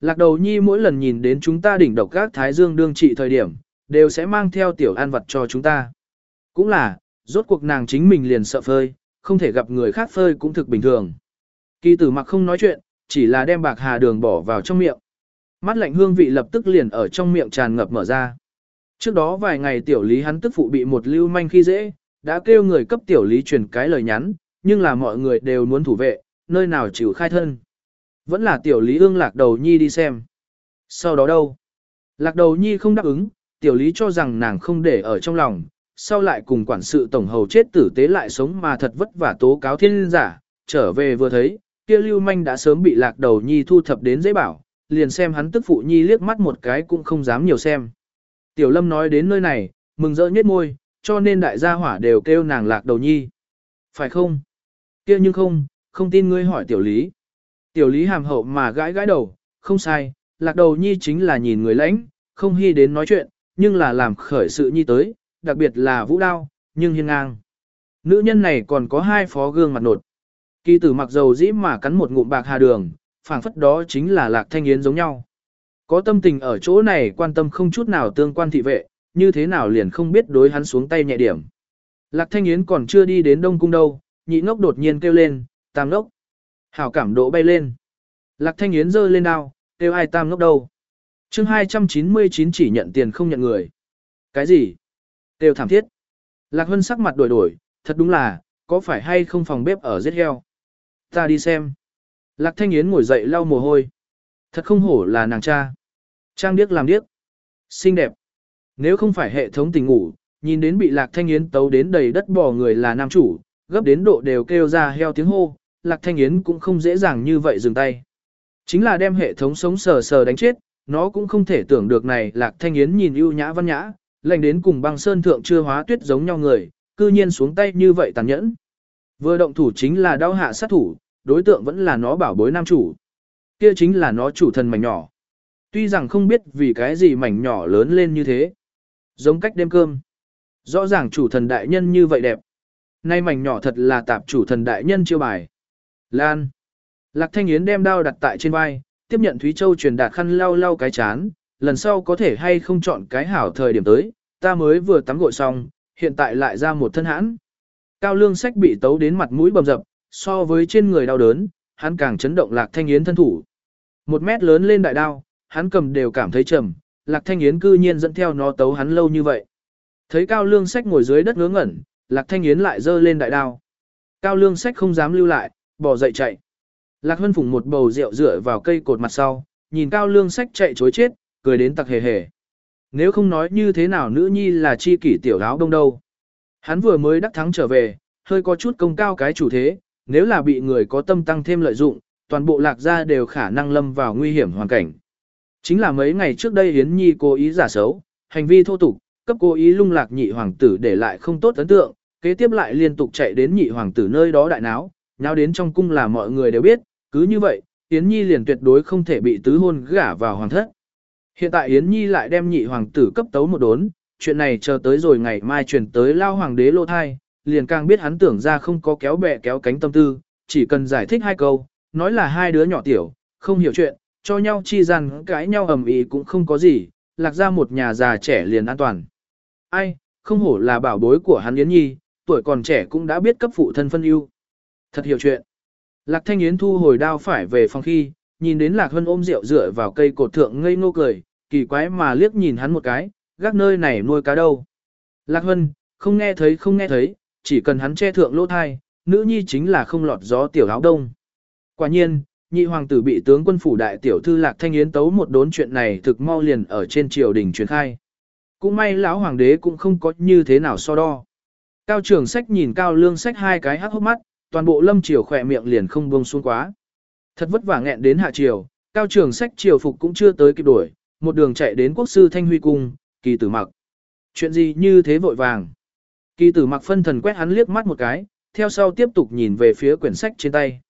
Lạc đầu nhi mỗi lần nhìn đến chúng ta đỉnh độc các thái dương đương trị thời điểm, đều sẽ mang theo tiểu an vật cho chúng ta. Cũng là, rốt cuộc nàng chính mình liền sợ phơi, không thể gặp người khác phơi cũng thực bình thường. Kỳ tử mặc không nói chuyện, chỉ là đem bạc hà đường bỏ vào trong miệng. Mắt lạnh hương vị lập tức liền ở trong miệng tràn ngập mở ra. Trước đó vài ngày tiểu lý hắn tức phụ bị một lưu manh khi dễ, đã kêu người cấp tiểu lý truyền cái lời nhắn, nhưng là mọi người đều muốn thủ vệ, nơi nào chịu khai thân. Vẫn là tiểu lý ương lạc đầu nhi đi xem. Sau đó đâu? Lạc đầu nhi không đáp ứng, tiểu lý cho rằng nàng không để ở trong lòng, sau lại cùng quản sự tổng hầu chết tử tế lại sống mà thật vất vả tố cáo thiên giả, trở về vừa thấy, kia lưu manh đã sớm bị lạc đầu nhi thu thập đến dễ bảo, liền xem hắn tức phụ nhi liếc mắt một cái cũng không dám nhiều xem. Tiểu lâm nói đến nơi này, mừng rỡ nhất môi, cho nên đại gia hỏa đều kêu nàng lạc đầu nhi. Phải không? kia nhưng không, không tin ngươi hỏi tiểu lý. Tiểu lý hàm hậu mà gãi gãi đầu, không sai, lạc đầu nhi chính là nhìn người lãnh, không hy đến nói chuyện, nhưng là làm khởi sự nhi tới, đặc biệt là vũ đao, nhưng hiên ngang. Nữ nhân này còn có hai phó gương mặt nột. Kỳ tử mặc dầu dĩ mà cắn một ngụm bạc hà đường, phảng phất đó chính là lạc thanh yến giống nhau. Có tâm tình ở chỗ này quan tâm không chút nào tương quan thị vệ, như thế nào liền không biết đối hắn xuống tay nhẹ điểm. Lạc thanh yến còn chưa đi đến Đông Cung đâu, nhị ngốc đột nhiên kêu lên, tam ngốc. Hảo cảm độ bay lên. Lạc thanh yến giơ lên đao, kêu ai tam ngốc đâu. chương 299 chỉ nhận tiền không nhận người. Cái gì? Tiêu thảm thiết. Lạc hân sắc mặt đổi đổi, thật đúng là, có phải hay không phòng bếp ở giết heo? Ta đi xem. Lạc thanh yến ngồi dậy lau mồ hôi. Thật không hổ là nàng cha. Trang điếc làm điếc. Xinh đẹp. Nếu không phải hệ thống tình ngủ, nhìn đến bị lạc thanh yến tấu đến đầy đất bò người là nam chủ, gấp đến độ đều kêu ra heo tiếng hô, lạc thanh yến cũng không dễ dàng như vậy dừng tay. Chính là đem hệ thống sống sờ sờ đánh chết, nó cũng không thể tưởng được này lạc thanh yến nhìn ưu nhã văn nhã, lành đến cùng băng sơn thượng chưa hóa tuyết giống nhau người, cư nhiên xuống tay như vậy tàn nhẫn. Vừa động thủ chính là đau hạ sát thủ, đối tượng vẫn là nó bảo bối nam chủ. Kia chính là nó chủ thần mảnh nhỏ. Tuy rằng không biết vì cái gì mảnh nhỏ lớn lên như thế. Giống cách đêm cơm. Rõ ràng chủ thần đại nhân như vậy đẹp. Nay mảnh nhỏ thật là tạp chủ thần đại nhân chiêu bài. Lan. Lạc Thanh Yến đem đao đặt tại trên vai, tiếp nhận Thúy Châu truyền đạt khăn lau lau cái chán, lần sau có thể hay không chọn cái hảo thời điểm tới, ta mới vừa tắm gội xong, hiện tại lại ra một thân hãn. Cao lương sách bị tấu đến mặt mũi bầm dập, so với trên người đau đớn, hắn càng chấn động Lạc Thanh Yến thân thủ. Một mét lớn lên đại đao, hắn cầm đều cảm thấy trầm, Lạc Thanh Yến cư nhiên dẫn theo nó tấu hắn lâu như vậy. Thấy Cao Lương Sách ngồi dưới đất ngớ ngẩn, Lạc Thanh Yến lại giơ lên đại đao. Cao Lương Sách không dám lưu lại, bỏ dậy chạy. Lạc Hân Phùng một bầu rượu rửa vào cây cột mặt sau, nhìn Cao Lương Sách chạy chối chết, cười đến tặc hề hề. Nếu không nói như thế nào nữ nhi là chi kỷ tiểu áo đông đâu. Hắn vừa mới đắc thắng trở về, hơi có chút công cao cái chủ thế, nếu là bị người có tâm tăng thêm lợi dụng, toàn bộ lạc gia đều khả năng lâm vào nguy hiểm hoàn cảnh. Chính là mấy ngày trước đây Yến Nhi cố ý giả xấu, hành vi thô tục, cấp cố ý lung lạc nhị hoàng tử để lại không tốt ấn tượng, kế tiếp lại liên tục chạy đến nhị hoàng tử nơi đó đại náo, nháo đến trong cung là mọi người đều biết, cứ như vậy, Yến Nhi liền tuyệt đối không thể bị tứ hôn gả vào hoàng thất. Hiện tại Yến Nhi lại đem nhị hoàng tử cấp tấu một đốn, chuyện này chờ tới rồi ngày mai truyền tới lao hoàng đế lô thai, liền càng biết hắn tưởng ra không có kéo bè kéo cánh tâm tư, chỉ cần giải thích hai câu, nói là hai đứa nhỏ tiểu, không hiểu chuyện, cho nhau chi rằng cãi nhau ầm ĩ cũng không có gì, lạc ra một nhà già trẻ liền an toàn. Ai, không hổ là bảo bối của hắn Yến Nhi, tuổi còn trẻ cũng đã biết cấp phụ thân phân ưu. Thật hiểu chuyện. Lạc Thanh Yến thu hồi đao phải về phòng khi, nhìn đến Lạc Hân ôm rượu dựa vào cây cột thượng ngây ngô cười, kỳ quái mà liếc nhìn hắn một cái, gác nơi này nuôi cá đâu. Lạc Hân, không nghe thấy không nghe thấy, chỉ cần hắn che thượng lỗ thai, nữ nhi chính là không lọt gió tiểu áo đông. Quả nhiên, nhị hoàng tử bị tướng quân phủ đại tiểu thư Lạc Thanh Yến tấu một đốn chuyện này thực mau liền ở trên triều đình truyền khai. Cũng may lão hoàng đế cũng không có như thế nào so đo. Cao trưởng sách nhìn cao lương sách hai cái hắc hốc mắt, toàn bộ lâm triều khỏe miệng liền không buông xuống quá. Thật vất vả nghẹn đến hạ triều, cao trưởng sách triều phục cũng chưa tới kịp đuổi, một đường chạy đến quốc sư Thanh Huy Cung, kỳ tử mặc. Chuyện gì như thế vội vàng? Kỳ tử mặc phân thần quét hắn liếc mắt một cái, theo sau tiếp tục nhìn về phía quyển sách trên tay.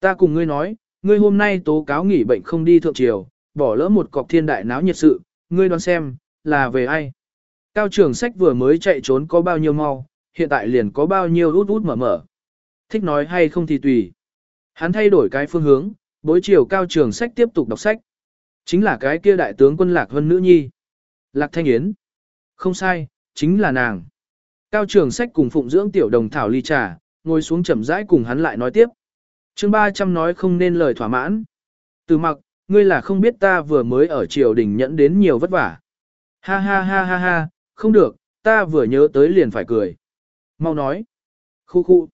Ta cùng ngươi nói, ngươi hôm nay tố cáo nghỉ bệnh không đi thượng triều, bỏ lỡ một cọc thiên đại náo nhiệt sự, ngươi đoán xem, là về ai? Cao trưởng sách vừa mới chạy trốn có bao nhiêu mau, hiện tại liền có bao nhiêu út út mở mở. Thích nói hay không thì tùy. Hắn thay đổi cái phương hướng, bối chiều cao trường sách tiếp tục đọc sách. Chính là cái kia đại tướng quân Lạc Vân nữ nhi. Lạc Thanh Yến. Không sai, chính là nàng. Cao trường sách cùng phụng dưỡng tiểu đồng thảo ly trà, ngồi xuống chậm rãi cùng hắn lại nói tiếp. chương 300 nói không nên lời thỏa mãn. Từ mặc, ngươi là không biết ta vừa mới ở triều đình nhẫn đến nhiều vất vả. Ha ha ha ha ha, không được, ta vừa nhớ tới liền phải cười. Mau nói. Khu khu.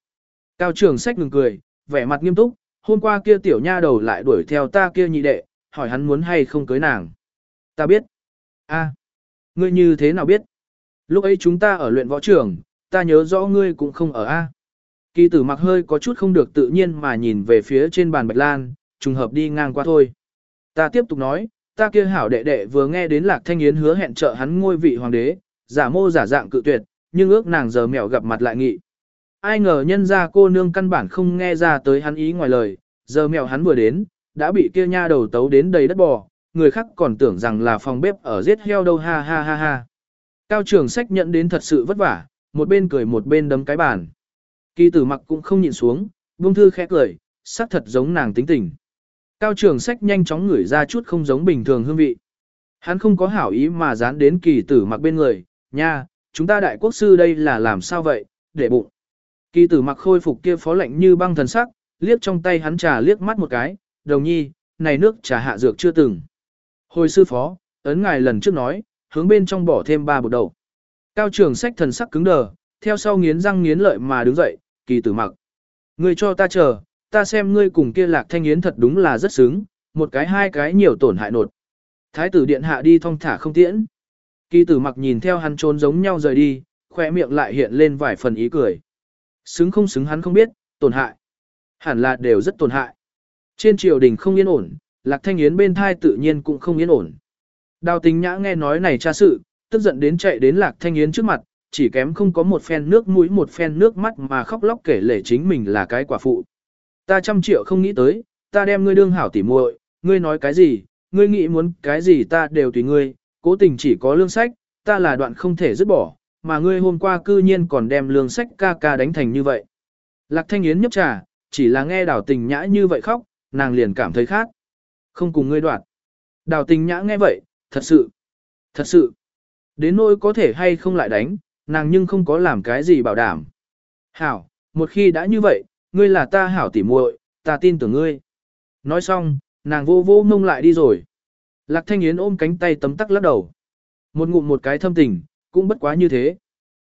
Cao trường sách ngừng cười, vẻ mặt nghiêm túc, hôm qua kia tiểu nha đầu lại đuổi theo ta kia nhị đệ, hỏi hắn muốn hay không cưới nàng. Ta biết. a ngươi như thế nào biết? Lúc ấy chúng ta ở luyện võ trường, ta nhớ rõ ngươi cũng không ở A. Kỳ tử mặc hơi có chút không được tự nhiên mà nhìn về phía trên bàn bạch lan, trùng hợp đi ngang qua thôi. Ta tiếp tục nói, ta kia hảo đệ đệ vừa nghe đến lạc thanh yến hứa hẹn trợ hắn ngôi vị hoàng đế, giả mô giả dạng cự tuyệt, nhưng ước nàng giờ mèo gặp mặt lại nghị. Ai ngờ nhân ra cô nương căn bản không nghe ra tới hắn ý ngoài lời, giờ mèo hắn vừa đến, đã bị kia nha đầu tấu đến đầy đất bò, người khác còn tưởng rằng là phòng bếp ở giết heo đâu ha ha ha ha. Cao trường sách nhận đến thật sự vất vả, một bên cười một bên đấm cái bàn. Kỳ tử mặc cũng không nhịn xuống, buông thư khẽ cười, sắc thật giống nàng tính tình. Cao trường sách nhanh chóng ngửi ra chút không giống bình thường hương vị. Hắn không có hảo ý mà dán đến kỳ tử mặc bên người, nha, chúng ta đại quốc sư đây là làm sao vậy, để bụng. Kỳ tử mặc khôi phục kia phó lạnh như băng thần sắc, liếc trong tay hắn trà liếc mắt một cái, đồng nhi, này nước trà hạ dược chưa từng. Hồi sư phó, ấn ngài lần trước nói, hướng bên trong bỏ thêm ba bột đậu. Cao trường sách thần sắc cứng đờ, theo sau nghiến răng nghiến lợi mà đứng dậy, kỳ tử mặc. Ngươi cho ta chờ, ta xem ngươi cùng kia lạc thanh yến thật đúng là rất sướng, một cái hai cái nhiều tổn hại nột. Thái tử điện hạ đi thong thả không tiễn. Kỳ tử mặc nhìn theo hắn trốn giống nhau rời đi, khỏe miệng lại hiện lên vài phần ý cười. Xứng không xứng hắn không biết, tổn hại. Hẳn là đều rất tổn hại. Trên triều đình không yên ổn, lạc thanh yến bên thai tự nhiên cũng không yên ổn. Đào tính nhã nghe nói này tra sự, tức giận đến chạy đến lạc thanh yến trước mặt, chỉ kém không có một phen nước mũi một phen nước mắt mà khóc lóc kể lể chính mình là cái quả phụ. Ta trăm triệu không nghĩ tới, ta đem ngươi đương hảo tỉ muội, ngươi nói cái gì, ngươi nghĩ muốn cái gì ta đều tùy ngươi, cố tình chỉ có lương sách, ta là đoạn không thể dứt bỏ, mà ngươi hôm qua cư nhiên còn đem lương sách ca ca đánh thành như vậy. Lạc thanh yến nhấp trà, chỉ là nghe đào tình nhã như vậy khóc, nàng liền cảm thấy khác. Không cùng ngươi đoạt. Đào tình nhã nghe vậy, thật sự, thật sự. Đến nỗi có thể hay không lại đánh, nàng nhưng không có làm cái gì bảo đảm. Hảo, một khi đã như vậy, ngươi là ta hảo tỉ muội, ta tin tưởng ngươi. Nói xong, nàng vô vô mông lại đi rồi. Lạc thanh yến ôm cánh tay tấm tắc lắc đầu. Một ngụm một cái thâm tình, cũng bất quá như thế.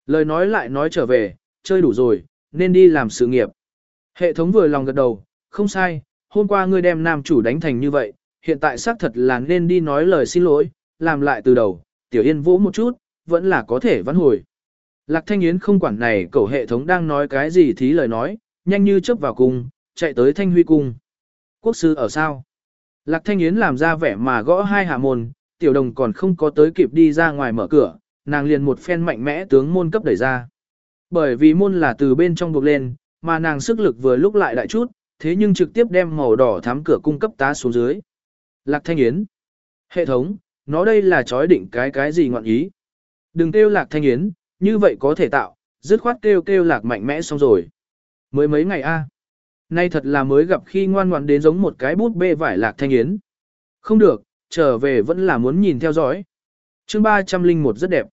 Lời nói lại nói trở về, chơi đủ rồi, nên đi làm sự nghiệp. Hệ thống vừa lòng gật đầu, không sai, hôm qua ngươi đem nam chủ đánh thành như vậy, hiện tại xác thật là nên đi nói lời xin lỗi, làm lại từ đầu, tiểu yên vỗ một chút, vẫn là có thể vãn hồi. Lạc Thanh Yến không quản này cậu hệ thống đang nói cái gì thí lời nói, nhanh như chớp vào cung, chạy tới Thanh Huy cung. Quốc sư ở sao? Lạc Thanh Yến làm ra vẻ mà gõ hai hạ môn, tiểu đồng còn không có tới kịp đi ra ngoài mở cửa, nàng liền một phen mạnh mẽ tướng môn cấp đẩy ra. Bởi vì môn là từ bên trong buộc lên, mà nàng sức lực vừa lúc lại đại chút, thế nhưng trực tiếp đem màu đỏ thắm cửa cung cấp tá xuống dưới. Lạc Thanh Yến. Hệ thống, nó đây là chói định cái cái gì ngọn ý. Đừng kêu Lạc Thanh Yến, như vậy có thể tạo, dứt khoát kêu kêu Lạc mạnh mẽ xong rồi. Mới mấy ngày a Nay thật là mới gặp khi ngoan ngoãn đến giống một cái bút bê vải Lạc Thanh Yến. Không được, trở về vẫn là muốn nhìn theo dõi. chương 301 rất đẹp.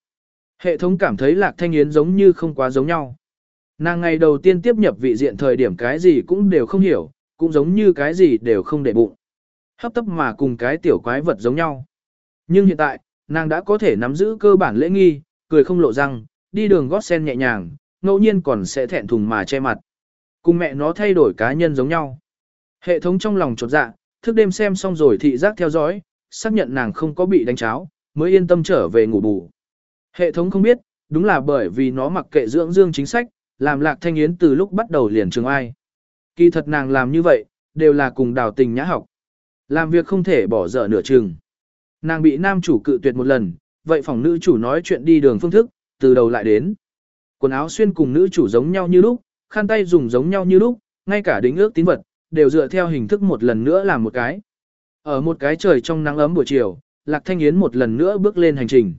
Hệ thống cảm thấy Lạc Thanh Yến giống như không quá giống nhau. Nàng ngày đầu tiên tiếp nhập vị diện thời điểm cái gì cũng đều không hiểu, cũng giống như cái gì đều không để bụng. Hấp tấp mà cùng cái tiểu quái vật giống nhau. Nhưng hiện tại, nàng đã có thể nắm giữ cơ bản lễ nghi, cười không lộ răng, đi đường gót sen nhẹ nhàng, ngẫu nhiên còn sẽ thẹn thùng mà che mặt. Cùng mẹ nó thay đổi cá nhân giống nhau. Hệ thống trong lòng chột dạ, thức đêm xem xong rồi thị giác theo dõi, xác nhận nàng không có bị đánh cháo, mới yên tâm trở về ngủ bù. Hệ thống không biết, đúng là bởi vì nó mặc kệ dưỡng dương chính sách, làm lạc thanh yến từ lúc bắt đầu liền trường ai. Kỳ thật nàng làm như vậy, đều là cùng đào tình nhã học. Làm việc không thể bỏ dở nửa chừng. Nàng bị nam chủ cự tuyệt một lần, vậy phòng nữ chủ nói chuyện đi đường phương thức, từ đầu lại đến. Quần áo xuyên cùng nữ chủ giống nhau như lúc, khăn tay dùng giống nhau như lúc, ngay cả đính ước tín vật, đều dựa theo hình thức một lần nữa làm một cái. Ở một cái trời trong nắng ấm buổi chiều, Lạc Thanh Yến một lần nữa bước lên hành trình.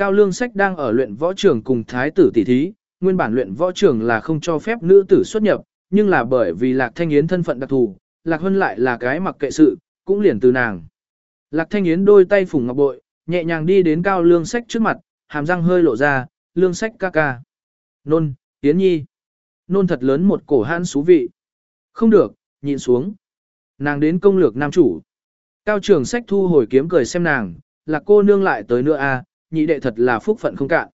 Cao Lương Sách đang ở luyện võ trường cùng thái tử tỷ thí, nguyên bản luyện võ trường là không cho phép nữ tử xuất nhập, nhưng là bởi vì Lạc Thanh Yến thân phận đặc thù, Lạc Hân lại là cái mặc kệ sự, cũng liền từ nàng. Lạc Thanh Yến đôi tay phủng ngọc bội, nhẹ nhàng đi đến cao lương sách trước mặt, hàm răng hơi lộ ra, lương sách ca ca. Nôn, Yến Nhi. Nôn thật lớn một cổ hãn xú vị. Không được, Nhìn xuống. Nàng đến công lược nam chủ. Cao trường sách thu hồi kiếm cười xem nàng, là cô nương lại tới nữa à, nhị đệ thật là phúc phận không cạn.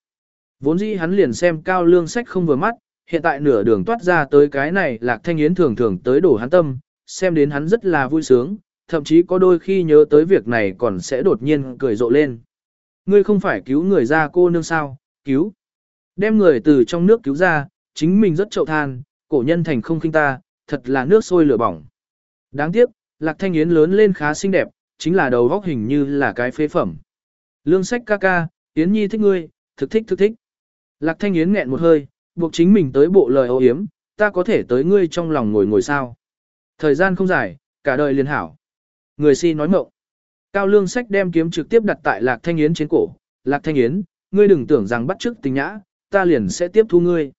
Vốn dĩ hắn liền xem cao lương sách không vừa mắt, hiện tại nửa đường toát ra tới cái này lạc thanh yến thường thường tới đổ hắn tâm, xem đến hắn rất là vui sướng, thậm chí có đôi khi nhớ tới việc này còn sẽ đột nhiên cười rộ lên. Ngươi không phải cứu người ra cô nương sao, cứu. Đem người từ trong nước cứu ra, chính mình rất chậu than, cổ nhân thành không khinh ta, thật là nước sôi lửa bỏng. Đáng tiếc, lạc thanh yến lớn lên khá xinh đẹp, chính là đầu vóc hình như là cái phế phẩm. Lương sách ca ca, Yến Nhi thích ngươi, thực thích thực thích. Lạc thanh yến nghẹn một hơi, buộc chính mình tới bộ lời ô yếm, ta có thể tới ngươi trong lòng ngồi ngồi sao. Thời gian không dài, cả đời liền hảo. Người si nói mộng. Cao lương sách đem kiếm trực tiếp đặt tại lạc thanh yến trên cổ. Lạc thanh yến, ngươi đừng tưởng rằng bắt chước tình nhã, ta liền sẽ tiếp thu ngươi.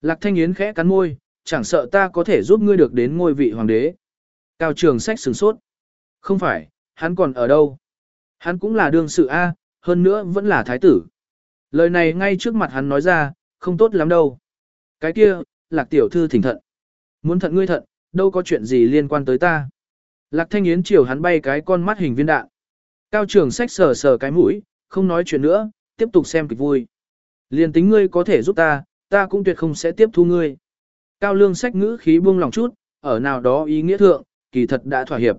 Lạc thanh yến khẽ cắn môi, chẳng sợ ta có thể giúp ngươi được đến ngôi vị hoàng đế. Cao trường sách sửng sốt. Không phải, hắn còn ở đâu? Hắn cũng là đương sự A, hơn nữa vẫn là thái tử. Lời này ngay trước mặt hắn nói ra, không tốt lắm đâu. Cái kia, lạc tiểu thư thỉnh thận. Muốn thận ngươi thận, đâu có chuyện gì liên quan tới ta. Lạc thanh yến chiều hắn bay cái con mắt hình viên đạn. Cao trường sách sờ sờ cái mũi, không nói chuyện nữa, tiếp tục xem kịch vui. Liên tính ngươi có thể giúp ta, ta cũng tuyệt không sẽ tiếp thu ngươi. Cao lương sách ngữ khí buông lòng chút, ở nào đó ý nghĩa thượng, kỳ thật đã thỏa hiệp.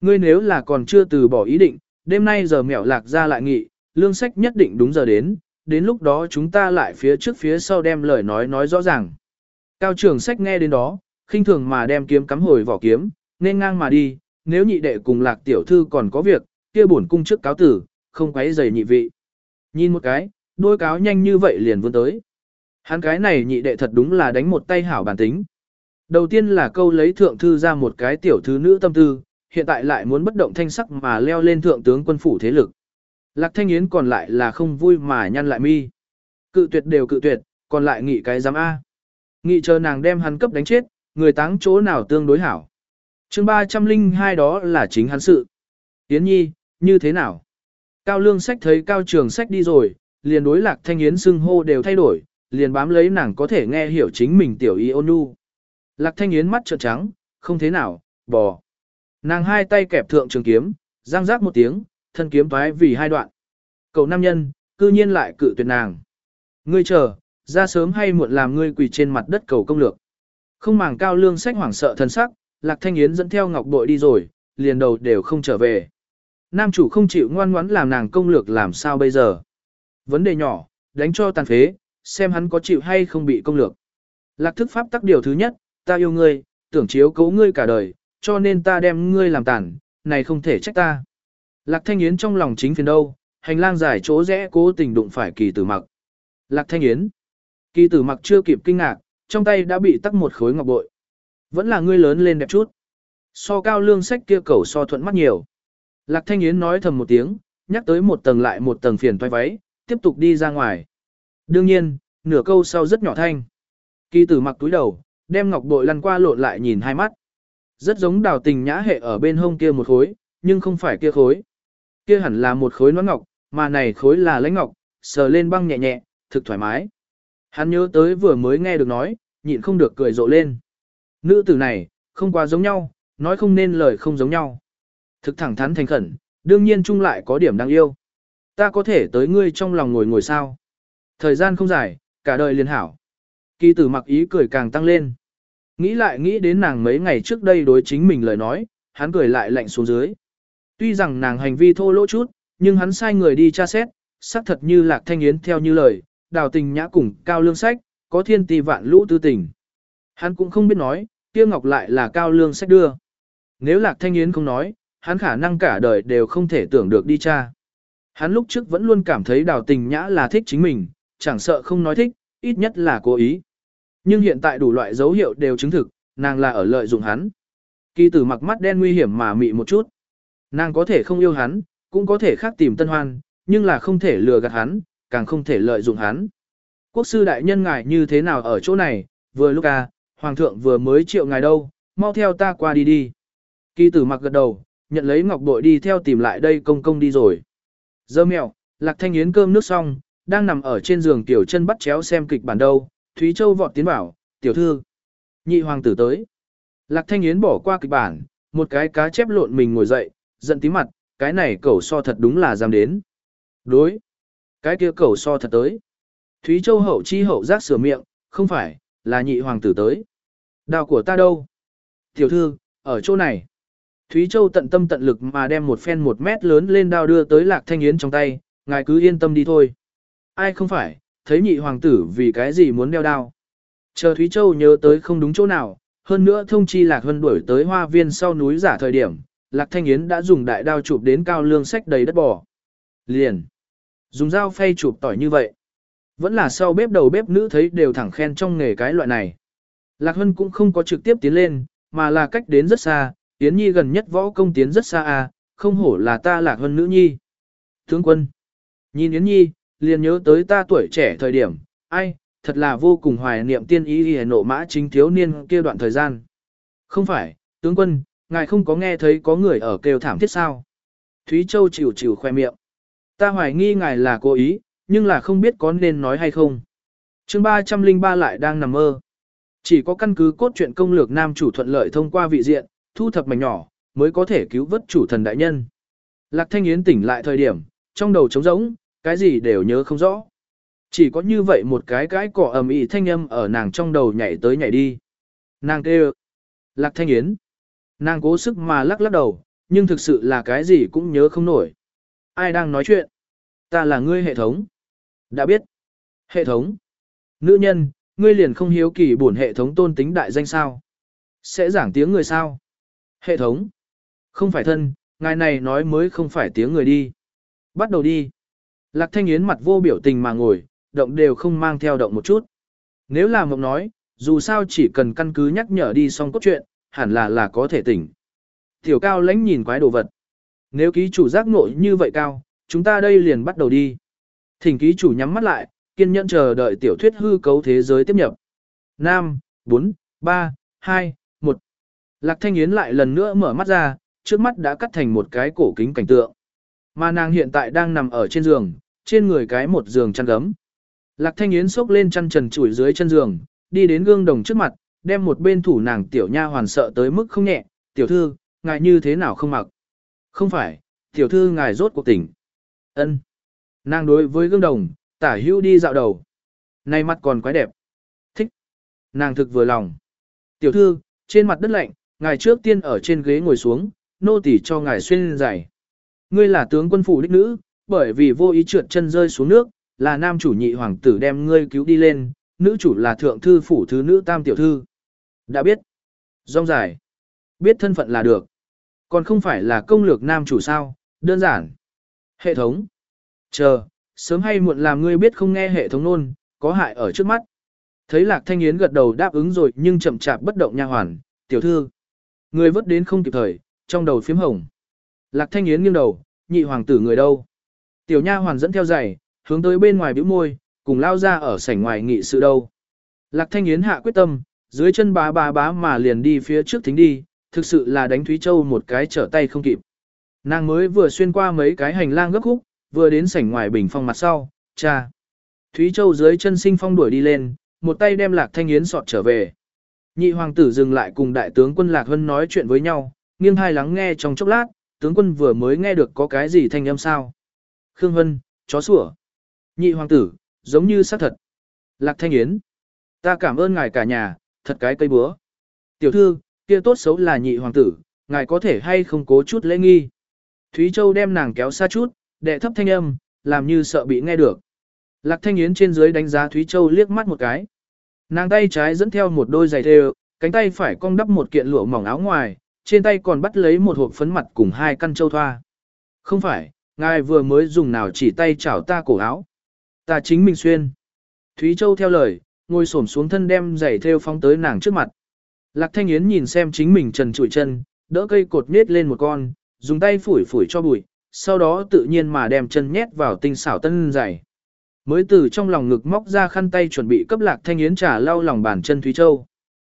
Ngươi nếu là còn chưa từ bỏ ý định, đêm nay giờ mẹo lạc ra lại nghị, lương sách nhất định đúng giờ đến, đến lúc đó chúng ta lại phía trước phía sau đem lời nói nói rõ ràng. Cao trưởng sách nghe đến đó, khinh thường mà đem kiếm cắm hồi vỏ kiếm, nên ngang mà đi, nếu nhị đệ cùng lạc tiểu thư còn có việc, kia bổn cung trước cáo tử, không quấy giày nhị vị. Nhìn một cái, đôi cáo nhanh như vậy liền vươn tới. Hắn cái này nhị đệ thật đúng là đánh một tay hảo bản tính. Đầu tiên là câu lấy thượng thư ra một cái tiểu thư nữ tâm tư, hiện tại lại muốn bất động thanh sắc mà leo lên thượng tướng quân phủ thế lực. Lạc Thanh Yến còn lại là không vui mà nhăn lại mi. Cự tuyệt đều cự tuyệt, còn lại nghị cái giám A. Nghị chờ nàng đem hắn cấp đánh chết, người táng chỗ nào tương đối hảo. chương 302 đó là chính hắn sự. Yến Nhi, như thế nào? Cao lương sách thấy cao trường sách đi rồi, liền đối lạc thanh yến xưng hô đều thay đổi, liền bám lấy nàng có thể nghe hiểu chính mình tiểu y ôn nhu. Lạc thanh yến mắt trợn trắng, không thế nào, bò. Nàng hai tay kẹp thượng trường kiếm, răng rác một tiếng, thân kiếm toái vì hai đoạn. Cậu nam nhân, cư nhiên lại cự tuyệt nàng. Ngươi chờ, ra sớm hay muộn làm ngươi quỳ trên mặt đất cầu công lược. Không màng cao lương sách hoảng sợ thân sắc, Lạc Thanh Yến dẫn theo ngọc bội đi rồi, liền đầu đều không trở về. Nam chủ không chịu ngoan ngoãn làm nàng công lược làm sao bây giờ. Vấn đề nhỏ, đánh cho tàn phế, xem hắn có chịu hay không bị công lược. Lạc thức pháp tắc điều thứ nhất, ta yêu ngươi, tưởng chiếu cố ngươi cả đời, cho nên ta đem ngươi làm tàn, này không thể trách ta. Lạc Thanh Yến trong lòng chính phiền đâu, hành lang dài chỗ rẽ cố tình đụng phải kỳ tử mặc. Lạc Thanh Yến. Kỳ tử mặc chưa kịp kinh ngạc, trong tay đã bị tắc một khối ngọc bội. Vẫn là ngươi lớn lên đẹp chút. So cao lương sách kia cầu so thuận mắt nhiều. Lạc Thanh Yến nói thầm một tiếng, nhắc tới một tầng lại một tầng phiền toái váy, tiếp tục đi ra ngoài. Đương nhiên, nửa câu sau rất nhỏ thanh. Kỳ tử mặc túi đầu, đem ngọc bội lăn qua lộn lại nhìn hai mắt. Rất giống đào tình nhã hệ ở bên hông kia một khối, nhưng không phải kia khối. Kia hẳn là một khối nón ngọc, mà này khối là lãnh ngọc, sờ lên băng nhẹ nhẹ, thực thoải mái. Hắn nhớ tới vừa mới nghe được nói, nhịn không được cười rộ lên. Nữ tử này, không quá giống nhau, nói không nên lời không giống nhau. Thực thẳng thắn thành khẩn, đương nhiên chung lại có điểm đáng yêu. Ta có thể tới ngươi trong lòng ngồi ngồi sao. Thời gian không dài, cả đời liền hảo. Kỳ tử mặc ý cười càng tăng lên. Nghĩ lại nghĩ đến nàng mấy ngày trước đây đối chính mình lời nói, hắn cười lại lạnh xuống dưới. Tuy rằng nàng hành vi thô lỗ chút, nhưng hắn sai người đi tra xét, xác thật như lạc thanh yến theo như lời, đào tình nhã cùng cao lương sách, có thiên tỷ vạn lũ tư tình. Hắn cũng không biết nói, kia ngọc lại là cao lương sách đưa. Nếu lạc thanh yến không nói, hắn khả năng cả đời đều không thể tưởng được đi tra. Hắn lúc trước vẫn luôn cảm thấy đào tình nhã là thích chính mình, chẳng sợ không nói thích, ít nhất là cố ý. Nhưng hiện tại đủ loại dấu hiệu đều chứng thực, nàng là ở lợi dụng hắn. Kỳ tử mặc mắt đen nguy hiểm mà mị một chút. Nàng có thể không yêu hắn, cũng có thể khác tìm tân hoan, nhưng là không thể lừa gạt hắn, càng không thể lợi dụng hắn. Quốc sư đại nhân ngài như thế nào ở chỗ này, vừa lúc à, hoàng thượng vừa mới triệu ngài đâu, mau theo ta qua đi đi. Kỳ tử mặc gật đầu, nhận lấy ngọc bội đi theo tìm lại đây công công đi rồi. Dơ mèo, Lạc Thanh Yến cơm nước xong, đang nằm ở trên giường tiểu chân bắt chéo xem kịch bản đâu, Thúy Châu vọt tiến bảo, tiểu thư. Nhị hoàng tử tới. Lạc Thanh Yến bỏ qua kịch bản, một cái cá chép lộn mình ngồi dậy, giận tí mặt, cái này cẩu so thật đúng là dám đến. Đối. Cái kia cẩu so thật tới. Thúy Châu hậu chi hậu giác sửa miệng, không phải, là nhị hoàng tử tới. Đào của ta đâu? Tiểu thư, ở chỗ này. Thúy Châu tận tâm tận lực mà đem một phen một mét lớn lên đao đưa tới Lạc Thanh Yến trong tay, ngài cứ yên tâm đi thôi. Ai không phải, thấy nhị hoàng tử vì cái gì muốn đeo đao. Chờ Thúy Châu nhớ tới không đúng chỗ nào, hơn nữa thông chi Lạc Hân đuổi tới hoa viên sau núi giả thời điểm, Lạc Thanh Yến đã dùng đại đao chụp đến cao lương sách đầy đất bò. Liền. Dùng dao phay chụp tỏi như vậy. Vẫn là sau bếp đầu bếp nữ thấy đều thẳng khen trong nghề cái loại này. Lạc Hân cũng không có trực tiếp tiến lên, mà là cách đến rất xa, Yến Nhi gần nhất võ công tiến rất xa à, không hổ là ta Lạc Hân nữ nhi. Tướng quân. Nhìn Yến Nhi, liền nhớ tới ta tuổi trẻ thời điểm, ai, thật là vô cùng hoài niệm tiên ý hề nộ mã chính thiếu niên kia đoạn thời gian. Không phải, tướng quân, ngài không có nghe thấy có người ở kêu thảm thiết sao. Thúy Châu chịu chịu khoe miệng. Ta hoài nghi ngài là cố ý, nhưng là không biết có nên nói hay không. chương 303 lại đang nằm mơ. Chỉ có căn cứ cốt truyện công lược nam chủ thuận lợi thông qua vị diện, thu thập mảnh nhỏ, mới có thể cứu vớt chủ thần đại nhân. Lạc Thanh Yến tỉnh lại thời điểm, trong đầu trống rỗng, cái gì đều nhớ không rõ. Chỉ có như vậy một cái cái cỏ ầm ĩ thanh âm ở nàng trong đầu nhảy tới nhảy đi. Nàng kêu. Lạc Thanh Yến. Nàng cố sức mà lắc lắc đầu, nhưng thực sự là cái gì cũng nhớ không nổi. Ai đang nói chuyện? Ta là ngươi hệ thống. Đã biết. Hệ thống. Nữ nhân, ngươi liền không hiếu kỳ bổn hệ thống tôn tính đại danh sao. Sẽ giảng tiếng người sao? Hệ thống. Không phải thân, ngài này nói mới không phải tiếng người đi. Bắt đầu đi. Lạc Thanh Yến mặt vô biểu tình mà ngồi, động đều không mang theo động một chút. Nếu là mộng nói, dù sao chỉ cần căn cứ nhắc nhở đi xong cốt truyện, hẳn là là có thể tỉnh. Tiểu cao lãnh nhìn quái đồ vật. Nếu ký chủ giác nội như vậy cao, chúng ta đây liền bắt đầu đi. Thỉnh ký chủ nhắm mắt lại, kiên nhẫn chờ đợi tiểu thuyết hư cấu thế giới tiếp nhập. 5, 4, 3, 2, 1. Lạc Thanh Yến lại lần nữa mở mắt ra, trước mắt đã cắt thành một cái cổ kính cảnh tượng. Mà nàng hiện tại đang nằm ở trên giường, trên người cái một giường chăn gấm. Lạc Thanh Yến xốc lên chăn trần chủi dưới chân giường, đi đến gương đồng trước mặt, đem một bên thủ nàng tiểu nha hoàn sợ tới mức không nhẹ, tiểu thư, ngài như thế nào không mặc? Không phải, tiểu thư ngài rốt cuộc tỉnh. Ân. Nàng đối với gương đồng, tả hữu đi dạo đầu. Này mặt còn quái đẹp. Thích. Nàng thực vừa lòng. Tiểu thư, trên mặt đất lạnh, ngài trước tiên ở trên ghế ngồi xuống, nô tỳ cho ngài xuyên giày. Ngươi là tướng quân phủ đích nữ, bởi vì vô ý trượt chân rơi xuống nước, là nam chủ nhị hoàng tử đem ngươi cứu đi lên, nữ chủ là thượng thư phủ thứ nữ tam tiểu thư. Đã biết. Rong dài. Biết thân phận là được. Còn không phải là công lược nam chủ sao, đơn giản. Hệ thống. Chờ, sớm hay muộn làm ngươi biết không nghe hệ thống nôn, có hại ở trước mắt. Thấy lạc thanh yến gật đầu đáp ứng rồi nhưng chậm chạp bất động nha hoàn, tiểu thư. Người vớt đến không kịp thời, trong đầu phiếm hồng. Lạc thanh yến nghiêng đầu, nhị hoàng tử người đâu. Tiểu nha hoàn dẫn theo giày, hướng tới bên ngoài bĩu môi, cùng lao ra ở sảnh ngoài nghị sự đâu. Lạc thanh yến hạ quyết tâm, dưới chân bá bá bá mà liền đi phía trước thính đi, thực sự là đánh Thúy Châu một cái trở tay không kịp. Nàng mới vừa xuyên qua mấy cái hành lang gấp khúc, vừa đến sảnh ngoài bình phong mặt sau, cha. Thúy Châu dưới chân sinh phong đuổi đi lên, một tay đem Lạc Thanh Yến sọt trở về. Nhị hoàng tử dừng lại cùng đại tướng quân Lạc Hân nói chuyện với nhau, nghiêng hai lắng nghe trong chốc lát, tướng quân vừa mới nghe được có cái gì thanh âm sao. Khương Hân, chó sủa. Nhị hoàng tử, giống như xác thật. Lạc Thanh Yến. Ta cảm ơn ngài cả nhà, thật cái cây búa. Tiểu thư, kia tốt xấu là nhị hoàng tử, ngài có thể hay không cố chút lễ nghi. Thúy Châu đem nàng kéo xa chút, đệ thấp thanh âm, làm như sợ bị nghe được. Lạc Thanh Yến trên dưới đánh giá Thúy Châu liếc mắt một cái. Nàng tay trái dẫn theo một đôi giày thêu, cánh tay phải cong đắp một kiện lụa mỏng áo ngoài, trên tay còn bắt lấy một hộp phấn mặt cùng hai căn châu thoa. Không phải, ngài vừa mới dùng nào chỉ tay chảo ta cổ áo. Ta chính mình xuyên. Thúy Châu theo lời, ngồi xổm xuống thân đem giày thêu phóng tới nàng trước mặt. Lạc Thanh Yến nhìn xem chính mình trần trụi chân, đỡ cây cột nết lên một con, dùng tay phủi phủi cho bụi, sau đó tự nhiên mà đem chân nhét vào tinh xảo tân giày. Mới từ trong lòng ngực móc ra khăn tay chuẩn bị cấp Lạc Thanh Yến trả lau lòng bàn chân Thúy Châu.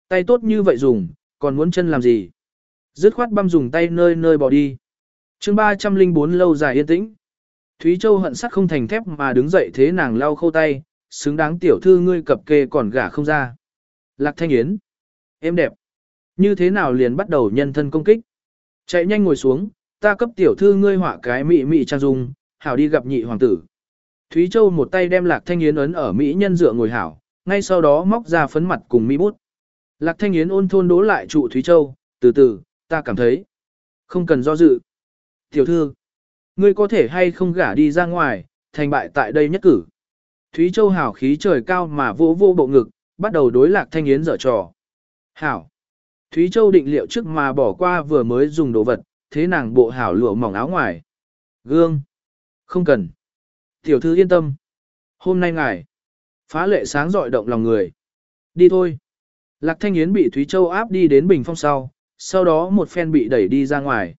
Tay tốt như vậy dùng, còn muốn chân làm gì? Dứt khoát băm dùng tay nơi nơi bỏ đi. chương 304 lâu dài yên tĩnh. Thúy Châu hận sắt không thành thép mà đứng dậy thế nàng lau khâu tay, xứng đáng tiểu thư ngươi cập kê còn gả không ra. Lạc Thanh Yến. Em đẹp. Như thế nào liền bắt đầu nhân thân công kích. Chạy nhanh ngồi xuống, ta cấp tiểu thư ngươi họa cái mị mị trang dung, hảo đi gặp nhị hoàng tử. Thúy Châu một tay đem Lạc Thanh Yến ấn ở mỹ nhân dựa ngồi hảo, ngay sau đó móc ra phấn mặt cùng mỹ bút. Lạc Thanh Yến ôn thôn đố lại trụ Thúy Châu, từ từ, ta cảm thấy. Không cần do dự. Tiểu thư, ngươi có thể hay không gả đi ra ngoài, thành bại tại đây nhất cử. Thúy Châu hảo khí trời cao mà vô vô bộ ngực, bắt đầu đối Lạc Thanh Yến dở trò. Hảo. Thúy Châu định liệu trước mà bỏ qua vừa mới dùng đồ vật, thế nàng bộ hảo lụa mỏng áo ngoài. Gương. Không cần. Tiểu thư yên tâm. Hôm nay ngài. Phá lệ sáng dọi động lòng người. Đi thôi. Lạc Thanh Yến bị Thúy Châu áp đi đến bình phong sau, sau đó một phen bị đẩy đi ra ngoài.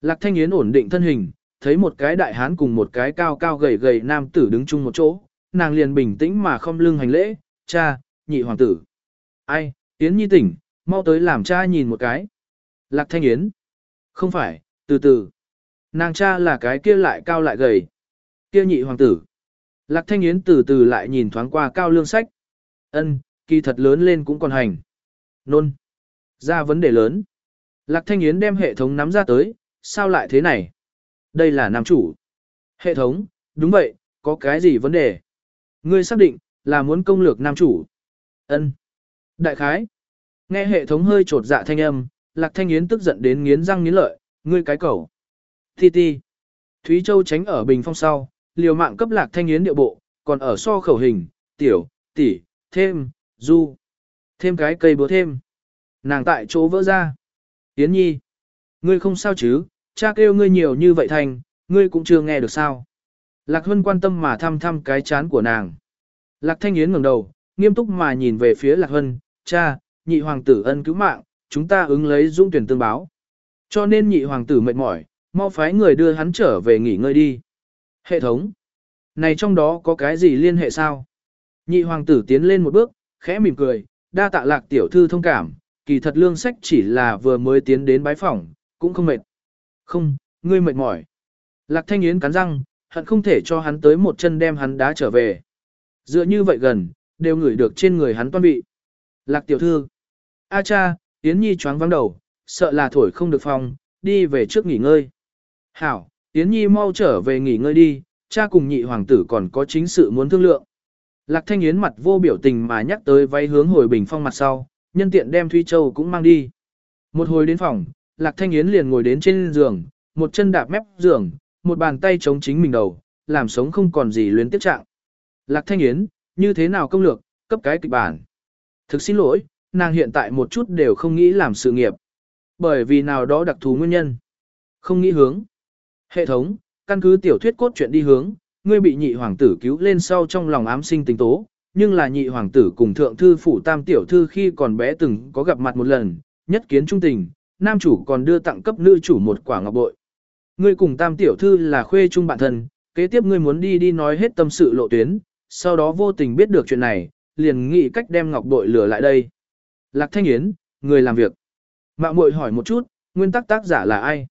Lạc Thanh Yến ổn định thân hình, thấy một cái đại hán cùng một cái cao cao gầy gầy nam tử đứng chung một chỗ, nàng liền bình tĩnh mà không lưng hành lễ, cha, nhị hoàng tử. Ai, Yến nhi tỉnh, mau tới làm cha nhìn một cái. Lạc Thanh Yến. Không phải, từ từ. Nàng cha là cái kia lại cao lại gầy. Kia nhị hoàng tử. Lạc Thanh Yến từ từ lại nhìn thoáng qua cao lương sách. Ân, kỳ thật lớn lên cũng còn hành. Nôn. Ra vấn đề lớn. Lạc Thanh Yến đem hệ thống nắm ra tới, sao lại thế này? Đây là nam chủ. Hệ thống, đúng vậy, có cái gì vấn đề? Ngươi xác định, là muốn công lược nam chủ. Ân. Đại khái. Nghe hệ thống hơi trột dạ thanh âm, Lạc Thanh Yến tức giận đến nghiến răng nghiến lợi, ngươi cái cẩu. Ti ti. Thúy Châu tránh ở bình phong sau, liều mạng cấp Lạc Thanh Yến điệu bộ, còn ở so khẩu hình, tiểu, tỷ, thêm, du. Thêm cái cây búa thêm. Nàng tại chỗ vỡ ra. Yến nhi. Ngươi không sao chứ, cha kêu ngươi nhiều như vậy thành, ngươi cũng chưa nghe được sao. Lạc Hân quan tâm mà thăm thăm cái chán của nàng. Lạc Thanh Yến ngẩng đầu, nghiêm túc mà nhìn về phía Lạc Hân, cha, nhị hoàng tử ân cứu mạng, chúng ta ứng lấy dũng tuyển tương báo. Cho nên nhị hoàng tử mệt mỏi, mau phái người đưa hắn trở về nghỉ ngơi đi. Hệ thống. Này trong đó có cái gì liên hệ sao? Nhị hoàng tử tiến lên một bước, khẽ mỉm cười, đa tạ lạc tiểu thư thông cảm, kỳ thật lương sách chỉ là vừa mới tiến đến bái phỏng, cũng không mệt. Không, ngươi mệt mỏi. Lạc thanh yến cắn răng, hận không thể cho hắn tới một chân đem hắn đá trở về. Dựa như vậy gần, đều ngửi được trên người hắn toan vị. Lạc tiểu thư. A cha, Yến Nhi choáng vắng đầu, sợ là thổi không được phòng, đi về trước nghỉ ngơi. Hảo, Yến Nhi mau trở về nghỉ ngơi đi, cha cùng nhị hoàng tử còn có chính sự muốn thương lượng. Lạc Thanh Yến mặt vô biểu tình mà nhắc tới váy hướng hồi bình phong mặt sau, nhân tiện đem Thuy Châu cũng mang đi. Một hồi đến phòng, Lạc Thanh Yến liền ngồi đến trên giường, một chân đạp mép giường, một bàn tay chống chính mình đầu, làm sống không còn gì luyến tiếp trạng. Lạc Thanh Yến, như thế nào công lược, cấp cái kịch bản. Thực xin lỗi, nàng hiện tại một chút đều không nghĩ làm sự nghiệp. Bởi vì nào đó đặc thù nguyên nhân. Không nghĩ hướng. Hệ thống, căn cứ tiểu thuyết cốt truyện đi hướng, ngươi bị nhị hoàng tử cứu lên sau trong lòng ám sinh tình tố, nhưng là nhị hoàng tử cùng thượng thư phủ tam tiểu thư khi còn bé từng có gặp mặt một lần, nhất kiến trung tình, nam chủ còn đưa tặng cấp nữ chủ một quả ngọc bội. Ngươi cùng tam tiểu thư là khuê chung bạn thân, kế tiếp ngươi muốn đi đi nói hết tâm sự lộ tuyến, sau đó vô tình biết được chuyện này, liền nghĩ cách đem ngọc bội lửa lại đây. Lạc Thanh Yến, người làm việc. Mạng muội hỏi một chút, nguyên tắc tác giả là ai?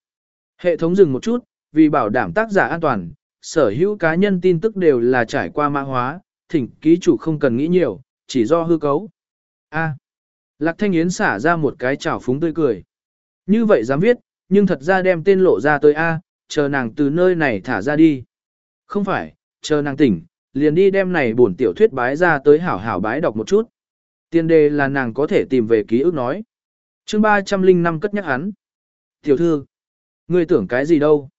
Hệ thống dừng một chút, vì bảo đảm tác giả an toàn, sở hữu cá nhân tin tức đều là trải qua mã hóa, thỉnh ký chủ không cần nghĩ nhiều, chỉ do hư cấu. A. Lạc Thanh Yến xả ra một cái chảo phúng tươi cười. Như vậy dám viết, nhưng thật ra đem tên lộ ra tới A, chờ nàng từ nơi này thả ra đi. Không phải, chờ nàng tỉnh, liền đi đem này bổn tiểu thuyết bái ra tới hảo hảo bái đọc một chút. Tiên đề là nàng có thể tìm về ký ức nói. chương 305 cất nhắc hắn. Tiểu thư, ngươi tưởng cái gì đâu?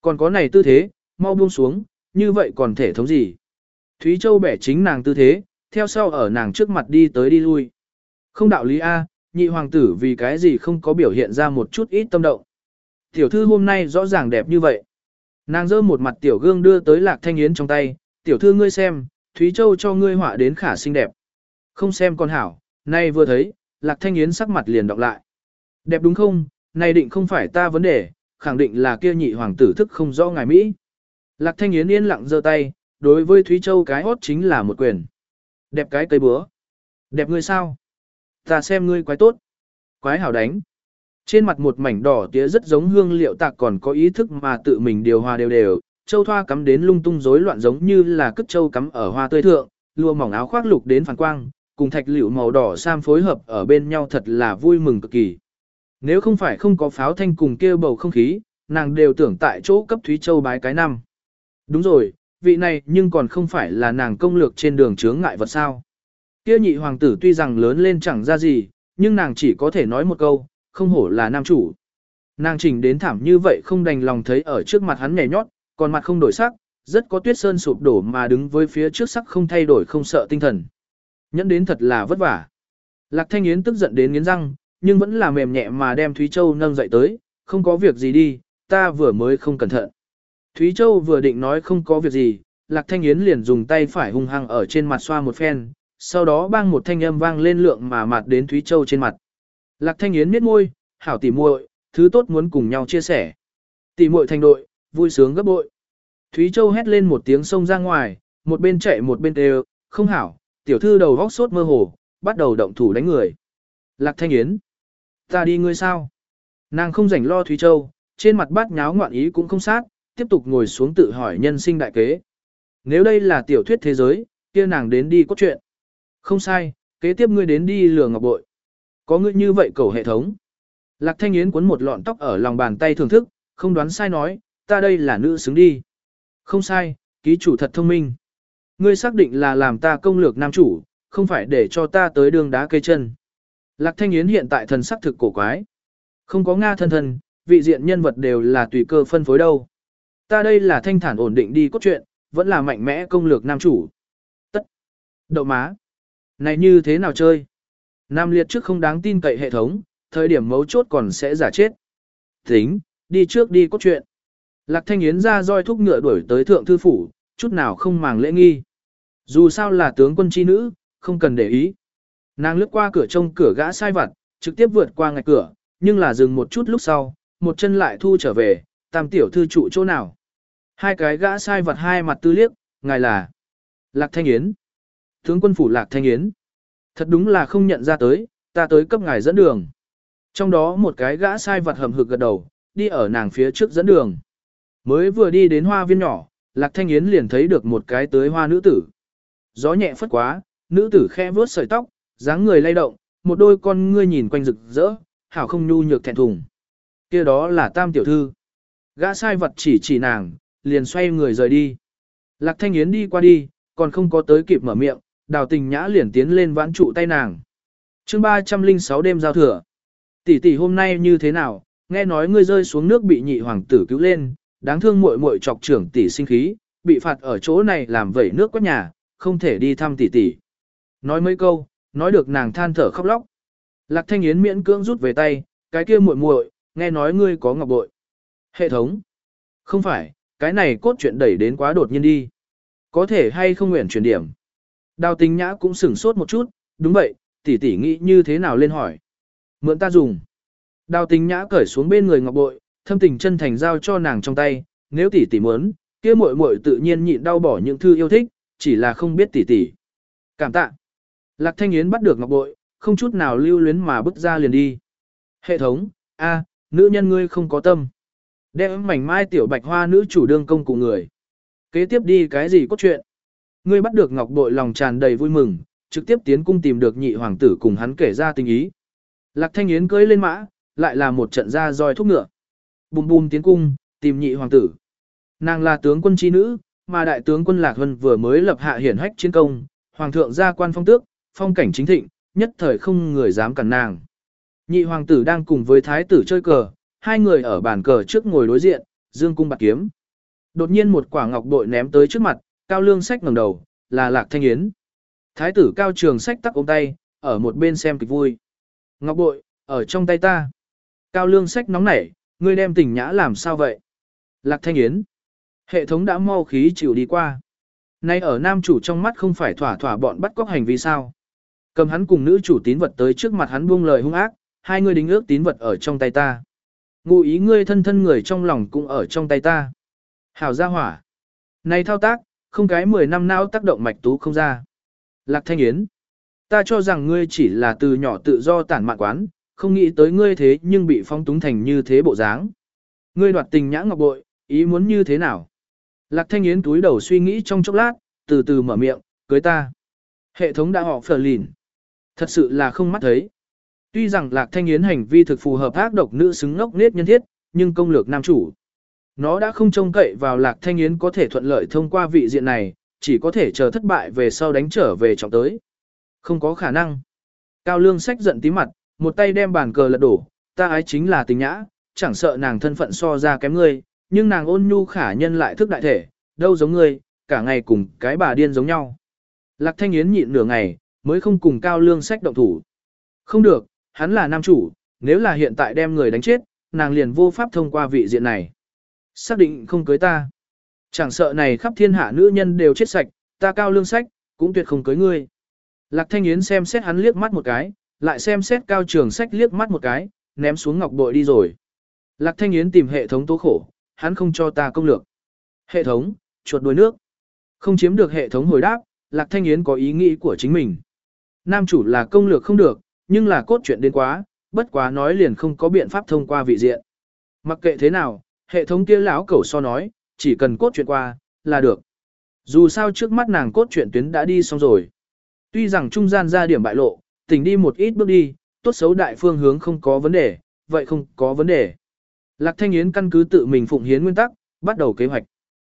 Còn có này tư thế, mau buông xuống, như vậy còn thể thống gì? Thúy Châu bẻ chính nàng tư thế, theo sau ở nàng trước mặt đi tới đi lui. Không đạo lý A, nhị hoàng tử vì cái gì không có biểu hiện ra một chút ít tâm động. Tiểu thư hôm nay rõ ràng đẹp như vậy. Nàng giơ một mặt tiểu gương đưa tới lạc thanh yến trong tay, tiểu thư ngươi xem, Thúy Châu cho ngươi họa đến khả xinh đẹp. Không xem con hảo, nay vừa thấy, lạc thanh yến sắc mặt liền đọc lại. Đẹp đúng không, này định không phải ta vấn đề, khẳng định là kia nhị hoàng tử thức không rõ ngài Mỹ. Lạc thanh yến yên lặng giơ tay, đối với Thúy Châu cái hốt chính là một quyền. Đẹp cái cây búa. Đẹp ngươi sao? Ta xem ngươi quái tốt. Quái hảo đánh. Trên mặt một mảnh đỏ tía rất giống hương liệu tạc còn có ý thức mà tự mình điều hòa đều đều, châu thoa cắm đến lung tung rối loạn giống như là cất châu cắm ở hoa tươi thượng, lụa mỏng áo khoác lục đến phản quang, cùng thạch liệu màu đỏ sam phối hợp ở bên nhau thật là vui mừng cực kỳ. Nếu không phải không có pháo thanh cùng kêu bầu không khí, nàng đều tưởng tại chỗ cấp Thúy Châu bái cái năm. Đúng rồi, vị này nhưng còn không phải là nàng công lược trên đường chướng ngại vật sao. Kia nhị hoàng tử tuy rằng lớn lên chẳng ra gì, nhưng nàng chỉ có thể nói một câu, không hổ là nam chủ. Nàng chỉnh đến thảm như vậy không đành lòng thấy ở trước mặt hắn nhảy nhót, còn mặt không đổi sắc, rất có tuyết sơn sụp đổ mà đứng với phía trước sắc không thay đổi không sợ tinh thần. Nhẫn đến thật là vất vả. Lạc Thanh Yến tức giận đến nghiến răng, nhưng vẫn là mềm nhẹ mà đem Thúy Châu nâng dậy tới, không có việc gì đi, ta vừa mới không cẩn thận. Thúy Châu vừa định nói không có việc gì, Lạc Thanh Yến liền dùng tay phải hung hăng ở trên mặt xoa một phen, sau đó bang một thanh âm vang lên lượng mà mặt đến Thúy Châu trên mặt. Lạc Thanh Yến miết môi, hảo tỉ muội, thứ tốt muốn cùng nhau chia sẻ. Tỉ muội thành đội, vui sướng gấp bội. Thúy Châu hét lên một tiếng xông ra ngoài, một bên chạy một bên đều, không hảo, tiểu thư đầu góc sốt mơ hồ, bắt đầu động thủ đánh người. Lạc Thanh Yến, ta đi ngươi sao? Nàng không rảnh lo Thúy Châu, trên mặt bát nháo ngoạn ý cũng không sát, tiếp tục ngồi xuống tự hỏi nhân sinh đại kế. Nếu đây là tiểu thuyết thế giới, kia nàng đến đi cốt truyện. Không sai, kế tiếp ngươi đến đi lừa ngọc bội. Có ngươi như vậy cầu hệ thống. Lạc Thanh Yến cuốn một lọn tóc ở lòng bàn tay thưởng thức, không đoán sai nói, ta đây là nữ xứng đi. Không sai, ký chủ thật thông minh. Ngươi xác định là làm ta công lược nam chủ, không phải để cho ta tới đường đá cây chân. Lạc Thanh Yến hiện tại thần sắc thực cổ quái. Không có Nga thân thần, vị diện nhân vật đều là tùy cơ phân phối đâu. Ta đây là thanh thản ổn định đi cốt truyện, vẫn là mạnh mẽ công lược nam chủ. Tất. Đậu má. Này như thế nào chơi? Nam liệt trước không đáng tin cậy hệ thống, thời điểm mấu chốt còn sẽ giả chết. Tính, đi trước đi cốt chuyện. Lạc Thanh Yến ra roi thúc ngựa đuổi tới thượng thư phủ, chút nào không màng lễ nghi. Dù sao là tướng quân chi nữ, không cần để ý. Nàng lướt qua cửa trông cửa gã sai vặt, trực tiếp vượt qua ngạch cửa, nhưng là dừng một chút lúc sau, một chân lại thu trở về, tam tiểu thư trụ chỗ nào. Hai cái gã sai vặt hai mặt tư liếc, ngài là Lạc Thanh Yến. Tướng quân phủ Lạc Thanh Yến. Thật đúng là không nhận ra tới, ta tới cấp ngài dẫn đường. Trong đó một cái gã sai vặt hầm hực gật đầu, đi ở nàng phía trước dẫn đường. Mới vừa đi đến hoa viên nhỏ, Lạc Thanh Yến liền thấy được một cái tới hoa nữ tử. Gió nhẹ phất quá, nữ tử khe vuốt sợi tóc, dáng người lay động, một đôi con ngươi nhìn quanh rực rỡ, hảo không nhu nhược thẹn thùng. kia đó là tam tiểu thư. Gã sai vật chỉ chỉ nàng, liền xoay người rời đi. Lạc Thanh Yến đi qua đi, còn không có tới kịp mở miệng, đào tình nhã liền tiến lên vãn trụ tay nàng. chương 306 đêm giao thừa. Tỷ tỷ hôm nay như thế nào, nghe nói ngươi rơi xuống nước bị nhị hoàng tử cứu lên, đáng thương muội muội chọc trưởng tỷ sinh khí, bị phạt ở chỗ này làm vẩy nước quét nhà, không thể đi thăm tỷ tỷ. Nói mấy câu, nói được nàng than thở khóc lóc. Lạc Thanh Yến miễn cưỡng rút về tay, cái kia muội muội, nghe nói ngươi có ngọc bội. Hệ thống. Không phải, cái này cốt truyện đẩy đến quá đột nhiên đi. Có thể hay không nguyện chuyển điểm. Đào tình nhã cũng sửng sốt một chút, đúng vậy, tỷ tỷ nghĩ như thế nào lên hỏi. Mượn ta dùng. Đào tình nhã cởi xuống bên người ngọc bội, thâm tình chân thành giao cho nàng trong tay, nếu tỷ tỷ muốn, kia muội muội tự nhiên nhịn đau bỏ những thư yêu thích, chỉ là không biết tỷ tỷ. Cảm tạ. Lạc Thanh Yến bắt được ngọc bội, không chút nào lưu luyến mà bước ra liền đi. Hệ thống, a, nữ nhân ngươi không có tâm. Đem mảnh mai tiểu bạch hoa nữ chủ đương công cụ người. Kế tiếp đi cái gì cốt chuyện? Ngươi bắt được ngọc bội lòng tràn đầy vui mừng, trực tiếp tiến cung tìm được nhị hoàng tử cùng hắn kể ra tình ý. Lạc Thanh Yến cưỡi lên mã, lại là một trận ra roi thúc ngựa. Bùm bùm tiến cung, tìm nhị hoàng tử. Nàng là tướng quân chi nữ, mà đại tướng quân Lạc Vân vừa mới lập hạ hiển hách chiến công, hoàng thượng gia quan phong tước, phong cảnh chính thịnh, nhất thời không người dám cản nàng. Nhị hoàng tử đang cùng với thái tử chơi cờ, hai người ở bàn cờ trước ngồi đối diện, dương cung bạc kiếm. Đột nhiên một quả ngọc bội ném tới trước mặt, cao lương sách ngẩng đầu, là lạc thanh yến. Thái tử cao trường sách tắc ôm tay, ở một bên xem kịch vui. Ngọc bội, ở trong tay ta. Cao lương sách nóng nảy, ngươi đem tình nhã làm sao vậy? Lạc thanh yến. Hệ thống đã mau khí chịu đi qua. Nay ở nam chủ trong mắt không phải thỏa thỏa bọn bắt cóc hành vi sao. Cầm hắn cùng nữ chủ tín vật tới trước mặt hắn buông lời hung ác, hai người đính ước tín vật ở trong tay ta. Ngụ ý ngươi thân thân người trong lòng cũng ở trong tay ta. Hảo gia hỏa. Này thao tác, không cái 10 năm não tác động mạch tú không ra. Lạc Thanh Yến. Ta cho rằng ngươi chỉ là từ nhỏ tự do tản mạn quán, không nghĩ tới ngươi thế nhưng bị phong túng thành như thế bộ dáng. Ngươi đoạt tình nhã ngọc bội, ý muốn như thế nào? Lạc Thanh Yến túi đầu suy nghĩ trong chốc lát, từ từ mở miệng, cưới ta. Hệ thống đã họ phở lìn. Thật sự là không mắt thấy. Tuy rằng Lạc Thanh Yến hành vi thực phù hợp ác độc nữ xứng ngốc nết nhân thiết, nhưng công lược nam chủ. Nó đã không trông cậy vào Lạc Thanh Yến có thể thuận lợi thông qua vị diện này, chỉ có thể chờ thất bại về sau đánh trở về trọng tới. Không có khả năng. Cao Lương sách giận tí mặt, một tay đem bàn cờ lật đổ, ta ái chính là tình nhã, chẳng sợ nàng thân phận so ra kém ngươi, nhưng nàng ôn nhu khả nhân lại thức đại thể, đâu giống ngươi, cả ngày cùng cái bà điên giống nhau. Lạc Thanh Yến nhịn nửa ngày, mới không cùng Cao Lương sách động thủ. Không được, hắn là nam chủ, nếu là hiện tại đem người đánh chết, nàng liền vô pháp thông qua vị diện này. Xác định không cưới ta. Chẳng sợ này khắp thiên hạ nữ nhân đều chết sạch, ta Cao Lương sách, cũng tuyệt không cưới ngươi. Lạc Thanh Yến xem xét hắn liếc mắt một cái, lại xem xét Cao Trường sách liếc mắt một cái, ném xuống ngọc bội đi rồi. Lạc Thanh Yến tìm hệ thống tố khổ, hắn không cho ta công lược. Hệ thống, chuột đuôi nước. Không chiếm được hệ thống hồi đáp, Lạc Thanh Yến có ý nghĩ của chính mình. Nam chủ là công lược không được, nhưng là cốt truyện đến quá, bất quá nói liền không có biện pháp thông qua vị diện. Mặc kệ thế nào, hệ thống kia lão cẩu so nói, chỉ cần cốt truyện qua, là được. Dù sao trước mắt nàng cốt truyện tuyến đã đi xong rồi. Tuy rằng trung gian ra điểm bại lộ, tỉnh đi một ít bước đi, tốt xấu đại phương hướng không có vấn đề, vậy không có vấn đề. Lạc Thanh Yến căn cứ tự mình phụng hiến nguyên tắc, bắt đầu kế hoạch.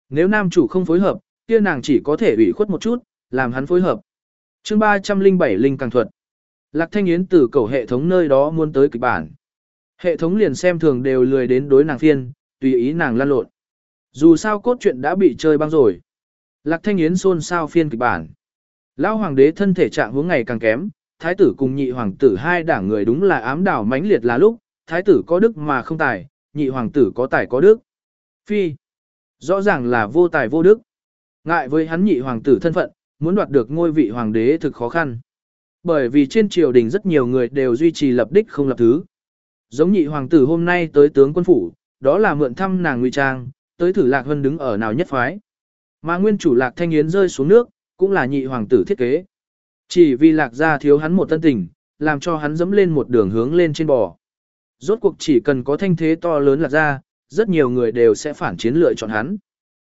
Nếu nam chủ không phối hợp, kia nàng chỉ có thể ủy khuất một chút, làm hắn phối hợp. chương 307 Linh Càng Thuật Lạc Thanh Yến từ cầu hệ thống nơi đó muốn tới kịch bản. Hệ thống liền xem thường đều lười đến đối nàng phiên, tùy ý nàng lan lộn. Dù sao cốt truyện đã bị chơi băng rồi. Lạc Thanh Yến xôn xao phiên kịch bản. Lão hoàng đế thân thể trạng hướng ngày càng kém, thái tử cùng nhị hoàng tử hai đảng người đúng là ám đảo mãnh liệt là lúc, thái tử có đức mà không tài, nhị hoàng tử có tài có đức. Phi. Rõ ràng là vô tài vô đức. Ngại với hắn nhị hoàng tử thân phận, muốn đoạt được ngôi vị hoàng đế thực khó khăn. Bởi vì trên triều đình rất nhiều người đều duy trì lập đích không lập thứ. Giống nhị hoàng tử hôm nay tới tướng quân phủ, đó là mượn thăm nàng nguy trang, tới thử lạc Vân đứng ở nào nhất phái. Mà nguyên chủ lạc thanh yến rơi xuống nước, cũng là nhị hoàng tử thiết kế. Chỉ vì lạc gia thiếu hắn một tân tình, làm cho hắn dẫm lên một đường hướng lên trên bò. Rốt cuộc chỉ cần có thanh thế to lớn lạc gia, rất nhiều người đều sẽ phản chiến lựa chọn hắn.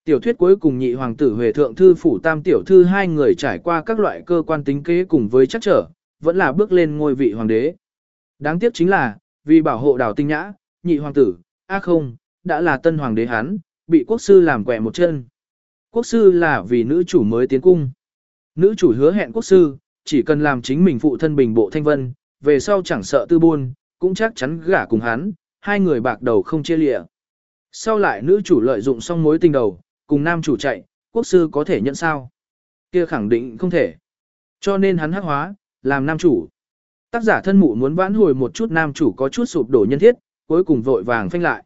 Tiểu thuyết cuối cùng nhị hoàng tử Huệ thượng thư phủ tam tiểu thư hai người trải qua các loại cơ quan tính kế cùng với chắc trở, vẫn là bước lên ngôi vị hoàng đế. Đáng tiếc chính là, vì bảo hộ đào tinh nhã, nhị hoàng tử, a không, đã là tân hoàng đế hắn, bị quốc sư làm quẹ một chân. Quốc sư là vì nữ chủ mới tiến cung. Nữ chủ hứa hẹn quốc sư, chỉ cần làm chính mình phụ thân bình bộ thanh vân, về sau chẳng sợ tư buôn, cũng chắc chắn gả cùng hắn, hai người bạc đầu không chia lịa. Sau lại nữ chủ lợi dụng xong mối tình đầu, cùng nam chủ chạy, quốc sư có thể nhận sao? Kia khẳng định không thể. Cho nên hắn hắc hóa, làm nam chủ. Tác giả thân mụ muốn vãn hồi một chút nam chủ có chút sụp đổ nhân thiết, cuối cùng vội vàng phanh lại.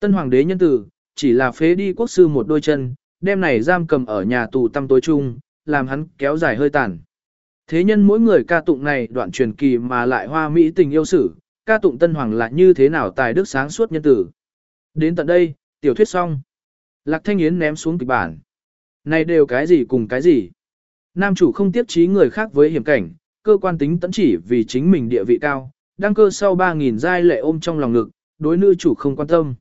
Tân hoàng đế nhân tử, chỉ là phế đi quốc sư một đôi chân, đem này giam cầm ở nhà tù tăm tối chung, làm hắn kéo dài hơi tàn. Thế nhân mỗi người ca tụng này đoạn truyền kỳ mà lại hoa mỹ tình yêu sử, ca tụng tân hoàng là như thế nào tài đức sáng suốt nhân tử. Đến tận đây, tiểu thuyết xong. Lạc Thanh Yến ném xuống kịch bản. Này đều cái gì cùng cái gì? Nam chủ không tiếp trí người khác với hiểm cảnh, cơ quan tính tẫn chỉ vì chính mình địa vị cao, đăng cơ sau 3.000 giai lệ ôm trong lòng ngực, đối nữ chủ không quan tâm.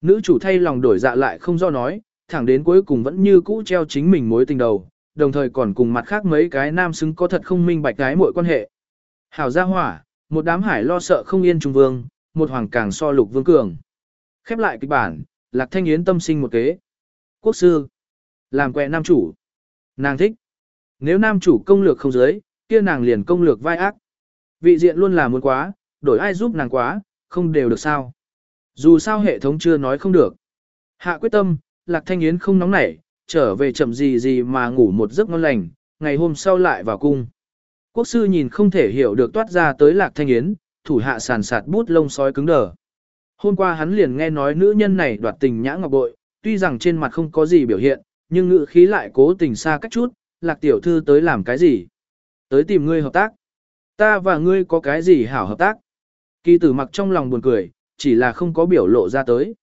Nữ chủ thay lòng đổi dạ lại không do nói, thẳng đến cuối cùng vẫn như cũ treo chính mình mối tình đầu, đồng thời còn cùng mặt khác mấy cái nam xứng có thật không minh bạch cái mọi quan hệ. Hảo gia hỏa, một đám hải lo sợ không yên trung vương, một hoàng càng so lục vương cường. Khép lại kịch bản, Lạc Thanh Yến tâm sinh một kế. Quốc sư. Làm quẹ nam chủ. Nàng thích. Nếu nam chủ công lược không giới, kia nàng liền công lược vai ác. Vị diện luôn là muốn quá, đổi ai giúp nàng quá, không đều được sao. Dù sao hệ thống chưa nói không được. Hạ quyết tâm, Lạc Thanh Yến không nóng nảy, trở về chậm gì gì mà ngủ một giấc ngon lành, ngày hôm sau lại vào cung. Quốc sư nhìn không thể hiểu được toát ra tới Lạc Thanh Yến, thủ hạ sàn sạt bút lông sói cứng đờ. Hôm qua hắn liền nghe nói nữ nhân này đoạt tình nhã ngọc bội, tuy rằng trên mặt không có gì biểu hiện, nhưng ngữ khí lại cố tình xa cách chút, lạc tiểu thư tới làm cái gì? Tới tìm ngươi hợp tác. Ta và ngươi có cái gì hảo hợp tác? Kỳ tử mặc trong lòng buồn cười, chỉ là không có biểu lộ ra tới.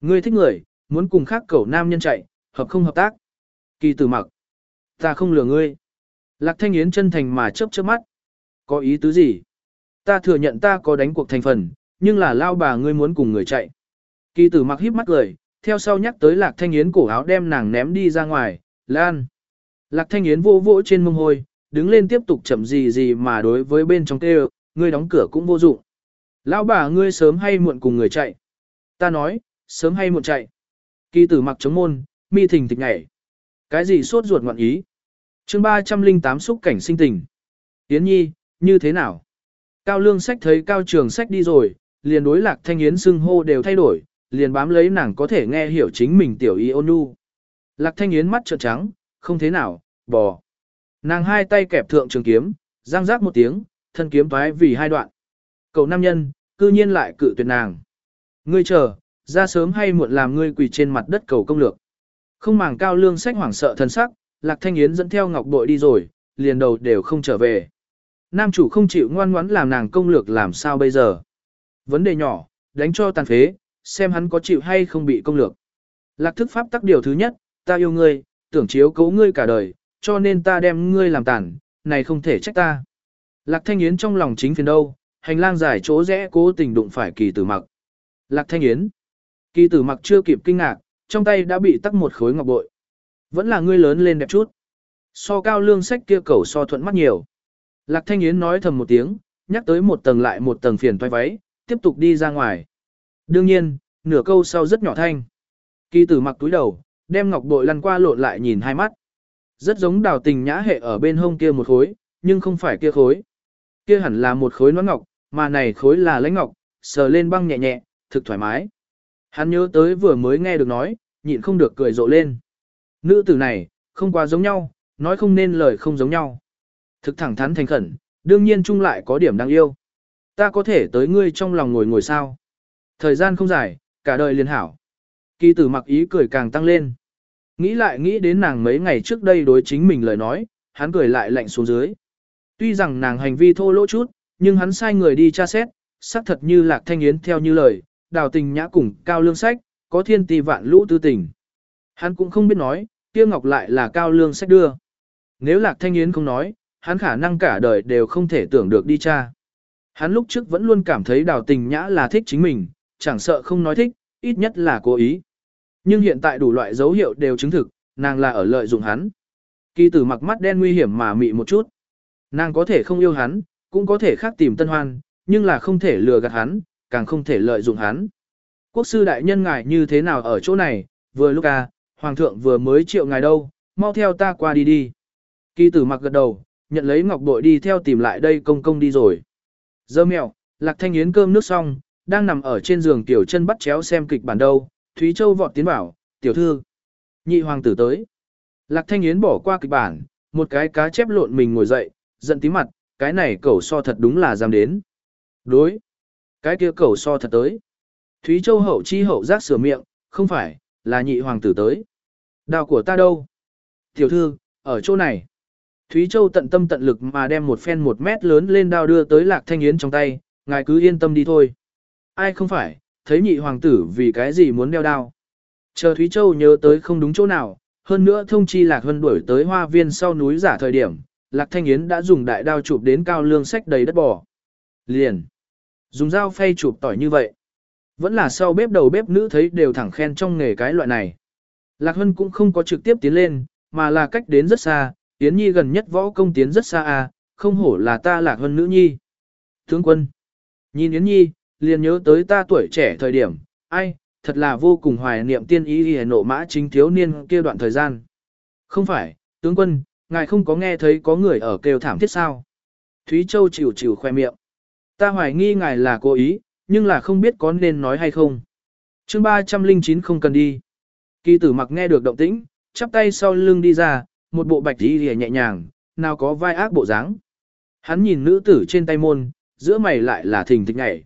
Ngươi thích người, muốn cùng khác cẩu nam nhân chạy, hợp không hợp tác. Kỳ tử mặc. Ta không lừa ngươi. Lạc thanh yến chân thành mà chớp chớp mắt. Có ý tứ gì? Ta thừa nhận ta có đánh cuộc thành phần, nhưng là lao bà ngươi muốn cùng người chạy. Kỳ tử mặc híp mắt cười, theo sau nhắc tới lạc thanh yến cổ áo đem nàng ném đi ra ngoài, lan. Lạc thanh yến vô vỗ trên mông hôi, đứng lên tiếp tục chậm gì gì mà đối với bên trong kêu, ngươi đóng cửa cũng vô dụng. Lão bà ngươi sớm hay muộn cùng người chạy. Ta nói, sớm hay muộn chạy. Kỳ tử mặc chống môn, mi thình thịch nhảy. Cái gì sốt ruột ngoạn ý? chương 308 xúc cảnh sinh tình. Yến nhi, như thế nào? Cao lương sách thấy cao trường sách đi rồi, liền đối lạc thanh yến xưng hô đều thay đổi, liền bám lấy nàng có thể nghe hiểu chính mình tiểu y ôn nhu. Lạc thanh yến mắt trợn trắng, không thế nào, bò. Nàng hai tay kẹp thượng trường kiếm, răng rác một tiếng, thân kiếm thoái vì hai đoạn. Cậu nam nhân, cư nhiên lại cự tuyệt nàng. Ngươi chờ, ra sớm hay muộn làm ngươi quỳ trên mặt đất cầu công lược. Không màng cao lương sách hoảng sợ thân sắc, Lạc Thanh Yến dẫn theo ngọc bội đi rồi, liền đầu đều không trở về. Nam chủ không chịu ngoan ngoãn làm nàng công lược làm sao bây giờ. Vấn đề nhỏ, đánh cho tàn phế, xem hắn có chịu hay không bị công lược. Lạc thức pháp tắc điều thứ nhất, ta yêu ngươi, tưởng chiếu cấu ngươi cả đời, cho nên ta đem ngươi làm tàn, này không thể trách ta. Lạc Thanh Yến trong lòng chính phiền đâu, hành lang dài chỗ rẽ cố tình đụng phải kỳ tử mặc. Lạc Thanh Yến. Kỳ tử mặc chưa kịp kinh ngạc, trong tay đã bị tắc một khối ngọc bội. Vẫn là ngươi lớn lên đẹp chút. So cao lương sách kia cẩu so thuận mắt nhiều. Lạc Thanh Yến nói thầm một tiếng, nhắc tới một tầng lại một tầng phiền toái váy, tiếp tục đi ra ngoài. Đương nhiên, nửa câu sau rất nhỏ thanh. Kỳ tử mặc túi đầu, đem ngọc bội lăn qua lộn lại nhìn hai mắt. Rất giống đào tình nhã hệ ở bên hông kia một khối, nhưng không phải kia khối. Kia hẳn là một khối nón ngọc, mà này khối là lãnh ngọc, sờ lên băng nhẹ nhẹ, thực thoải mái. Hắn nhớ tới vừa mới nghe được nói, nhịn không được cười rộ lên. Nữ tử này, không quá giống nhau, nói không nên lời không giống nhau. Thực thẳng thắn thành khẩn, đương nhiên chung lại có điểm đáng yêu. Ta có thể tới ngươi trong lòng ngồi ngồi sao. Thời gian không dài, cả đời liền hảo. Kỳ tử mặc ý cười càng tăng lên. Nghĩ lại nghĩ đến nàng mấy ngày trước đây đối chính mình lời nói, hắn cười lại lạnh xuống dưới. Tuy rằng nàng hành vi thô lỗ chút, nhưng hắn sai người đi tra xét, xác thật như lạc thanh yến theo như lời, đào tình nhã cùng cao lương sách, có thiên tỷ vạn lũ tư tình. Hắn cũng không biết nói, kia ngọc lại là cao lương sách đưa. Nếu lạc thanh yến không nói, hắn khả năng cả đời đều không thể tưởng được đi tra. Hắn lúc trước vẫn luôn cảm thấy đào tình nhã là thích chính mình, chẳng sợ không nói thích, ít nhất là cố ý. Nhưng hiện tại đủ loại dấu hiệu đều chứng thực, nàng là ở lợi dụng hắn. Kỳ tử mặc mắt đen nguy hiểm mà mị một chút. Nàng có thể không yêu hắn, cũng có thể khác tìm tân hoan, nhưng là không thể lừa gạt hắn, càng không thể lợi dụng hắn. Quốc sư đại nhân ngài như thế nào ở chỗ này, vừa lúc à, hoàng thượng vừa mới triệu ngài đâu, mau theo ta qua đi đi. Kỳ tử mặc gật đầu, nhận lấy ngọc bội đi theo tìm lại đây công công đi rồi. Dơ mèo, lạc thanh yến cơm nước xong, đang nằm ở trên giường tiểu chân bắt chéo xem kịch bản đâu, Thúy Châu vọt tiến bảo, tiểu thư. Nhị hoàng tử tới. Lạc thanh yến bỏ qua kịch bản, một cái cá chép lộn mình ngồi dậy, giận tí mặt, cái này cẩu so thật đúng là dám đến. Đối. Cái kia cẩu so thật tới. Thúy Châu hậu chi hậu giác sửa miệng, không phải, là nhị hoàng tử tới. Đào của ta đâu? Tiểu thư, ở chỗ này. Thúy Châu tận tâm tận lực mà đem một phen một mét lớn lên đao đưa tới Lạc Thanh Yến trong tay, ngài cứ yên tâm đi thôi. Ai không phải, thấy nhị hoàng tử vì cái gì muốn đeo đao. Chờ Thúy Châu nhớ tới không đúng chỗ nào, hơn nữa thông chi Lạc Hân đuổi tới hoa viên sau núi giả thời điểm, Lạc Thanh Yến đã dùng đại đao chụp đến cao lương sách đầy đất bò. Liền. Dùng dao phay chụp tỏi như vậy. Vẫn là sau bếp đầu bếp nữ thấy đều thẳng khen trong nghề cái loại này. Lạc Hân cũng không có trực tiếp tiến lên, mà là cách đến rất xa, Yến Nhi gần nhất võ công tiến rất xa à, không hổ là ta Lạc Hân nữ nhi. Tướng quân. Nhìn Yến Nhi, liền nhớ tới ta tuổi trẻ thời điểm, ai, thật là vô cùng hoài niệm tiên ý hề nộ mã chính thiếu niên kia đoạn thời gian. Không phải, tướng quân, ngài không có nghe thấy có người ở kêu thảm thiết sao. Thúy Châu chịu chịu khoe miệng. Ta hoài nghi ngài là cố ý, nhưng là không biết có nên nói hay không. chương 309 không cần đi. Kỳ tử mặc nghe được động tĩnh, chắp tay sau lưng đi ra, một bộ bạch đi lìa nhẹ nhàng, nào có vai ác bộ dáng. Hắn nhìn nữ tử trên tay môn, giữa mày lại là thình thịch nhảy.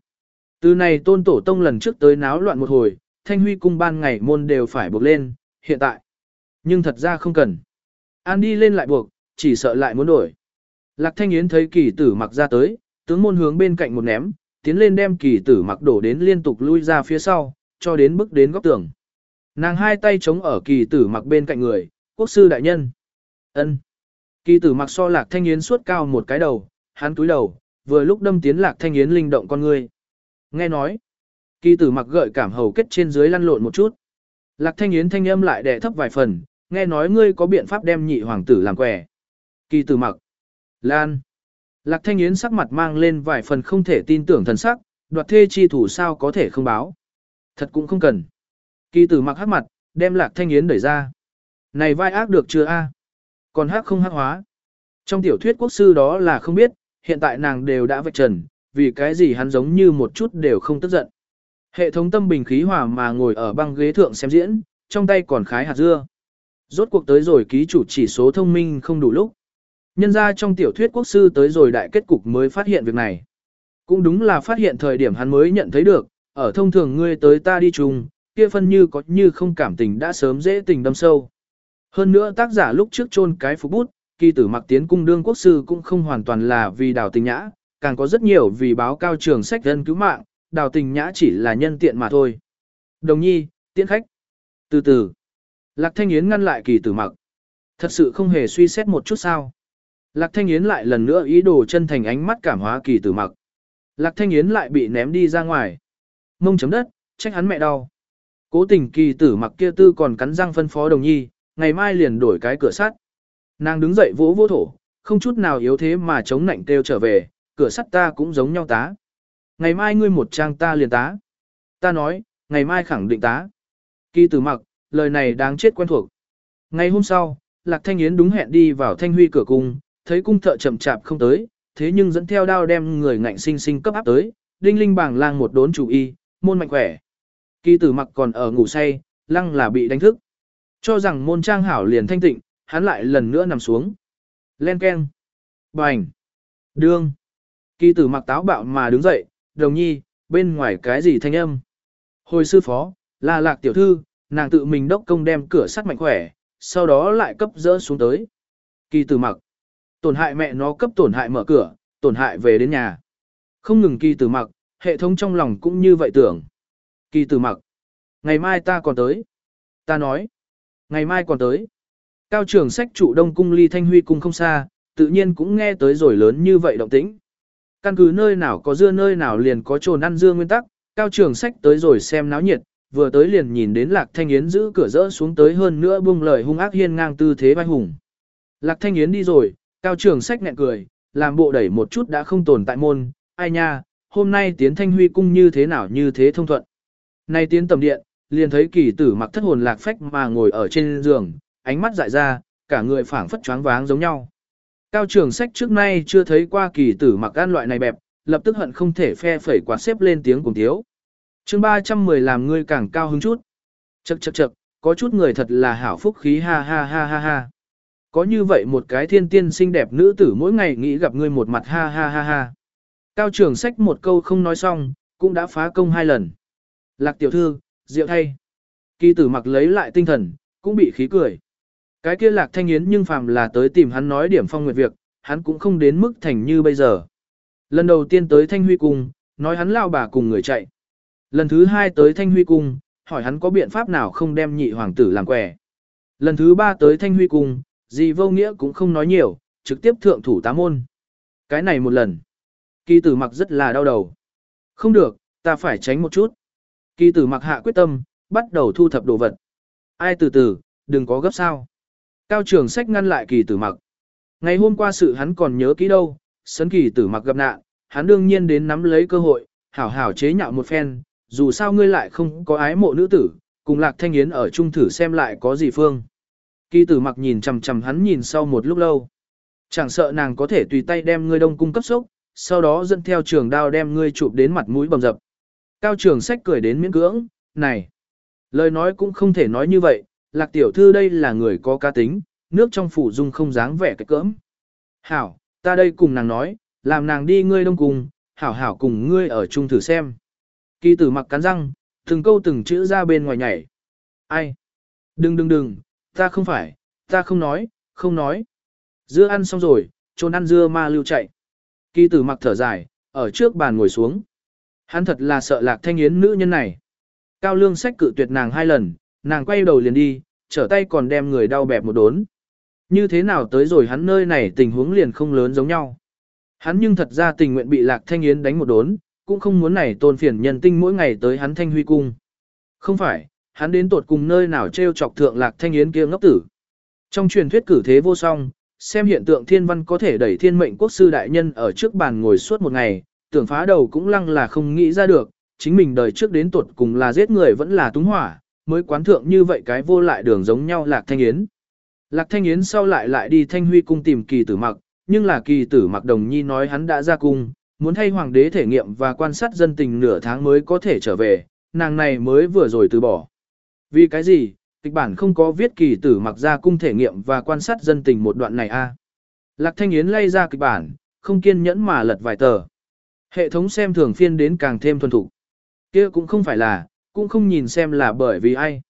Từ này tôn tổ tông lần trước tới náo loạn một hồi, thanh huy cung ban ngày môn đều phải buộc lên, hiện tại. Nhưng thật ra không cần. An đi lên lại buộc, chỉ sợ lại muốn đổi. Lạc thanh yến thấy kỳ tử mặc ra tới, tướng môn hướng bên cạnh một ném, tiến lên đem kỳ tử mặc đổ đến liên tục lui ra phía sau, cho đến bước đến góc tường. Nàng hai tay chống ở kỳ tử mặc bên cạnh người, quốc sư đại nhân. ân Kỳ tử mặc so lạc thanh yến suốt cao một cái đầu, hắn túi đầu, vừa lúc đâm tiến lạc thanh yến linh động con người, Nghe nói, kỳ tử mặc gợi cảm hầu kết trên dưới lăn lộn một chút. Lạc thanh yến thanh âm lại đè thấp vài phần, nghe nói ngươi có biện pháp đem nhị hoàng tử làm quẻ. Kỳ tử mặc, lan. Lạc thanh yến sắc mặt mang lên vài phần không thể tin tưởng thần sắc, đoạt thê chi thủ sao có thể không báo. Thật cũng không cần. Kỳ tử mặc hắc mặt, đem lạc thanh yến đẩy ra. Này vai ác được chưa a? Còn hắc không hắc hóa. Trong tiểu thuyết quốc sư đó là không biết, hiện tại nàng đều đã vạch trần, vì cái gì hắn giống như một chút đều không tức giận. Hệ thống tâm bình khí hòa mà ngồi ở băng ghế thượng xem diễn, trong tay còn khái hạt dưa. Rốt cuộc tới rồi ký chủ chỉ số thông minh không đủ lúc. Nhân ra trong tiểu thuyết quốc sư tới rồi đại kết cục mới phát hiện việc này. Cũng đúng là phát hiện thời điểm hắn mới nhận thấy được, ở thông thường ngươi tới ta đi chung, kia phân như có như không cảm tình đã sớm dễ tình đâm sâu. Hơn nữa tác giả lúc trước chôn cái phục bút, kỳ tử mặc tiến cung đương quốc sư cũng không hoàn toàn là vì đào tình nhã, càng có rất nhiều vì báo cao trường sách dân cứu mạng, đào tình nhã chỉ là nhân tiện mà thôi. Đồng nhi, tiễn khách. Từ từ, Lạc Thanh Yến ngăn lại kỳ tử mặc. Thật sự không hề suy xét một chút sao. Lạc Thanh Yến lại lần nữa ý đồ chân thành ánh mắt cảm hóa kỳ tử mặc. Lạc Thanh Yến lại bị ném đi ra ngoài. Mông chấm đất, trách hắn mẹ đau. Cố tình kỳ tử mặc kia tư còn cắn răng phân phó đồng nhi, ngày mai liền đổi cái cửa sắt. Nàng đứng dậy vỗ vỗ thổ, không chút nào yếu thế mà chống nạnh kêu trở về, cửa sắt ta cũng giống nhau tá. Ngày mai ngươi một trang ta liền tá. Ta nói, ngày mai khẳng định tá. Kỳ tử mặc, lời này đáng chết quen thuộc. Ngày hôm sau, Lạc Thanh Yến đúng hẹn đi vào Thanh Huy cửa cung, thấy cung thợ chậm chạp không tới, thế nhưng dẫn theo đao đem người ngạnh sinh sinh cấp áp tới, đinh linh bảng lang một đốn chủ y, môn mạnh khỏe. Kỳ tử mặc còn ở ngủ say, lăng là bị đánh thức. Cho rằng môn trang hảo liền thanh tịnh, hắn lại lần nữa nằm xuống. Len keng. Bành. Đương. Kỳ tử mặc táo bạo mà đứng dậy, đồng nhi, bên ngoài cái gì thanh âm. Hồi sư phó, là lạc tiểu thư, nàng tự mình đốc công đem cửa sắt mạnh khỏe, sau đó lại cấp dỡ xuống tới. Kỳ tử mặc. Tổn hại mẹ nó cấp tổn hại mở cửa, tổn hại về đến nhà. Không ngừng kỳ tử mặc, hệ thống trong lòng cũng như vậy tưởng. Kỳ tử mặc. Ngày mai ta còn tới. Ta nói. Ngày mai còn tới. Cao trường sách trụ đông cung ly thanh huy cung không xa, tự nhiên cũng nghe tới rồi lớn như vậy động tĩnh. Căn cứ nơi nào có dưa nơi nào liền có trồn ăn dưa nguyên tắc, cao trường sách tới rồi xem náo nhiệt, vừa tới liền nhìn đến lạc thanh yến giữ cửa rỡ xuống tới hơn nữa bung lời hung ác hiên ngang tư thế vai hùng. Lạc thanh yến đi rồi, cao trường sách nhẹ cười, làm bộ đẩy một chút đã không tồn tại môn, ai nha, hôm nay tiến thanh huy cung như thế nào như thế thông thuận. Nay tiến tầm điện, liền thấy kỳ tử mặc thất hồn lạc phách mà ngồi ở trên giường, ánh mắt dại ra, cả người phảng phất choáng váng giống nhau. Cao trường sách trước nay chưa thấy qua kỳ tử mặc gan loại này bẹp, lập tức hận không thể phe phẩy quạt xếp lên tiếng cùng thiếu chương 310 làm ngươi càng cao hứng chút. Chậc chậc chậc, có chút người thật là hảo phúc khí ha ha ha ha ha. Có như vậy một cái thiên tiên xinh đẹp nữ tử mỗi ngày nghĩ gặp ngươi một mặt ha ha ha ha. Cao trưởng sách một câu không nói xong, cũng đã phá công hai lần. Lạc tiểu thư, rượu thay. Kỳ tử mặc lấy lại tinh thần, cũng bị khí cười. Cái kia lạc thanh yến nhưng phàm là tới tìm hắn nói điểm phong nguyệt việc, hắn cũng không đến mức thành như bây giờ. Lần đầu tiên tới thanh huy cung, nói hắn lao bà cùng người chạy. Lần thứ hai tới thanh huy cung, hỏi hắn có biện pháp nào không đem nhị hoàng tử làm quẻ. Lần thứ ba tới thanh huy cung, gì vô nghĩa cũng không nói nhiều, trực tiếp thượng thủ tá môn. Cái này một lần. Kỳ tử mặc rất là đau đầu. Không được, ta phải tránh một chút. Kỳ tử mặc hạ quyết tâm, bắt đầu thu thập đồ vật. Ai từ từ, đừng có gấp sao. Cao trường sách ngăn lại kỳ tử mặc. Ngày hôm qua sự hắn còn nhớ kỹ đâu, sấn kỳ tử mặc gặp nạn, hắn đương nhiên đến nắm lấy cơ hội, hảo hảo chế nhạo một phen, dù sao ngươi lại không có ái mộ nữ tử, cùng lạc thanh yến ở chung thử xem lại có gì phương. Kỳ tử mặc nhìn chằm chằm hắn nhìn sau một lúc lâu. Chẳng sợ nàng có thể tùy tay đem ngươi đông cung cấp sốc, sau đó dẫn theo trường đao đem ngươi chụp đến mặt mũi bầm dập. Cao trường sách cười đến miễn cưỡng, này. Lời nói cũng không thể nói như vậy, lạc tiểu thư đây là người có ca tính, nước trong phủ dung không dáng vẻ cái cỡm. Hảo, ta đây cùng nàng nói, làm nàng đi ngươi đông cùng, hảo hảo cùng ngươi ở chung thử xem. Kỳ tử mặc cắn răng, từng câu từng chữ ra bên ngoài nhảy. Ai? Đừng đừng đừng, ta không phải, ta không nói, không nói. Dưa ăn xong rồi, trốn ăn dưa ma lưu chạy. Kỳ tử mặc thở dài, ở trước bàn ngồi xuống. Hắn thật là sợ lạc thanh yến nữ nhân này. Cao lương sách cự tuyệt nàng hai lần, nàng quay đầu liền đi, trở tay còn đem người đau bẹp một đốn. Như thế nào tới rồi hắn nơi này tình huống liền không lớn giống nhau. Hắn nhưng thật ra tình nguyện bị Lạc Thanh Yến đánh một đốn, cũng không muốn này tôn phiền nhân tinh mỗi ngày tới hắn thanh huy cung. Không phải, hắn đến tột cùng nơi nào treo chọc thượng Lạc Thanh Yến kia ngốc tử. Trong truyền thuyết cử thế vô song, xem hiện tượng thiên văn có thể đẩy thiên mệnh quốc sư đại nhân ở trước bàn ngồi suốt một ngày, tưởng phá đầu cũng lăng là không nghĩ ra được, chính mình đời trước đến tuột cùng là giết người vẫn là túng hỏa, mới quán thượng như vậy cái vô lại đường giống nhau Lạc Thanh Yến. Lạc Thanh Yến sau lại lại đi Thanh Huy cung tìm kỳ tử mặc, nhưng là kỳ tử mặc đồng nhi nói hắn đã ra cung, muốn thay hoàng đế thể nghiệm và quan sát dân tình nửa tháng mới có thể trở về, nàng này mới vừa rồi từ bỏ. Vì cái gì, kịch bản không có viết kỳ tử mặc ra cung thể nghiệm và quan sát dân tình một đoạn này a Lạc Thanh Yến lay ra kịch bản, không kiên nhẫn mà lật vài tờ. Hệ thống xem thường phiên đến càng thêm thuần thục. kia cũng không phải là, cũng không nhìn xem là bởi vì ai.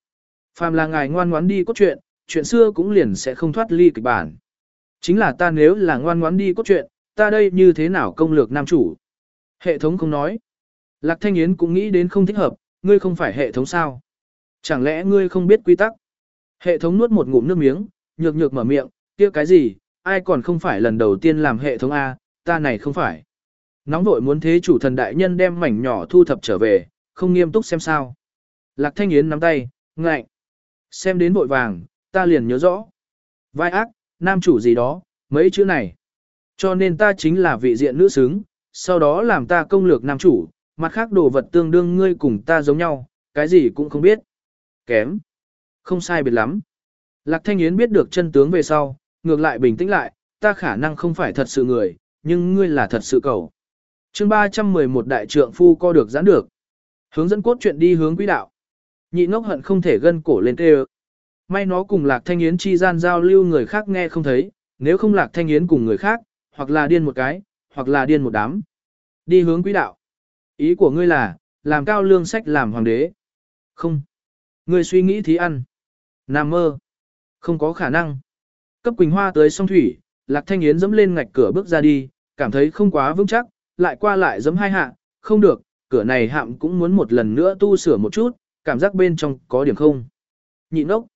Phàm là ngài ngoan ngoãn đi cốt truyện, chuyện xưa cũng liền sẽ không thoát ly kịch bản. Chính là ta nếu là ngoan ngoãn đi cốt truyện, ta đây như thế nào công lược nam chủ? Hệ thống không nói. Lạc Thanh Yến cũng nghĩ đến không thích hợp, ngươi không phải hệ thống sao? Chẳng lẽ ngươi không biết quy tắc? Hệ thống nuốt một ngụm nước miếng, nhược nhược mở miệng, kia cái gì, ai còn không phải lần đầu tiên làm hệ thống A, ta này không phải. Nóng vội muốn thế chủ thần đại nhân đem mảnh nhỏ thu thập trở về, không nghiêm túc xem sao. Lạc Thanh Yến nắm tay, ngạnh. Xem đến vội vàng, ta liền nhớ rõ. Vai ác, nam chủ gì đó, mấy chữ này. Cho nên ta chính là vị diện nữ xứng, sau đó làm ta công lược nam chủ, mặt khác đồ vật tương đương ngươi cùng ta giống nhau, cái gì cũng không biết. Kém. Không sai biệt lắm. Lạc Thanh Yến biết được chân tướng về sau, ngược lại bình tĩnh lại, ta khả năng không phải thật sự người, nhưng ngươi là thật sự cầu. chương 311 đại trượng phu co được giãn được. Hướng dẫn cốt chuyện đi hướng quỹ đạo. Nhị ngốc hận không thể gân cổ lên tê May nó cùng Lạc Thanh Yến chi gian giao lưu người khác nghe không thấy, nếu không Lạc Thanh Yến cùng người khác, hoặc là điên một cái, hoặc là điên một đám. Đi hướng quỹ đạo. Ý của ngươi là, làm cao lương sách làm hoàng đế. Không. Ngươi suy nghĩ thí ăn. Nam mơ. Không có khả năng. Cấp Quỳnh Hoa tới song thủy, Lạc Thanh Yến dẫm lên ngạch cửa bước ra đi, cảm thấy không quá vững chắc, lại qua lại dẫm hai hạ, không được, cửa này hạm cũng muốn một lần nữa tu sửa một chút, cảm giác bên trong có điểm không. Nhịn ốc.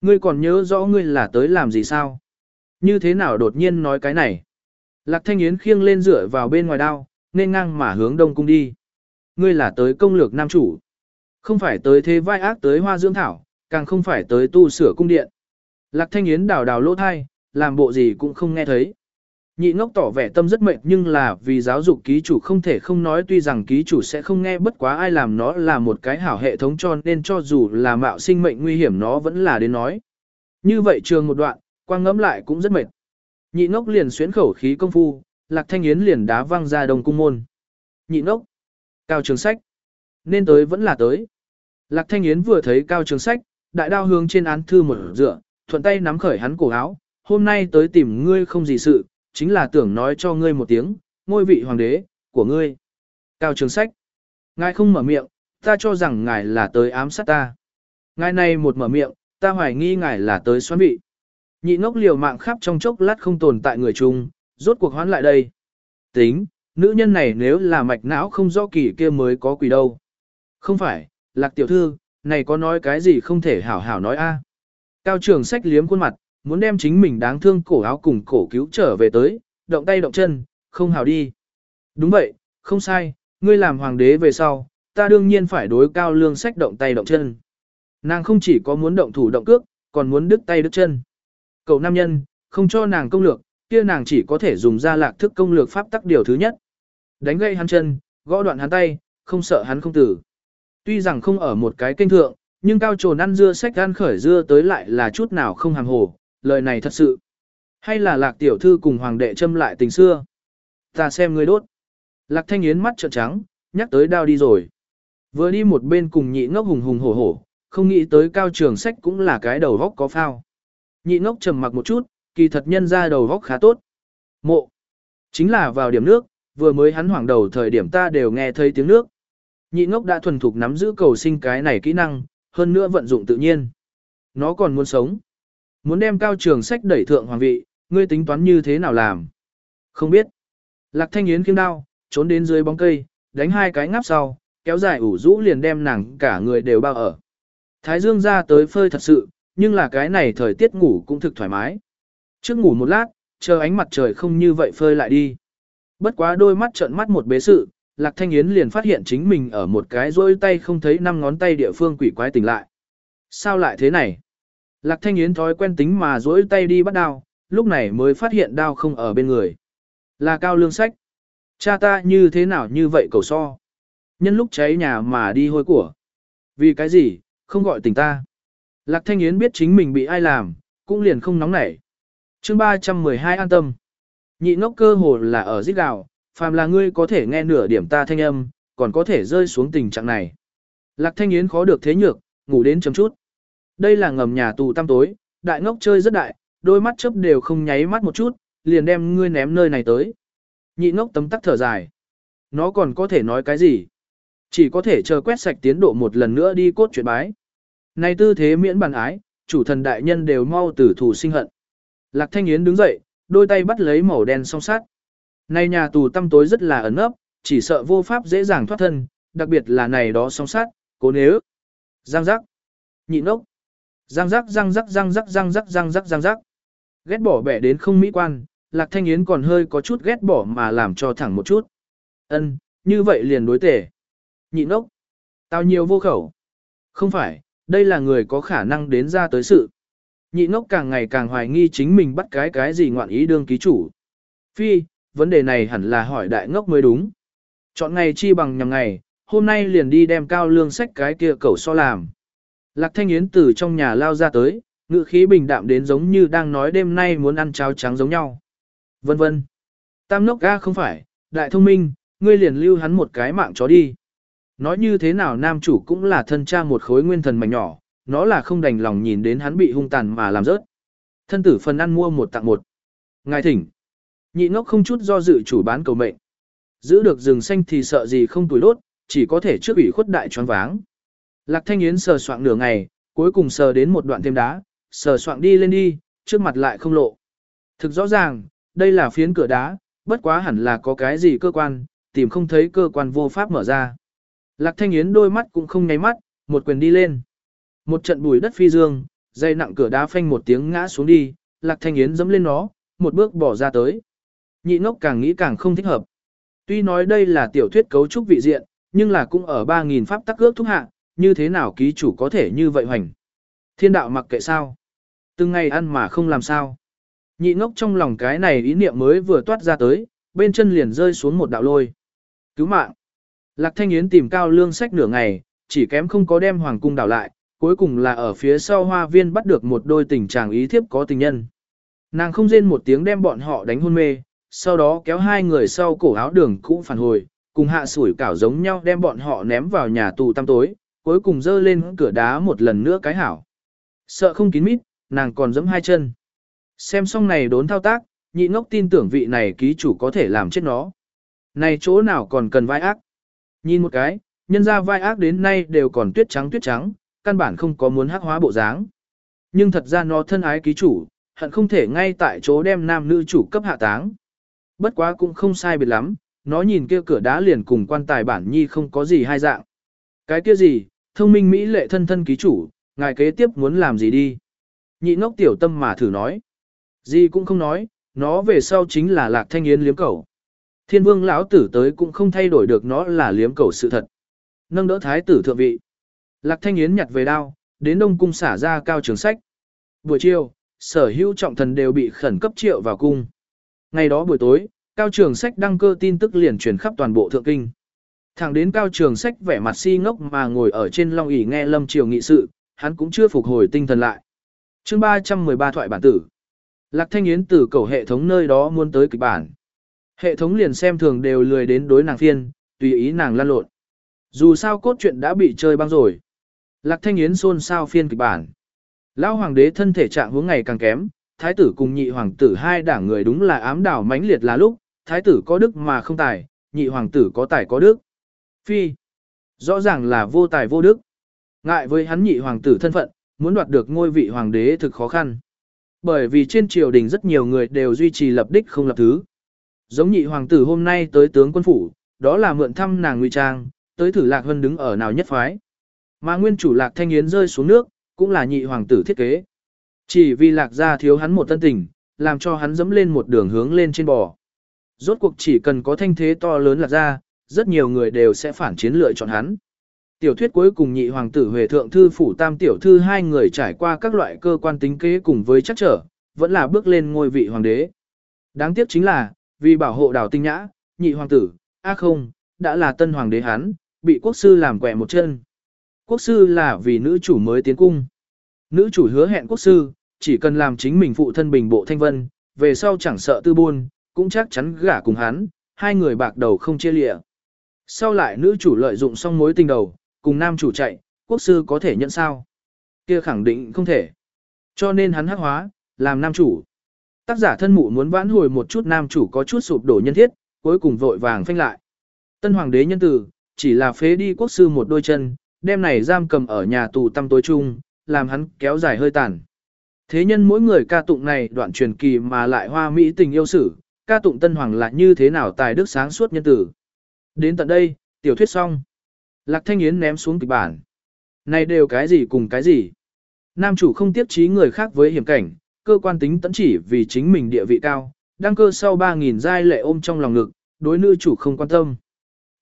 Ngươi còn nhớ rõ ngươi là tới làm gì sao? Như thế nào đột nhiên nói cái này? Lạc Thanh Yến khiêng lên dựa vào bên ngoài đao, nên ngang mà hướng đông cung đi. Ngươi là tới công lược nam chủ. Không phải tới thế vai ác tới hoa dưỡng thảo, càng không phải tới tu sửa cung điện. Lạc Thanh Yến đào đào lỗ thai, làm bộ gì cũng không nghe thấy. Nhị ngốc tỏ vẻ tâm rất mệt nhưng là vì giáo dục ký chủ không thể không nói tuy rằng ký chủ sẽ không nghe bất quá ai làm nó là một cái hảo hệ thống cho nên cho dù là mạo sinh mệnh nguy hiểm nó vẫn là đến nói. Như vậy trường một đoạn, quang ngẫm lại cũng rất mệt. Nhị ngốc liền xuyến khẩu khí công phu, lạc thanh yến liền đá văng ra đồng cung môn. Nhị ngốc, cao trường sách, nên tới vẫn là tới. Lạc thanh yến vừa thấy cao trường sách, đại đao hướng trên án thư một dựa, thuận tay nắm khởi hắn cổ áo, hôm nay tới tìm ngươi không gì sự, chính là tưởng nói cho ngươi một tiếng, ngôi vị hoàng đế, của ngươi. Cao trường sách. Ngài không mở miệng, ta cho rằng ngài là tới ám sát ta. Ngài này một mở miệng, ta hoài nghi ngài là tới xoắn vị. Nhị ngốc liều mạng khắp trong chốc lát không tồn tại người chung, rốt cuộc hoán lại đây. Tính, nữ nhân này nếu là mạch não không rõ kỳ kia mới có quỷ đâu. Không phải, lạc tiểu thư, này có nói cái gì không thể hảo hảo nói a. Cao trường sách liếm khuôn mặt, muốn đem chính mình đáng thương cổ áo cùng cổ cứu trở về tới, động tay động chân, không hảo đi. Đúng vậy, không sai, ngươi làm hoàng đế về sau, ta đương nhiên phải đối cao lương sách động tay động chân. Nàng không chỉ có muốn động thủ động cước, còn muốn đứt tay đứt chân. Cậu nam nhân, không cho nàng công lược, kia nàng chỉ có thể dùng ra lạc thức công lược pháp tắc điều thứ nhất. Đánh gây hắn chân, gõ đoạn hắn tay, không sợ hắn không tử. Tuy rằng không ở một cái kênh thượng, nhưng cao trồn ăn dưa sách ăn khởi dưa tới lại là chút nào không hàng hồ, lời này thật sự. Hay là lạc tiểu thư cùng hoàng đệ châm lại tình xưa? Ta xem ngươi đốt. Lạc thanh yến mắt trợn trắng, nhắc tới đao đi rồi. Vừa đi một bên cùng nhị ngốc hùng hùng hổ hổ, không nghĩ tới cao trường sách cũng là cái đầu vóc có phao. Nhị ngốc trầm mặc một chút, kỳ thật nhân ra đầu góc khá tốt. Mộ. Chính là vào điểm nước, vừa mới hắn hoảng đầu thời điểm ta đều nghe thấy tiếng nước. Nhị ngốc đã thuần thục nắm giữ cầu sinh cái này kỹ năng, hơn nữa vận dụng tự nhiên. Nó còn muốn sống. Muốn đem cao trường sách đẩy thượng hoàng vị, ngươi tính toán như thế nào làm? Không biết. Lạc thanh yến kiếm đao, trốn đến dưới bóng cây, đánh hai cái ngáp sau, kéo dài ủ rũ liền đem nàng cả người đều bao ở. Thái dương ra tới phơi thật sự, nhưng là cái này thời tiết ngủ cũng thực thoải mái. Trước ngủ một lát, chờ ánh mặt trời không như vậy phơi lại đi. bất quá đôi mắt trợn mắt một bế sự, Lạc Thanh Yến liền phát hiện chính mình ở một cái rôi tay không thấy năm ngón tay địa phương quỷ quái tỉnh lại. Sao lại thế này? Lạc Thanh Yến thói quen tính mà rỗi tay đi bắt đao, lúc này mới phát hiện đao không ở bên người. Là cao lương sách. Cha ta như thế nào như vậy cầu so. Nhân lúc cháy nhà mà đi hôi của. Vì cái gì, không gọi tỉnh ta. Lạc Thanh Yến biết chính mình bị ai làm, cũng liền không nóng nảy. chương 312 an tâm. Nhị ngốc cơ hồ là ở giết gạo, phàm là ngươi có thể nghe nửa điểm ta thanh âm, còn có thể rơi xuống tình trạng này. Lạc Thanh Yến khó được thế nhược, ngủ đến chấm chút. Đây là ngầm nhà tù tăm tối, đại ngốc chơi rất đại, đôi mắt chớp đều không nháy mắt một chút, liền đem ngươi ném nơi này tới. Nhị ngốc tấm tắc thở dài. Nó còn có thể nói cái gì? Chỉ có thể chờ quét sạch tiến độ một lần nữa đi cốt chuyện bái. Này tư thế miễn bàn ái, chủ thần đại nhân đều mau tử thủ sinh hận. Lạc Thanh Yến đứng dậy, đôi tay bắt lấy màu đen song sát. Này nhà tù tăm tối rất là ẩn ấp, chỉ sợ vô pháp dễ dàng thoát thân, đặc biệt là này đó song sát, cố nếu. Giang giác. Nhị ốc. Giang giác giang giác giang giác giang giác giang giác giang giác. Ghét bỏ bẻ đến không mỹ quan, Lạc Thanh Yến còn hơi có chút ghét bỏ mà làm cho thẳng một chút. Ân, như vậy liền đối tể. Nhị ốc. Tao nhiều vô khẩu. Không phải, đây là người có khả năng đến ra tới sự. Nhị ngốc càng ngày càng hoài nghi chính mình bắt cái cái gì ngoạn ý đương ký chủ. Phi, vấn đề này hẳn là hỏi đại ngốc mới đúng. Chọn ngày chi bằng nhằm ngày, hôm nay liền đi đem cao lương sách cái kia cẩu so làm. Lạc Thanh Yến từ trong nhà lao ra tới, ngự khí bình đạm đến giống như đang nói đêm nay muốn ăn cháo trắng giống nhau. Vân vân. Tam nốc ga không phải, đại thông minh, ngươi liền lưu hắn một cái mạng chó đi. Nói như thế nào nam chủ cũng là thân cha một khối nguyên thần mảnh nhỏ, nó là không đành lòng nhìn đến hắn bị hung tàn mà làm rớt. Thân tử phần ăn mua một tặng một. Ngài thỉnh. Nhị ngốc không chút do dự chủ bán cầu mệnh. Giữ được rừng xanh thì sợ gì không tuổi đốt, chỉ có thể trước ủy khuất đại choáng váng. Lạc Thanh Yến sờ soạng nửa ngày, cuối cùng sờ đến một đoạn thêm đá, sờ soạng đi lên đi, trước mặt lại không lộ. Thực rõ ràng, đây là phiến cửa đá, bất quá hẳn là có cái gì cơ quan, tìm không thấy cơ quan vô pháp mở ra. Lạc Thanh Yến đôi mắt cũng không nháy mắt, một quyền đi lên. Một trận bùi đất phi dương, dây nặng cửa đá phanh một tiếng ngã xuống đi, Lạc Thanh Yến dẫm lên nó, một bước bỏ ra tới. Nhị ngốc càng nghĩ càng không thích hợp. Tuy nói đây là tiểu thuyết cấu trúc vị diện, nhưng là cũng ở 3.000 pháp tắc ước thúc hạ, như thế nào ký chủ có thể như vậy hoành. Thiên đạo mặc kệ sao. Từng ngày ăn mà không làm sao. Nhị ngốc trong lòng cái này ý niệm mới vừa toát ra tới, bên chân liền rơi xuống một đạo lôi. Cứu mạng. Lạc Thanh Yến tìm cao lương sách nửa ngày, chỉ kém không có đem hoàng cung đảo lại, cuối cùng là ở phía sau hoa viên bắt được một đôi tình chàng ý thiếp có tình nhân. Nàng không rên một tiếng đem bọn họ đánh hôn mê, sau đó kéo hai người sau cổ áo đường cũ phản hồi, cùng hạ sủi cảo giống nhau đem bọn họ ném vào nhà tù tăm tối, cuối cùng dơ lên cửa đá một lần nữa cái hảo. Sợ không kín mít, nàng còn giẫm hai chân. Xem xong này đốn thao tác, nhị ngốc tin tưởng vị này ký chủ có thể làm chết nó. Này chỗ nào còn cần vai ác. Nhìn một cái, nhân ra vai ác đến nay đều còn tuyết trắng tuyết trắng, căn bản không có muốn hắc hóa bộ dáng. Nhưng thật ra nó thân ái ký chủ, hận không thể ngay tại chỗ đem nam nữ chủ cấp hạ táng. Bất quá cũng không sai biệt lắm, nó nhìn kia cửa đá liền cùng quan tài bản nhi không có gì hai dạng. Cái kia gì, thông minh Mỹ lệ thân thân ký chủ, ngài kế tiếp muốn làm gì đi. Nhị ngốc tiểu tâm mà thử nói. Gì cũng không nói, nó về sau chính là lạc thanh yến liếm cầu. Thiên vương lão tử tới cũng không thay đổi được nó là liếm cầu sự thật. Nâng đỡ thái tử thượng vị. Lạc thanh yến nhặt về đao, đến đông cung xả ra cao trường sách. Buổi chiều, sở hữu trọng thần đều bị khẩn cấp triệu vào cung. Ngày đó buổi tối, cao trường sách đăng cơ tin tức liền truyền khắp toàn bộ thượng kinh. Thẳng đến cao trường sách vẻ mặt si ngốc mà ngồi ở trên long ỷ nghe lâm triều nghị sự, hắn cũng chưa phục hồi tinh thần lại. chương 313 thoại bản tử. Lạc Thanh Yến từ cầu hệ thống nơi đó muốn tới kịch bản. Hệ thống liền xem thường đều lười đến đối nàng phiên, tùy ý nàng lăn lộn. Dù sao cốt truyện đã bị chơi băng rồi. Lạc Thanh Yến xôn xao phiên kịch bản. Lão hoàng đế thân thể trạng hướng ngày càng kém, thái tử cùng nhị hoàng tử hai đảng người đúng là ám đảo mãnh liệt là lúc, thái tử có đức mà không tài, nhị hoàng tử có tài có đức. Phi, rõ ràng là vô tài vô đức. Ngại với hắn nhị hoàng tử thân phận, muốn đoạt được ngôi vị hoàng đế thực khó khăn. Bởi vì trên triều đình rất nhiều người đều duy trì lập đích không lập thứ. Giống nhị hoàng tử hôm nay tới tướng quân phủ, đó là mượn thăm nàng nguy trang, tới thử lạc hân đứng ở nào nhất phái. Mà nguyên chủ lạc thanh yến rơi xuống nước, cũng là nhị hoàng tử thiết kế. Chỉ vì lạc gia thiếu hắn một tân tình, làm cho hắn dẫm lên một đường hướng lên trên bò. Rốt cuộc chỉ cần có thanh thế to lớn lạc gia rất nhiều người đều sẽ phản chiến lựa chọn hắn. Tiểu thuyết cuối cùng nhị hoàng tử Huệ thượng thư phủ tam tiểu thư hai người trải qua các loại cơ quan tính kế cùng với chắc trở, vẫn là bước lên ngôi vị hoàng đế. Đáng tiếc chính là, vì bảo hộ đào tinh nhã, nhị hoàng tử, a không, đã là tân hoàng đế hắn, bị quốc sư làm quẹ một chân. Quốc sư là vì nữ chủ mới tiến cung. Nữ chủ hứa hẹn quốc sư, chỉ cần làm chính mình phụ thân bình bộ thanh vân, về sau chẳng sợ tư buôn, cũng chắc chắn gả cùng hắn, hai người bạc đầu không chia lịa. Sau lại nữ chủ lợi dụng xong mối tình đầu, cùng nam chủ chạy, quốc sư có thể nhận sao? Kia khẳng định không thể. Cho nên hắn hắc hóa, làm nam chủ. Tác giả thân mụ muốn vãn hồi một chút nam chủ có chút sụp đổ nhân thiết, cuối cùng vội vàng phanh lại. Tân hoàng đế nhân tử, chỉ là phế đi quốc sư một đôi chân, đem này giam cầm ở nhà tù tăm tối chung, làm hắn kéo dài hơi tàn. Thế nhân mỗi người ca tụng này đoạn truyền kỳ mà lại hoa mỹ tình yêu sử, ca tụng tân hoàng lại như thế nào tài đức sáng suốt nhân tử. Đến tận đây, tiểu thuyết xong. Lạc Thanh Yến ném xuống kịch bản. Này đều cái gì cùng cái gì? Nam chủ không tiếp trí người khác với hiểm cảnh, cơ quan tính tẫn chỉ vì chính mình địa vị cao, đăng cơ sau 3.000 giai lệ ôm trong lòng ngực, đối nữ chủ không quan tâm.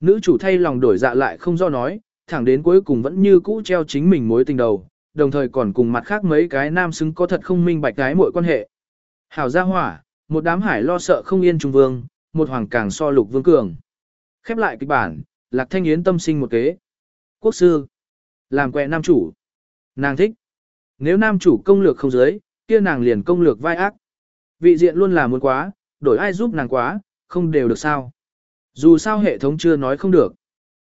Nữ chủ thay lòng đổi dạ lại không do nói, thẳng đến cuối cùng vẫn như cũ treo chính mình mối tình đầu, đồng thời còn cùng mặt khác mấy cái nam xứng có thật không minh bạch cái mọi quan hệ. Hảo gia hỏa, một đám hải lo sợ không yên trung vương, một hoàng càng so lục vương cường. Khép lại kịch bản, Lạc Thanh Yến tâm sinh một kế. Quốc sư, làm quẹ nam chủ. Nàng thích. Nếu nam chủ công lược không giới, kia nàng liền công lược vai ác. Vị diện luôn là muốn quá, đổi ai giúp nàng quá, không đều được sao. Dù sao hệ thống chưa nói không được.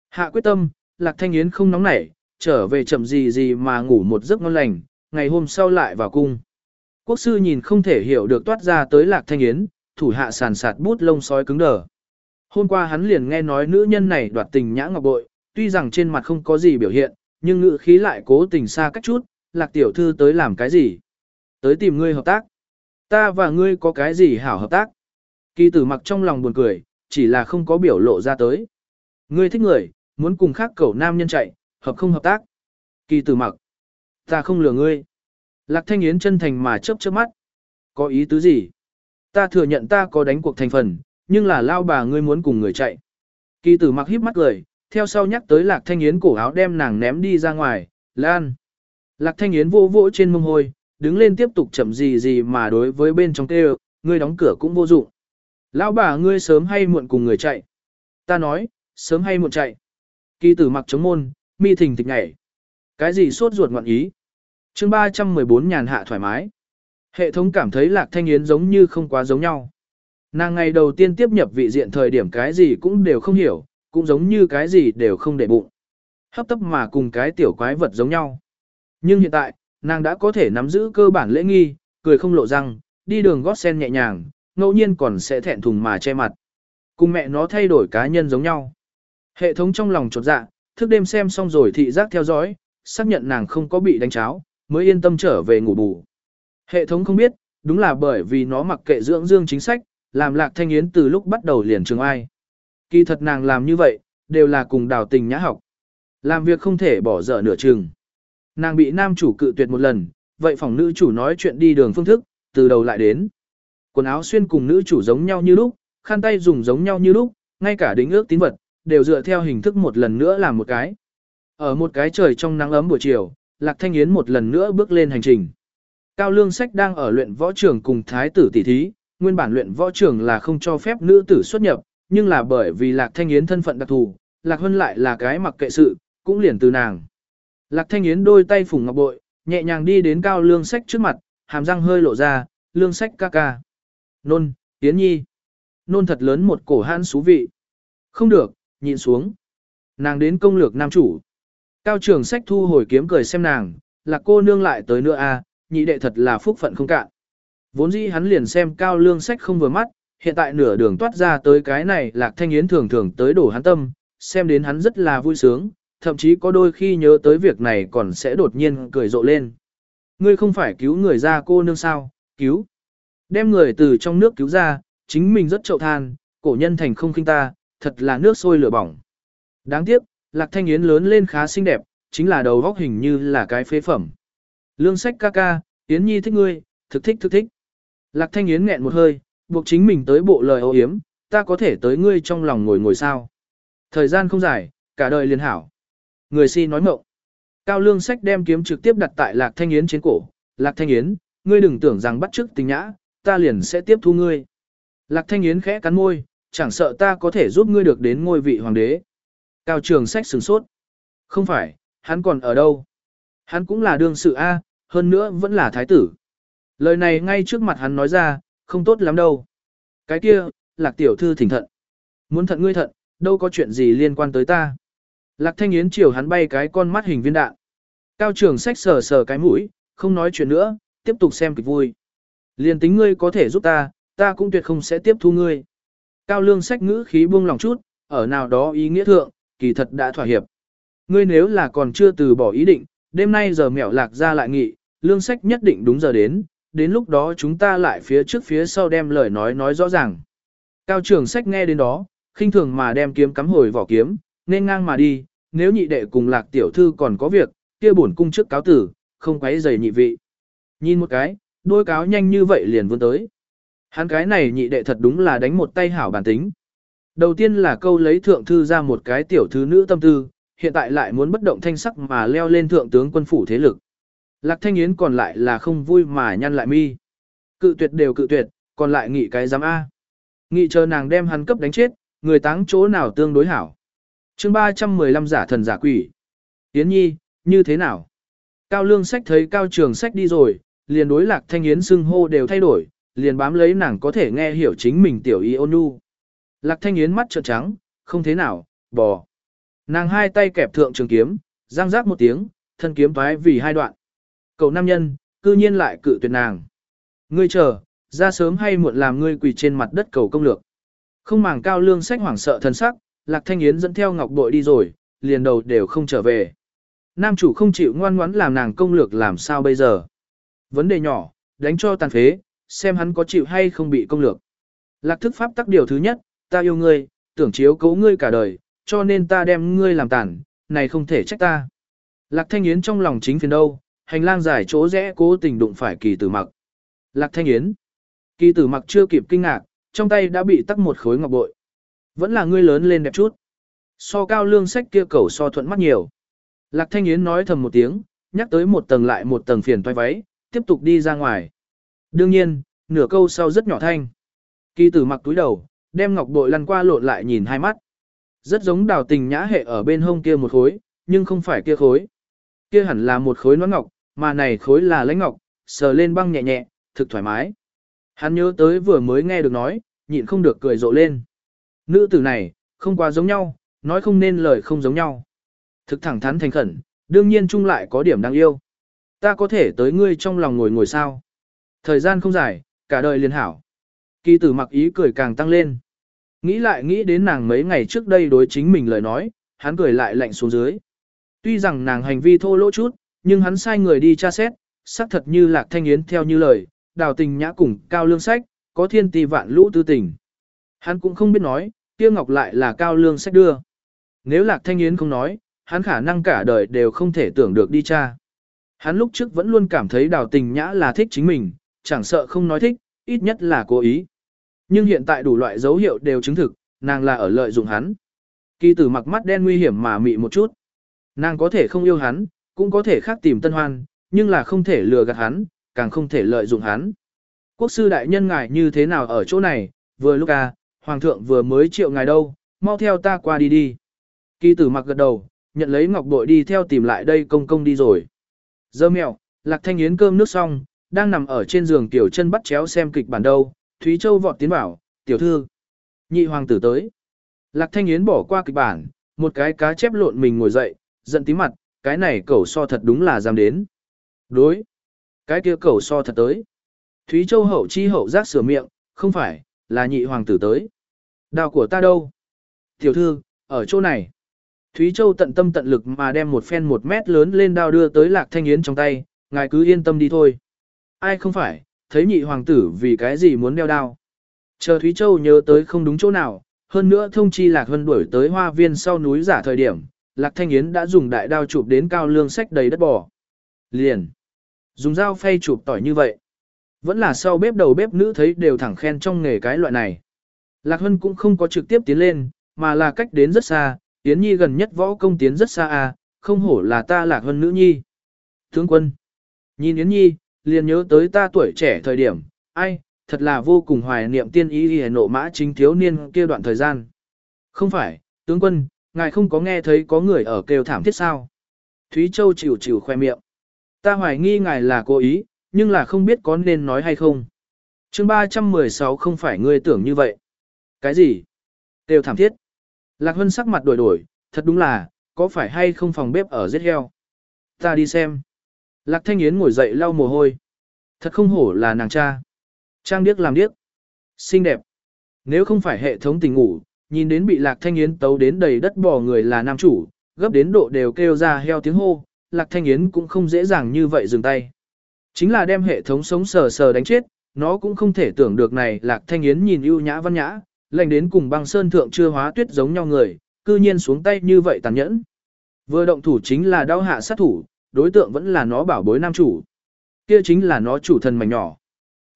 Hạ quyết tâm, Lạc Thanh Yến không nóng nảy, trở về chậm gì gì mà ngủ một giấc ngon lành, ngày hôm sau lại vào cung. Quốc sư nhìn không thể hiểu được toát ra tới Lạc Thanh Yến, thủ hạ sàn sạt bút lông sói cứng đờ. Hôm qua hắn liền nghe nói nữ nhân này đoạt tình nhã ngọc bội, tuy rằng trên mặt không có gì biểu hiện, nhưng ngữ khí lại cố tình xa cách chút, Lạc tiểu thư tới làm cái gì? Tới tìm ngươi hợp tác. Ta và ngươi có cái gì hảo hợp tác? Kỳ tử mặc trong lòng buồn cười, chỉ là không có biểu lộ ra tới. Ngươi thích người, muốn cùng khác cẩu nam nhân chạy, hợp không hợp tác. Kỳ tử mặc. Ta không lừa ngươi. Lạc thanh yến chân thành mà chớp chớp mắt. Có ý tứ gì? Ta thừa nhận ta có đánh cuộc thành phần, nhưng là lao bà ngươi muốn cùng người chạy. Kỳ tử mặc híp mắt cười, theo sau nhắc tới lạc thanh yến cổ áo đem nàng ném đi ra ngoài, lan. Lạc thanh yến vô vỗ trên mông hôi, đứng lên tiếp tục chậm gì gì mà đối với bên trong kêu, ngươi đóng cửa cũng vô dụng. Lão bà ngươi sớm hay muộn cùng người chạy. Ta nói, sớm hay muộn chạy. Kỳ tử mặc chống môn, mi thình thịch nhảy. Cái gì sốt ruột ngoạn ý? chương 314 nhàn hạ thoải mái. Hệ thống cảm thấy lạc thanh yến giống như không quá giống nhau. Nàng ngày đầu tiên tiếp nhập vị diện thời điểm cái gì cũng đều không hiểu, cũng giống như cái gì đều không để bụng. Hấp tấp mà cùng cái tiểu quái vật giống nhau. Nhưng hiện tại, nàng đã có thể nắm giữ cơ bản lễ nghi, cười không lộ răng, đi đường gót sen nhẹ nhàng, ngẫu nhiên còn sẽ thẹn thùng mà che mặt. Cùng mẹ nó thay đổi cá nhân giống nhau. Hệ thống trong lòng chột dạ, thức đêm xem xong rồi thị giác theo dõi, xác nhận nàng không có bị đánh cháo, mới yên tâm trở về ngủ bù. Hệ thống không biết, đúng là bởi vì nó mặc kệ dưỡng dương chính sách, làm lạc thanh yến từ lúc bắt đầu liền trường ai. Kỳ thật nàng làm như vậy, đều là cùng đào tình nhã học. Làm việc không thể bỏ dở nửa chừng. Nàng bị nam chủ cự tuyệt một lần, vậy phòng nữ chủ nói chuyện đi đường phương thức, từ đầu lại đến. Quần áo xuyên cùng nữ chủ giống nhau như lúc, khăn tay dùng giống nhau như lúc, ngay cả đính ước tín vật, đều dựa theo hình thức một lần nữa làm một cái. Ở một cái trời trong nắng ấm buổi chiều, Lạc Thanh Yến một lần nữa bước lên hành trình. Cao Lương Sách đang ở luyện võ trường cùng thái tử tỷ thí, nguyên bản luyện võ trường là không cho phép nữ tử xuất nhập, nhưng là bởi vì Lạc Thanh Yến thân phận đặc thù, Lạc Hân lại là cái mặc kệ sự, cũng liền từ nàng. Lạc Thanh Yến đôi tay phủng ngọc bội, nhẹ nhàng đi đến Cao Lương Sách trước mặt, hàm răng hơi lộ ra, Lương Sách ca ca. Nôn, Yến Nhi. Nôn thật lớn một cổ hãn xú vị. Không được, nhịn xuống. Nàng đến công lược nam chủ. Cao trường sách thu hồi kiếm cười xem nàng, là cô nương lại tới nữa à, nhị đệ thật là phúc phận không cạn. Vốn dĩ hắn liền xem cao lương sách không vừa mắt, hiện tại nửa đường toát ra tới cái này lạc thanh yến thường thường tới đổ hắn tâm, xem đến hắn rất là vui sướng, thậm chí có đôi khi nhớ tới việc này còn sẽ đột nhiên cười rộ lên. Ngươi không phải cứu người ra cô nương sao, cứu. Đem người từ trong nước cứu ra, chính mình rất chậu than, cổ nhân thành không khinh ta, thật là nước sôi lửa bỏng. Đáng tiếc, Lạc Thanh Yến lớn lên khá xinh đẹp, chính là đầu góc hình như là cái phế phẩm. Lương sách ca ca, Yến Nhi thích ngươi, thực thích thực thích. Lạc Thanh Yến nghẹn một hơi, buộc chính mình tới bộ lời ô yếm, ta có thể tới ngươi trong lòng ngồi ngồi sao. Thời gian không dài, cả đời liền hảo. Người si nói mộng. Cao lương sách đem kiếm trực tiếp đặt tại lạc thanh yến trên cổ. Lạc thanh yến, ngươi đừng tưởng rằng bắt trước tình nhã, ta liền sẽ tiếp thu ngươi. Lạc thanh yến khẽ cắn môi, chẳng sợ ta có thể giúp ngươi được đến ngôi vị hoàng đế. Cao trường sách sửng sốt. Không phải, hắn còn ở đâu? Hắn cũng là đương sự A, hơn nữa vẫn là thái tử. Lời này ngay trước mặt hắn nói ra, không tốt lắm đâu. Cái kia, lạc tiểu thư thỉnh thận. Muốn thận ngươi thận, đâu có chuyện gì liên quan tới ta. Lạc thanh yến chiều hắn bay cái con mắt hình viên đạn. Cao trường sách sờ sờ cái mũi, không nói chuyện nữa, tiếp tục xem kịch vui. Liên tính ngươi có thể giúp ta, ta cũng tuyệt không sẽ tiếp thu ngươi. Cao lương sách ngữ khí buông lòng chút, ở nào đó ý nghĩa thượng, kỳ thật đã thỏa hiệp. Ngươi nếu là còn chưa từ bỏ ý định, đêm nay giờ mẹo lạc ra lại nghị, lương sách nhất định đúng giờ đến, đến lúc đó chúng ta lại phía trước phía sau đem lời nói nói rõ ràng. Cao Trường sách nghe đến đó, khinh thường mà đem kiếm cắm hồi vỏ kiếm, nên ngang mà đi, nếu nhị đệ cùng lạc tiểu thư còn có việc, kia bổn cung trước cáo tử, không quấy giày nhị vị. Nhìn một cái, đôi cáo nhanh như vậy liền vươn tới. Hắn cái này nhị đệ thật đúng là đánh một tay hảo bản tính. Đầu tiên là câu lấy thượng thư ra một cái tiểu thư nữ tâm tư, hiện tại lại muốn bất động thanh sắc mà leo lên thượng tướng quân phủ thế lực. Lạc Thanh Yến còn lại là không vui mà nhăn lại mi. Cự tuyệt đều cự tuyệt, còn lại nghị cái giám A. Nghị chờ nàng đem hắn cấp đánh chết, người táng chỗ nào tương đối hảo chương 315 giả thần giả quỷ. Yến Nhi, như thế nào? Cao Lương Sách thấy Cao Trường Sách đi rồi, liền đối Lạc Thanh Yến xưng hô đều thay đổi, liền bám lấy nàng có thể nghe hiểu chính mình tiểu y ôn nhu. Lạc Thanh Yến mắt trợn trắng, không thế nào, bò. Nàng hai tay kẹp thượng trường kiếm, răng rác một tiếng, thân kiếm toái vì hai đoạn. Cậu nam nhân, cư nhiên lại cự tuyệt nàng. Ngươi chờ, ra sớm hay muộn làm ngươi quỳ trên mặt đất cầu công lược. Không màng cao lương sách hoảng sợ thân sắc, Lạc Thanh Yến dẫn theo ngọc bội đi rồi, liền đầu đều không trở về. Nam chủ không chịu ngoan ngoãn làm nàng công lược làm sao bây giờ. Vấn đề nhỏ, đánh cho tàn phế, xem hắn có chịu hay không bị công lược. Lạc thức pháp tắc điều thứ nhất, ta yêu ngươi, tưởng chiếu cố ngươi cả đời, cho nên ta đem ngươi làm tàn, này không thể trách ta. Lạc Thanh Yến trong lòng chính phiền đâu, hành lang dài chỗ rẽ cố tình đụng phải kỳ tử mặc. Lạc Thanh Yến. Kỳ tử mặc chưa kịp kinh ngạc, trong tay đã bị tắc một khối ngọc bội. Vẫn là ngươi lớn lên đẹp chút. So cao lương sách kia cầu so thuận mắt nhiều. Lạc Thanh Yến nói thầm một tiếng, nhắc tới một tầng lại một tầng phiền toái váy, tiếp tục đi ra ngoài. Đương nhiên, nửa câu sau rất nhỏ thanh. Kỳ tử mặc túi đầu, đem ngọc bội lăn qua lộn lại nhìn hai mắt. Rất giống đào tình nhã hệ ở bên hông kia một khối, nhưng không phải kia khối. Kia hẳn là một khối nón ngọc, mà này khối là lãnh ngọc, sờ lên băng nhẹ nhẹ, thực thoải mái. Hắn nhớ tới vừa mới nghe được nói, nhịn không được cười rộ lên. Nữ tử này, không quá giống nhau, nói không nên lời không giống nhau. Thực thẳng thắn thành khẩn, đương nhiên chung lại có điểm đáng yêu. Ta có thể tới ngươi trong lòng ngồi ngồi sao. Thời gian không dài, cả đời liền hảo. Kỳ tử mặc ý cười càng tăng lên. Nghĩ lại nghĩ đến nàng mấy ngày trước đây đối chính mình lời nói, hắn cười lại lạnh xuống dưới. Tuy rằng nàng hành vi thô lỗ chút, nhưng hắn sai người đi tra xét, xác thật như lạc thanh yến theo như lời, đào tình nhã cùng cao lương sách, có thiên tỷ vạn lũ tư tình. Hắn cũng không biết nói, kia ngọc lại là cao lương sách đưa. Nếu lạc thanh yến không nói, hắn khả năng cả đời đều không thể tưởng được đi cha. Hắn lúc trước vẫn luôn cảm thấy đào tình nhã là thích chính mình, chẳng sợ không nói thích, ít nhất là cố ý. Nhưng hiện tại đủ loại dấu hiệu đều chứng thực, nàng là ở lợi dụng hắn. Kỳ tử mặc mắt đen nguy hiểm mà mị một chút. Nàng có thể không yêu hắn, cũng có thể khác tìm tân hoan, nhưng là không thể lừa gạt hắn, càng không thể lợi dụng hắn. Quốc sư đại nhân ngài như thế nào ở chỗ này, vừa lúc à, hoàng thượng vừa mới triệu ngài đâu, mau theo ta qua đi đi. Kỳ tử mặc gật đầu, nhận lấy ngọc bội đi theo tìm lại đây công công đi rồi. Dơ mẹo, lạc thanh yến cơm nước xong, đang nằm ở trên giường tiểu chân bắt chéo xem kịch bản đâu, Thúy Châu vọt tiến bảo, tiểu thư. Nhị hoàng tử tới. Lạc thanh yến bỏ qua kịch bản, một cái cá chép lộn mình ngồi dậy, giận tí mặt, cái này cẩu so thật đúng là dám đến. Đối. Cái kia cẩu so thật tới. Thúy Châu hậu chi hậu giác sửa miệng, không phải, là nhị hoàng tử tới. Đào của ta đâu? Tiểu thư, ở chỗ này. Thúy Châu tận tâm tận lực mà đem một phen một mét lớn lên đao đưa tới Lạc Thanh Yến trong tay, ngài cứ yên tâm đi thôi. Ai không phải, thấy nhị hoàng tử vì cái gì muốn đeo đao. Chờ Thúy Châu nhớ tới không đúng chỗ nào, hơn nữa thông chi Lạc Hân đuổi tới hoa viên sau núi giả thời điểm, Lạc Thanh Yến đã dùng đại đao chụp đến cao lương sách đầy đất bò. Liền. Dùng dao phay chụp tỏi như vậy. Vẫn là sau bếp đầu bếp nữ thấy đều thẳng khen trong nghề cái loại này. Lạc Hân cũng không có trực tiếp tiến lên, mà là cách đến rất xa, Yến Nhi gần nhất võ công tiến rất xa à, không hổ là ta Lạc Hân nữ nhi. Tướng quân, nhìn Yến Nhi, liền nhớ tới ta tuổi trẻ thời điểm, ai, thật là vô cùng hoài niệm tiên ý hề nộ mã chính thiếu niên kia đoạn thời gian. Không phải, tướng quân, ngài không có nghe thấy có người ở kêu thảm thiết sao. Thúy Châu chịu chịu khoe miệng. Ta hoài nghi ngài là cố ý, nhưng là không biết có nên nói hay không. chương 316 không phải ngươi tưởng như vậy. Cái gì? đều thảm thiết. Lạc Hân sắc mặt đổi đổi, thật đúng là, có phải hay không phòng bếp ở giết heo? Ta đi xem. Lạc Thanh Yến ngồi dậy lau mồ hôi. Thật không hổ là nàng cha. Trang điếc làm điếc. Xinh đẹp. Nếu không phải hệ thống tình ngủ, nhìn đến bị Lạc Thanh Yến tấu đến đầy đất bò người là nam chủ, gấp đến độ đều kêu ra heo tiếng hô, Lạc Thanh Yến cũng không dễ dàng như vậy dừng tay. Chính là đem hệ thống sống sờ sờ đánh chết, nó cũng không thể tưởng được này Lạc Thanh Yến nhìn ưu nhã văn nhã, lành đến cùng băng sơn thượng chưa hóa tuyết giống nhau người, cư nhiên xuống tay như vậy tàn nhẫn. Vừa động thủ chính là đau hạ sát thủ, đối tượng vẫn là nó bảo bối nam chủ. Kia chính là nó chủ thần mảnh nhỏ.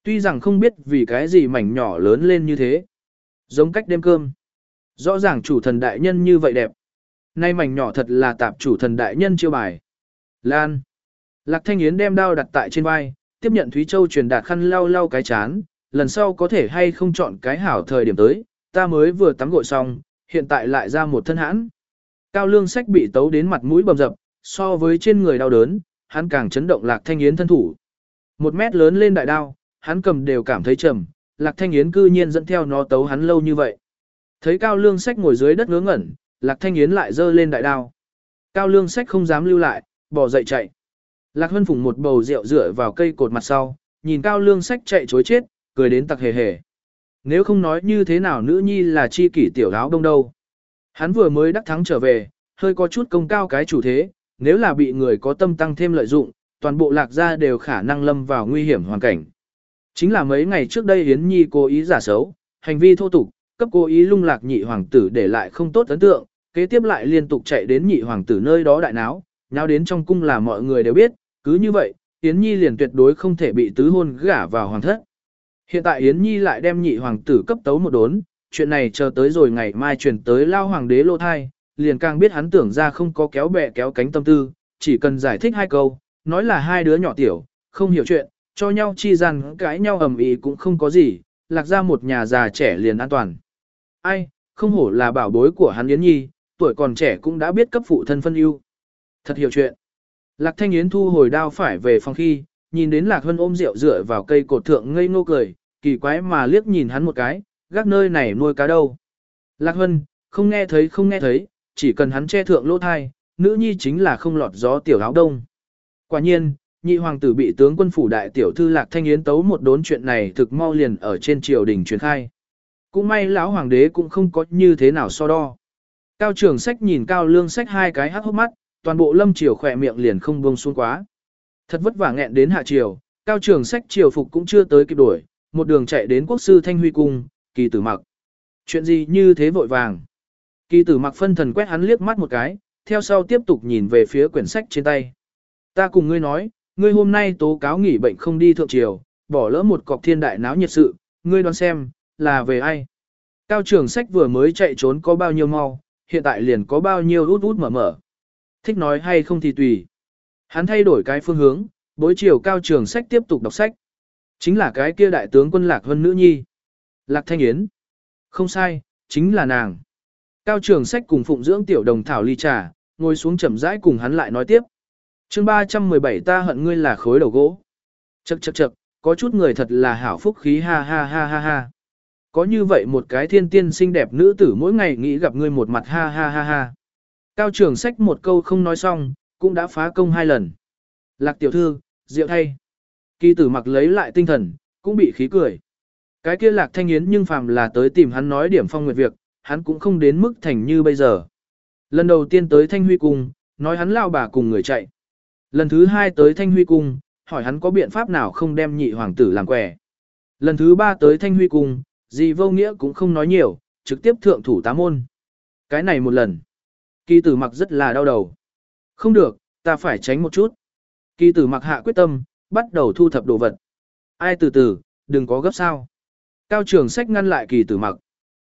Tuy rằng không biết vì cái gì mảnh nhỏ lớn lên như thế. Giống cách đêm cơm. Rõ ràng chủ thần đại nhân như vậy đẹp. Nay mảnh nhỏ thật là tạp chủ thần đại nhân chiêu bài. Lan. Lạc Thanh Yến đem đao đặt tại trên vai, tiếp nhận Thúy Châu truyền đạt khăn lau lau cái chán, lần sau có thể hay không chọn cái hảo thời điểm tới, ta mới vừa tắm gội xong, hiện tại lại ra một thân hãn. Cao lương sách bị tấu đến mặt mũi bầm dập, so với trên người đau đớn, hắn càng chấn động Lạc Thanh Yến thân thủ. Một mét lớn lên đại đao, hắn cầm đều cảm thấy trầm, Lạc Thanh Yến cư nhiên dẫn theo nó tấu hắn lâu như vậy. Thấy Cao Lương Sách ngồi dưới đất ngớ ngẩn, Lạc Thanh Yến lại giơ lên đại đao. Cao Lương Sách không dám lưu lại, bỏ dậy chạy. Lạc Hân Phùng một bầu rượu rửa vào cây cột mặt sau, nhìn Cao Lương Sách chạy chối chết, cười đến tặc hề hề. Nếu không nói như thế nào nữ nhi là chi kỷ tiểu áo đông đâu. Hắn vừa mới đắc thắng trở về, hơi có chút công cao cái chủ thế, nếu là bị người có tâm tăng thêm lợi dụng, toàn bộ lạc gia đều khả năng lâm vào nguy hiểm hoàn cảnh. Chính là mấy ngày trước đây Yến Nhi cố ý giả xấu, hành vi thô tục, cấp cố ý lung lạc nhị hoàng tử để lại không tốt ấn tượng, kế tiếp lại liên tục chạy đến nhị hoàng tử nơi đó đại náo, nháo đến trong cung là mọi người đều biết, cứ như vậy, Yến Nhi liền tuyệt đối không thể bị tứ hôn gả vào hoàng thất. Hiện tại Yến Nhi lại đem nhị hoàng tử cấp tấu một đốn, chuyện này chờ tới rồi ngày mai truyền tới lao hoàng đế lô thai, liền càng biết hắn tưởng ra không có kéo bè kéo cánh tâm tư, chỉ cần giải thích hai câu, nói là hai đứa nhỏ tiểu, không hiểu chuyện, cho nhau chi gian cãi nhau ầm ĩ cũng không có gì, lạc ra một nhà già trẻ liền an toàn. Ai, không hổ là bảo bối của hắn Yến Nhi, tuổi còn trẻ cũng đã biết cấp phụ thân phân ưu. Thật hiểu chuyện. Lạc Thanh Yến thu hồi đao phải về phòng khi, nhìn đến Lạc Hân ôm rượu dựa vào cây cột thượng ngây ngô cười, kỳ quái mà liếc nhìn hắn một cái, gác nơi này nuôi cá đâu. Lạc Hân, không nghe thấy không nghe thấy, chỉ cần hắn che thượng lỗ thai, nữ nhi chính là không lọt gió tiểu áo đông. Quả nhiên, nhị hoàng tử bị tướng quân phủ đại tiểu thư Lạc Thanh Yến tấu một đốn chuyện này thực mau liền ở trên triều đình truyền khai. Cũng may lão hoàng đế cũng không có như thế nào so đo. Cao trưởng sách nhìn cao lương sách hai cái hắc hốc mắt, toàn bộ lâm triều khỏe miệng liền không buông xuống quá. Thật vất vả nghẹn đến hạ triều, cao trưởng sách triều phục cũng chưa tới kịp đuổi, một đường chạy đến quốc sư Thanh Huy Cung, kỳ tử mặc. Chuyện gì như thế vội vàng? Kỳ tử mặc phân thần quét hắn liếc mắt một cái, theo sau tiếp tục nhìn về phía quyển sách trên tay. Ta cùng ngươi nói, ngươi hôm nay tố cáo nghỉ bệnh không đi thượng triều, bỏ lỡ một cọc thiên đại náo nhiệt sự, ngươi đoán xem, là về ai? Cao trưởng sách vừa mới chạy trốn có bao nhiêu mau, hiện tại liền có bao nhiêu út út mở mở. Thích nói hay không thì tùy. Hắn thay đổi cái phương hướng, bối chiều cao trường sách tiếp tục đọc sách. Chính là cái kia đại tướng quân Lạc Vân Nữ Nhi. Lạc Thanh Yến. Không sai, chính là nàng. Cao trường sách cùng phụng dưỡng tiểu đồng thảo ly trà, ngồi xuống chậm rãi cùng hắn lại nói tiếp. chương 317 ta hận ngươi là khối đầu gỗ. Chậc chậc chậc, có chút người thật là hảo phúc khí ha ha ha ha ha. Có như vậy một cái thiên tiên xinh đẹp nữ tử mỗi ngày nghĩ gặp ngươi một mặt ha ha ha ha. Cao trường sách một câu không nói xong, cũng đã phá công hai lần. Lạc tiểu thư, rượu thay. Kỳ tử mặc lấy lại tinh thần, cũng bị khí cười. Cái kia lạc thanh yến nhưng phàm là tới tìm hắn nói điểm phong nguyệt việc, hắn cũng không đến mức thành như bây giờ. Lần đầu tiên tới thanh huy cung, nói hắn lao bà cùng người chạy. Lần thứ hai tới thanh huy cung, hỏi hắn có biện pháp nào không đem nhị hoàng tử làm quẻ. Lần thứ ba tới thanh huy cung, gì vô nghĩa cũng không nói nhiều, trực tiếp thượng thủ tá môn. Cái này một lần. Kỳ tử mặc rất là đau đầu. Không được, ta phải tránh một chút. Kỳ tử mặc hạ quyết tâm, bắt đầu thu thập đồ vật. Ai từ từ, đừng có gấp sao. Cao trường sách ngăn lại kỳ tử mặc.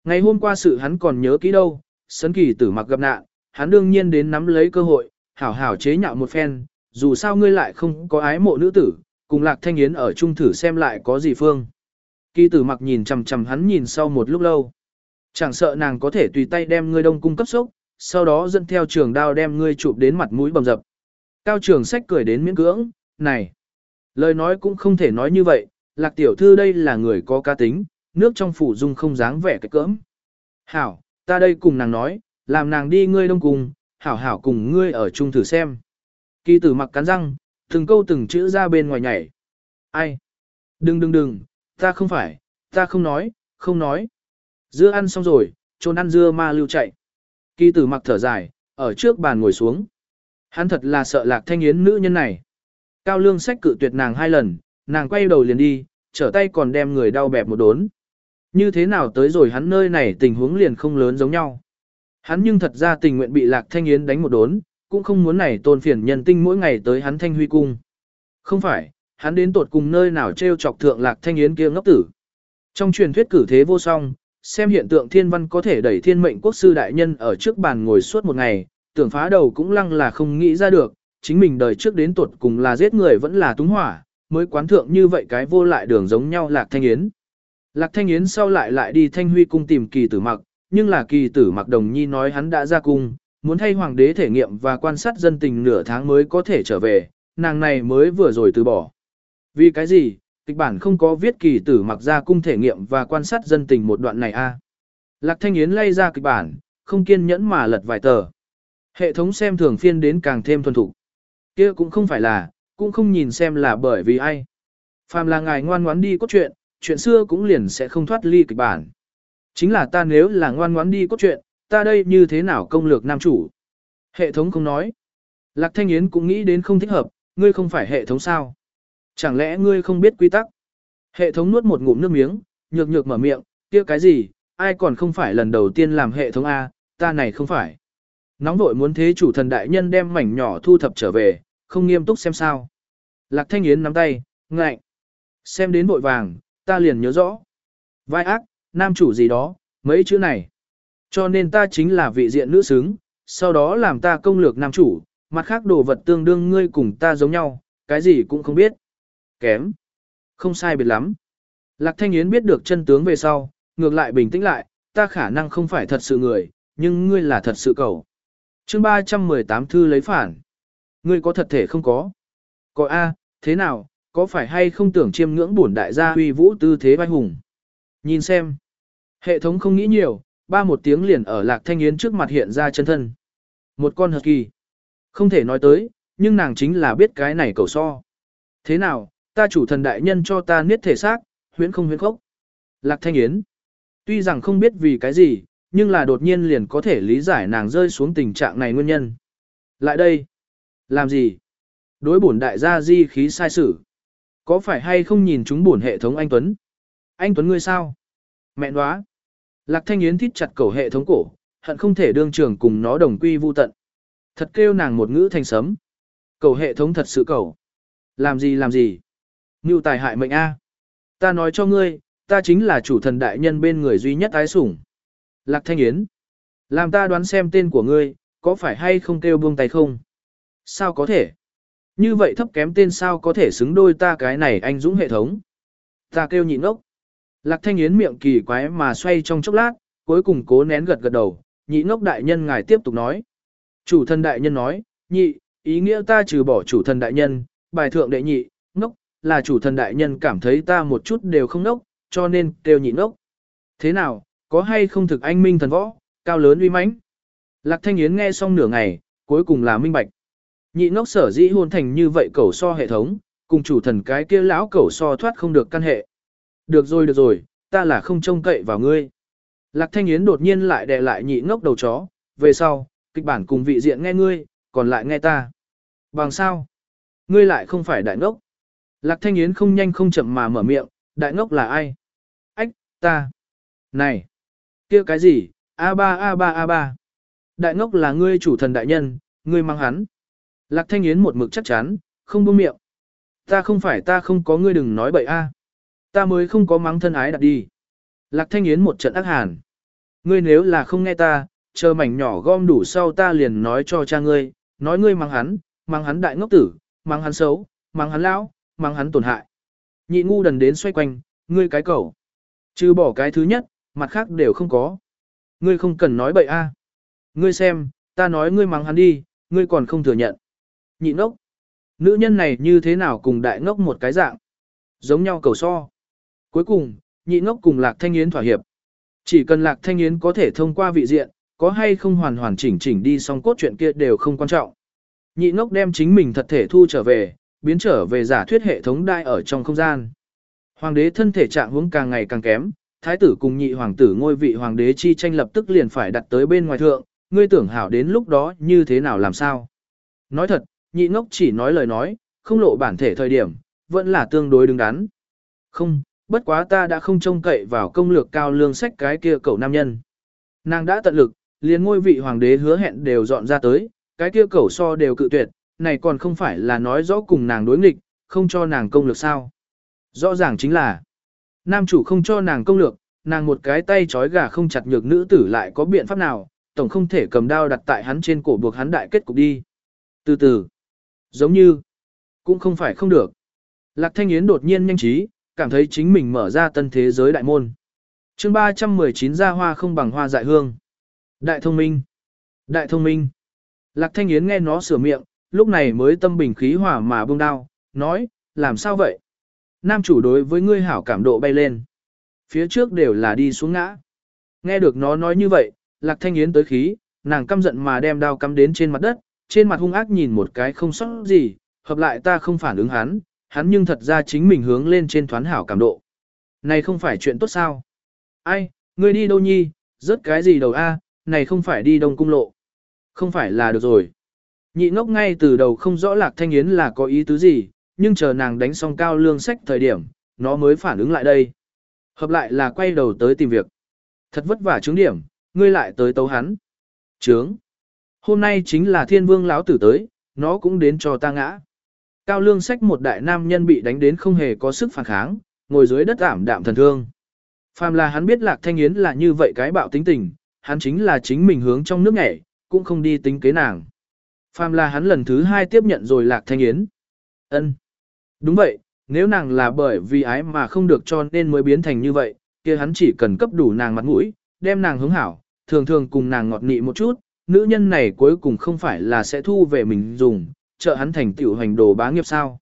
Ngày hôm qua sự hắn còn nhớ kỹ đâu, sấn kỳ tử mặc gặp nạn, hắn đương nhiên đến nắm lấy cơ hội, hảo hảo chế nhạo một phen, dù sao ngươi lại không có ái mộ nữ tử, cùng lạc thanh yến ở chung thử xem lại có gì phương. Kỳ tử mặc nhìn chằm chằm hắn nhìn sau một lúc lâu. Chẳng sợ nàng có thể tùy tay đem ngươi đông cung cấp sốc, sau đó dẫn theo trường đao đem ngươi chụp đến mặt mũi bầm dập. Cao trường sách cười đến miễn cưỡng, này, lời nói cũng không thể nói như vậy, lạc tiểu thư đây là người có cá tính, nước trong phủ dung không dáng vẻ cái cỡm. Hảo, ta đây cùng nàng nói, làm nàng đi ngươi đông cùng, hảo hảo cùng ngươi ở chung thử xem. Kỳ tử mặc cắn răng, từng câu từng chữ ra bên ngoài nhảy. Ai? Đừng đừng đừng, ta không phải, ta không nói, không nói. Dưa ăn xong rồi, trốn ăn dưa ma lưu chạy. Kỳ tử mặc thở dài, ở trước bàn ngồi xuống. Hắn thật là sợ lạc thanh yến nữ nhân này. Cao lương sách cự tuyệt nàng hai lần, nàng quay đầu liền đi, trở tay còn đem người đau bẹp một đốn. Như thế nào tới rồi hắn nơi này tình huống liền không lớn giống nhau. Hắn nhưng thật ra tình nguyện bị lạc thanh yến đánh một đốn, cũng không muốn này tôn phiền nhân tinh mỗi ngày tới hắn thanh huy cung. Không phải, hắn đến tột cùng nơi nào treo chọc thượng lạc thanh yến kia ngốc tử. Trong truyền thuyết cử thế vô song, xem hiện tượng thiên văn có thể đẩy thiên mệnh quốc sư đại nhân ở trước bàn ngồi suốt một ngày, tưởng phá đầu cũng lăng là không nghĩ ra được, chính mình đời trước đến tuột cùng là giết người vẫn là túng hỏa, mới quán thượng như vậy cái vô lại đường giống nhau lạc thanh yến. Lạc thanh yến sau lại lại đi thanh huy cung tìm kỳ tử mặc, nhưng là kỳ tử mặc đồng nhi nói hắn đã ra cung, muốn thay hoàng đế thể nghiệm và quan sát dân tình nửa tháng mới có thể trở về, nàng này mới vừa rồi từ bỏ. Vì cái gì, kịch bản không có viết kỳ tử mặc ra cung thể nghiệm và quan sát dân tình một đoạn này a Lạc Thanh Yến lay ra kịch bản, không kiên nhẫn mà lật vài tờ. Hệ thống xem thường phiên đến càng thêm thuần thục kia cũng không phải là, cũng không nhìn xem là bởi vì ai. Phàm là ngài ngoan ngoãn đi cốt truyện, chuyện xưa cũng liền sẽ không thoát ly kịch bản. Chính là ta nếu là ngoan ngoãn đi cốt truyện, ta đây như thế nào công lược nam chủ? Hệ thống không nói. Lạc Thanh Yến cũng nghĩ đến không thích hợp, ngươi không phải hệ thống sao? Chẳng lẽ ngươi không biết quy tắc? Hệ thống nuốt một ngụm nước miếng, nhược nhược mở miệng, kia cái gì, ai còn không phải lần đầu tiên làm hệ thống A, ta này không phải. Nóng vội muốn thế chủ thần đại nhân đem mảnh nhỏ thu thập trở về, không nghiêm túc xem sao. Lạc Thanh Yến nắm tay, ngại. Xem đến bội vàng, ta liền nhớ rõ. Vai ác, nam chủ gì đó, mấy chữ này. Cho nên ta chính là vị diện nữ xứng, sau đó làm ta công lược nam chủ, mặt khác đồ vật tương đương ngươi cùng ta giống nhau, cái gì cũng không biết. Kém. Không sai biệt lắm. Lạc Thanh Yến biết được chân tướng về sau, ngược lại bình tĩnh lại, ta khả năng không phải thật sự người, nhưng ngươi là thật sự cầu. chương 318 thư lấy phản. Ngươi có thật thể không có. Có A, thế nào, có phải hay không tưởng chiêm ngưỡng bổn đại gia huy vũ tư thế vai hùng. Nhìn xem. Hệ thống không nghĩ nhiều, ba một tiếng liền ở lạc thanh yến trước mặt hiện ra chân thân. Một con hợp kỳ. Không thể nói tới, nhưng nàng chính là biết cái này cầu so. Thế nào, ta chủ thần đại nhân cho ta niết thể xác, huyễn không huyễn khốc. Lạc thanh yến. Tuy rằng không biết vì cái gì, nhưng là đột nhiên liền có thể lý giải nàng rơi xuống tình trạng này nguyên nhân. Lại đây. Làm gì? Đối bổn đại gia di khí sai sử. Có phải hay không nhìn chúng bổn hệ thống anh Tuấn? Anh Tuấn ngươi sao? Mẹ nóa. Lạc Thanh Yến thít chặt cầu hệ thống cổ, hận không thể đương trường cùng nó đồng quy vu tận. Thật kêu nàng một ngữ thành sấm. Cầu hệ thống thật sự cầu. Làm gì làm gì? Ngưu tài hại mệnh A. Ta nói cho ngươi, ta chính là chủ thần đại nhân bên người duy nhất ái sủng. Lạc Thanh Yến. Làm ta đoán xem tên của ngươi, có phải hay không kêu buông tay không? Sao có thể? Như vậy thấp kém tên sao có thể xứng đôi ta cái này anh dũng hệ thống? Ta kêu nhịn ốc. Lạc thanh yến miệng kỳ quái mà xoay trong chốc lát, cuối cùng cố nén gật gật đầu, nhị ngốc đại nhân ngài tiếp tục nói. Chủ thân đại nhân nói, nhị, ý nghĩa ta trừ bỏ chủ thân đại nhân, bài thượng đệ nhị, ngốc, là chủ thân đại nhân cảm thấy ta một chút đều không ngốc, cho nên kêu nhị ngốc. Thế nào, có hay không thực anh minh thần võ, cao lớn uy mãnh? Lạc thanh yến nghe xong nửa ngày, cuối cùng là minh bạch. Nhị ngốc sở dĩ hôn thành như vậy cẩu so hệ thống, cùng chủ thần cái kia lão cẩu so thoát không được căn hệ. Được rồi được rồi, ta là không trông cậy vào ngươi. Lạc Thanh Yến đột nhiên lại đè lại nhị ngốc đầu chó, về sau, kịch bản cùng vị diện nghe ngươi, còn lại nghe ta. Bằng sao? Ngươi lại không phải đại ngốc. Lạc Thanh Yến không nhanh không chậm mà mở miệng, đại ngốc là ai? Ách, ta. Này, kia cái gì? A3 A3 A3. Đại ngốc là ngươi chủ thần đại nhân, ngươi mang hắn. Lạc Thanh Yến một mực chắc chắn, không buông miệng. Ta không phải ta không có ngươi đừng nói bậy a. Ta mới không có mắng thân ái đặt đi. Lạc Thanh Yến một trận ác hàn. Ngươi nếu là không nghe ta, chờ mảnh nhỏ gom đủ sau ta liền nói cho cha ngươi, nói ngươi mang hắn, mang hắn đại ngốc tử, mang hắn xấu, mang hắn lão, mang hắn tổn hại. Nhị ngu đần đến xoay quanh, ngươi cái cẩu. Trừ bỏ cái thứ nhất, mặt khác đều không có. Ngươi không cần nói bậy a. Ngươi xem, ta nói ngươi mắng hắn đi, ngươi còn không thừa nhận. Nhị ngốc. Nữ nhân này như thế nào cùng đại ngốc một cái dạng. Giống nhau cầu so. Cuối cùng, nhị ngốc cùng lạc thanh yến thỏa hiệp. Chỉ cần lạc thanh yến có thể thông qua vị diện, có hay không hoàn hoàn chỉnh chỉnh đi xong cốt truyện kia đều không quan trọng. Nhị ngốc đem chính mình thật thể thu trở về, biến trở về giả thuyết hệ thống đai ở trong không gian. Hoàng đế thân thể trạng huống càng ngày càng kém, thái tử cùng nhị hoàng tử ngôi vị hoàng đế chi tranh lập tức liền phải đặt tới bên ngoài thượng, ngươi tưởng hảo đến lúc đó như thế nào làm sao. Nói thật, nhị ngốc chỉ nói lời nói, không lộ bản thể thời điểm, vẫn là tương đối đứng đắn. Không, bất quá ta đã không trông cậy vào công lược cao lương sách cái kia cậu nam nhân. Nàng đã tận lực, liền ngôi vị hoàng đế hứa hẹn đều dọn ra tới, cái kia cậu so đều cự tuyệt, này còn không phải là nói rõ cùng nàng đối nghịch, không cho nàng công lược sao. Rõ ràng chính là, nam chủ không cho nàng công lược, nàng một cái tay trói gà không chặt nhược nữ tử lại có biện pháp nào, tổng không thể cầm đao đặt tại hắn trên cổ buộc hắn đại kết cục đi. Từ từ, giống như, cũng không phải không được. Lạc Thanh Yến đột nhiên nhanh trí, cảm thấy chính mình mở ra tân thế giới đại môn. chương 319 ra hoa không bằng hoa dại hương. Đại thông minh. Đại thông minh. Lạc Thanh Yến nghe nó sửa miệng, lúc này mới tâm bình khí hỏa mà buông đao, nói, làm sao vậy? Nam chủ đối với ngươi hảo cảm độ bay lên. Phía trước đều là đi xuống ngã. Nghe được nó nói như vậy, Lạc Thanh Yến tới khí, nàng căm giận mà đem đao cắm đến trên mặt đất, trên mặt hung ác nhìn một cái không sót gì, hợp lại ta không phản ứng hắn, hắn nhưng thật ra chính mình hướng lên trên thoán hảo cảm độ. Này không phải chuyện tốt sao? Ai, ngươi đi đâu nhi, rớt cái gì đầu a? này không phải đi đông cung lộ. Không phải là được rồi. Nhị ngốc ngay từ đầu không rõ lạc thanh yến là có ý tứ gì, nhưng chờ nàng đánh xong cao lương sách thời điểm, nó mới phản ứng lại đây. Hợp lại là quay đầu tới tìm việc. Thật vất vả trướng điểm, ngươi lại tới tấu hắn. Trướng. Hôm nay chính là thiên vương lão tử tới, nó cũng đến cho ta ngã. Cao lương sách một đại nam nhân bị đánh đến không hề có sức phản kháng, ngồi dưới đất ảm đạm thần thương. Phàm là hắn biết lạc thanh yến là như vậy cái bạo tính tình, hắn chính là chính mình hướng trong nước nhảy, cũng không đi tính kế nàng. Phàm là hắn lần thứ hai tiếp nhận rồi lạc thanh yến. ân Đúng vậy, nếu nàng là bởi vì ái mà không được cho nên mới biến thành như vậy, kia hắn chỉ cần cấp đủ nàng mặt mũi, đem nàng hướng hảo, thường thường cùng nàng ngọt nị một chút, nữ nhân này cuối cùng không phải là sẽ thu về mình dùng, trợ hắn thành tiểu hành đồ bá nghiệp sao.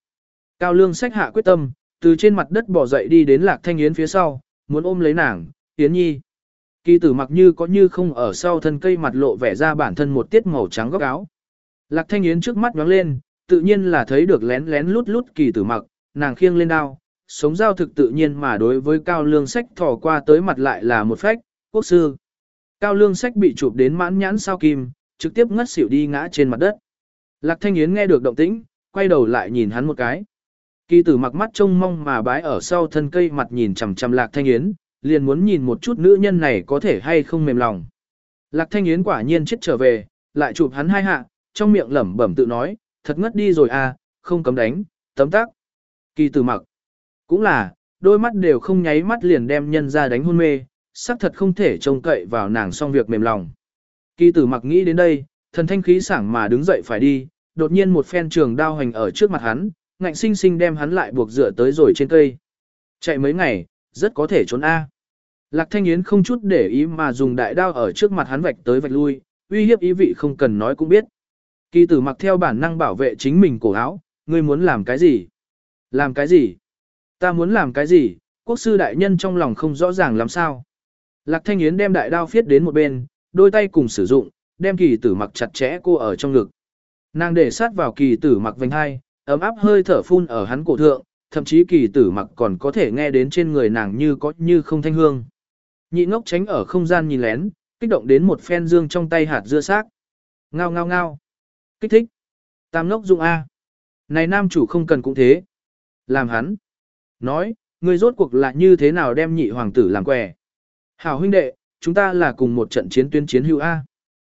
Cao lương sách hạ quyết tâm, từ trên mặt đất bỏ dậy đi đến lạc thanh yến phía sau, muốn ôm lấy nàng, yến nhi. Kỳ tử mặc như có như không ở sau thân cây mặt lộ vẻ ra bản thân một tiết màu trắng góc áo. Lạc thanh yến trước mắt nhóng lên, tự nhiên là thấy được lén lén lút lút kỳ tử mặc, nàng khiêng lên đao, sống giao thực tự nhiên mà đối với cao lương sách thò qua tới mặt lại là một phách, quốc sư. Cao lương sách bị chụp đến mãn nhãn sao kim, trực tiếp ngất xỉu đi ngã trên mặt đất. Lạc thanh yến nghe được động tĩnh, quay đầu lại nhìn hắn một cái. Kỳ tử mặc mắt trông mong mà bái ở sau thân cây mặt nhìn chằm chằm lạc thanh yến, liền muốn nhìn một chút nữ nhân này có thể hay không mềm lòng. Lạc thanh yến quả nhiên chết trở về, lại chụp hắn hai hạ, trong miệng lẩm bẩm tự nói, thật ngất đi rồi à, không cấm đánh, tấm tắc. Kỳ tử mặc, cũng là, đôi mắt đều không nháy mắt liền đem nhân ra đánh hôn mê, xác thật không thể trông cậy vào nàng xong việc mềm lòng. Kỳ tử mặc nghĩ đến đây, thần thanh khí sảng mà đứng dậy phải đi, đột nhiên một phen trường đao hành ở trước mặt hắn, ngạnh sinh sinh đem hắn lại buộc dựa tới rồi trên cây. Chạy mấy ngày, rất có thể trốn A. Lạc Thanh Yến không chút để ý mà dùng đại đao ở trước mặt hắn vạch tới vạch lui, uy hiếp ý vị không cần nói cũng biết. Kỳ tử mặc theo bản năng bảo vệ chính mình cổ áo, ngươi muốn làm cái gì? Làm cái gì? Ta muốn làm cái gì? Quốc sư đại nhân trong lòng không rõ ràng làm sao. Lạc Thanh Yến đem đại đao phiết đến một bên, đôi tay cùng sử dụng, đem kỳ tử mặc chặt chẽ cô ở trong ngực. Nàng để sát vào kỳ tử mặc vành hai, ấm áp hơi thở phun ở hắn cổ thượng, thậm chí kỳ tử mặc còn có thể nghe đến trên người nàng như có như không thanh hương. Nhị ngốc tránh ở không gian nhìn lén, kích động đến một phen dương trong tay hạt dưa xác. Ngao ngao ngao. Kích thích. Tam ngốc dụng A. Này nam chủ không cần cũng thế. Làm hắn. Nói, người rốt cuộc là như thế nào đem nhị hoàng tử làm quẻ. Hảo huynh đệ, chúng ta là cùng một trận chiến tuyên chiến hữu A.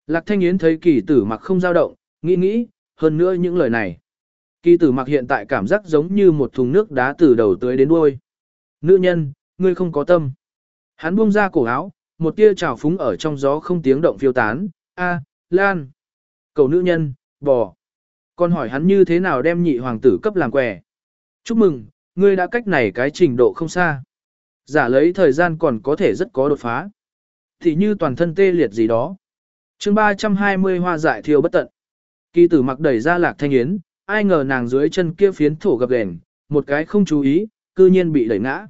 Lạc thanh yến thấy kỳ tử mặc không dao động, nghĩ nghĩ, hơn nữa những lời này. Kỳ tử mặc hiện tại cảm giác giống như một thùng nước đá từ đầu tới đến đuôi. Nữ nhân, ngươi không có tâm. Hắn buông ra cổ áo, một tia trào phúng ở trong gió không tiếng động phiêu tán, a, Lan, cầu nữ nhân, bò. Còn hỏi hắn như thế nào đem nhị hoàng tử cấp làm quẻ. Chúc mừng, ngươi đã cách này cái trình độ không xa. Giả lấy thời gian còn có thể rất có đột phá. Thì như toàn thân tê liệt gì đó. chương 320 hoa dại thiêu bất tận. Kỳ tử mặc đẩy ra lạc thanh yến, ai ngờ nàng dưới chân kia phiến thổ gập đèn, một cái không chú ý, cư nhiên bị đẩy ngã.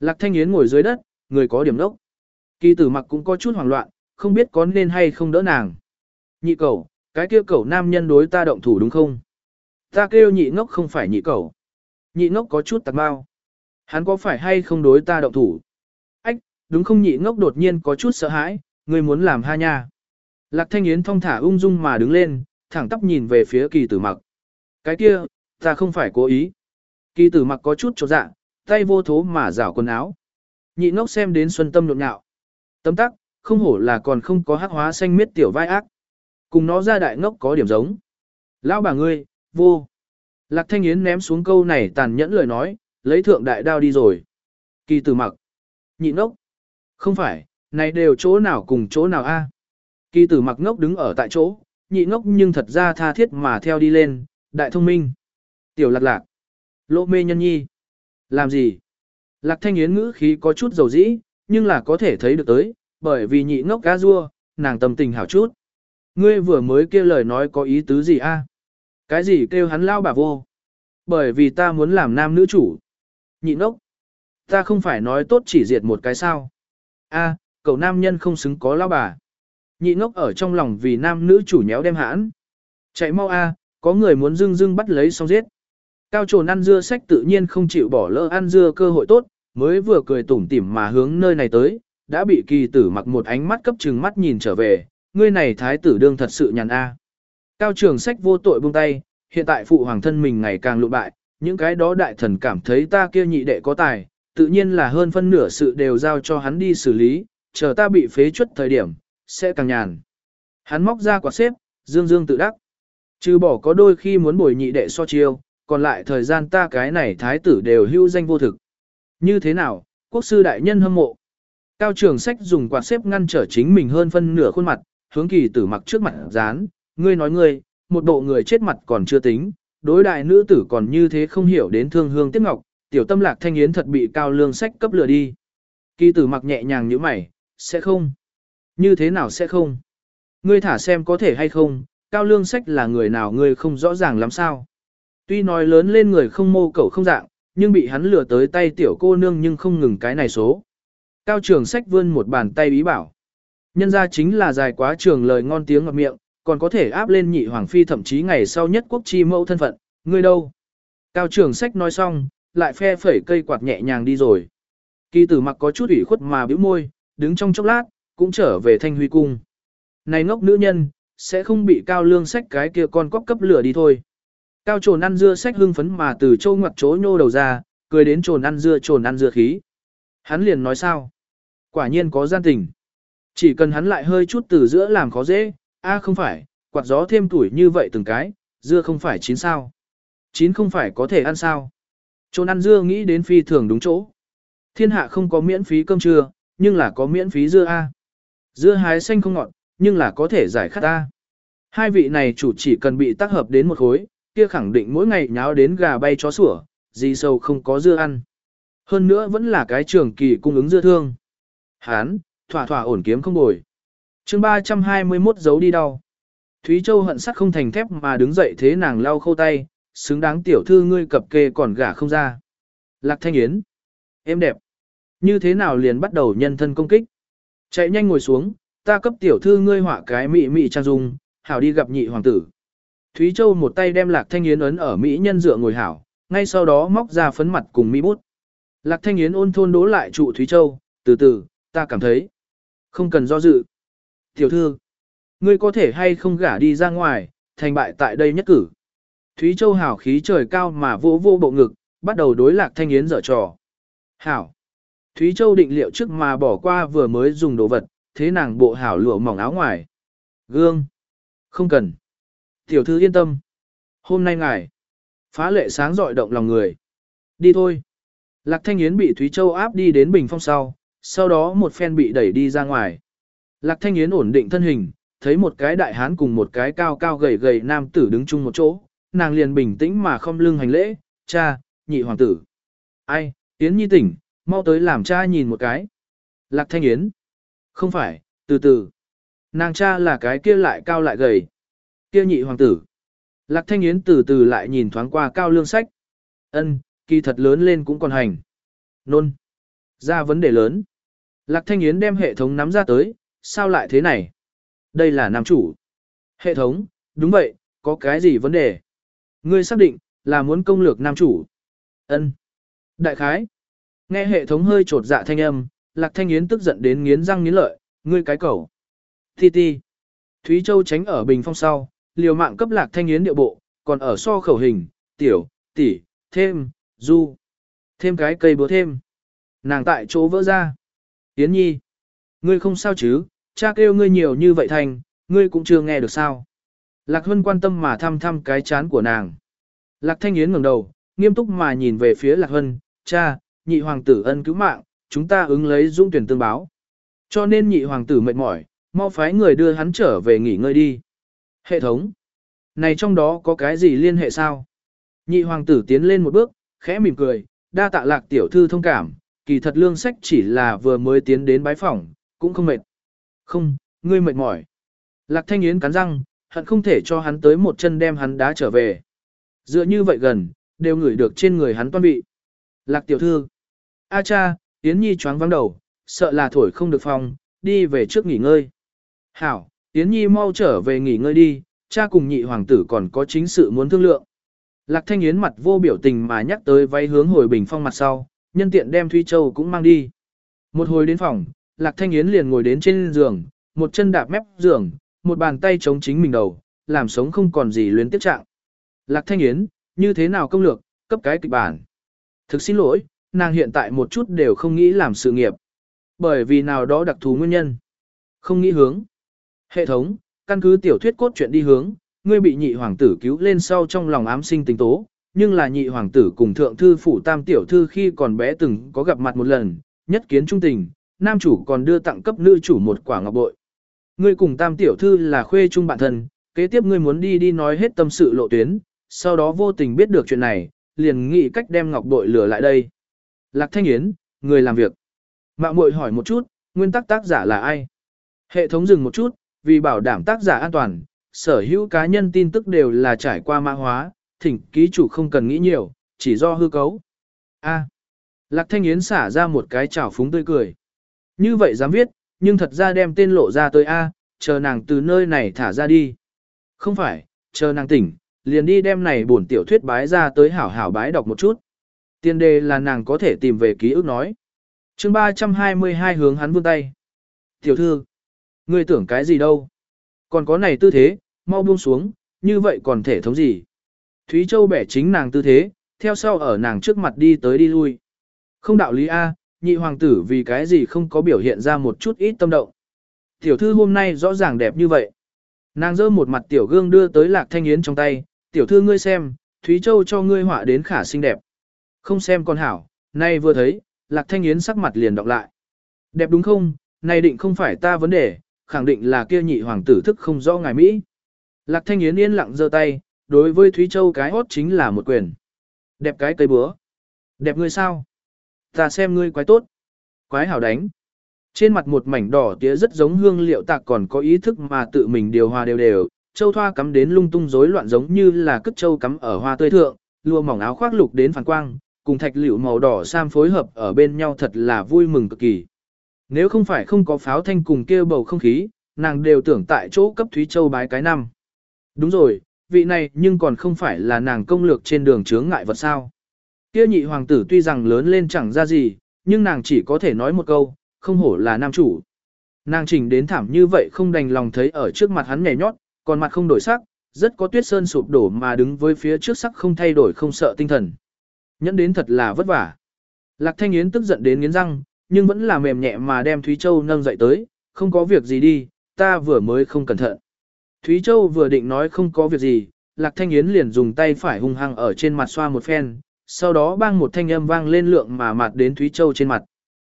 Lạc thanh yến ngồi dưới đất, người có điểm đốc. Kỳ tử mặc cũng có chút hoảng loạn, không biết có nên hay không đỡ nàng. Nhị cầu, cái kia cầu nam nhân đối ta động thủ đúng không? Ta kêu nhị ngốc không phải nhị cầu. Nhị ngốc có chút tạc bao. Hắn có phải hay không đối ta động thủ? Ách, đúng không nhị ngốc đột nhiên có chút sợ hãi, Ngươi muốn làm ha nha. Lạc thanh yến thong thả ung dung mà đứng lên, thẳng tắp nhìn về phía kỳ tử mặc. Cái kia, ta không phải cố ý. Kỳ tử mặc có chút chột dạ, tay vô thố mà rảo quần áo. Nhị ngốc xem đến xuân tâm nhộn nhạo. Tấm tắc, không hổ là còn không có hắc hóa xanh miết tiểu vai ác. Cùng nó ra đại ngốc có điểm giống. Lão bà ngươi, vô. Lạc thanh yến ném xuống câu này tàn nhẫn lời nói, lấy thượng đại đao đi rồi. Kỳ tử mặc. Nhị ngốc. Không phải, này đều chỗ nào cùng chỗ nào a? Kỳ tử mặc ngốc đứng ở tại chỗ, nhị ngốc nhưng thật ra tha thiết mà theo đi lên, đại thông minh. Tiểu lạc lạc. Lỗ mê nhân nhi. Làm gì? Lạc thanh yến ngữ khí có chút dầu dĩ, nhưng là có thể thấy được tới, bởi vì nhị ngốc cá rua, nàng tâm tình hảo chút. Ngươi vừa mới kêu lời nói có ý tứ gì a? Cái gì kêu hắn lao bà vô? Bởi vì ta muốn làm nam nữ chủ. Nhị ngốc. Ta không phải nói tốt chỉ diệt một cái sao. a cậu nam nhân không xứng có lao bà. Nhị ngốc ở trong lòng vì nam nữ chủ nhéo đem hãn. Chạy mau a, có người muốn dưng dưng bắt lấy xong giết. Cao trồn ăn dưa sách tự nhiên không chịu bỏ lỡ ăn dưa cơ hội tốt, mới vừa cười tủm tỉm mà hướng nơi này tới, đã bị kỳ tử mặc một ánh mắt cấp trừng mắt nhìn trở về, ngươi này thái tử đương thật sự nhàn a. Cao trường sách vô tội buông tay, hiện tại phụ hoàng thân mình ngày càng lụ bại, những cái đó đại thần cảm thấy ta kia nhị đệ có tài, tự nhiên là hơn phân nửa sự đều giao cho hắn đi xử lý, chờ ta bị phế chuất thời điểm, sẽ càng nhàn. Hắn móc ra quạt xếp, dương dương tự đắc. Trừ bỏ có đôi khi muốn bồi nhị đệ so chiêu, còn lại thời gian ta cái này thái tử đều hưu danh vô thực. Như thế nào, quốc sư đại nhân hâm mộ. Cao trường sách dùng quạt xếp ngăn trở chính mình hơn phân nửa khuôn mặt, hướng kỳ tử mặc trước mặt dán, ngươi nói ngươi, một bộ người chết mặt còn chưa tính, đối đại nữ tử còn như thế không hiểu đến thương hương tiếc ngọc, tiểu tâm lạc thanh yến thật bị cao lương sách cấp lừa đi. Kỳ tử mặc nhẹ nhàng như mày, sẽ không. Như thế nào sẽ không? Ngươi thả xem có thể hay không, cao lương sách là người nào ngươi không rõ ràng lắm sao. Tuy nói lớn lên người không mô cầu không dạng, nhưng bị hắn lừa tới tay tiểu cô nương nhưng không ngừng cái này số. Cao trường sách vươn một bàn tay bí bảo. Nhân ra chính là dài quá trường lời ngon tiếng ngọt miệng, còn có thể áp lên nhị hoàng phi thậm chí ngày sau nhất quốc chi mẫu thân phận, ngươi đâu? Cao trường sách nói xong, lại phe phẩy cây quạt nhẹ nhàng đi rồi. Kỳ tử mặc có chút ủy khuất mà bĩu môi, đứng trong chốc lát, cũng trở về thanh huy cung. Này ngốc nữ nhân, sẽ không bị cao lương sách cái kia con cóc cấp lửa đi thôi. Cao trồn ăn dưa sách hưng phấn mà từ châu ngoặt chỗ nhô đầu ra, cười đến trồn ăn dưa trồn ăn dưa khí. Hắn liền nói sao? Quả nhiên có gian tình. Chỉ cần hắn lại hơi chút từ giữa làm khó dễ, a không phải, quạt gió thêm tuổi như vậy từng cái, dưa không phải chín sao. Chín không phải có thể ăn sao. Trôn ăn dưa nghĩ đến phi thường đúng chỗ. Thiên hạ không có miễn phí cơm trưa, nhưng là có miễn phí dưa A. Dưa hái xanh không ngọt, nhưng là có thể giải khát A. Hai vị này chủ chỉ cần bị tác hợp đến một khối, kia khẳng định mỗi ngày nháo đến gà bay chó sủa, gì sâu không có dưa ăn. Hơn nữa vẫn là cái trường kỳ cung ứng dưa thương. Hán, thỏa thỏa ổn kiếm không bồi chương 321 giấu đi đau. Thúy Châu hận sắt không thành thép mà đứng dậy thế nàng lau khâu tay, xứng đáng tiểu thư ngươi cập kê còn gả không ra. Lạc Thanh Yến. Em đẹp. Như thế nào liền bắt đầu nhân thân công kích. Chạy nhanh ngồi xuống, ta cấp tiểu thư ngươi họa cái mị mị trang dung, hảo đi gặp nhị hoàng tử. Thúy Châu một tay đem Lạc Thanh Yến ấn ở Mỹ nhân dựa ngồi hảo, ngay sau đó móc ra phấn mặt cùng mỹ bút. Lạc Thanh Yến ôn thôn đố lại trụ Thúy Châu, từ từ, ta cảm thấy. Không cần do dự. Tiểu thư, ngươi có thể hay không gả đi ra ngoài, thành bại tại đây nhất cử. Thúy Châu hảo khí trời cao mà vô vô bộ ngực, bắt đầu đối Lạc Thanh Yến dở trò. Hảo. Thúy Châu định liệu trước mà bỏ qua vừa mới dùng đồ vật, thế nàng bộ hảo lụa mỏng áo ngoài. Gương. Không cần. Tiểu thư yên tâm. Hôm nay ngài. Phá lệ sáng dọi động lòng người. Đi thôi. Lạc Thanh Yến bị Thúy Châu áp đi đến bình phong sau, sau đó một phen bị đẩy đi ra ngoài. Lạc Thanh Yến ổn định thân hình, thấy một cái đại hán cùng một cái cao cao gầy gầy nam tử đứng chung một chỗ, nàng liền bình tĩnh mà không lưng hành lễ, cha, nhị hoàng tử. Ai, Yến Nhi tỉnh, mau tới làm cha nhìn một cái. Lạc Thanh Yến. Không phải, từ từ. Nàng cha là cái kia lại cao lại gầy. Kia nhị hoàng tử. Lạc Thanh Yến từ từ lại nhìn thoáng qua cao lương sách. Ân, kỳ thật lớn lên cũng còn hành. Nôn. Ra vấn đề lớn. Lạc Thanh Yến đem hệ thống nắm ra tới, sao lại thế này? Đây là nam chủ. Hệ thống, đúng vậy, có cái gì vấn đề? Ngươi xác định, là muốn công lược nam chủ. Ân. Đại khái. Nghe hệ thống hơi trột dạ thanh âm, Lạc Thanh Yến tức giận đến nghiến răng nghiến lợi, ngươi cái cẩu. Ti ti. Thúy Châu tránh ở bình phong sau, liều mạng cấp Lạc Thanh Yến điệu bộ, còn ở so khẩu hình, tiểu, tỷ, thêm, du. Thêm cái cây búa thêm. Nàng tại chỗ vỡ ra. Yến Nhi. Ngươi không sao chứ, cha kêu ngươi nhiều như vậy thành, ngươi cũng chưa nghe được sao. Lạc Hân quan tâm mà thăm thăm cái chán của nàng. Lạc Thanh Yến ngẩng đầu, nghiêm túc mà nhìn về phía Lạc Hân, cha, nhị hoàng tử ân cứu mạng, chúng ta ứng lấy dũng tuyển tương báo. Cho nên nhị hoàng tử mệt mỏi, mau phái người đưa hắn trở về nghỉ ngơi đi. Hệ thống. Này trong đó có cái gì liên hệ sao? Nhị hoàng tử tiến lên một bước, khẽ mỉm cười, đa tạ lạc tiểu thư thông cảm, kỳ thật lương sách chỉ là vừa mới tiến đến bái phỏng, cũng không mệt. Không, ngươi mệt mỏi. Lạc thanh yến cắn răng, hận không thể cho hắn tới một chân đem hắn đá trở về. Dựa như vậy gần, đều ngửi được trên người hắn toan vị. Lạc tiểu thư. A cha, Yến Nhi choáng vắng đầu, sợ là thổi không được phòng, đi về trước nghỉ ngơi. Hảo, Yến Nhi mau trở về nghỉ ngơi đi, cha cùng nhị hoàng tử còn có chính sự muốn thương lượng. Lạc Thanh Yến mặt vô biểu tình mà nhắc tới váy hướng hồi bình phong mặt sau, nhân tiện đem thuy Châu cũng mang đi. Một hồi đến phòng, Lạc Thanh Yến liền ngồi đến trên giường, một chân đạp mép giường, một bàn tay chống chính mình đầu, làm sống không còn gì luyến tiếp trạng. Lạc Thanh Yến, như thế nào công lược, cấp cái kịch bản. Thực xin lỗi, nàng hiện tại một chút đều không nghĩ làm sự nghiệp. Bởi vì nào đó đặc thù nguyên nhân. Không nghĩ hướng. Hệ thống, căn cứ tiểu thuyết cốt truyện đi hướng, ngươi bị nhị hoàng tử cứu lên sau trong lòng ám sinh tình tố, nhưng là nhị hoàng tử cùng thượng thư phủ tam tiểu thư khi còn bé từng có gặp mặt một lần, nhất kiến trung tình, nam chủ còn đưa tặng cấp nữ chủ một quả ngọc bội. Ngươi cùng tam tiểu thư là khuê chung bạn thân, kế tiếp ngươi muốn đi đi nói hết tâm sự lộ tuyến, sau đó vô tình biết được chuyện này, liền nghĩ cách đem ngọc bội lừa lại đây. Lạc Thanh Yến, người làm việc. Mạng muội hỏi một chút, nguyên tắc tác giả là ai? Hệ thống dừng một chút, vì bảo đảm tác giả an toàn, sở hữu cá nhân tin tức đều là trải qua mã hóa, thỉnh ký chủ không cần nghĩ nhiều, chỉ do hư cấu. A. Lạc Thanh Yến xả ra một cái chảo phúng tươi cười. Như vậy dám viết, nhưng thật ra đem tên lộ ra tới A, chờ nàng từ nơi này thả ra đi. Không phải, chờ nàng tỉnh, liền đi đem này bổn tiểu thuyết bái ra tới hảo hảo bái đọc một chút. Tiên đề là nàng có thể tìm về ký ức nói. chương 322 hướng hắn vươn tay. Tiểu thư, ngươi tưởng cái gì đâu? Còn có này tư thế, mau buông xuống, như vậy còn thể thống gì? Thúy Châu bẻ chính nàng tư thế, theo sau ở nàng trước mặt đi tới đi lui. Không đạo lý A, nhị hoàng tử vì cái gì không có biểu hiện ra một chút ít tâm động. Tiểu thư hôm nay rõ ràng đẹp như vậy. Nàng giơ một mặt tiểu gương đưa tới lạc thanh yến trong tay, tiểu thư ngươi xem, Thúy Châu cho ngươi họa đến khả xinh đẹp. Không xem con hảo, nay vừa thấy, lạc thanh yến sắc mặt liền đọc lại. Đẹp đúng không, này định không phải ta vấn đề, khẳng định là kia nhị hoàng tử thức không rõ ngài Mỹ. Lạc thanh yến yên lặng giơ tay, đối với Thúy Châu cái hốt chính là một quyền. Đẹp cái cây búa. Đẹp ngươi sao? Ta xem ngươi quái tốt. Quái hảo đánh. Trên mặt một mảnh đỏ tía rất giống hương liệu tạc còn có ý thức mà tự mình điều hòa đều đều, châu thoa cắm đến lung tung rối loạn giống như là cất châu cắm ở hoa tươi thượng, lùa mỏng áo khoác lục đến phản quang, cùng thạch liệu màu đỏ sam phối hợp ở bên nhau thật là vui mừng cực kỳ. Nếu không phải không có pháo thanh cùng kêu bầu không khí, nàng đều tưởng tại chỗ cấp Thúy Châu bái cái năm. Đúng rồi, vị này nhưng còn không phải là nàng công lược trên đường chướng ngại vật sao. Kia nhị hoàng tử tuy rằng lớn lên chẳng ra gì, nhưng nàng chỉ có thể nói một câu, không hổ là nam chủ. Nàng chỉnh đến thảm như vậy không đành lòng thấy ở trước mặt hắn nhảy nhót, còn mặt không đổi sắc, rất có tuyết sơn sụp đổ mà đứng với phía trước sắc không thay đổi không sợ tinh thần. Nhẫn đến thật là vất vả. Lạc Thanh Yến tức giận đến nghiến răng, nhưng vẫn là mềm nhẹ mà đem Thúy Châu nâng dậy tới, không có việc gì đi, ta vừa mới không cẩn thận. Thúy Châu vừa định nói không có việc gì, Lạc Thanh Yến liền dùng tay phải hung hăng ở trên mặt xoa một phen, sau đó bang một thanh âm vang lên lượng mà mặt đến Thúy Châu trên mặt.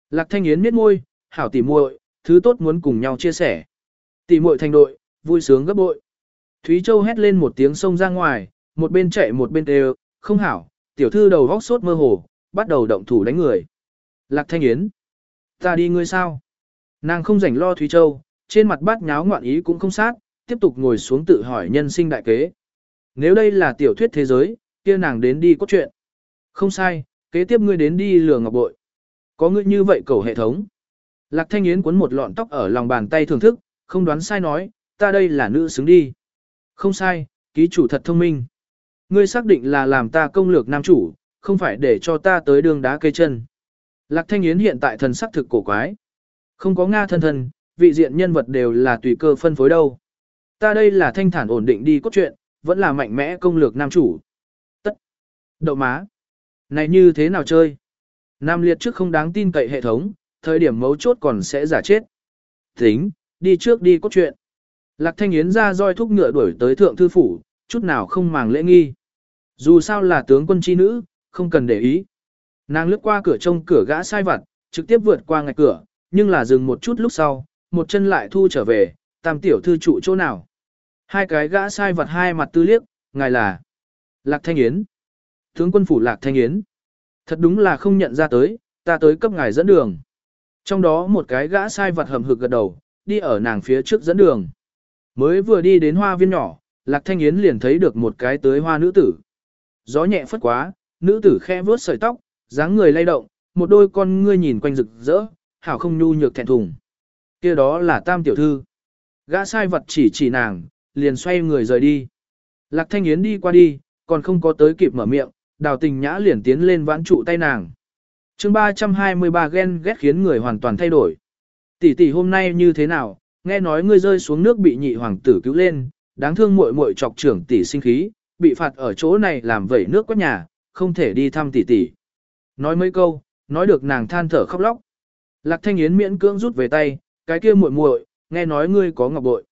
Lạc Thanh Yến miết môi, hảo tỉ muội, thứ tốt muốn cùng nhau chia sẻ. Tỉ muội thành đội, vui sướng gấp bội. Thúy Châu hét lên một tiếng xông ra ngoài, một bên chạy một bên đều, không hảo, tiểu thư đầu góc sốt mơ hồ, bắt đầu động thủ đánh người. Lạc Thanh Yến, ta đi ngươi sao? Nàng không rảnh lo Thúy Châu, trên mặt bát nháo ngoạn ý cũng không sát, tiếp tục ngồi xuống tự hỏi nhân sinh đại kế. Nếu đây là tiểu thuyết thế giới, kia nàng đến đi cốt truyện. Không sai, kế tiếp ngươi đến đi lừa ngọc bội. Có ngươi như vậy cầu hệ thống. Lạc Thanh Yến cuốn một lọn tóc ở lòng bàn tay thưởng thức, không đoán sai nói, ta đây là nữ xứng đi. Không sai, ký chủ thật thông minh. Ngươi xác định là làm ta công lược nam chủ, không phải để cho ta tới đường đá cây chân. Lạc Thanh Yến hiện tại thần sắc thực cổ quái. Không có Nga thân thần, vị diện nhân vật đều là tùy cơ phân phối đâu. Ta đây là thanh thản ổn định đi cốt truyện, vẫn là mạnh mẽ công lược nam chủ. Tất. Đậu má. Này như thế nào chơi? Nam liệt trước không đáng tin cậy hệ thống, thời điểm mấu chốt còn sẽ giả chết. Tính, đi trước đi cốt chuyện. Lạc Thanh Yến ra roi thúc ngựa đuổi tới thượng thư phủ, chút nào không màng lễ nghi. Dù sao là tướng quân chi nữ, không cần để ý. Nàng lướt qua cửa trông cửa gã sai vặt, trực tiếp vượt qua ngạch cửa, nhưng là dừng một chút lúc sau, một chân lại thu trở về, tam tiểu thư trụ chỗ nào. Hai cái gã sai vặt hai mặt tư liếc, ngài là Lạc Thanh Yến. Tướng quân phủ Lạc Thanh Yến. Thật đúng là không nhận ra tới, ta tới cấp ngài dẫn đường. Trong đó một cái gã sai vặt hầm hực gật đầu, đi ở nàng phía trước dẫn đường. Mới vừa đi đến hoa viên nhỏ, Lạc Thanh Yến liền thấy được một cái tới hoa nữ tử. Gió nhẹ phất quá, nữ tử khe vuốt sợi tóc, dáng người lay động, một đôi con ngươi nhìn quanh rực rỡ, hảo không nhu nhược thẹn thùng. kia đó là tam tiểu thư. Gã sai vật chỉ chỉ nàng, liền xoay người rời đi. Lạc Thanh Yến đi qua đi, còn không có tới kịp mở miệng, đào tình nhã liền tiến lên vãn trụ tay nàng. chương 323 ghen ghét khiến người hoàn toàn thay đổi. Tỷ tỷ hôm nay như thế nào, nghe nói ngươi rơi xuống nước bị nhị hoàng tử cứu lên, đáng thương muội muội chọc trưởng tỷ sinh khí, bị phạt ở chỗ này làm vẩy nước quét nhà, không thể đi thăm tỷ tỷ. Nói mấy câu, nói được nàng than thở khóc lóc. Lạc Thanh Yến miễn cưỡng rút về tay, cái kia muội muội, nghe nói ngươi có ngọc bội.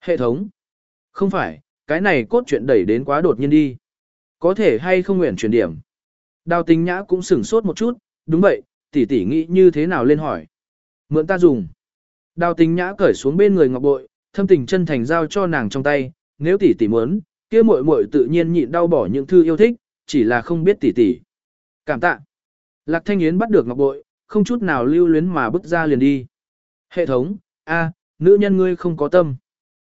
Hệ thống. Không phải, cái này cốt truyện đẩy đến quá đột nhiên đi. Có thể hay không nguyện chuyển điểm. Đào tình nhã cũng sửng sốt một chút, đúng vậy, tỷ tỷ nghĩ như thế nào lên hỏi. Mượn ta dùng. Đào tình nhã cởi xuống bên người ngọc bội, thâm tình chân thành giao cho nàng trong tay, nếu tỷ tỷ muốn, kia muội muội tự nhiên nhịn đau bỏ những thư yêu thích, chỉ là không biết tỷ tỷ. Cảm tạ. Lạc Thanh Yến bắt được ngọc bội, không chút nào lưu luyến mà bước ra liền đi. Hệ thống, a, nữ nhân ngươi không có tâm.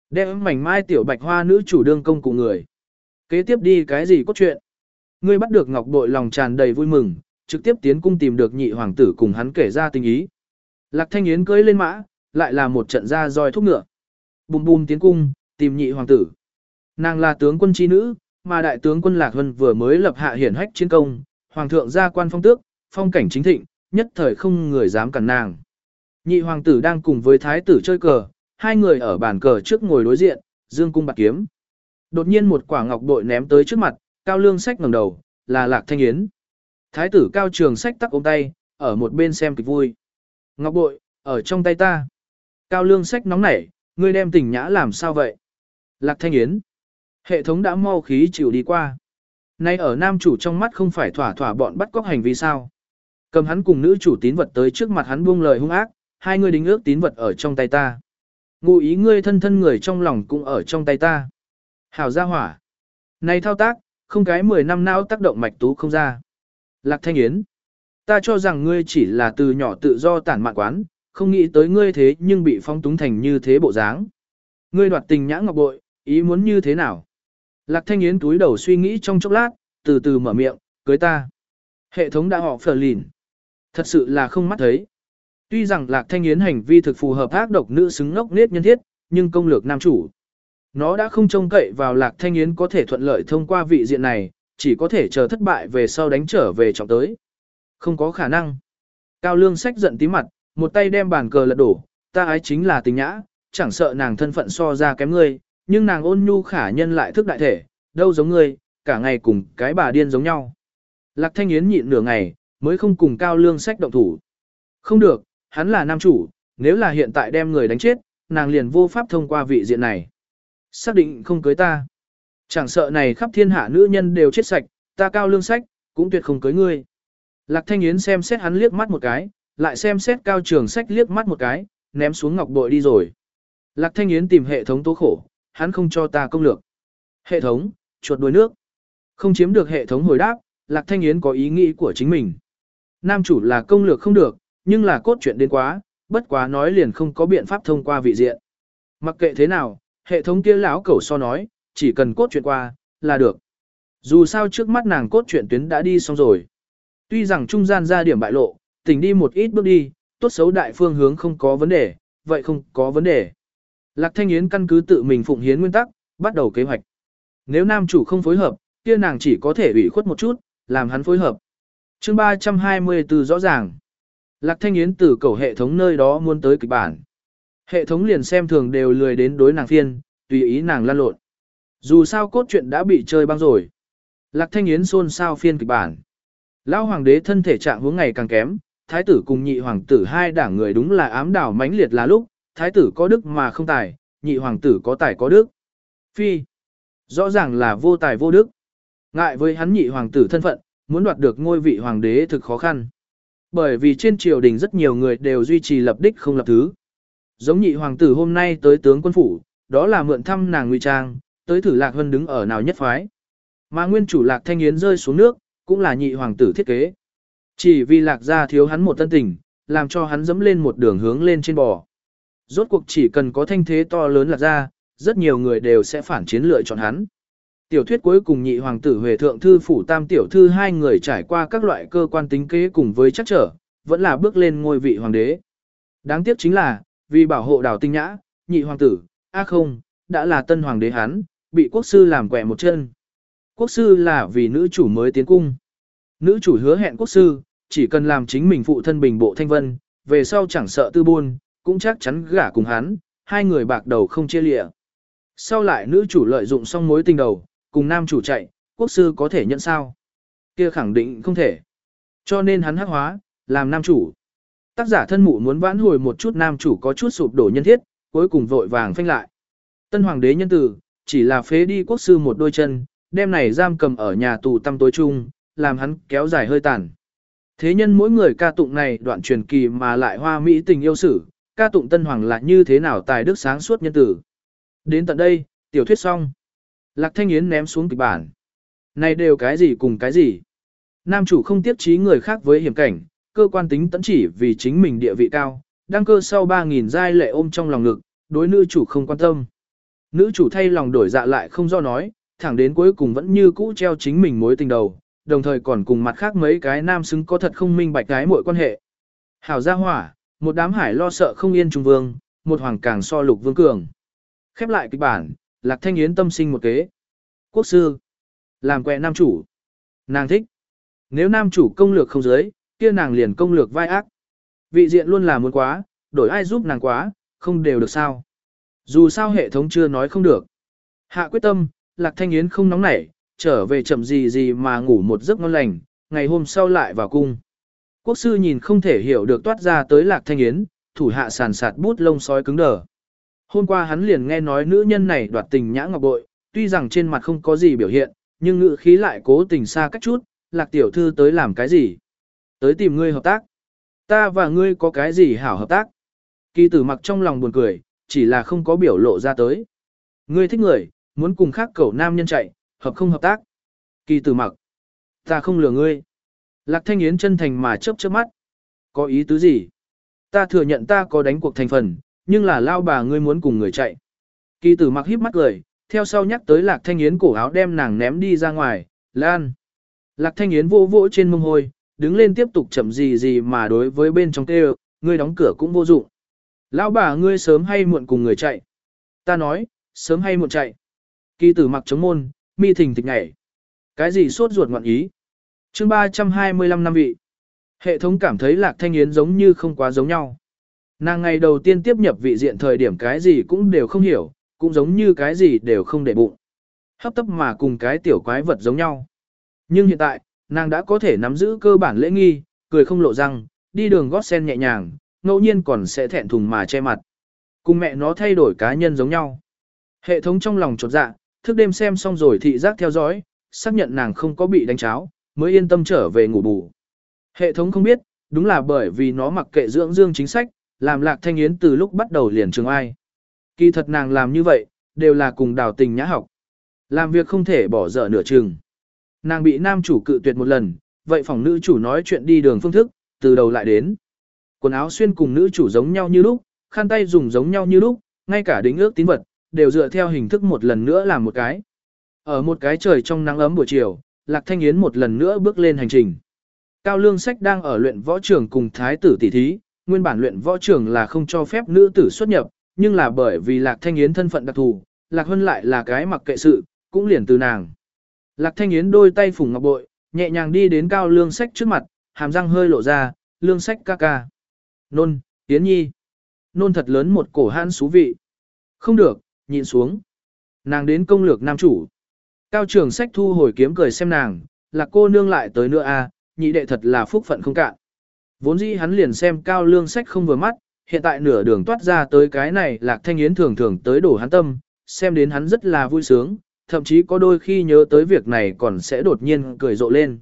Đem mảnh mai tiểu bạch hoa nữ chủ đương công cụ người. Kế tiếp đi cái gì có chuyện? Ngươi bắt được ngọc bội lòng tràn đầy vui mừng, trực tiếp tiến cung tìm được nhị hoàng tử cùng hắn kể ra tình ý. Lạc Thanh Yến cưỡi lên mã, lại là một trận ra roi thúc ngựa. Bùm bùm tiến cung, tìm nhị hoàng tử. Nàng là tướng quân chi nữ, mà đại tướng quân Lạc Vân vừa mới lập hạ hiển hách chiến công, hoàng thượng gia quan phong tước, phong cảnh chính thịnh, nhất thời không người dám cản nàng. Nhị hoàng tử đang cùng với thái tử chơi cờ, hai người ở bàn cờ trước ngồi đối diện, dương cung bạc kiếm. Đột nhiên một quả ngọc bội ném tới trước mặt, cao lương sách ngẩng đầu, là lạc thanh yến. Thái tử cao trường sách tắc ôm tay, ở một bên xem kịch vui. Ngọc bội, ở trong tay ta. Cao lương sách nóng nảy, ngươi đem tình nhã làm sao vậy? Lạc thanh yến. Hệ thống đã mau khí chịu đi qua. Nay ở nam chủ trong mắt không phải thỏa thỏa bọn bắt cóc hành vi sao. Cầm hắn cùng nữ chủ tín vật tới trước mặt hắn buông lời hung ác, hai người đính ước tín vật ở trong tay ta. Ngụ ý ngươi thân thân người trong lòng cũng ở trong tay ta. Hảo gia hỏa. Này thao tác, không cái 10 năm não tác động mạch tú không ra. Lạc Thanh Yến. Ta cho rằng ngươi chỉ là từ nhỏ tự do tản mạn quán, không nghĩ tới ngươi thế nhưng bị phong túng thành như thế bộ dáng. Ngươi đoạt tình nhã ngọc bội, ý muốn như thế nào? Lạc Thanh Yến túi đầu suy nghĩ trong chốc lát, từ từ mở miệng, cưới ta. Hệ thống đã họ phở lìn. Thật sự là không mắt thấy. Tuy rằng Lạc Thanh Yến hành vi thực phù hợp ác độc nữ xứng ngốc nết nhân thiết, nhưng công lược nam chủ. Nó đã không trông cậy vào Lạc Thanh Yến có thể thuận lợi thông qua vị diện này, chỉ có thể chờ thất bại về sau đánh trở về trọng tới. Không có khả năng. Cao Lương sách giận tí mặt, một tay đem bàn cờ lật đổ, ta ái chính là tình nhã, chẳng sợ nàng thân phận so ra kém ngươi, nhưng nàng ôn nhu khả nhân lại thức đại thể, đâu giống ngươi, cả ngày cùng cái bà điên giống nhau. Lạc Thanh Yến nhịn nửa ngày, mới không cùng Cao Lương sách động thủ. Không được, hắn là nam chủ, nếu là hiện tại đem người đánh chết, nàng liền vô pháp thông qua vị diện này. Xác định không cưới ta. Chẳng sợ này khắp thiên hạ nữ nhân đều chết sạch, ta Cao Lương sách, cũng tuyệt không cưới ngươi. Lạc Thanh Yến xem xét hắn liếc mắt một cái, lại xem xét cao trường sách liếc mắt một cái, ném xuống ngọc bội đi rồi. Lạc Thanh Yến tìm hệ thống tố khổ, hắn không cho ta công lược. Hệ thống, chuột đuôi nước. Không chiếm được hệ thống hồi đáp, Lạc Thanh Yến có ý nghĩ của chính mình. Nam chủ là công lược không được, nhưng là cốt truyện đến quá, bất quá nói liền không có biện pháp thông qua vị diện. Mặc kệ thế nào, hệ thống kia lão cẩu so nói, chỉ cần cốt truyện qua, là được. Dù sao trước mắt nàng cốt truyện tuyến đã đi xong rồi. Tuy rằng trung gian ra điểm bại lộ, tỉnh đi một ít bước đi, tốt xấu đại phương hướng không có vấn đề, vậy không có vấn đề. Lạc Thanh Yến căn cứ tự mình phụng hiến nguyên tắc, bắt đầu kế hoạch. Nếu nam chủ không phối hợp, kia nàng chỉ có thể ủy khuất một chút, làm hắn phối hợp. chương 324 rõ ràng. Lạc Thanh Yến từ cầu hệ thống nơi đó muốn tới kịch bản. Hệ thống liền xem thường đều lười đến đối nàng phiên, tùy ý nàng lan lộn. Dù sao cốt truyện đã bị chơi băng rồi. Lạc Thanh Yến xôn xao phiên kịch bản. Lão hoàng đế thân thể trạng hướng ngày càng kém, thái tử cùng nhị hoàng tử hai đảng người đúng là ám đảo mãnh liệt là lúc, thái tử có đức mà không tài, nhị hoàng tử có tài có đức. Phi, rõ ràng là vô tài vô đức. Ngại với hắn nhị hoàng tử thân phận, muốn đoạt được ngôi vị hoàng đế thực khó khăn. Bởi vì trên triều đình rất nhiều người đều duy trì lập đích không lập thứ. Giống nhị hoàng tử hôm nay tới tướng quân phủ, đó là mượn thăm nàng ngụy trang, tới thử lạc hân đứng ở nào nhất phái. Mà nguyên chủ lạc thanh yến rơi xuống nước, cũng là nhị hoàng tử thiết kế. Chỉ vì lạc gia thiếu hắn một tân tình, làm cho hắn dẫm lên một đường hướng lên trên bò. Rốt cuộc chỉ cần có thanh thế to lớn lạc gia, rất nhiều người đều sẽ phản chiến lựa chọn hắn. Tiểu thuyết cuối cùng nhị hoàng tử Huệ Thượng Thư Phủ Tam Tiểu Thư hai người trải qua các loại cơ quan tính kế cùng với chắc trở, vẫn là bước lên ngôi vị hoàng đế. Đáng tiếc chính là, vì bảo hộ đào tinh nhã, nhị hoàng tử, a không, đã là tân hoàng đế hắn, bị quốc sư làm quẹ một chân. Quốc sư là vì nữ chủ mới tiến cung. Nữ chủ hứa hẹn quốc sư, chỉ cần làm chính mình phụ thân bình bộ thanh vân, về sau chẳng sợ tư buôn, cũng chắc chắn gả cùng hắn, hai người bạc đầu không chia lịa. Sau lại nữ chủ lợi dụng xong mối tình đầu, cùng nam chủ chạy, quốc sư có thể nhận sao? Kia khẳng định không thể. Cho nên hắn hắc hóa, làm nam chủ. Tác giả thân mụ muốn vãn hồi một chút nam chủ có chút sụp đổ nhân thiết, cuối cùng vội vàng phanh lại. Tân hoàng đế nhân tử, chỉ là phế đi quốc sư một đôi chân, đem này giam cầm ở nhà tù tăm tối chung, làm hắn kéo dài hơi tàn. Thế nhân mỗi người ca tụng này đoạn truyền kỳ mà lại hoa mỹ tình yêu sử, ca tụng tân hoàng là như thế nào tài đức sáng suốt nhân tử. Đến tận đây, tiểu thuyết xong. Lạc Thanh Yến ném xuống kịch bản. Này đều cái gì cùng cái gì? Nam chủ không tiếp trí người khác với hiểm cảnh, cơ quan tính tẫn chỉ vì chính mình địa vị cao, đăng cơ sau 3.000 giai lệ ôm trong lòng ngực, đối nữ chủ không quan tâm. Nữ chủ thay lòng đổi dạ lại không do nói, thẳng đến cuối cùng vẫn như cũ treo chính mình mối tình đầu, đồng thời còn cùng mặt khác mấy cái nam xứng có thật không minh bạch cái mọi quan hệ. Hảo gia hỏa, một đám hải lo sợ không yên trung vương, một hoàng càng so lục vương cường. Khép lại kịch bản, Lạc Thanh Yến tâm sinh một kế. Quốc sư, làm quẹ nam chủ. Nàng thích. Nếu nam chủ công lược không giới, kia nàng liền công lược vai ác. Vị diện luôn là muốn quá, đổi ai giúp nàng quá, không đều được sao. Dù sao hệ thống chưa nói không được. Hạ quyết tâm, Lạc Thanh Yến không nóng nảy, trở về chậm gì gì mà ngủ một giấc ngon lành, ngày hôm sau lại vào cung. Quốc sư nhìn không thể hiểu được toát ra tới Lạc Thanh Yến, thủ hạ sàn sạt bút lông sói cứng đờ. Hôm qua hắn liền nghe nói nữ nhân này đoạt tình nhã ngọc bội, tuy rằng trên mặt không có gì biểu hiện, nhưng ngữ khí lại cố tình xa cách chút, Lạc tiểu thư tới làm cái gì? Tới tìm ngươi hợp tác. Ta và ngươi có cái gì hảo hợp tác? Kỳ tử mặc trong lòng buồn cười, chỉ là không có biểu lộ ra tới. Ngươi thích người, muốn cùng khác cẩu nam nhân chạy, hợp không hợp tác. Kỳ tử mặc. Ta không lừa ngươi. Lạc thanh yến chân thành mà chớp chớp mắt. Có ý tứ gì? Ta thừa nhận ta có đánh cuộc thành phần, nhưng là lao bà ngươi muốn cùng người chạy. Kỳ tử mặc híp mắt cười, theo sau nhắc tới lạc thanh yến cổ áo đem nàng ném đi ra ngoài, lan. Lạc thanh yến vô vỗ trên mông hôi, đứng lên tiếp tục chậm gì gì mà đối với bên trong kêu, ngươi đóng cửa cũng vô dụng. Lão bà ngươi sớm hay muộn cùng người chạy. Ta nói, sớm hay muộn chạy. Kỳ tử mặc chống môn, mi thình thịch nhảy. Cái gì sốt ruột ngoạn ý? chương 325 năm vị. Hệ thống cảm thấy lạc thanh yến giống như không quá giống nhau. Nàng ngày đầu tiên tiếp nhập vị diện thời điểm cái gì cũng đều không hiểu, cũng giống như cái gì đều không để bụng. Hấp tấp mà cùng cái tiểu quái vật giống nhau. Nhưng hiện tại, nàng đã có thể nắm giữ cơ bản lễ nghi, cười không lộ răng, đi đường gót sen nhẹ nhàng, ngẫu nhiên còn sẽ thẹn thùng mà che mặt. Cùng mẹ nó thay đổi cá nhân giống nhau. Hệ thống trong lòng chột dạ, thức đêm xem xong rồi thị giác theo dõi, xác nhận nàng không có bị đánh cháo, mới yên tâm trở về ngủ bù. Hệ thống không biết, Đúng là bởi vì nó mặc kệ dưỡng dương chính sách, làm lạc thanh yến từ lúc bắt đầu liền trường ai. Kỳ thật nàng làm như vậy, đều là cùng đào tình nhã học. Làm việc không thể bỏ dở nửa chừng. Nàng bị nam chủ cự tuyệt một lần, vậy phòng nữ chủ nói chuyện đi đường phương thức, từ đầu lại đến. Quần áo xuyên cùng nữ chủ giống nhau như lúc, khăn tay dùng giống nhau như lúc, ngay cả đính ước tín vật, đều dựa theo hình thức một lần nữa làm một cái. Ở một cái trời trong nắng ấm buổi chiều, Lạc Thanh Yến một lần nữa bước lên hành trình. Cao Lương Sách đang ở luyện võ trường cùng thái tử tỷ thí, nguyên bản luyện võ trường là không cho phép nữ tử xuất nhập, nhưng là bởi vì Lạc Thanh Yến thân phận đặc thù, Lạc Hân lại là cái mặc kệ sự, cũng liền từ nàng. Lạc Thanh Yến đôi tay phủ ngọc bội, nhẹ nhàng đi đến Cao Lương Sách trước mặt, hàm răng hơi lộ ra, Lương Sách ca ca. Nôn, Yến Nhi. Nôn thật lớn một cổ hãn xú vị. Không được, nhịn xuống. Nàng đến công lược nam chủ. Cao trường sách thu hồi kiếm cười xem nàng, là cô nương lại tới nữa à, nhị đệ thật là phúc phận không cạn. Vốn dĩ hắn liền xem cao lương sách không vừa mắt, hiện tại nửa đường toát ra tới cái này lạc thanh yến thường thường tới đổ hắn tâm, xem đến hắn rất là vui sướng, thậm chí có đôi khi nhớ tới việc này còn sẽ đột nhiên cười rộ lên.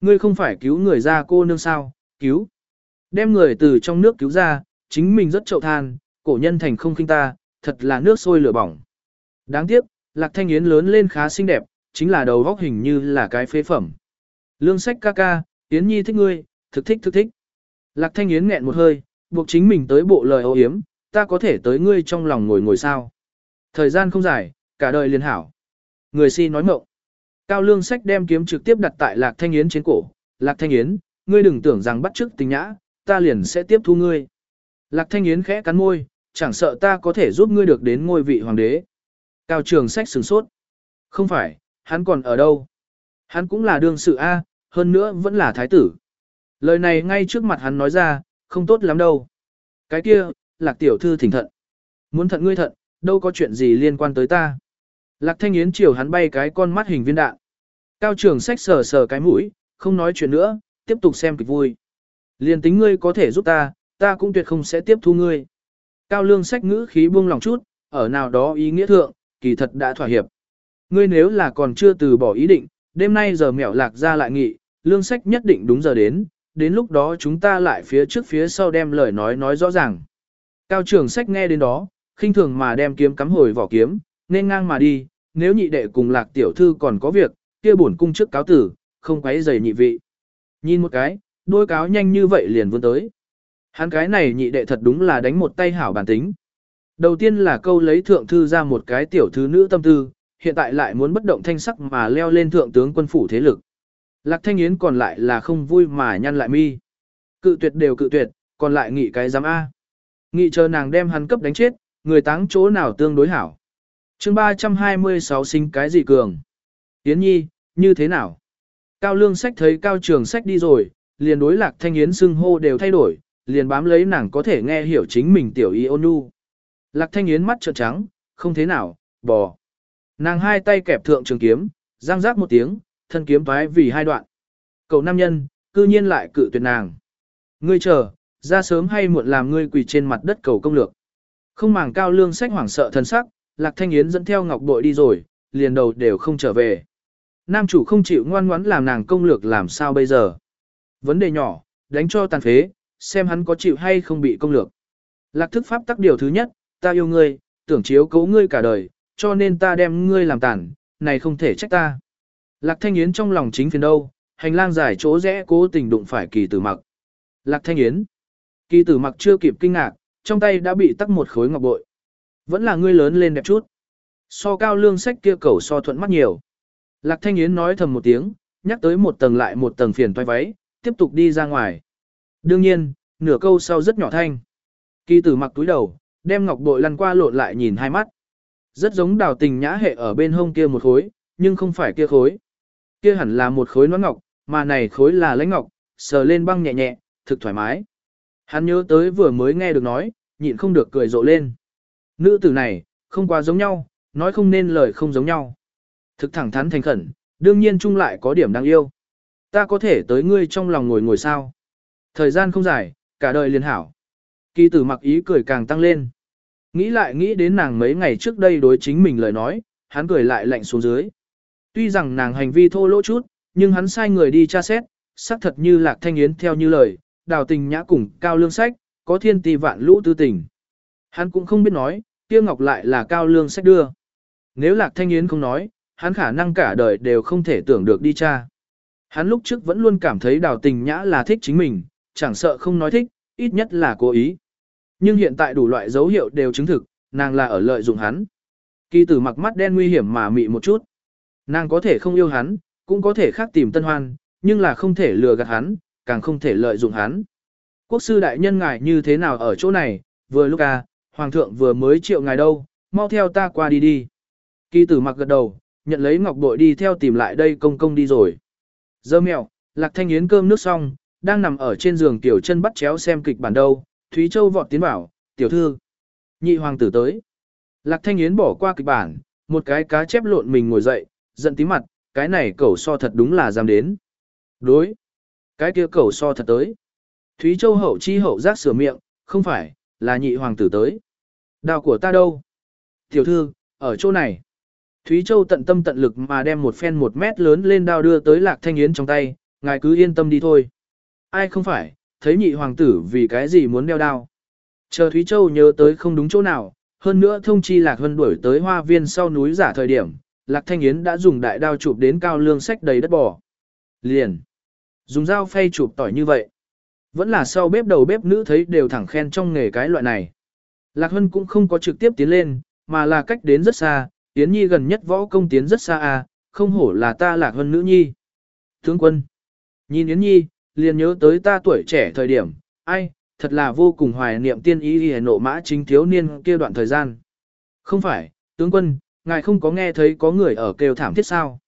Ngươi không phải cứu người ra cô nương sao, cứu. Đem người từ trong nước cứu ra, chính mình rất chậu than, cổ nhân thành không khinh ta, thật là nước sôi lửa bỏng. Đáng tiếc, Lạc Thanh Yến lớn lên khá xinh đẹp, chính là đầu góc hình như là cái phế phẩm. Lương sách ca ca, Yến Nhi thích ngươi, thực thích thực thích. Lạc Thanh Yến nghẹn một hơi, buộc chính mình tới bộ lời ô yếm, ta có thể tới ngươi trong lòng ngồi ngồi sao. Thời gian không dài, cả đời liền hảo. Người si nói mộng. Cao Lương sách đem kiếm trực tiếp đặt tại Lạc Thanh Yến trên cổ. Lạc Thanh Yến, ngươi đừng tưởng rằng bắt chước tình nhã, ta liền sẽ tiếp thu ngươi. Lạc Thanh Yến khẽ cắn môi, chẳng sợ ta có thể giúp ngươi được đến ngôi vị hoàng đế. Cao trường sách sửng sốt. Không phải, hắn còn ở đâu? Hắn cũng là đương sự A, hơn nữa vẫn là thái tử. Lời này ngay trước mặt hắn nói ra, không tốt lắm đâu. Cái kia, lạc tiểu thư thỉnh thận. Muốn thận ngươi thận, đâu có chuyện gì liên quan tới ta. Lạc thanh yến chiều hắn bay cái con mắt hình viên đạn. Cao trường sách sờ sờ cái mũi, không nói chuyện nữa, tiếp tục xem kịch vui. Liên tính ngươi có thể giúp ta, ta cũng tuyệt không sẽ tiếp thu ngươi. Cao lương sách ngữ khí buông lòng chút, ở nào đó ý nghĩa thượng, kỳ thật đã thỏa hiệp. Ngươi nếu là còn chưa từ bỏ ý định, đêm nay giờ mẹo lạc ra lại nghị, lương sách nhất định đúng giờ đến, đến lúc đó chúng ta lại phía trước phía sau đem lời nói nói rõ ràng. Cao Trường sách nghe đến đó, khinh thường mà đem kiếm cắm hồi vỏ kiếm, nên ngang mà đi, nếu nhị đệ cùng lạc tiểu thư còn có việc, kia bổn cung trước cáo tử, không quấy giày nhị vị. Nhìn một cái, đôi cáo nhanh như vậy liền vươn tới. Hắn cái này nhị đệ thật đúng là đánh một tay hảo bản tính. Đầu tiên là câu lấy thượng thư ra một cái tiểu thư nữ tâm tư, hiện tại lại muốn bất động thanh sắc mà leo lên thượng tướng quân phủ thế lực. Lạc thanh yến còn lại là không vui mà nhăn lại mi. Cự tuyệt đều cự tuyệt, còn lại nghị cái giám A. Nghị chờ nàng đem hắn cấp đánh chết, người táng chỗ nào tương đối hảo chương 326 sinh cái gì cường? Yến nhi, như thế nào? Cao lương sách thấy cao trường sách đi rồi, liền đối lạc thanh yến xưng hô đều thay đổi, liền bám lấy nàng có thể nghe hiểu chính mình tiểu y ôn nhu. Lạc thanh yến mắt trợn trắng, không thế nào, bò. Nàng hai tay kẹp thượng trường kiếm, răng rác một tiếng, thân kiếm toái vì hai đoạn. Cậu nam nhân, cư nhiên lại cự tuyệt nàng. Ngươi chờ, ra sớm hay muộn làm ngươi quỳ trên mặt đất cầu công lược. Không màng cao lương sách hoảng sợ thân sắc, Lạc Thanh Yến dẫn theo ngọc bội đi rồi, liền đầu đều không trở về. Nam chủ không chịu ngoan ngoãn làm nàng công lược làm sao bây giờ. Vấn đề nhỏ, đánh cho tàn phế, xem hắn có chịu hay không bị công lược. Lạc thức pháp tắc điều thứ nhất, ta yêu ngươi, tưởng chiếu cố ngươi cả đời, cho nên ta đem ngươi làm tàn, này không thể trách ta. Lạc Thanh Yến trong lòng chính phiền đâu, hành lang dài chỗ rẽ cố tình đụng phải kỳ tử mặc. Lạc Thanh Yến. Kỳ tử mặc chưa kịp kinh ngạc, trong tay đã bị tắc một khối ngọc bội. Vẫn là ngươi lớn lên đẹp chút. So cao lương sách kia cầu so thuận mắt nhiều. Lạc Thanh Yến nói thầm một tiếng, nhắc tới một tầng lại một tầng phiền toái váy, tiếp tục đi ra ngoài. Đương nhiên, nửa câu sau rất nhỏ thanh. Kỳ tử mặc túi đầu, đem ngọc bội lăn qua lộn lại nhìn hai mắt. Rất giống đào tình nhã hệ ở bên hông kia một khối, nhưng không phải kia khối. Kia hẳn là một khối nón ngọc, mà này khối là lãnh ngọc, sờ lên băng nhẹ nhẹ, thực thoải mái. Hắn nhớ tới vừa mới nghe được nói, nhịn không được cười rộ lên. Nữ tử này, không quá giống nhau, nói không nên lời không giống nhau. Thực thẳng thắn thành khẩn, đương nhiên chung lại có điểm đáng yêu. Ta có thể tới ngươi trong lòng ngồi ngồi sao. Thời gian không dài, cả đời liền hảo. Kỳ tử mặc ý cười càng tăng lên. Nghĩ lại nghĩ đến nàng mấy ngày trước đây đối chính mình lời nói, hắn cười lại lạnh xuống dưới. Tuy rằng nàng hành vi thô lỗ chút, nhưng hắn sai người đi tra xét, xác thật như lạc thanh yến theo như lời, đào tình nhã cùng cao lương sách, có thiên tỷ vạn lũ tư tình. Hắn cũng không biết nói, kia ngọc lại là cao lương sách đưa. Nếu lạc thanh yến không nói, hắn khả năng cả đời đều không thể tưởng được đi cha. Hắn lúc trước vẫn luôn cảm thấy đào tình nhã là thích chính mình, chẳng sợ không nói thích, ít nhất là cố ý. Nhưng hiện tại đủ loại dấu hiệu đều chứng thực, nàng là ở lợi dụng hắn. Kỳ tử mặc mắt đen nguy hiểm mà mị một chút. Nàng có thể không yêu hắn, cũng có thể khác tìm tân hoan, nhưng là không thể lừa gạt hắn, càng không thể lợi dụng hắn. Quốc sư đại nhân ngài như thế nào ở chỗ này, vừa lúc à, hoàng thượng vừa mới triệu ngài đâu, mau theo ta qua đi đi. Kỳ tử mặc gật đầu, nhận lấy ngọc bội đi theo tìm lại đây công công đi rồi. Dơ mẹo, lạc thanh yến cơm nước xong, đang nằm ở trên giường tiểu chân bắt chéo xem kịch bản đâu, Thúy Châu vọt tiến bảo, tiểu thư. Nhị hoàng tử tới. Lạc thanh yến bỏ qua kịch bản, một cái cá chép lộn mình ngồi dậy, giận tí mặt, cái này cẩu so thật đúng là dám đến. Đối. Cái kia cẩu so thật tới. Thúy Châu hậu chi hậu giác sửa miệng, không phải, là nhị hoàng tử tới. Đào của ta đâu? Tiểu thư, ở chỗ này. Thúy Châu tận tâm tận lực mà đem một phen một mét lớn lên đao đưa tới Lạc Thanh Yến trong tay, ngài cứ yên tâm đi thôi. Ai không phải, thấy nhị hoàng tử vì cái gì muốn đeo đao. Chờ Thúy Châu nhớ tới không đúng chỗ nào, hơn nữa thông chi Lạc Hân đuổi tới hoa viên sau núi giả thời điểm, Lạc Thanh Yến đã dùng đại đao chụp đến cao lương sách đầy đất bò. Liền. Dùng dao phay chụp tỏi như vậy. Vẫn là sau bếp đầu bếp nữ thấy đều thẳng khen trong nghề cái loại này. Lạc Hân cũng không có trực tiếp tiến lên, mà là cách đến rất xa, Yến Nhi gần nhất võ công tiến rất xa à, không hổ là ta Lạc Hân nữ nhi. Tướng quân. Nhìn Yến Nhi, liền nhớ tới ta tuổi trẻ thời điểm, ai, thật là vô cùng hoài niệm tiên ý hề nộ mã chính thiếu niên kia đoạn thời gian. Không phải, tướng quân, ngài không có nghe thấy có người ở kêu thảm thiết sao.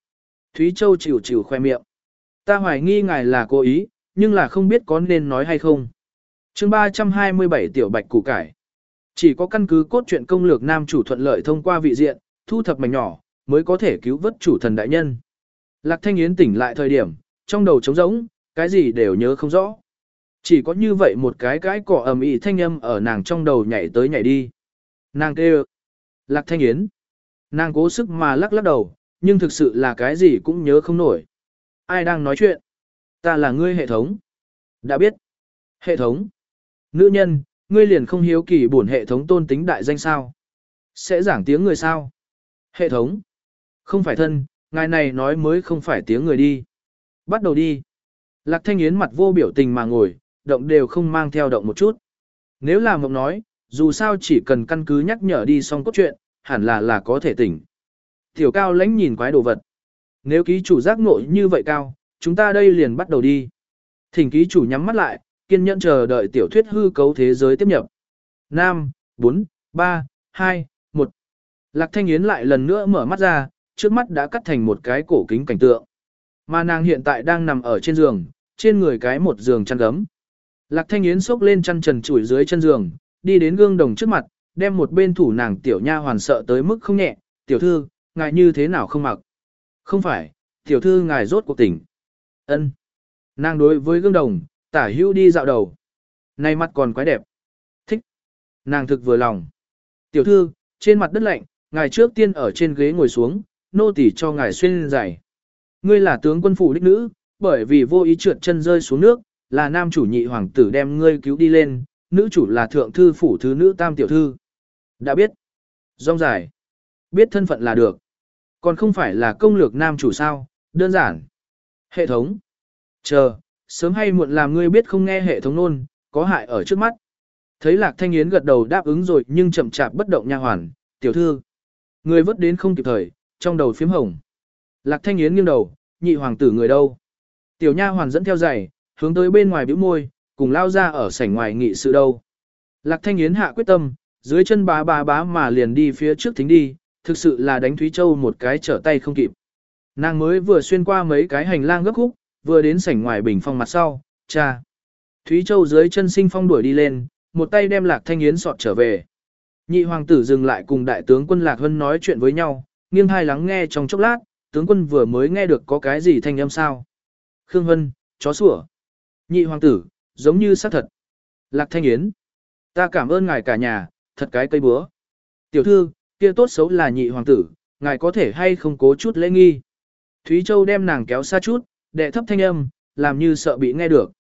Thúy Châu chịu chịu khoe miệng. Ta hoài nghi ngài là cố ý, nhưng là không biết có nên nói hay không. chương 327 tiểu bạch củ cải. Chỉ có căn cứ cốt truyện công lược nam chủ thuận lợi thông qua vị diện, thu thập mảnh nhỏ, mới có thể cứu vớt chủ thần đại nhân. Lạc Thanh Yến tỉnh lại thời điểm, trong đầu trống rỗng, cái gì đều nhớ không rõ. Chỉ có như vậy một cái cái cỏ ầm ĩ thanh âm ở nàng trong đầu nhảy tới nhảy đi. Nàng kêu. Lạc Thanh Yến. Nàng cố sức mà lắc lắc đầu, nhưng thực sự là cái gì cũng nhớ không nổi. Ai đang nói chuyện? Ta là ngươi hệ thống. Đã biết. Hệ thống. Nữ nhân, ngươi liền không hiếu kỳ bổn hệ thống tôn tính đại danh sao. Sẽ giảng tiếng người sao? Hệ thống. Không phải thân, ngài này nói mới không phải tiếng người đi. Bắt đầu đi. Lạc Thanh Yến mặt vô biểu tình mà ngồi, động đều không mang theo động một chút. Nếu là mộng nói, dù sao chỉ cần căn cứ nhắc nhở đi xong cốt truyện, hẳn là là có thể tỉnh. Tiểu cao lãnh nhìn quái đồ vật. Nếu ký chủ giác ngộ như vậy cao, chúng ta đây liền bắt đầu đi. Thỉnh ký chủ nhắm mắt lại, kiên nhẫn chờ đợi tiểu thuyết hư cấu thế giới tiếp nhập. Nam 4, 3, 2, 1. Lạc Thanh Yến lại lần nữa mở mắt ra, trước mắt đã cắt thành một cái cổ kính cảnh tượng. Mà nàng hiện tại đang nằm ở trên giường, trên người cái một giường chăn gấm. Lạc Thanh Yến xốc lên chăn trần chuỗi dưới chân giường, đi đến gương đồng trước mặt, đem một bên thủ nàng tiểu nha hoàn sợ tới mức không nhẹ, tiểu thư, ngài như thế nào không mặc. Không phải, tiểu thư ngài rốt cuộc tỉnh. ân Nàng đối với gương đồng, tả Hưu đi dạo đầu. Này mặt còn quái đẹp. Thích. Nàng thực vừa lòng. Tiểu thư, trên mặt đất lạnh, ngài trước tiên ở trên ghế ngồi xuống, nô tỳ cho ngài xuyên giày. Ngươi là tướng quân phủ đích nữ, bởi vì vô ý trượt chân rơi xuống nước, là nam chủ nhị hoàng tử đem ngươi cứu đi lên, nữ chủ là thượng thư phủ thứ nữ tam tiểu thư. Đã biết. Rong dài. Biết thân phận là được. Còn không phải là công lược nam chủ sao, đơn giản. Hệ thống. Chờ, sớm hay muộn làm ngươi biết không nghe hệ thống nôn, có hại ở trước mắt. Thấy lạc thanh yến gật đầu đáp ứng rồi nhưng chậm chạp bất động nha hoàn, tiểu thư. Người vớt đến không kịp thời, trong đầu phím hồng. Lạc thanh yến nghiêng đầu, nhị hoàng tử người đâu. Tiểu nha hoàn dẫn theo giày, hướng tới bên ngoài bĩu môi, cùng lao ra ở sảnh ngoài nghị sự đâu. Lạc thanh yến hạ quyết tâm, dưới chân bá bá bá mà liền đi phía trước thính đi, thực sự là đánh Thúy Châu một cái trở tay không kịp. Nàng mới vừa xuyên qua mấy cái hành lang gấp khúc, vừa đến sảnh ngoài bình phong mặt sau, cha. Thúy Châu dưới chân sinh phong đuổi đi lên, một tay đem Lạc Thanh Yến sọt trở về. Nhị hoàng tử dừng lại cùng đại tướng quân Lạc Hân nói chuyện với nhau, nghiêng hai lắng nghe trong chốc lát, tướng quân vừa mới nghe được có cái gì thanh âm sao. Khương Hân, chó sủa. Nhị hoàng tử, giống như xác thật. Lạc Thanh Yến. Ta cảm ơn ngài cả nhà, thật cái cây búa. Tiểu thư, kia tốt xấu là nhị hoàng tử, ngài có thể hay không cố chút lễ nghi. Thúy Châu đem nàng kéo xa chút, đệ thấp thanh âm, làm như sợ bị nghe được.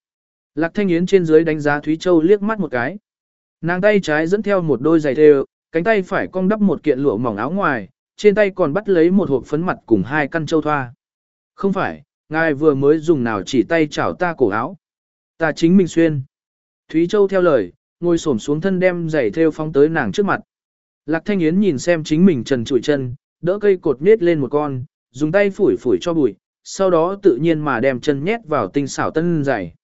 Lạc Thanh Yến trên dưới đánh giá Thúy Châu liếc mắt một cái. Nàng tay trái dẫn theo một đôi giày thêu, cánh tay phải cong đắp một kiện lụa mỏng áo ngoài, trên tay còn bắt lấy một hộp phấn mặt cùng hai căn châu thoa. Không phải, ngài vừa mới dùng nào chỉ tay chảo ta cổ áo. Ta chính mình xuyên. Thúy Châu theo lời, ngồi xổm xuống thân đem giày thêu phóng tới nàng trước mặt. Lạc Thanh Yến nhìn xem chính mình trần trụi chân, đỡ cây cột nết lên một con, dùng tay phủi phủi cho bụi, sau đó tự nhiên mà đem chân nhét vào tinh xảo tân giày.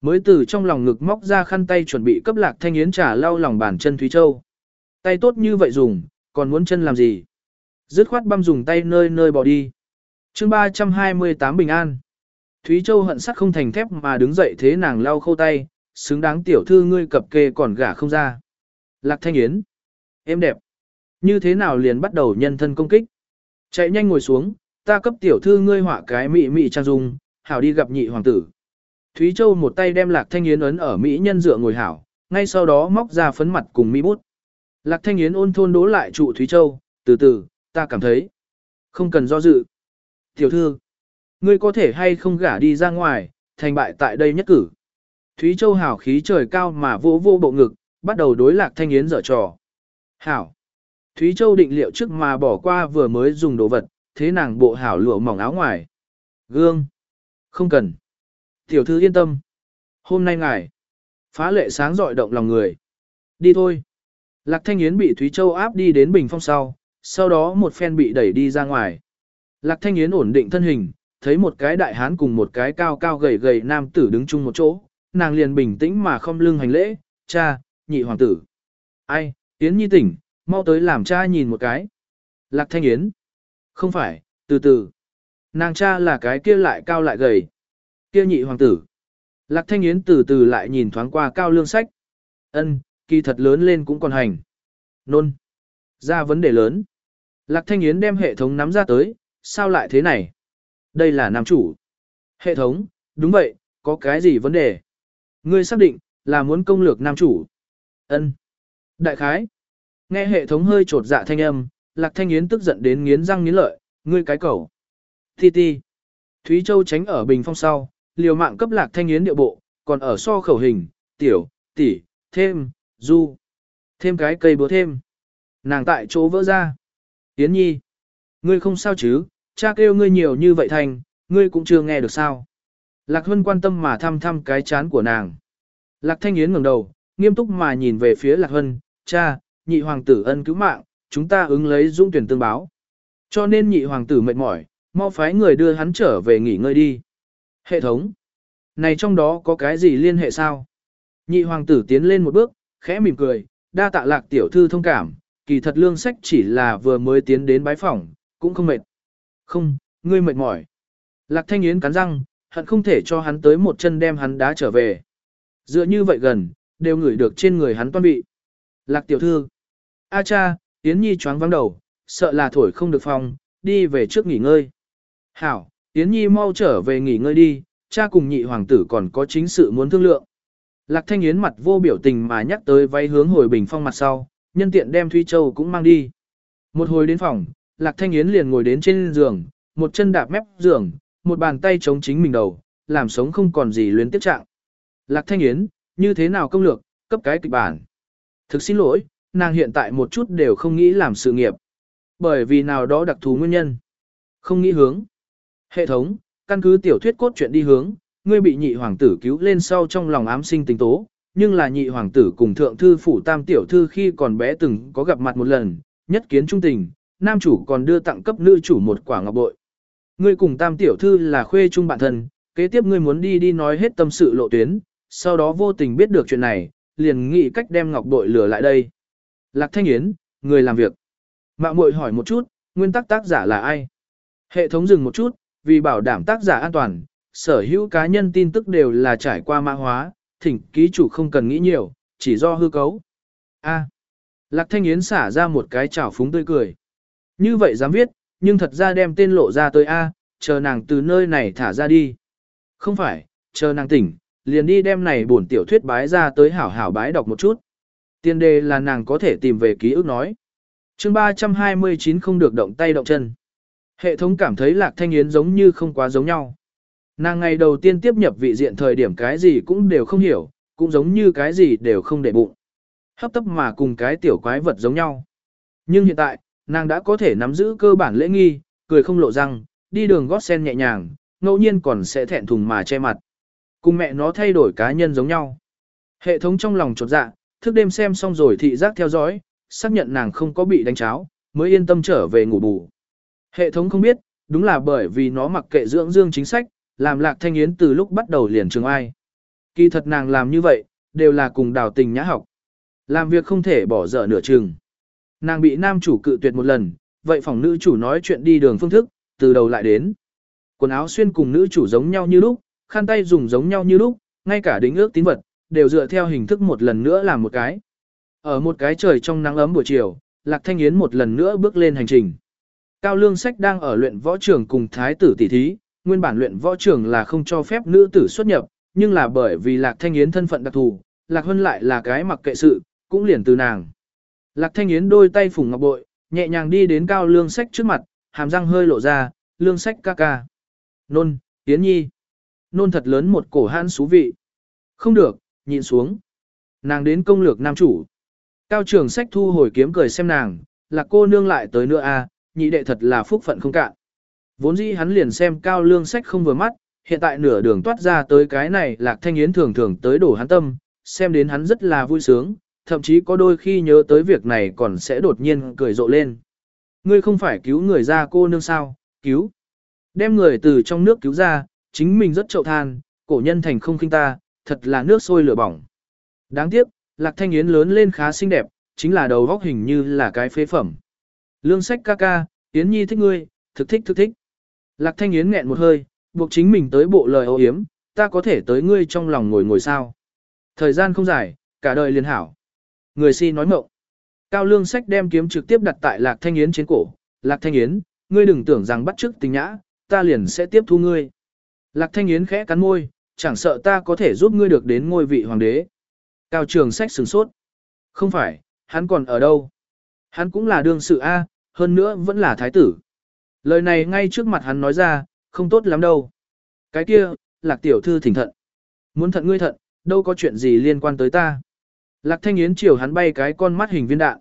Mới từ trong lòng ngực móc ra khăn tay chuẩn bị cấp Lạc Thanh Yến trả lau lòng bàn chân Thúy Châu. Tay tốt như vậy dùng, còn muốn chân làm gì? Dứt khoát băm dùng tay nơi nơi bỏ đi. chương 328 Bình An. Thúy Châu hận sắt không thành thép mà đứng dậy thế nàng lau khâu tay, xứng đáng tiểu thư ngươi cập kê còn gả không ra. Lạc Thanh Yến. Em đẹp. Như thế nào liền bắt đầu nhân thân công kích. Chạy nhanh ngồi xuống, ta cấp tiểu thư ngươi họa cái mị mị trang dung, hảo đi gặp nhị hoàng tử. Thúy Châu một tay đem Lạc Thanh Yến ấn ở mỹ nhân dựa ngồi hảo, ngay sau đó móc ra phấn mặt cùng mỹ bút. Lạc Thanh Yến ôn thôn đố lại trụ Thúy Châu, từ từ, ta cảm thấy. Không cần do dự. Tiểu thư, ngươi có thể hay không gả đi ra ngoài, thành bại tại đây nhất cử. Thúy Châu hảo khí trời cao mà vô vô bộ ngực, bắt đầu đối Lạc Thanh Yến dở trò. Hảo. Thúy Châu định liệu trước mà bỏ qua vừa mới dùng đồ vật, thế nàng bộ hảo lụa mỏng áo ngoài. Gương. Không cần. Tiểu thư yên tâm. Hôm nay ngài. Phá lệ sáng dọi động lòng người. Đi thôi. Lạc Thanh Yến bị Thúy Châu áp đi đến bình phong sau, sau đó một phen bị đẩy đi ra ngoài. Lạc Thanh Yến ổn định thân hình, thấy một cái đại hán cùng một cái cao cao gầy gầy nam tử đứng chung một chỗ, nàng liền bình tĩnh mà không lưng hành lễ, cha, nhị hoàng tử. Ai, Yến nhi tỉnh, mau tới làm cha nhìn một cái. Lạc Thanh Yến. Không phải, từ từ. Nàng cha là cái kia lại cao lại gầy. Kia nhị hoàng tử. Lạc Thanh Yến từ từ lại nhìn thoáng qua cao lương sách. Ân, kỳ thật lớn lên cũng còn hành. Nôn. Ra vấn đề lớn. Lạc Thanh Yến đem hệ thống nắm ra tới, sao lại thế này? Đây là nam chủ. Hệ thống, đúng vậy, có cái gì vấn đề? Ngươi xác định, là muốn công lược nam chủ. Ân. Đại khái. Nghe hệ thống hơi trột dạ thanh âm, Lạc Thanh Yến tức giận đến nghiến răng nghiến lợi, ngươi cái cẩu. Ti ti. Thúy Châu tránh ở bình phong sau, liều mạng cấp Lạc Thanh Yến điệu bộ, còn ở so khẩu hình, tiểu, tỷ, thêm, du. Thêm cái cây búa thêm. Nàng tại chỗ vỡ ra. Yến nhi. Ngươi không sao chứ, cha kêu ngươi nhiều như vậy thành, ngươi cũng chưa nghe được sao. Lạc Hân quan tâm mà thăm thăm cái chán của nàng. Lạc Thanh Yến ngẩng đầu, nghiêm túc mà nhìn về phía Lạc Hân, cha, nhị hoàng tử ân cứu mạng, chúng ta ứng lấy dung tuyển tương báo. Cho nên nhị hoàng tử mệt mỏi, mau phái người đưa hắn trở về nghỉ ngơi đi. Hệ thống. Này trong đó có cái gì liên hệ sao? Nhị hoàng tử tiến lên một bước, khẽ mỉm cười, đa tạ lạc tiểu thư thông cảm, kỳ thật lương sách chỉ là vừa mới tiến đến bái phỏng, cũng không mệt. Không, ngươi mệt mỏi. Lạc thanh yến cắn răng, hận không thể cho hắn tới một chân đem hắn đá trở về. Dựa như vậy gần, đều ngửi được trên người hắn toan bị. Lạc tiểu thư. A cha, Yến Nhi choáng vắng đầu, sợ là thổi không được phòng, đi về trước nghỉ ngơi. Hảo, Yến Nhi mau trở về nghỉ ngơi đi, cha cùng nhị hoàng tử còn có chính sự muốn thương lượng. Lạc Thanh Yến mặt vô biểu tình mà nhắc tới váy hướng hồi bình phong mặt sau, nhân tiện đem Thúy Châu cũng mang đi. Một hồi đến phòng, Lạc Thanh Yến liền ngồi đến trên giường, một chân đạp mép giường, một bàn tay chống chính mình đầu, làm sống không còn gì luyến tiếp trạng. Lạc Thanh Yến, như thế nào công lược, cấp cái kịch bản. Thực xin lỗi, nàng hiện tại một chút đều không nghĩ làm sự nghiệp. Bởi vì nào đó đặc thù nguyên nhân. Không nghĩ hướng. Hệ thống, căn cứ tiểu thuyết cốt truyện đi hướng, ngươi bị nhị hoàng tử cứu lên sau trong lòng ám sinh tình tố, nhưng là nhị hoàng tử cùng thượng thư phủ tam tiểu thư khi còn bé từng có gặp mặt một lần, nhất kiến trung tình, nam chủ còn đưa tặng cấp nữ chủ một quả ngọc bội. Ngươi cùng tam tiểu thư là khuê trung bạn thân, kế tiếp ngươi muốn đi đi nói hết tâm sự lộ tuyến, sau đó vô tình biết được chuyện này, liền nghĩ cách đem ngọc bội lừa lại đây. Lạc Thanh Yến, người làm việc. Mạng muội hỏi một chút, nguyên tắc tác giả là ai? Hệ thống dừng một chút, vì bảo đảm tác giả an toàn, sở hữu cá nhân tin tức đều là trải qua mã hóa, thỉnh ký chủ không cần nghĩ nhiều, chỉ do hư cấu. A. Lạc Thanh Yến xả ra một cái chảo phúng tươi cười. Như vậy dám viết, nhưng thật ra đem tên lộ ra tới A, chờ nàng từ nơi này thả ra đi. Không phải, chờ nàng tỉnh, liền đi đem này bổn tiểu thuyết bái ra tới hảo hảo bái đọc một chút. Tiên đề là nàng có thể tìm về ký ức nói. chương 329 không được động tay động chân. Hệ thống cảm thấy Lạc Thanh Yến giống như không quá giống nhau. Nàng ngày đầu tiên tiếp nhập vị diện thời điểm cái gì cũng đều không hiểu, cũng giống như cái gì đều không để bụng. Hấp tấp mà cùng cái tiểu quái vật giống nhau. Nhưng hiện tại, nàng đã có thể nắm giữ cơ bản lễ nghi, cười không lộ răng, đi đường gót sen nhẹ nhàng, ngẫu nhiên còn sẽ thẹn thùng mà che mặt. Cùng mẹ nó thay đổi cá nhân giống nhau. Hệ thống trong lòng chột dạ, thức đêm xem xong rồi thị giác theo dõi, xác nhận nàng không có bị đánh cháo, mới yên tâm trở về ngủ bù. Hệ thống không biết, đúng là bởi vì nó mặc kệ dưỡng dương chính sách, làm lạc thanh yến từ lúc bắt đầu liền trường ai. Kỳ thật nàng làm như vậy, đều là cùng đào tình nhã học. Làm việc không thể bỏ dở nửa chừng. Nàng bị nam chủ cự tuyệt một lần, vậy phòng nữ chủ nói chuyện đi đường phương thức, từ đầu lại đến. Quần áo xuyên cùng nữ chủ giống nhau như lúc, khăn tay dùng giống nhau như lúc, ngay cả đính ước tín vật, đều dựa theo hình thức một lần nữa làm một cái. Ở một cái trời trong nắng ấm buổi chiều, Lạc Thanh Yến một lần nữa bước lên hành trình. Cao Lương Sách đang ở luyện võ trường cùng thái tử tỷ thí, nguyên bản luyện võ trường là không cho phép nữ tử xuất nhập, nhưng là bởi vì Lạc Thanh Yến thân phận đặc thù, Lạc Hân lại là cái mặc kệ sự, cũng liền từ nàng. Lạc Thanh Yến đôi tay phủng ngọc bội, nhẹ nhàng đi đến Cao Lương Sách trước mặt, hàm răng hơi lộ ra, Lương Sách ca ca. Nôn, Yến Nhi. Nôn thật lớn một cổ hãn xú vị. Không được, nhìn xuống. Nàng đến công lược nam chủ. Cao trường sách thu hồi kiếm cười xem nàng, là cô nương lại tới nữa a, à, nhị đệ thật là phúc phận không cạn. Vốn dĩ hắn liền xem cao lương sách không vừa mắt, hiện tại nửa đường toát ra tới cái này lạc thanh yến thường thường tới đổ hắn tâm, xem đến hắn rất là vui sướng, thậm chí có đôi khi nhớ tới việc này còn sẽ đột nhiên cười rộ lên. Ngươi không phải cứu người ra cô nương sao, cứu. Đem người từ trong nước cứu ra, chính mình rất trậu than, cổ nhân thành không khinh ta, thật là nước sôi lửa bỏng. Đáng tiếc, Lạc Thanh Yến lớn lên khá xinh đẹp, chính là đầu góc hình như là cái phế phẩm. Lương sách ca ca, Yến Nhi thích ngươi, thực thích thực thích. Lạc Thanh Yến nghẹn một hơi, buộc chính mình tới bộ lời ô yếm, ta có thể tới ngươi trong lòng ngồi ngồi sao. Thời gian không dài, cả đời liền hảo. Người si nói mộng. Cao Lương sách đem kiếm trực tiếp đặt tại Lạc Thanh Yến trên cổ. Lạc Thanh Yến, ngươi đừng tưởng rằng bắt chước tình nhã, ta liền sẽ tiếp thu ngươi. Lạc Thanh Yến khẽ cắn môi, chẳng sợ ta có thể giúp ngươi được đến ngôi vị hoàng đế. Cao trường sách sừng sốt. Không phải, hắn còn ở đâu? Hắn cũng là đương sự A, hơn nữa vẫn là thái tử. Lời này ngay trước mặt hắn nói ra, không tốt lắm đâu. Cái kia, lạc tiểu thư thỉnh thận. Muốn thận ngươi thận, đâu có chuyện gì liên quan tới ta. Lạc thanh yến chiều hắn bay cái con mắt hình viên đạn.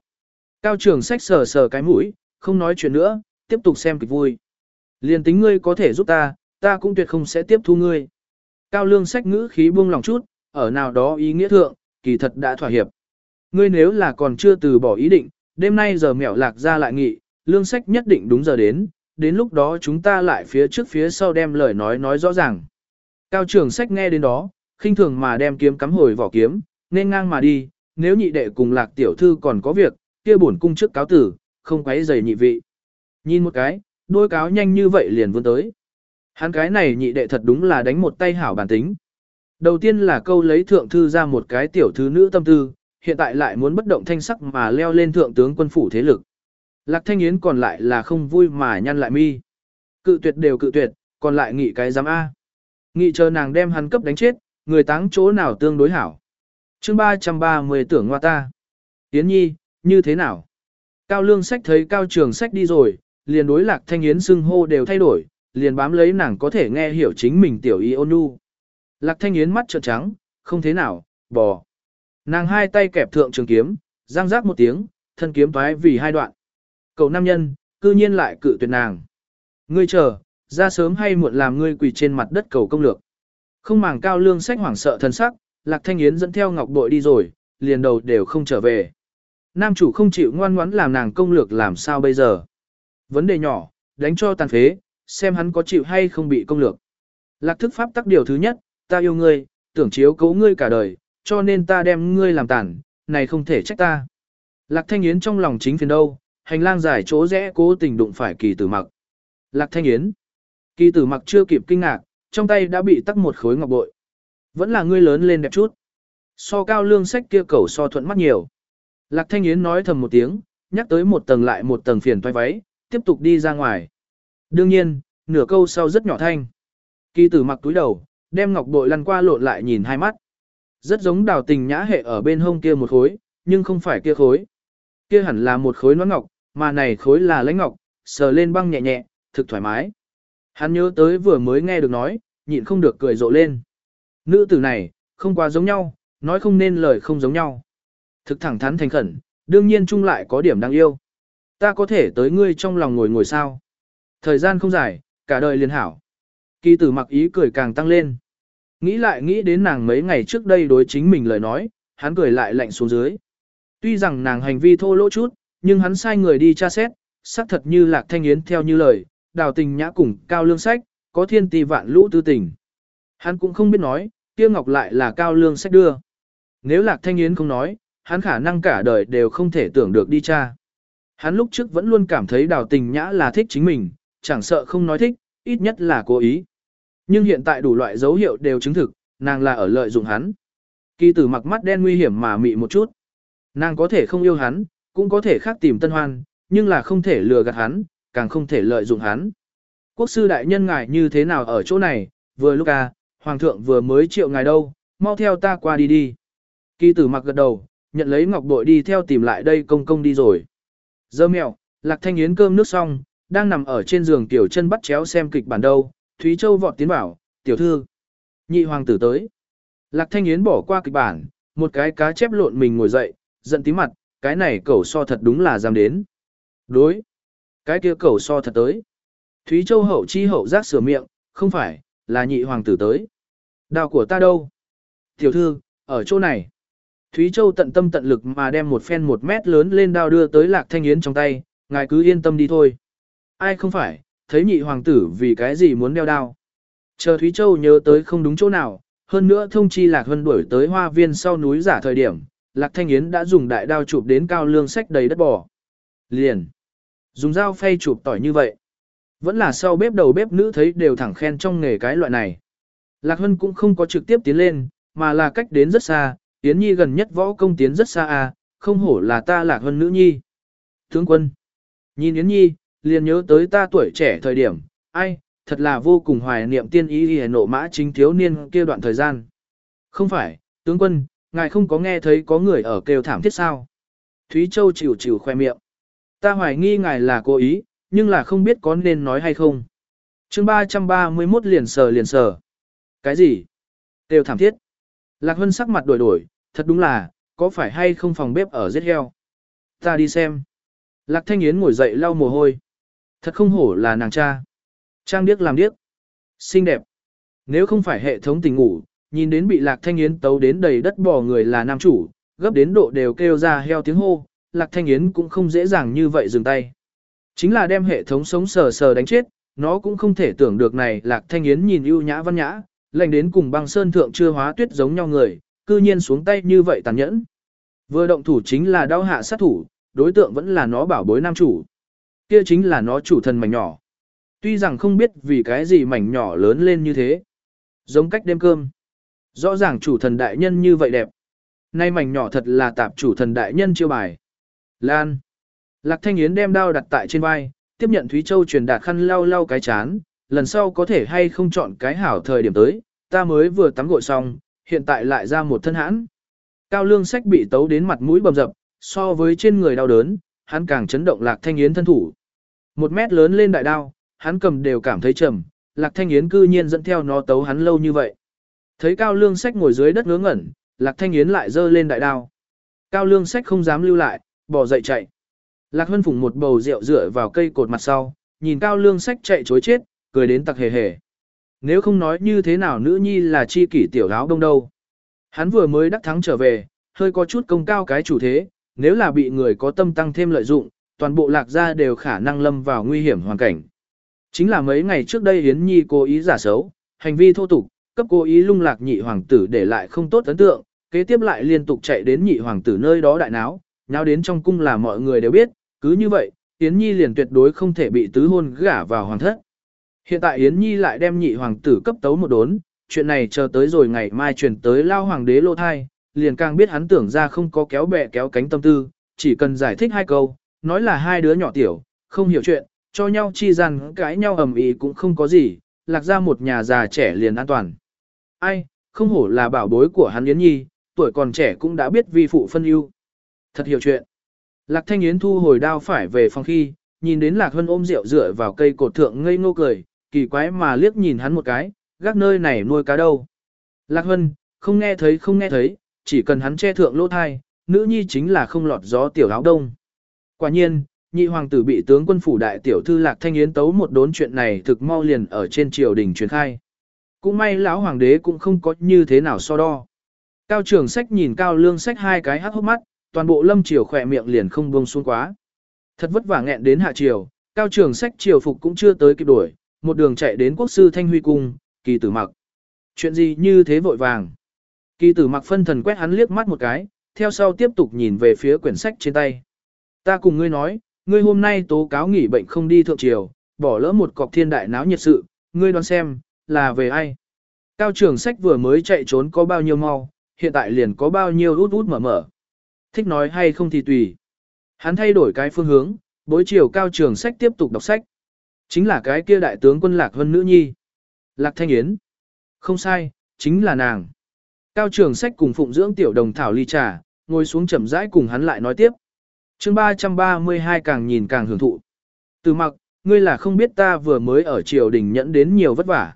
Cao trường sách sờ sờ cái mũi, không nói chuyện nữa, tiếp tục xem kịch vui. Liên tính ngươi có thể giúp ta, ta cũng tuyệt không sẽ tiếp thu ngươi. Cao lương sách ngữ khí buông lòng chút, ở nào đó ý nghĩa thượng, kỳ thật đã thỏa hiệp. Ngươi nếu là còn chưa từ bỏ ý định, đêm nay giờ mẹo lạc ra lại nghị, lương sách nhất định đúng giờ đến, đến lúc đó chúng ta lại phía trước phía sau đem lời nói nói rõ ràng. Cao trưởng sách nghe đến đó, khinh thường mà đem kiếm cắm hồi vỏ kiếm, nên ngang mà đi, nếu nhị đệ cùng lạc tiểu thư còn có việc, kia bổn cung trước cáo tử, không quấy giày nhị vị. Nhìn một cái, đôi cáo nhanh như vậy liền vươn tới. Hắn cái này nhị đệ thật đúng là đánh một tay hảo bản tính. Đầu tiên là câu lấy thượng thư ra một cái tiểu thư nữ tâm tư, hiện tại lại muốn bất động thanh sắc mà leo lên thượng tướng quân phủ thế lực. Lạc thanh yến còn lại là không vui mà nhăn lại mi. Cự tuyệt đều cự tuyệt, còn lại nghị cái giám A. Nghị chờ nàng đem hắn cấp đánh chết, người táng chỗ nào tương đối hảo. chương 330 tưởng ngoa ta. Yến nhi, như thế nào? Cao lương sách thấy cao trường sách đi rồi, liền đối lạc thanh yến xưng hô đều thay đổi, liền bám lấy nàng có thể nghe hiểu chính mình tiểu y ôn nhu. Lạc thanh yến mắt trợn trắng, không thế nào, bò. Nàng hai tay kẹp thượng trường kiếm, răng rác một tiếng, thân kiếm thoái vì hai đoạn. Cậu nam nhân, cư nhiên lại cự tuyệt nàng. Ngươi chờ, ra sớm hay muộn làm ngươi quỳ trên mặt đất cầu công lược. Không màng cao lương sách hoảng sợ thân sắc, Lạc Thanh Yến dẫn theo ngọc bội đi rồi, liền đầu đều không trở về. Nam chủ không chịu ngoan ngoãn làm nàng công lược làm sao bây giờ. Vấn đề nhỏ, đánh cho tàn phế, xem hắn có chịu hay không bị công lược. Lạc thức pháp tắc điều thứ nhất, ta yêu ngươi, tưởng chiếu cố ngươi cả đời, cho nên ta đem ngươi làm tàn, này không thể trách ta. Lạc Thanh Yến trong lòng chính phiền đâu, hành lang dài chỗ rẽ cố tình đụng phải kỳ tử mặc. Lạc Thanh Yến. Kỳ tử mặc chưa kịp kinh ngạc, trong tay đã bị tắc một khối ngọc bội. Vẫn là ngươi lớn lên đẹp chút. So cao lương sách kia cầu so thuận mắt nhiều. Lạc Thanh Yến nói thầm một tiếng, nhắc tới một tầng lại một tầng phiền toái váy, tiếp tục đi ra ngoài. Đương nhiên, nửa câu sau rất nhỏ thanh. Kỳ tử mặc túi đầu, đem ngọc bội lăn qua lộn lại nhìn hai mắt. Rất giống đào tình nhã hệ ở bên hông kia một khối, nhưng không phải kia khối. Kia hẳn là một khối nón ngọc, mà này khối là lãnh ngọc, sờ lên băng nhẹ nhẹ, thực thoải mái. Hắn nhớ tới vừa mới nghe được nói, nhịn không được cười rộ lên. Nữ tử này, không quá giống nhau, nói không nên lời không giống nhau. Thực thẳng thắn thành khẩn, đương nhiên chung lại có điểm đáng yêu. Ta có thể tới ngươi trong lòng ngồi ngồi sao. Thời gian không dài, cả đời liền hảo. Kỳ tử mặc ý cười càng tăng lên. Nghĩ lại nghĩ đến nàng mấy ngày trước đây đối chính mình lời nói, hắn cười lại lạnh xuống dưới. Tuy rằng nàng hành vi thô lỗ chút, nhưng hắn sai người đi tra xét, xác thật như lạc thanh yến theo như lời, đào tình nhã cùng cao lương sách, có thiên tỷ vạn lũ tư tình. Hắn cũng không biết nói, kia ngọc lại là cao lương sách đưa. Nếu lạc thanh yến không nói, hắn khả năng cả đời đều không thể tưởng được đi tra. Hắn lúc trước vẫn luôn cảm thấy đào tình nhã là thích chính mình, chẳng sợ không nói thích, ít nhất là cố ý. Nhưng hiện tại đủ loại dấu hiệu đều chứng thực, nàng là ở lợi dụng hắn. Kỳ tử mặc mắt đen nguy hiểm mà mị một chút. Nàng có thể không yêu hắn, cũng có thể khác tìm tân hoan, nhưng là không thể lừa gạt hắn, càng không thể lợi dụng hắn. Quốc sư đại nhân ngài như thế nào ở chỗ này, vừa lúc à, hoàng thượng vừa mới triệu ngài đâu, mau theo ta qua đi đi. Kỳ tử mặc gật đầu, nhận lấy ngọc bội đi theo tìm lại đây công công đi rồi. Dơ mèo, lạc thanh yến cơm nước xong, đang nằm ở trên giường tiểu chân bắt chéo xem kịch bản đâu, Thúy Châu vọt tiến bảo, tiểu thư. Nhị hoàng tử tới. Lạc thanh yến bỏ qua kịch bản, một cái cá chép lộn mình ngồi dậy, giận tí mặt, cái này cẩu so thật đúng là dám đến. Đối. Cái kia cẩu so thật tới. Thúy Châu hậu chi hậu giác sửa miệng, không phải, là nhị hoàng tử tới. Đào của ta đâu? Tiểu thư, ở chỗ này. Thúy Châu tận tâm tận lực mà đem một phen một mét lớn lên đao đưa tới Lạc Thanh Yến trong tay, ngài cứ yên tâm đi thôi. Ai không phải, thấy nhị hoàng tử vì cái gì muốn đeo đao. Chờ Thúy Châu nhớ tới không đúng chỗ nào, hơn nữa thông chi Lạc Hân đuổi tới hoa viên sau núi giả thời điểm, Lạc Thanh Yến đã dùng đại đao chụp đến cao lương sách đầy đất bò. Liền. Dùng dao phay chụp tỏi như vậy. Vẫn là sau bếp đầu bếp nữ thấy đều thẳng khen trong nghề cái loại này. Lạc Hân cũng không có trực tiếp tiến lên, mà là cách đến rất xa, Yến Nhi gần nhất võ công tiến rất xa à, không hổ là ta Lạc Hân nữ nhi. Tướng quân. Nhìn Yến Nhi, liền nhớ tới ta tuổi trẻ thời điểm, ai, thật là vô cùng hoài niệm tiên ý hề nộ mã chính thiếu niên kia đoạn thời gian. Không phải, tướng quân, ngài không có nghe thấy có người ở kêu thảm thiết sao. Thúy Châu chịu chịu khoe miệng. Ta hoài nghi ngài là cố ý, nhưng là không biết có nên nói hay không. chương 331 liền sờ liền sờ. Cái gì? Kêu thảm thiết. Lạc Hân sắc mặt đổi đổi, thật đúng là, có phải hay không phòng bếp ở giết heo? Ta đi xem. Lạc Thanh Yến ngồi dậy lau mồ hôi. Thật không hổ là nàng cha. Trang điếc làm điếc. Xinh đẹp. Nếu không phải hệ thống tình ngủ, nhìn đến bị Lạc Thanh Yến tấu đến đầy đất bò người là nam chủ, gấp đến độ đều kêu ra heo tiếng hô, Lạc Thanh Yến cũng không dễ dàng như vậy dừng tay. Chính là đem hệ thống sống sờ sờ đánh chết, nó cũng không thể tưởng được này Lạc Thanh Yến nhìn ưu nhã văn nhã, lành đến cùng băng sơn thượng chưa hóa tuyết giống nhau người, cư nhiên xuống tay như vậy tàn nhẫn. Vừa động thủ chính là đau hạ sát thủ, đối tượng vẫn là nó bảo bối nam chủ. Kia chính là nó chủ thần mảnh nhỏ. Tuy rằng không biết vì cái gì mảnh nhỏ lớn lên như thế. Giống cách đêm cơm. Rõ ràng chủ thần đại nhân như vậy đẹp. Nay mảnh nhỏ thật là tạp chủ thần đại nhân chiêu bài. Lan. Lạc Thanh Yến đem đao đặt tại trên vai, tiếp nhận Thúy Châu truyền đạt khăn lau lau cái chán, lần sau có thể hay không chọn cái hảo thời điểm tới, ta mới vừa tắm gội xong, hiện tại lại ra một thân hãn. Cao lương sách bị tấu đến mặt mũi bầm dập, so với trên người đau đớn, hắn càng chấn động Lạc Thanh Yến thân thủ. Một mét lớn lên đại đao, hắn cầm đều cảm thấy trầm, Lạc Thanh Yến cư nhiên dẫn theo nó tấu hắn lâu như vậy. Thấy Cao Lương Sách ngồi dưới đất ngớ ngẩn, Lạc Thanh Yến lại giơ lên đại đao. Cao Lương Sách không dám lưu lại, bỏ dậy chạy. Lạc Hân phùng một bầu rượu rửa vào cây cột mặt sau, nhìn Cao Lương Sách chạy chối chết, cười đến tặc hề hề. Nếu không nói như thế nào nữ nhi là chi kỷ tiểu áo đông đâu. Hắn vừa mới đắc thắng trở về, hơi có chút công cao cái chủ thế, nếu là bị người có tâm tăng thêm lợi dụng, toàn bộ lạc gia đều khả năng lâm vào nguy hiểm hoàn cảnh. Chính là mấy ngày trước đây Yến Nhi cố ý giả xấu, hành vi thô tục, cấp cố ý lung lạc nhị hoàng tử để lại không tốt ấn tượng, kế tiếp lại liên tục chạy đến nhị hoàng tử nơi đó đại náo, nháo đến trong cung là mọi người đều biết, cứ như vậy, Yến Nhi liền tuyệt đối không thể bị tứ hôn gả vào hoàng thất. Hiện tại Yến Nhi lại đem nhị hoàng tử cấp tấu một đốn, chuyện này chờ tới rồi ngày mai truyền tới lao hoàng đế lô thai, liền càng biết hắn tưởng ra không có kéo bè kéo cánh tâm tư, chỉ cần giải thích hai câu, nói là hai đứa nhỏ tiểu, không hiểu chuyện, cho nhau chi rằng cãi nhau ầm ĩ cũng không có gì, lạc ra một nhà già trẻ liền an toàn. Ai, không hổ là bảo bối của hắn Yến Nhi, tuổi còn trẻ cũng đã biết vi phụ phân ưu. Thật hiểu chuyện. Lạc Thanh Yến thu hồi đao phải về phòng khi, nhìn đến Lạc Hân ôm rượu dựa vào cây cột thượng ngây ngô cười, kỳ quái mà liếc nhìn hắn một cái, gác nơi này nuôi cá đâu. Lạc Hân, không nghe thấy không nghe thấy, chỉ cần hắn che thượng lỗ thai, nữ nhi chính là không lọt gió tiểu áo đông. Quả nhiên, nhị hoàng tử bị tướng quân phủ đại tiểu thư Lạc Thanh Yến tấu một đốn chuyện này thực mau liền ở trên triều đình truyền khai. Cũng may lão hoàng đế cũng không có như thế nào so đo. Cao trường sách nhìn cao lương sách hai cái hắt hốc mắt, toàn bộ lâm triều khỏe miệng liền không buông xuống quá. Thật vất vả nghẹn đến hạ triều, cao trường sách triều phục cũng chưa tới kịp đuổi, một đường chạy đến quốc sư Thanh Huy Cung, kỳ tử mặc. Chuyện gì như thế vội vàng? Kỳ tử mặc phân thần quét hắn liếc mắt một cái, theo sau tiếp tục nhìn về phía quyển sách trên tay. Ta cùng ngươi nói, ngươi hôm nay tố cáo nghỉ bệnh không đi thượng triều, bỏ lỡ một cọc thiên đại náo nhiệt sự, ngươi đoán xem, là về ai? Cao trưởng sách vừa mới chạy trốn có bao nhiêu mau, hiện tại liền có bao nhiêu út út mở mở. Thích nói hay không thì tùy. Hắn thay đổi cái phương hướng, bối chiều cao trưởng sách tiếp tục đọc sách. Chính là cái kia đại tướng quân Lạc Vân Nữ Nhi. Lạc Thanh Yến. Không sai, chính là nàng. Cao trường sách cùng phụng dưỡng tiểu đồng thảo ly trà, ngồi xuống chậm rãi cùng hắn lại nói tiếp. chương 332 càng nhìn càng hưởng thụ. Từ mặc, ngươi là không biết ta vừa mới ở triều đình nhẫn đến nhiều vất vả.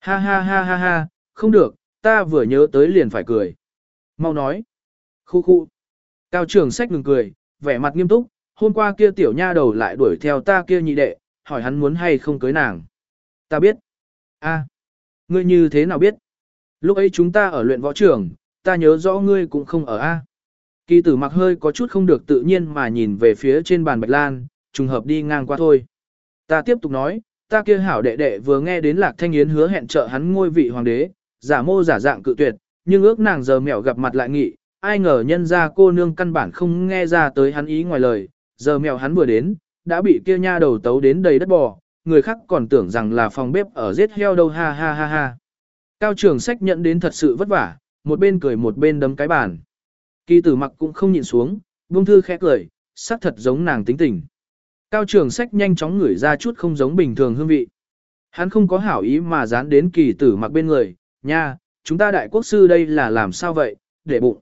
Ha ha ha ha ha, không được, ta vừa nhớ tới liền phải cười. Mau nói. Khu khu. Cao trường sách ngừng cười, vẻ mặt nghiêm túc, hôm qua kia tiểu nha đầu lại đuổi theo ta kia nhị đệ, hỏi hắn muốn hay không cưới nàng. Ta biết. a ngươi như thế nào biết? Lúc ấy chúng ta ở luyện võ trường, ta nhớ rõ ngươi cũng không ở A. Kỳ tử mặc hơi có chút không được tự nhiên mà nhìn về phía trên bàn bạch lan, trùng hợp đi ngang qua thôi. Ta tiếp tục nói, ta kia hảo đệ đệ vừa nghe đến lạc thanh yến hứa hẹn trợ hắn ngôi vị hoàng đế, giả mô giả dạng cự tuyệt, nhưng ước nàng giờ mẹo gặp mặt lại nghị, ai ngờ nhân ra cô nương căn bản không nghe ra tới hắn ý ngoài lời, giờ mẹo hắn vừa đến, đã bị kia nha đầu tấu đến đầy đất bò, người khác còn tưởng rằng là phòng bếp ở giết heo đâu ha ha ha ha. Cao trường sách nhận đến thật sự vất vả, một bên cười một bên đấm cái bàn. Kỳ tử mặc cũng không nhìn xuống, buông thư khẽ cười, sắc thật giống nàng tính tình. Cao trường sách nhanh chóng ngửi ra chút không giống bình thường hương vị. Hắn không có hảo ý mà dán đến kỳ tử mặc bên người, nha, chúng ta đại quốc sư đây là làm sao vậy, để bụng.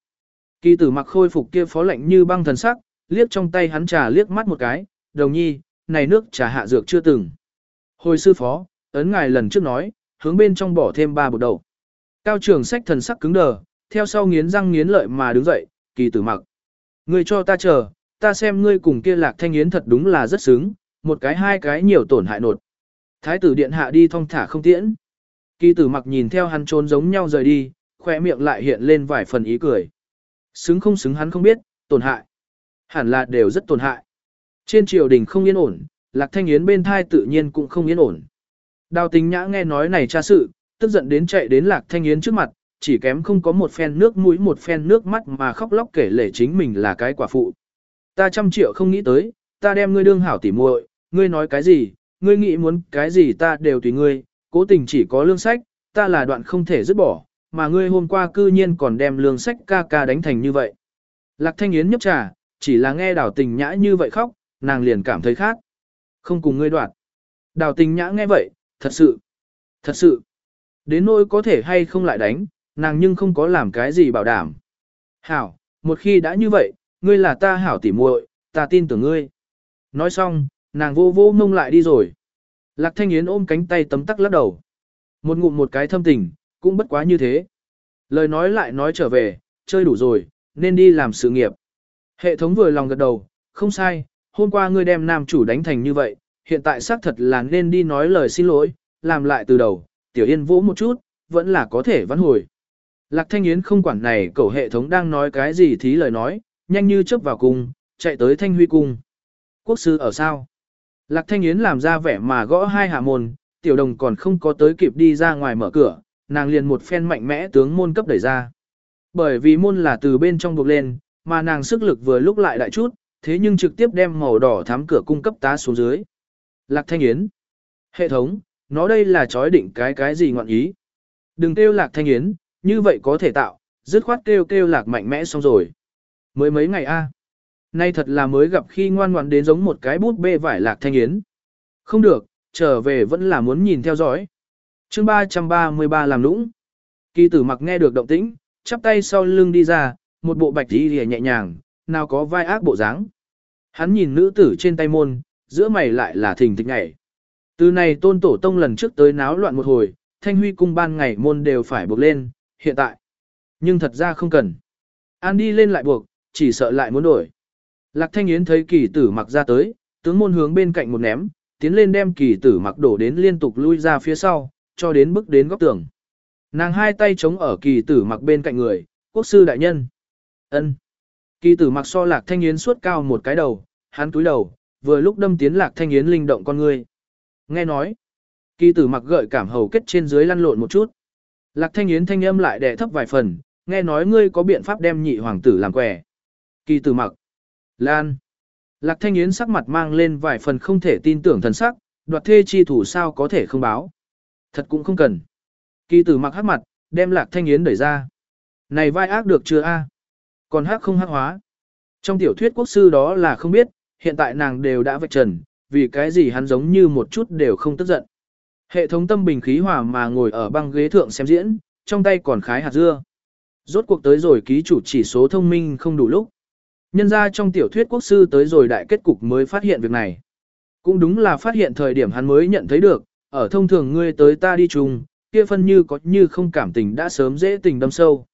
Kỳ tử mặc khôi phục kia phó lệnh như băng thần sắc, liếc trong tay hắn trà liếc mắt một cái, đồng nhi, này nước trà hạ dược chưa từng. Hồi sư phó, ấn ngài lần trước nói, hướng bên trong bỏ thêm ba bột đầu. Cao trường sách thần sắc cứng đờ, theo sau nghiến răng nghiến lợi mà đứng dậy, kỳ tử mặc. Ngươi cho ta chờ, ta xem ngươi cùng kia lạc thanh yến thật đúng là rất xứng, một cái hai cái nhiều tổn hại nột. Thái tử điện hạ đi thong thả không tiễn. Kỳ tử mặc nhìn theo hắn trốn giống nhau rời đi, khoe miệng lại hiện lên vài phần ý cười. Xứng không xứng hắn không biết, tổn hại. Hẳn là đều rất tổn hại. Trên triều đình không yên ổn, lạc thanh yến bên thai tự nhiên cũng không yên ổn. Đào tính nhã nghe nói này tra sự, tức giận đến chạy đến lạc thanh yến trước mặt, chỉ kém không có một phen nước mũi một phen nước mắt mà khóc lóc kể lể chính mình là cái quả phụ. Ta trăm triệu không nghĩ tới, ta đem ngươi đương hảo tỉ muội, ngươi nói cái gì, ngươi nghĩ muốn cái gì ta đều tùy ngươi, cố tình chỉ có lương sách, ta là đoạn không thể dứt bỏ, mà ngươi hôm qua cư nhiên còn đem lương sách ca ca đánh thành như vậy. Lạc Thanh Yến nhấp trà, chỉ là nghe đào tình nhã như vậy khóc, nàng liền cảm thấy khác. Không cùng ngươi đoạt. Đào tình nhã nghe vậy, thật sự, thật sự. Đến nỗi có thể hay không lại đánh, nàng nhưng không có làm cái gì bảo đảm. Hảo, một khi đã như vậy, ngươi là ta hảo tỉ muội, ta tin tưởng ngươi. Nói xong, nàng vô vô mông lại đi rồi. Lạc Thanh Yến ôm cánh tay tấm tắc lắc đầu. Một ngụm một cái thâm tình, cũng bất quá như thế. Lời nói lại nói trở về, chơi đủ rồi, nên đi làm sự nghiệp. Hệ thống vừa lòng gật đầu, không sai, hôm qua ngươi đem nam chủ đánh thành như vậy, hiện tại xác thật là nên đi nói lời xin lỗi, làm lại từ đầu, tiểu yên vỗ một chút, vẫn là có thể vãn hồi. Lạc Thanh Yến không quản này cậu hệ thống đang nói cái gì thí lời nói, nhanh như chớp vào cung, chạy tới Thanh Huy cung. Quốc sư ở sao? Lạc Thanh Yến làm ra vẻ mà gõ hai hạ môn, tiểu đồng còn không có tới kịp đi ra ngoài mở cửa, nàng liền một phen mạnh mẽ tướng môn cấp đẩy ra. Bởi vì môn là từ bên trong buộc lên, mà nàng sức lực vừa lúc lại đại chút, thế nhưng trực tiếp đem màu đỏ thắm cửa cung cấp tá xuống dưới. Lạc Thanh Yến. Hệ thống, nó đây là chói định cái cái gì ngọn ý. Đừng kêu Lạc Thanh Yến, như vậy có thể tạo, dứt khoát kêu kêu Lạc mạnh mẽ xong rồi. Mới mấy ngày a Nay thật là mới gặp khi ngoan ngoãn đến giống một cái bút bê vải Lạc Thanh Yến. Không được, trở về vẫn là muốn nhìn theo dõi. chương 333 làm lũng. Kỳ tử mặc nghe được động tĩnh, chắp tay sau lưng đi ra, một bộ bạch đi nhẹ nhàng, nào có vai ác bộ dáng. Hắn nhìn nữ tử trên tay môn, giữa mày lại là thình thịch nhảy. Từ này tôn tổ tông lần trước tới náo loạn một hồi, thanh huy cung ban ngày môn đều phải buộc lên, hiện tại. Nhưng thật ra không cần. An đi lên lại buộc, chỉ sợ lại muốn đổi. Lạc thanh yến thấy kỳ tử mặc ra tới, tướng môn hướng bên cạnh một ném, tiến lên đem kỳ tử mặc đổ đến liên tục lui ra phía sau, cho đến bước đến góc tường. Nàng hai tay chống ở kỳ tử mặc bên cạnh người, quốc sư đại nhân. ân Kỳ tử mặc so lạc thanh yến suốt cao một cái đầu, hắn túi đầu, vừa lúc đâm tiến lạc thanh yến linh động con người. Nghe nói, kỳ tử mặc gợi cảm hầu kết trên dưới lăn lộn một chút. Lạc thanh yến thanh âm lại đè thấp vài phần, nghe nói ngươi có biện pháp đem nhị hoàng tử làm quẻ. Kỳ tử mặc, lan. Lạc thanh yến sắc mặt mang lên vài phần không thể tin tưởng thần sắc, đoạt thê chi thủ sao có thể không báo. Thật cũng không cần. Kỳ tử mặc hắc mặt, đem lạc thanh yến đẩy ra. Này vai ác được chưa a? Còn hắc không hắc hóa. Trong tiểu thuyết quốc sư đó là không biết, hiện tại nàng đều đã vạch trần, vì cái gì hắn giống như một chút đều không tức giận. Hệ thống tâm bình khí hòa mà ngồi ở băng ghế thượng xem diễn, trong tay còn khái hạt dưa. Rốt cuộc tới rồi ký chủ chỉ số thông minh không đủ lúc. Nhân ra trong tiểu thuyết quốc sư tới rồi đại kết cục mới phát hiện việc này. Cũng đúng là phát hiện thời điểm hắn mới nhận thấy được, ở thông thường ngươi tới ta đi chung, kia phân như có như không cảm tình đã sớm dễ tình đâm sâu.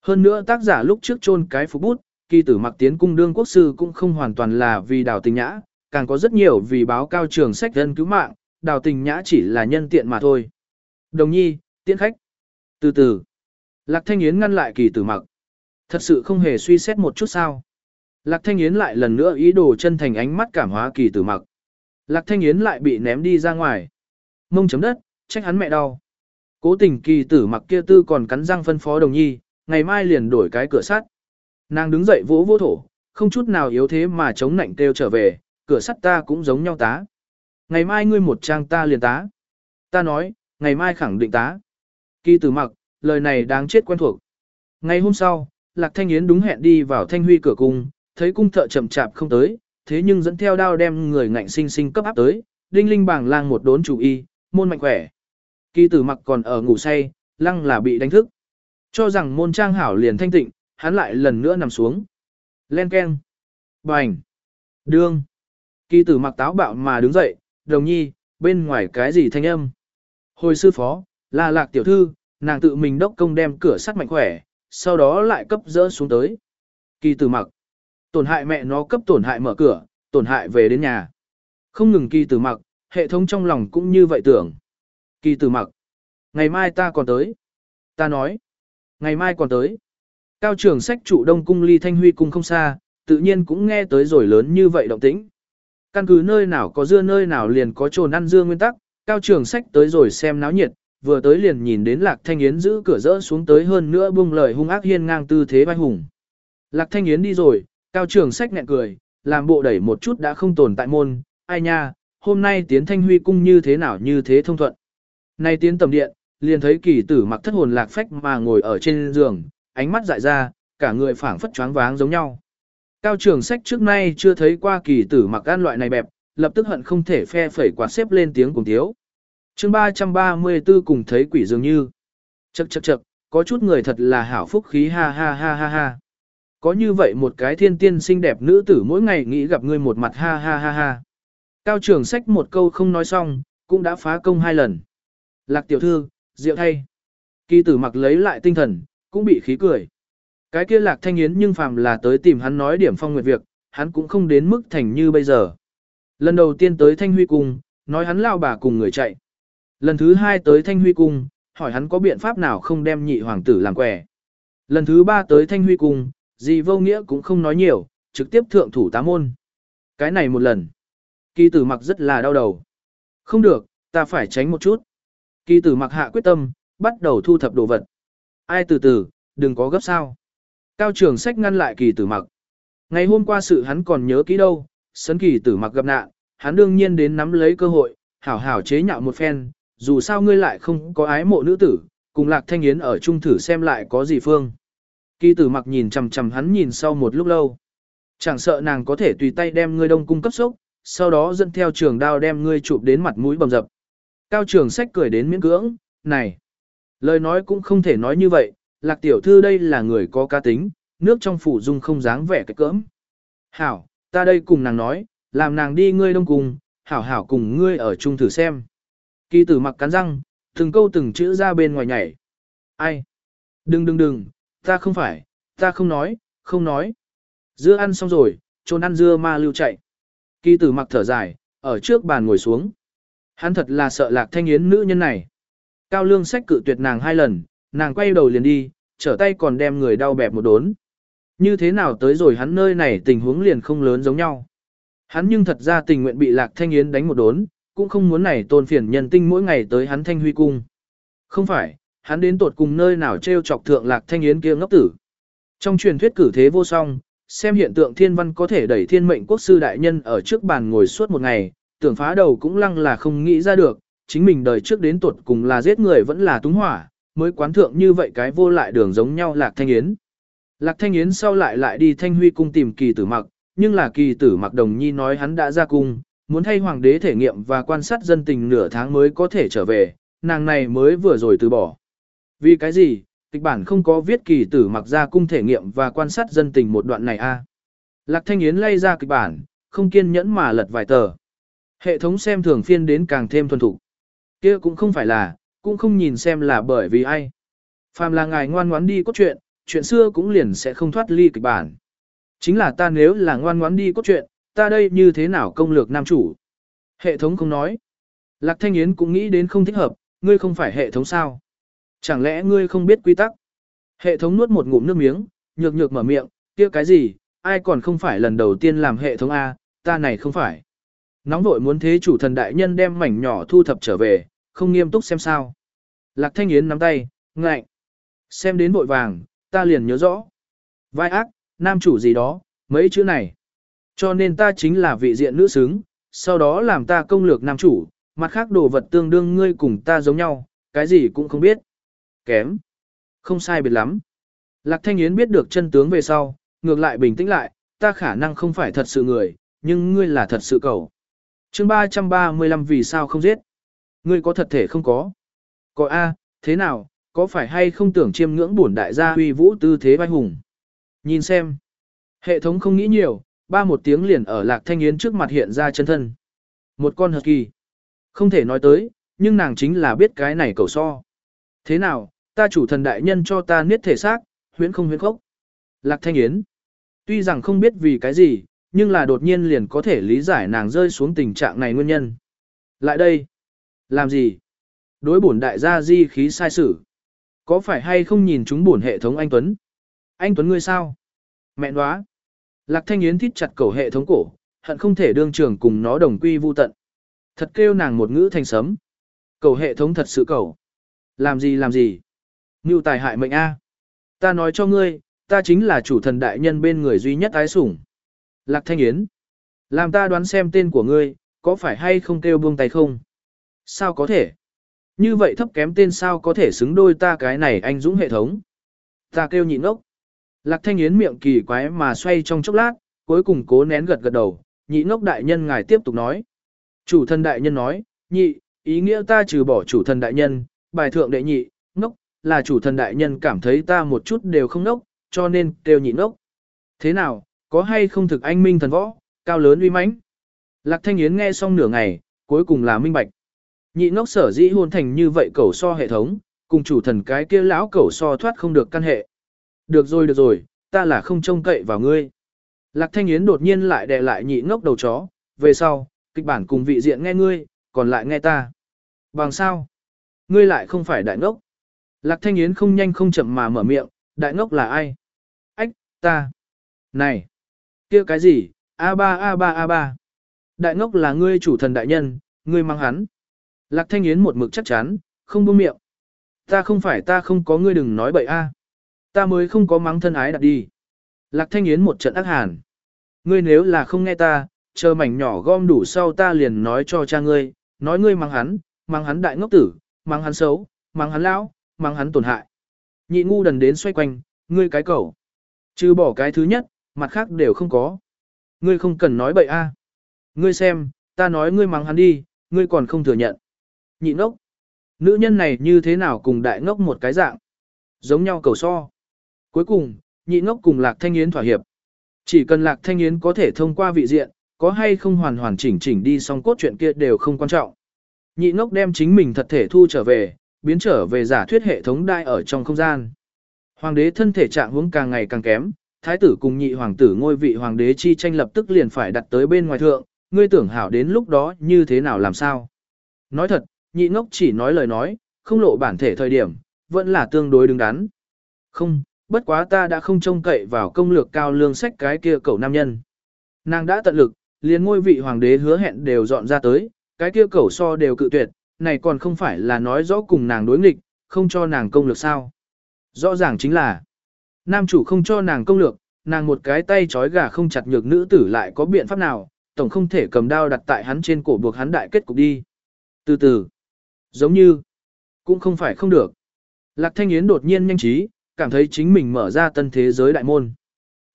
Hơn nữa tác giả lúc trước chôn cái phục bút, kỳ tử mặc tiến cung đương quốc sư cũng không hoàn toàn là vì đào tình nhã, càng có rất nhiều vì báo cao trường sách dân cứu mạng, đào tình nhã chỉ là nhân tiện mà thôi. Đồng nhi, tiễn khách. Từ từ, Lạc Thanh Yến ngăn lại kỳ tử mặc. Thật sự không hề suy xét một chút sao. Lạc Thanh Yến lại lần nữa ý đồ chân thành ánh mắt cảm hóa kỳ tử mặc. Lạc Thanh Yến lại bị ném đi ra ngoài. Mông chấm đất, trách hắn mẹ đau. Cố tình kỳ tử mặc kia tư còn cắn răng phân phó đồng nhi, ngày mai liền đổi cái cửa sắt. Nàng đứng dậy vỗ vỗ thổ, không chút nào yếu thế mà chống nạnh kêu trở về, cửa sắt ta cũng giống nhau tá. Ngày mai ngươi một trang ta liền tá. Ta nói, ngày mai khẳng định tá. Kỳ tử mặc, lời này đáng chết quen thuộc. Ngày hôm sau, Lạc Thanh Yến đúng hẹn đi vào Thanh Huy cửa cung, thấy cung thợ chậm chạp không tới, thế nhưng dẫn theo đao đem người ngạnh sinh sinh cấp áp tới, đinh linh bảng lang một đốn chủ y, môn mạnh khỏe. Kỳ tử mặc còn ở ngủ say, lăng là bị đánh thức. Cho rằng môn trang hảo liền thanh tịnh, hắn lại lần nữa nằm xuống. Len keng. Bành. Đương. Kỳ tử mặc táo bạo mà đứng dậy, đồng nhi, bên ngoài cái gì thanh âm. Hồi sư phó, là lạc tiểu thư, nàng tự mình đốc công đem cửa sắt mạnh khỏe, sau đó lại cấp dỡ xuống tới. Kỳ tử mặc. Tổn hại mẹ nó cấp tổn hại mở cửa, tổn hại về đến nhà. Không ngừng kỳ tử mặc, hệ thống trong lòng cũng như vậy tưởng. Kỳ tử mặc. Ngày mai ta còn tới. Ta nói. Ngày mai còn tới. Cao trưởng sách trụ đông cung ly thanh huy cung không xa, tự nhiên cũng nghe tới rồi lớn như vậy động tĩnh. Căn cứ nơi nào có dưa nơi nào liền có trồn ăn dưa nguyên tắc, cao trưởng sách tới rồi xem náo nhiệt, vừa tới liền nhìn đến lạc thanh yến giữ cửa rỡ xuống tới hơn nữa buông lời hung ác hiên ngang tư thế vai hùng. Lạc thanh yến đi rồi, cao trưởng sách nhẹ cười, làm bộ đẩy một chút đã không tồn tại môn, ai nha, hôm nay tiến thanh huy cung như thế nào như thế thông thuận. Nay tiến tầm điện, liền thấy kỳ tử mặc thất hồn lạc phách mà ngồi ở trên giường, ánh mắt dại ra, cả người phảng phất choáng váng giống nhau. Cao trường sách trước nay chưa thấy qua kỳ tử mặc gan loại này bẹp, lập tức hận không thể phe phẩy quạt xếp lên tiếng cùng thiếu. chương 334 cùng thấy quỷ dường như. Chậc chậc chậc, có chút người thật là hảo phúc khí ha ha ha ha ha. Có như vậy một cái thiên tiên xinh đẹp nữ tử mỗi ngày nghĩ gặp ngươi một mặt ha ha ha ha. Cao trường sách một câu không nói xong, cũng đã phá công hai lần. Lạc tiểu thư, rượu thay. Kỳ tử mặc lấy lại tinh thần, cũng bị khí cười. Cái kia lạc thanh yến nhưng phàm là tới tìm hắn nói điểm phong nguyệt việc, hắn cũng không đến mức thành như bây giờ. Lần đầu tiên tới thanh huy cung, nói hắn lao bà cùng người chạy. Lần thứ hai tới thanh huy cung, hỏi hắn có biện pháp nào không đem nhị hoàng tử làm quẻ. Lần thứ ba tới thanh huy cung, gì vô nghĩa cũng không nói nhiều, trực tiếp thượng thủ tá môn. Cái này một lần. Kỳ tử mặc rất là đau đầu. Không được, ta phải tránh một chút. Kỳ tử mặc hạ quyết tâm, bắt đầu thu thập đồ vật. Ai từ từ, đừng có gấp sao. Cao trường sách ngăn lại kỳ tử mặc. Ngày hôm qua sự hắn còn nhớ kỹ đâu, sấn kỳ tử mặc gặp nạn, hắn đương nhiên đến nắm lấy cơ hội, hảo hảo chế nhạo một phen, dù sao ngươi lại không có ái mộ nữ tử, cùng lạc thanh yến ở chung thử xem lại có gì phương. Kỳ tử mặc nhìn chằm chằm hắn nhìn sau một lúc lâu. Chẳng sợ nàng có thể tùy tay đem ngươi đông cung cấp sốc, sau đó dẫn theo trường đao đem ngươi chụp đến mặt mũi bầm dập. Cao trường sách cười đến miễn cưỡng, này. Lời nói cũng không thể nói như vậy, lạc tiểu thư đây là người có cá tính, nước trong phủ dung không dáng vẻ cái cỡm. Hảo, ta đây cùng nàng nói, làm nàng đi ngươi đông cùng, hảo hảo cùng ngươi ở chung thử xem. Kỳ tử mặc cắn răng, Từng câu từng chữ ra bên ngoài nhảy. Ai? Đừng đừng đừng, ta không phải, ta không nói, không nói. Dưa ăn xong rồi, trốn ăn dưa ma lưu chạy. Kỳ tử mặc thở dài, ở trước bàn ngồi xuống. Hắn thật là sợ lạc thanh yến nữ nhân này. Cao lương sách cự tuyệt nàng hai lần, nàng quay đầu liền đi, trở tay còn đem người đau bẹp một đốn. Như thế nào tới rồi hắn nơi này tình huống liền không lớn giống nhau. Hắn nhưng thật ra tình nguyện bị lạc thanh yến đánh một đốn, cũng không muốn này tôn phiền nhân tinh mỗi ngày tới hắn thanh huy cung. Không phải, hắn đến tột cùng nơi nào treo chọc thượng lạc thanh yến kia ngốc tử. Trong truyền thuyết cử thế vô song, xem hiện tượng thiên văn có thể đẩy thiên mệnh quốc sư đại nhân ở trước bàn ngồi suốt một ngày, tưởng phá đầu cũng lăng là không nghĩ ra được, chính mình đời trước đến tuột cùng là giết người vẫn là túng hỏa, mới quán thượng như vậy cái vô lại đường giống nhau Lạc Thanh Yến. Lạc Thanh Yến sau lại lại đi Thanh Huy cung tìm kỳ tử mặc, nhưng là kỳ tử mặc đồng nhi nói hắn đã ra cung, muốn thay hoàng đế thể nghiệm và quan sát dân tình nửa tháng mới có thể trở về, nàng này mới vừa rồi từ bỏ. Vì cái gì, kịch bản không có viết kỳ tử mặc ra cung thể nghiệm và quan sát dân tình một đoạn này a Lạc Thanh Yến lay ra kịch bản, không kiên nhẫn mà lật vài tờ. Hệ thống xem thường phiên đến càng thêm thuần thục. Kia cũng không phải là, cũng không nhìn xem là bởi vì ai. Phàm là ngài ngoan ngoãn đi cốt truyện, chuyện xưa cũng liền sẽ không thoát ly kịch bản. Chính là ta nếu là ngoan ngoãn đi cốt truyện, ta đây như thế nào công lược nam chủ? Hệ thống không nói. Lạc Thanh Yến cũng nghĩ đến không thích hợp, ngươi không phải hệ thống sao? Chẳng lẽ ngươi không biết quy tắc? Hệ thống nuốt một ngụm nước miếng, nhược nhược mở miệng, kia cái gì, ai còn không phải lần đầu tiên làm hệ thống A, ta này không phải. Nóng vội muốn thế chủ thần đại nhân đem mảnh nhỏ thu thập trở về, không nghiêm túc xem sao. Lạc Thanh Yến nắm tay, ngạnh. Xem đến vội vàng, ta liền nhớ rõ. Vai ác, nam chủ gì đó, mấy chữ này. Cho nên ta chính là vị diện nữ xứng, sau đó làm ta công lược nam chủ, mặt khác đồ vật tương đương ngươi cùng ta giống nhau, cái gì cũng không biết. Kém. Không sai biệt lắm. Lạc Thanh Yến biết được chân tướng về sau, ngược lại bình tĩnh lại, ta khả năng không phải thật sự người, nhưng ngươi là thật sự cầu chương 335 vì sao không giết? Ngươi có thật thể không có? Có A, thế nào, có phải hay không tưởng chiêm ngưỡng bổn đại gia huy vũ tư thế vai hùng? Nhìn xem. Hệ thống không nghĩ nhiều, ba một tiếng liền ở lạc thanh yến trước mặt hiện ra chân thân. Một con hợp kỳ. Không thể nói tới, nhưng nàng chính là biết cái này cầu so. Thế nào, ta chủ thần đại nhân cho ta niết thể xác, huyễn không huyễn khốc. Lạc thanh yến. Tuy rằng không biết vì cái gì, nhưng là đột nhiên liền có thể lý giải nàng rơi xuống tình trạng này nguyên nhân. Lại đây. Làm gì? Đối bổn đại gia di khí sai sử. Có phải hay không nhìn chúng bổn hệ thống anh Tuấn? Anh Tuấn ngươi sao? Mẹ nóa. Lạc Thanh Yến thít chặt cầu hệ thống cổ, hận không thể đương trường cùng nó đồng quy vu tận. Thật kêu nàng một ngữ thành sấm. Cầu hệ thống thật sự cầu. Làm gì làm gì? Ngưu tài hại mệnh A. Ta nói cho ngươi, ta chính là chủ thần đại nhân bên người duy nhất ái sủng. Lạc Thanh Yến. Làm ta đoán xem tên của ngươi, có phải hay không kêu buông tay không? Sao có thể? Như vậy thấp kém tên sao có thể xứng đôi ta cái này anh dũng hệ thống? Ta kêu nhịn ốc. Lạc thanh yến miệng kỳ quái mà xoay trong chốc lát, cuối cùng cố nén gật gật đầu, nhị ngốc đại nhân ngài tiếp tục nói. Chủ thần đại nhân nói, nhị, ý nghĩa ta trừ bỏ chủ thần đại nhân, bài thượng đệ nhị, ngốc, là chủ thần đại nhân cảm thấy ta một chút đều không ngốc, cho nên kêu nhị ngốc. Thế nào, có hay không thực anh minh thần võ, cao lớn uy mãnh? Lạc thanh yến nghe xong nửa ngày, cuối cùng là minh bạch. Nhị ngốc sở dĩ hôn thành như vậy cẩu so hệ thống, cùng chủ thần cái kia lão cẩu so thoát không được căn hệ. Được rồi được rồi, ta là không trông cậy vào ngươi. Lạc Thanh Yến đột nhiên lại đè lại nhị ngốc đầu chó, về sau, kịch bản cùng vị diện nghe ngươi, còn lại nghe ta. Bằng sao? Ngươi lại không phải đại ngốc. Lạc Thanh Yến không nhanh không chậm mà mở miệng, đại ngốc là ai? Ách, ta. Này, kia cái gì? A3 A3 A3. Đại ngốc là ngươi chủ thần đại nhân, ngươi mang hắn. Lạc Thanh Yến một mực chắc chắn, không buông miệng. Ta không phải ta không có ngươi đừng nói bậy a. Ta mới không có mắng thân ái đặt đi. Lạc Thanh Yến một trận ác hàn. Ngươi nếu là không nghe ta, chờ mảnh nhỏ gom đủ sau ta liền nói cho cha ngươi, nói ngươi mắng hắn, mắng hắn đại ngốc tử, mắng hắn xấu, mắng hắn lão, mắng hắn tổn hại. Nhị ngu đần đến xoay quanh, ngươi cái cẩu. Chứ bỏ cái thứ nhất, mặt khác đều không có. Ngươi không cần nói bậy a. À. Ngươi xem, ta nói ngươi mắng hắn đi, ngươi còn không thừa nhận. Nhị ngốc. Nữ nhân này như thế nào cùng đại ngốc một cái dạng. Giống nhau cầu so. Cuối cùng, nhị ngốc cùng Lạc Thanh Yến thỏa hiệp. Chỉ cần Lạc Thanh Yến có thể thông qua vị diện, có hay không hoàn hoàn chỉnh chỉnh đi xong cốt chuyện kia đều không quan trọng. Nhị ngốc đem chính mình thật thể thu trở về, biến trở về giả thuyết hệ thống đai ở trong không gian. Hoàng đế thân thể trạng huống càng ngày càng kém, thái tử cùng nhị hoàng tử ngôi vị hoàng đế chi tranh lập tức liền phải đặt tới bên ngoài thượng, ngươi tưởng hảo đến lúc đó như thế nào làm sao. Nói thật, nhị ngốc chỉ nói lời nói, không lộ bản thể thời điểm, vẫn là tương đối đứng đắn. Không, bất quá ta đã không trông cậy vào công lược cao lương sách cái kia cậu nam nhân. Nàng đã tận lực, liền ngôi vị hoàng đế hứa hẹn đều dọn ra tới, cái kia cậu so đều cự tuyệt, này còn không phải là nói rõ cùng nàng đối nghịch, không cho nàng công lược sao. Rõ ràng chính là, nam chủ không cho nàng công lược, nàng một cái tay trói gà không chặt nhược nữ tử lại có biện pháp nào, tổng không thể cầm đao đặt tại hắn trên cổ buộc hắn đại kết cục đi. Từ từ, giống như, cũng không phải không được. Lạc Thanh Yến đột nhiên nhanh trí, cảm thấy chính mình mở ra tân thế giới đại môn.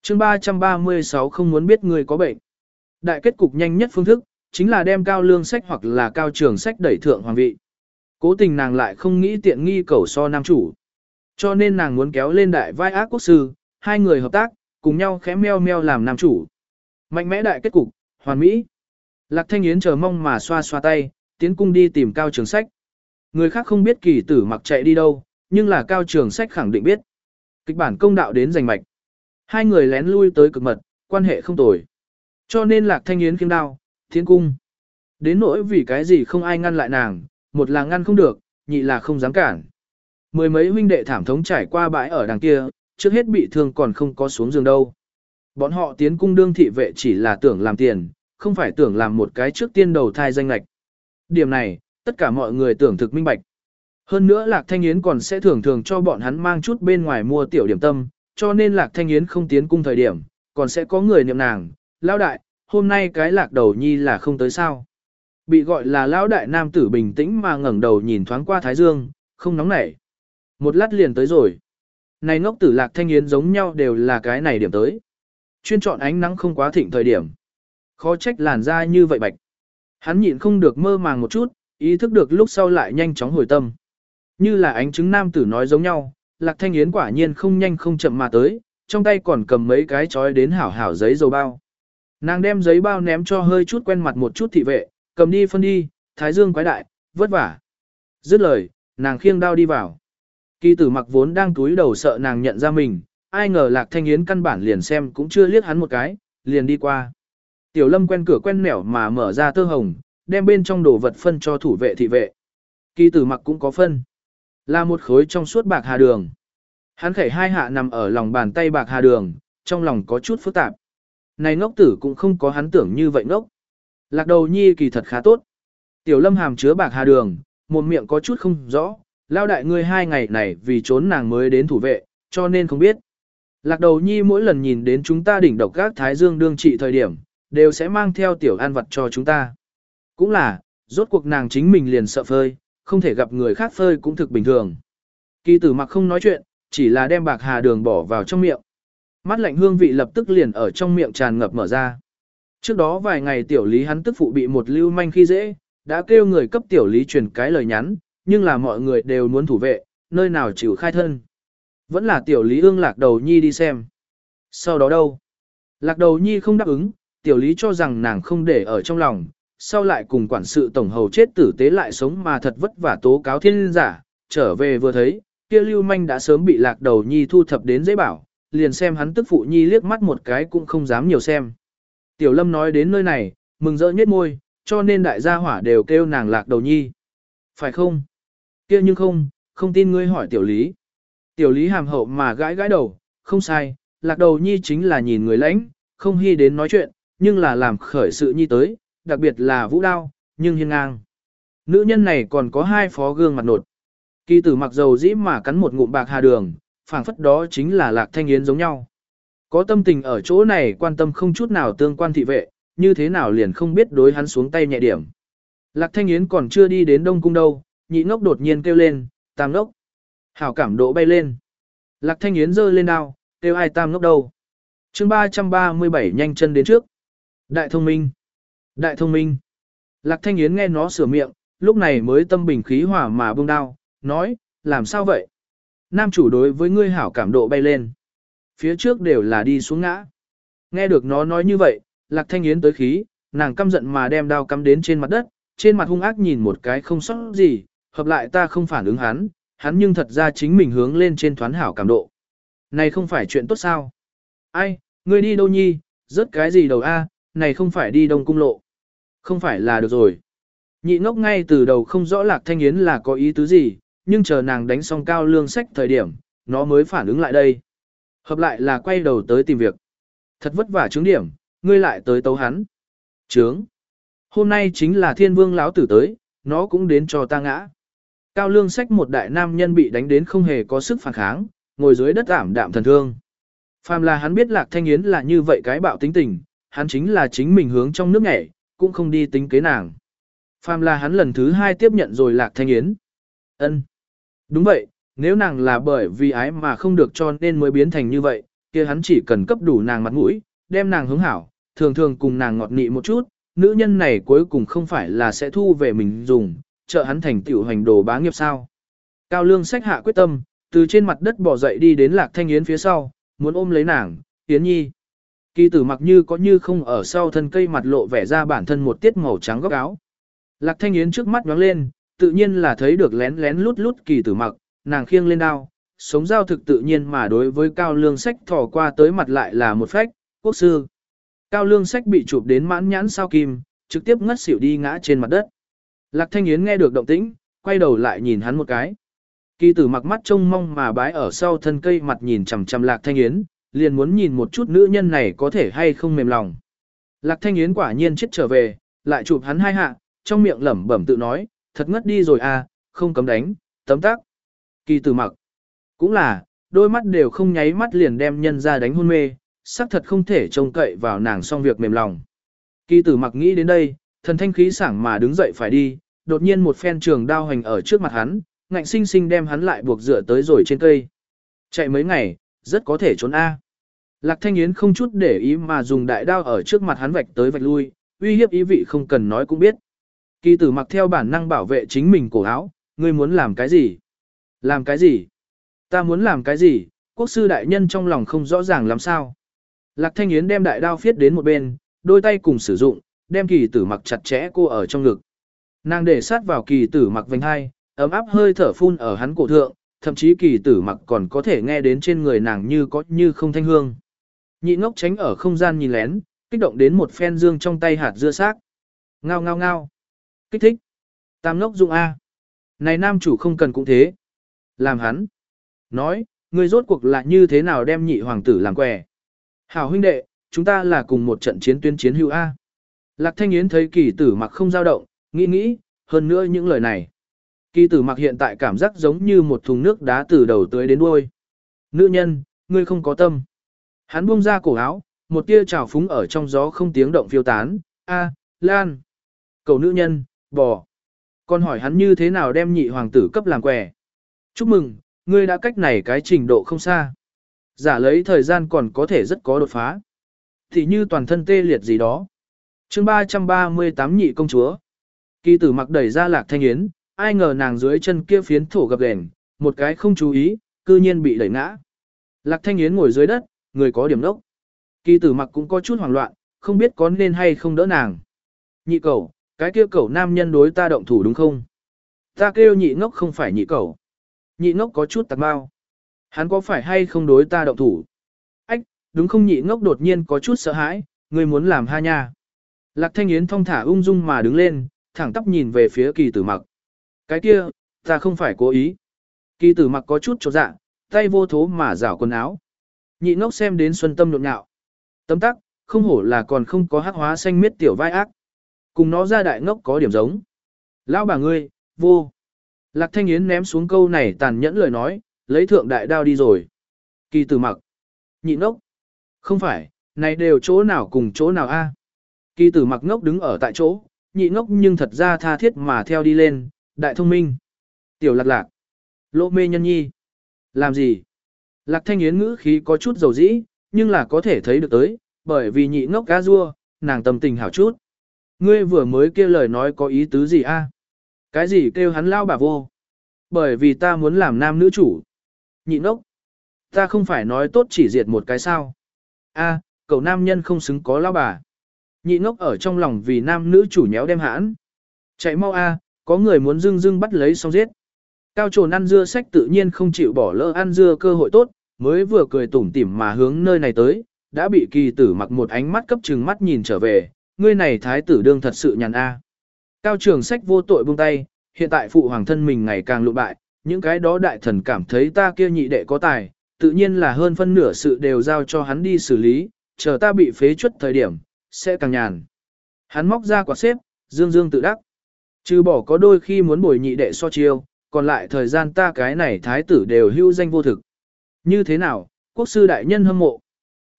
chương 336 không muốn biết người có bệnh. Đại kết cục nhanh nhất phương thức, chính là đem cao lương sách hoặc là cao trường sách đẩy thượng hoàng vị. Cố tình nàng lại không nghĩ tiện nghi cầu so nam chủ. Cho nên nàng muốn kéo lên đại vai ác quốc sư, hai người hợp tác, cùng nhau khẽ meo meo làm nam chủ. Mạnh mẽ đại kết cục, hoàn mỹ. Lạc Thanh Yến chờ mong mà xoa xoa tay, tiến cung đi tìm cao trường sách. Người khác không biết kỳ tử mặc chạy đi đâu, nhưng là cao trường sách khẳng định biết. Kịch bản công đạo đến giành mạch. Hai người lén lui tới cực mật, quan hệ không tồi. Cho nên Lạc Thanh Yến khiêm đao, tiến cung. Đến nỗi vì cái gì không ai ngăn lại nàng, một là ngăn không được, nhị là không dám cản. Mười mấy huynh đệ thảm thống trải qua bãi ở đằng kia, trước hết bị thương còn không có xuống giường đâu. Bọn họ tiến cung đương thị vệ chỉ là tưởng làm tiền, không phải tưởng làm một cái trước tiên đầu thai danh lạch. Điểm này, tất cả mọi người tưởng thực minh bạch. Hơn nữa Lạc Thanh Yến còn sẽ thường thường cho bọn hắn mang chút bên ngoài mua tiểu điểm tâm, cho nên Lạc Thanh Yến không tiến cung thời điểm, còn sẽ có người niệm nàng, lão đại, hôm nay cái lạc đầu nhi là không tới sao. Bị gọi là lão đại nam tử bình tĩnh mà ngẩng đầu nhìn thoáng qua Thái Dương, không nóng nảy. Một lát liền tới rồi. Này ngốc tử Lạc Thanh Yến giống nhau đều là cái này điểm tới. Chuyên chọn ánh nắng không quá thịnh thời điểm. Khó trách làn da như vậy bạch. Hắn nhịn không được mơ màng một chút, ý thức được lúc sau lại nhanh chóng hồi tâm. Như là ánh chứng nam tử nói giống nhau, Lạc Thanh Yến quả nhiên không nhanh không chậm mà tới, trong tay còn cầm mấy cái chói đến hảo hảo giấy dầu bao. Nàng đem giấy bao ném cho hơi chút quen mặt một chút thị vệ, cầm đi phân đi, thái dương quái đại, vất vả. Dứt lời, nàng khiêng đao đi vào. Kỳ tử mặc vốn đang túi đầu sợ nàng nhận ra mình, ai ngờ Lạc Thanh Yến căn bản liền xem cũng chưa liếc hắn một cái, liền đi qua. Tiểu lâm quen cửa quen nẻo mà mở ra tơ hồng, đem bên trong đồ vật phân cho thủ vệ thị vệ. Kỳ tử mặc cũng có phân. Là một khối trong suốt bạc hà đường. Hắn khẩy hai hạ nằm ở lòng bàn tay bạc hà đường, trong lòng có chút phức tạp. Này ngốc tử cũng không có hắn tưởng như vậy ngốc. Lạc đầu nhi kỳ thật khá tốt. Tiểu lâm hàm chứa bạc hà đường, một miệng có chút không rõ, lao đại ngươi hai ngày này vì trốn nàng mới đến thủ vệ, cho nên không biết. Lạc đầu nhi mỗi lần nhìn đến chúng ta đỉnh độc các thái dương đương trị thời điểm, đều sẽ mang theo tiểu an vật cho chúng ta. Cũng là, rốt cuộc nàng chính mình liền sợ phơi, không thể gặp người khác phơi cũng thực bình thường. Kỳ tử mặc không nói chuyện, chỉ là đem bạc hà đường bỏ vào trong miệng. Mắt lạnh hương vị lập tức liền ở trong miệng tràn ngập mở ra. Trước đó vài ngày tiểu lý hắn tức phụ bị một lưu manh khi dễ, đã kêu người cấp tiểu lý truyền cái lời nhắn, nhưng là mọi người đều muốn thủ vệ, nơi nào chịu khai thân. Vẫn là tiểu lý ương lạc đầu nhi đi xem. Sau đó đâu? Lạc đầu nhi không đáp ứng, tiểu lý cho rằng nàng không để ở trong lòng, sau lại cùng quản sự tổng hầu chết tử tế lại sống mà thật vất vả tố cáo thiên giả, trở về vừa thấy, kia lưu manh đã sớm bị lạc đầu nhi thu thập đến dễ bảo, liền xem hắn tức phụ nhi liếc mắt một cái cũng không dám nhiều xem. Tiểu lâm nói đến nơi này, mừng rỡ nhếch môi, cho nên đại gia hỏa đều kêu nàng lạc đầu nhi. Phải không? Kia nhưng không, không tin ngươi hỏi tiểu lý. Tiểu lý hàm hậu mà gãi gãi đầu, không sai, lạc đầu nhi chính là nhìn người lãnh, không hy đến nói chuyện, nhưng là làm khởi sự nhi tới, đặc biệt là vũ đao, nhưng hiên ngang. Nữ nhân này còn có hai phó gương mặt nột. Kỳ tử mặc dầu dĩ mà cắn một ngụm bạc hà đường, phảng phất đó chính là lạc thanh yến giống nhau. Có tâm tình ở chỗ này quan tâm không chút nào tương quan thị vệ, như thế nào liền không biết đối hắn xuống tay nhẹ điểm. Lạc thanh yến còn chưa đi đến đông cung đâu, nhị ngốc đột nhiên kêu lên, tam ngốc. Hảo cảm độ bay lên. Lạc thanh yến giơ lên đao, kêu ai tam ngốc đâu. chương 337 nhanh chân đến trước. Đại thông minh. Đại thông minh. Lạc thanh yến nghe nó sửa miệng, lúc này mới tâm bình khí hỏa mà buông đao, nói, làm sao vậy? Nam chủ đối với ngươi hảo cảm độ bay lên. Phía trước đều là đi xuống ngã. Nghe được nó nói như vậy, Lạc Thanh Yến tới khí, nàng căm giận mà đem đao cắm đến trên mặt đất, trên mặt hung ác nhìn một cái không sót gì, hợp lại ta không phản ứng hắn, hắn nhưng thật ra chính mình hướng lên trên thoán hảo cảm độ. Này không phải chuyện tốt sao? Ai, ngươi đi đâu nhi, rớt cái gì đầu a, này không phải đi đông cung lộ. Không phải là được rồi. Nhị ngốc ngay từ đầu không rõ lạc thanh yến là có ý tứ gì, nhưng chờ nàng đánh xong cao lương sách thời điểm, nó mới phản ứng lại đây. Hợp lại là quay đầu tới tìm việc. Thật vất vả chứng điểm, ngươi lại tới tấu hắn. Trướng. Hôm nay chính là thiên vương lão tử tới, nó cũng đến cho ta ngã. Cao lương sách một đại nam nhân bị đánh đến không hề có sức phản kháng, ngồi dưới đất ảm đạm thần thương. Phàm là hắn biết lạc thanh yến là như vậy cái bạo tính tình, hắn chính là chính mình hướng trong nước nhảy, cũng không đi tính kế nàng. Phàm là hắn lần thứ hai tiếp nhận rồi lạc thanh yến. ân Đúng vậy, nếu nàng là bởi vì ái mà không được cho nên mới biến thành như vậy, kia hắn chỉ cần cấp đủ nàng mặt mũi, đem nàng hướng hảo, thường thường cùng nàng ngọt nị một chút, nữ nhân này cuối cùng không phải là sẽ thu về mình dùng, trợ hắn thành tiểu hành đồ bá nghiệp sao. Cao lương sách hạ quyết tâm, từ trên mặt đất bỏ dậy đi đến lạc thanh yến phía sau, muốn ôm lấy nàng, yến nhi. Kỳ tử mặc như có như không ở sau thân cây mặt lộ vẻ ra bản thân một tiết màu trắng góc áo. Lạc thanh yến trước mắt nhoáng lên, tự nhiên là thấy được lén lén lút lút kỳ tử mặc, nàng khiêng lên đao, sống giao thực tự nhiên mà đối với cao lương sách thò qua tới mặt lại là một phách, quốc sư. Cao lương sách bị chụp đến mãn nhãn sao kim, trực tiếp ngất xỉu đi ngã trên mặt đất. Lạc thanh yến nghe được động tĩnh, quay đầu lại nhìn hắn một cái. Kỳ tử mặc mắt trông mong mà bái ở sau thân cây mặt nhìn chằm chằm lạc thanh yến, liền muốn nhìn một chút nữ nhân này có thể hay không mềm lòng. Lạc thanh yến quả nhiên chết trở về, lại chụp hắn hai hạ, trong miệng lẩm bẩm tự nói, thật ngất đi rồi à, không cấm đánh, tấm tắc. Kỳ tử mặc, cũng là, đôi mắt đều không nháy mắt liền đem nhân ra đánh hôn mê, xác thật không thể trông cậy vào nàng xong việc mềm lòng. Kỳ tử mặc nghĩ đến đây, thần thanh khí sảng mà đứng dậy phải đi, đột nhiên một phen trường đao hành ở trước mặt hắn, ngạnh sinh sinh đem hắn lại buộc dựa tới rồi trên cây. Chạy mấy ngày, rất có thể trốn A. Lạc Thanh Yến không chút để ý mà dùng đại đao ở trước mặt hắn vạch tới vạch lui, uy hiếp ý vị không cần nói cũng biết. Kỳ tử mặc theo bản năng bảo vệ chính mình cổ áo, ngươi muốn làm cái gì? Làm cái gì? Ta muốn làm cái gì? Quốc sư đại nhân trong lòng không rõ ràng làm sao. Lạc Thanh Yến đem đại đao phiết đến một bên, đôi tay cùng sử dụng, đem kỳ tử mặc chặt chẽ cô ở trong ngực. Nàng để sát vào kỳ tử mặc vành hai, ấm áp hơi thở phun ở hắn cổ thượng, thậm chí kỳ tử mặc còn có thể nghe đến trên người nàng như có như không thanh hương. Nhị ngốc tránh ở không gian nhìn lén, kích động đến một phen dương trong tay hạt dưa xác. Ngao ngao ngao. Kích thích. Tam ngốc dụng A. Này nam chủ không cần cũng thế. Làm hắn. Nói, người rốt cuộc là như thế nào đem nhị hoàng tử làm quẻ. Hảo huynh đệ, chúng ta là cùng một trận chiến tuyên chiến hữu A. Lạc thanh yến thấy kỳ tử mặc không dao động, nghĩ nghĩ, hơn nữa những lời này. Kỳ tử mặc hiện tại cảm giác giống như một thùng nước đá từ đầu tới đến đuôi. Nữ nhân, ngươi không có tâm. Hắn buông ra cổ áo, một tia trào phúng ở trong gió không tiếng động phiêu tán. A, Lan. Cầu nữ nhân, bò. Còn hỏi hắn như thế nào đem nhị hoàng tử cấp làm quẻ. Chúc mừng, ngươi đã cách này cái trình độ không xa. Giả lấy thời gian còn có thể rất có đột phá. Thì như toàn thân tê liệt gì đó. chương 338 nhị công chúa. Kỳ tử mặc đẩy ra lạc thanh yến, ai ngờ nàng dưới chân kia phiến thổ gập ghềnh, một cái không chú ý, cư nhiên bị đẩy ngã. Lạc thanh yến ngồi dưới đất, người có điểm đốc. Kỳ tử mặc cũng có chút hoảng loạn, không biết có nên hay không đỡ nàng. Nhị cầu, cái kia cầu nam nhân đối ta động thủ đúng không? Ta kêu nhị ngốc không phải nhị cầu. Nhị ngốc có chút tạc bao. Hắn có phải hay không đối ta động thủ? Ách, đúng không nhị ngốc đột nhiên có chút sợ hãi, người muốn làm ha nha. Lạc thanh yến thong thả ung dung mà đứng lên, thẳng tắp nhìn về phía kỳ tử mặc. Cái kia, ta không phải cố ý. Kỳ tử mặc có chút chột dạ, tay vô thố mà rảo quần áo. Nhị ngốc xem đến xuân tâm nhộn nhạo. Tấm tắc, không hổ là còn không có hắc hóa xanh miết tiểu vai ác. Cùng nó ra đại ngốc có điểm giống. Lão bà ngươi, vô. Lạc thanh yến ném xuống câu này tàn nhẫn lời nói, lấy thượng đại đao đi rồi. Kỳ tử mặc. Nhị ngốc. Không phải, này đều chỗ nào cùng chỗ nào a? Kỳ tử mặc ngốc đứng ở tại chỗ, nhị ngốc nhưng thật ra tha thiết mà theo đi lên, đại thông minh. Tiểu lạc lạc. Lỗ mê nhân nhi. Làm gì? Lạc thanh yến ngữ khí có chút dầu dĩ, nhưng là có thể thấy được tới, bởi vì nhị ngốc cá rua, nàng tâm tình hảo chút. Ngươi vừa mới kêu lời nói có ý tứ gì a? Cái gì kêu hắn lao bà vô? Bởi vì ta muốn làm nam nữ chủ. Nhị ngốc. Ta không phải nói tốt chỉ diệt một cái sao. A, cậu nam nhân không xứng có lao bà. Nhị ngốc ở trong lòng vì nam nữ chủ nhéo đem hãn. Chạy mau a, có người muốn dưng dưng bắt lấy xong giết. Cao trồn ăn dưa sách tự nhiên không chịu bỏ lỡ ăn dưa cơ hội tốt, mới vừa cười tủm tỉm mà hướng nơi này tới, đã bị kỳ tử mặc một ánh mắt cấp trừng mắt nhìn trở về, ngươi này thái tử đương thật sự nhàn a. Cao trường sách vô tội buông tay, hiện tại phụ hoàng thân mình ngày càng lụ bại, những cái đó đại thần cảm thấy ta kia nhị đệ có tài, tự nhiên là hơn phân nửa sự đều giao cho hắn đi xử lý, chờ ta bị phế chuất thời điểm, sẽ càng nhàn. Hắn móc ra quả xếp, dương dương tự đắc. Trừ bỏ có đôi khi muốn bồi nhị đệ so chiêu, còn lại thời gian ta cái này thái tử đều hữu danh vô thực. Như thế nào, quốc sư đại nhân hâm mộ.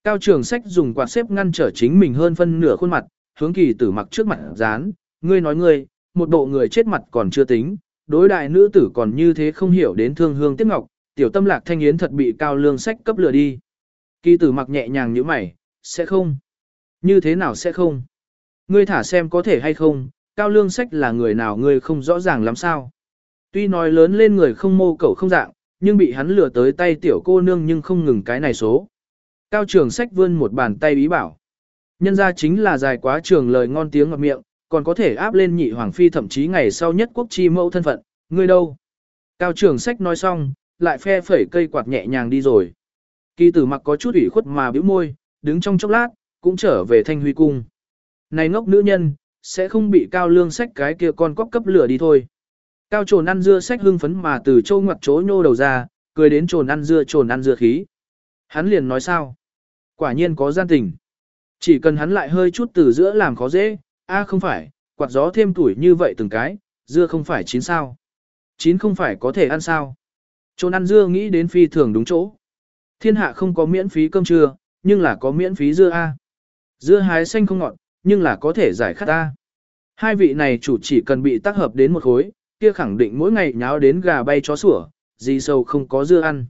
Cao trường sách dùng quạt xếp ngăn trở chính mình hơn phân nửa khuôn mặt, hướng kỳ tử mặc trước mặt dán, ngươi nói ngươi, một bộ người chết mặt còn chưa tính, đối đại nữ tử còn như thế không hiểu đến thương hương tiếc ngọc, tiểu tâm lạc thanh yến thật bị cao lương sách cấp lừa đi. Kỳ tử mặc nhẹ nhàng như mày, sẽ không. Như thế nào sẽ không? Ngươi thả xem có thể hay không, cao lương sách là người nào ngươi không rõ ràng lắm sao. Tuy nói lớn lên người không mô cẩu không dạng, nhưng bị hắn lừa tới tay tiểu cô nương nhưng không ngừng cái này số. Cao trường sách vươn một bàn tay ý bảo. Nhân ra chính là dài quá trường lời ngon tiếng ngọt miệng, còn có thể áp lên nhị hoàng phi thậm chí ngày sau nhất quốc chi mẫu thân phận, ngươi đâu? Cao trường sách nói xong, lại phe phẩy cây quạt nhẹ nhàng đi rồi. Kỳ tử mặc có chút ủy khuất mà bĩu môi, đứng trong chốc lát, cũng trở về thanh huy cung. Này ngốc nữ nhân, sẽ không bị cao lương sách cái kia con cóc cấp lửa đi thôi. Cao trồn ăn dưa sách hưng phấn mà từ châu ngoặt chỗ nhô đầu ra, cười đến trồn ăn dưa trồn ăn dưa khí. Hắn liền nói sao? Quả nhiên có gian tình. Chỉ cần hắn lại hơi chút từ giữa làm khó dễ, a không phải, quạt gió thêm tuổi như vậy từng cái, dưa không phải chín sao. Chín không phải có thể ăn sao. Trồn ăn dưa nghĩ đến phi thường đúng chỗ. Thiên hạ không có miễn phí cơm trưa, nhưng là có miễn phí dưa A. Dưa hái xanh không ngọt, nhưng là có thể giải khát ta. Hai vị này chủ chỉ cần bị tác hợp đến một khối, kia khẳng định mỗi ngày nháo đến gà bay chó sủa, gì sâu không có dưa ăn.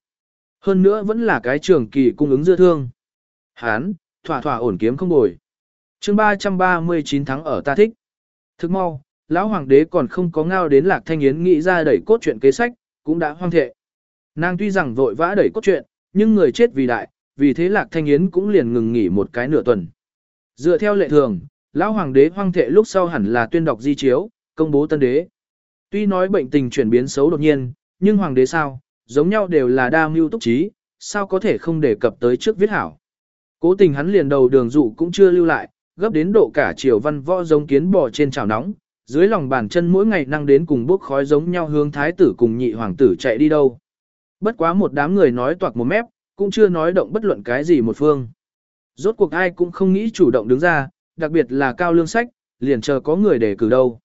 Hơn nữa vẫn là cái trường kỳ cung ứng dưa thương. Hán, thỏa thỏa ổn kiếm không bồi. chương 339 tháng ở ta thích. Thức mau, lão hoàng đế còn không có ngao đến lạc thanh yến nghĩ ra đẩy cốt truyện kế sách, cũng đã hoang thệ. Nàng tuy rằng vội vã đẩy cốt truyện, nhưng người chết vì đại, vì thế lạc thanh yến cũng liền ngừng nghỉ một cái nửa tuần. Dựa theo lệ thường, lão hoàng đế hoang thệ lúc sau hẳn là tuyên đọc di chiếu, công bố tân đế. Tuy nói bệnh tình chuyển biến xấu đột nhiên, nhưng hoàng đế sao, giống nhau đều là đa mưu túc trí, sao có thể không đề cập tới trước viết hảo. Cố tình hắn liền đầu đường dụ cũng chưa lưu lại, gấp đến độ cả triều văn võ giống kiến bò trên chảo nóng, dưới lòng bàn chân mỗi ngày năng đến cùng bước khói giống nhau hướng thái tử cùng nhị hoàng tử chạy đi đâu. Bất quá một đám người nói toạc một mép, cũng chưa nói động bất luận cái gì một phương. Rốt cuộc ai cũng không nghĩ chủ động đứng ra, đặc biệt là cao lương sách, liền chờ có người để cử đâu.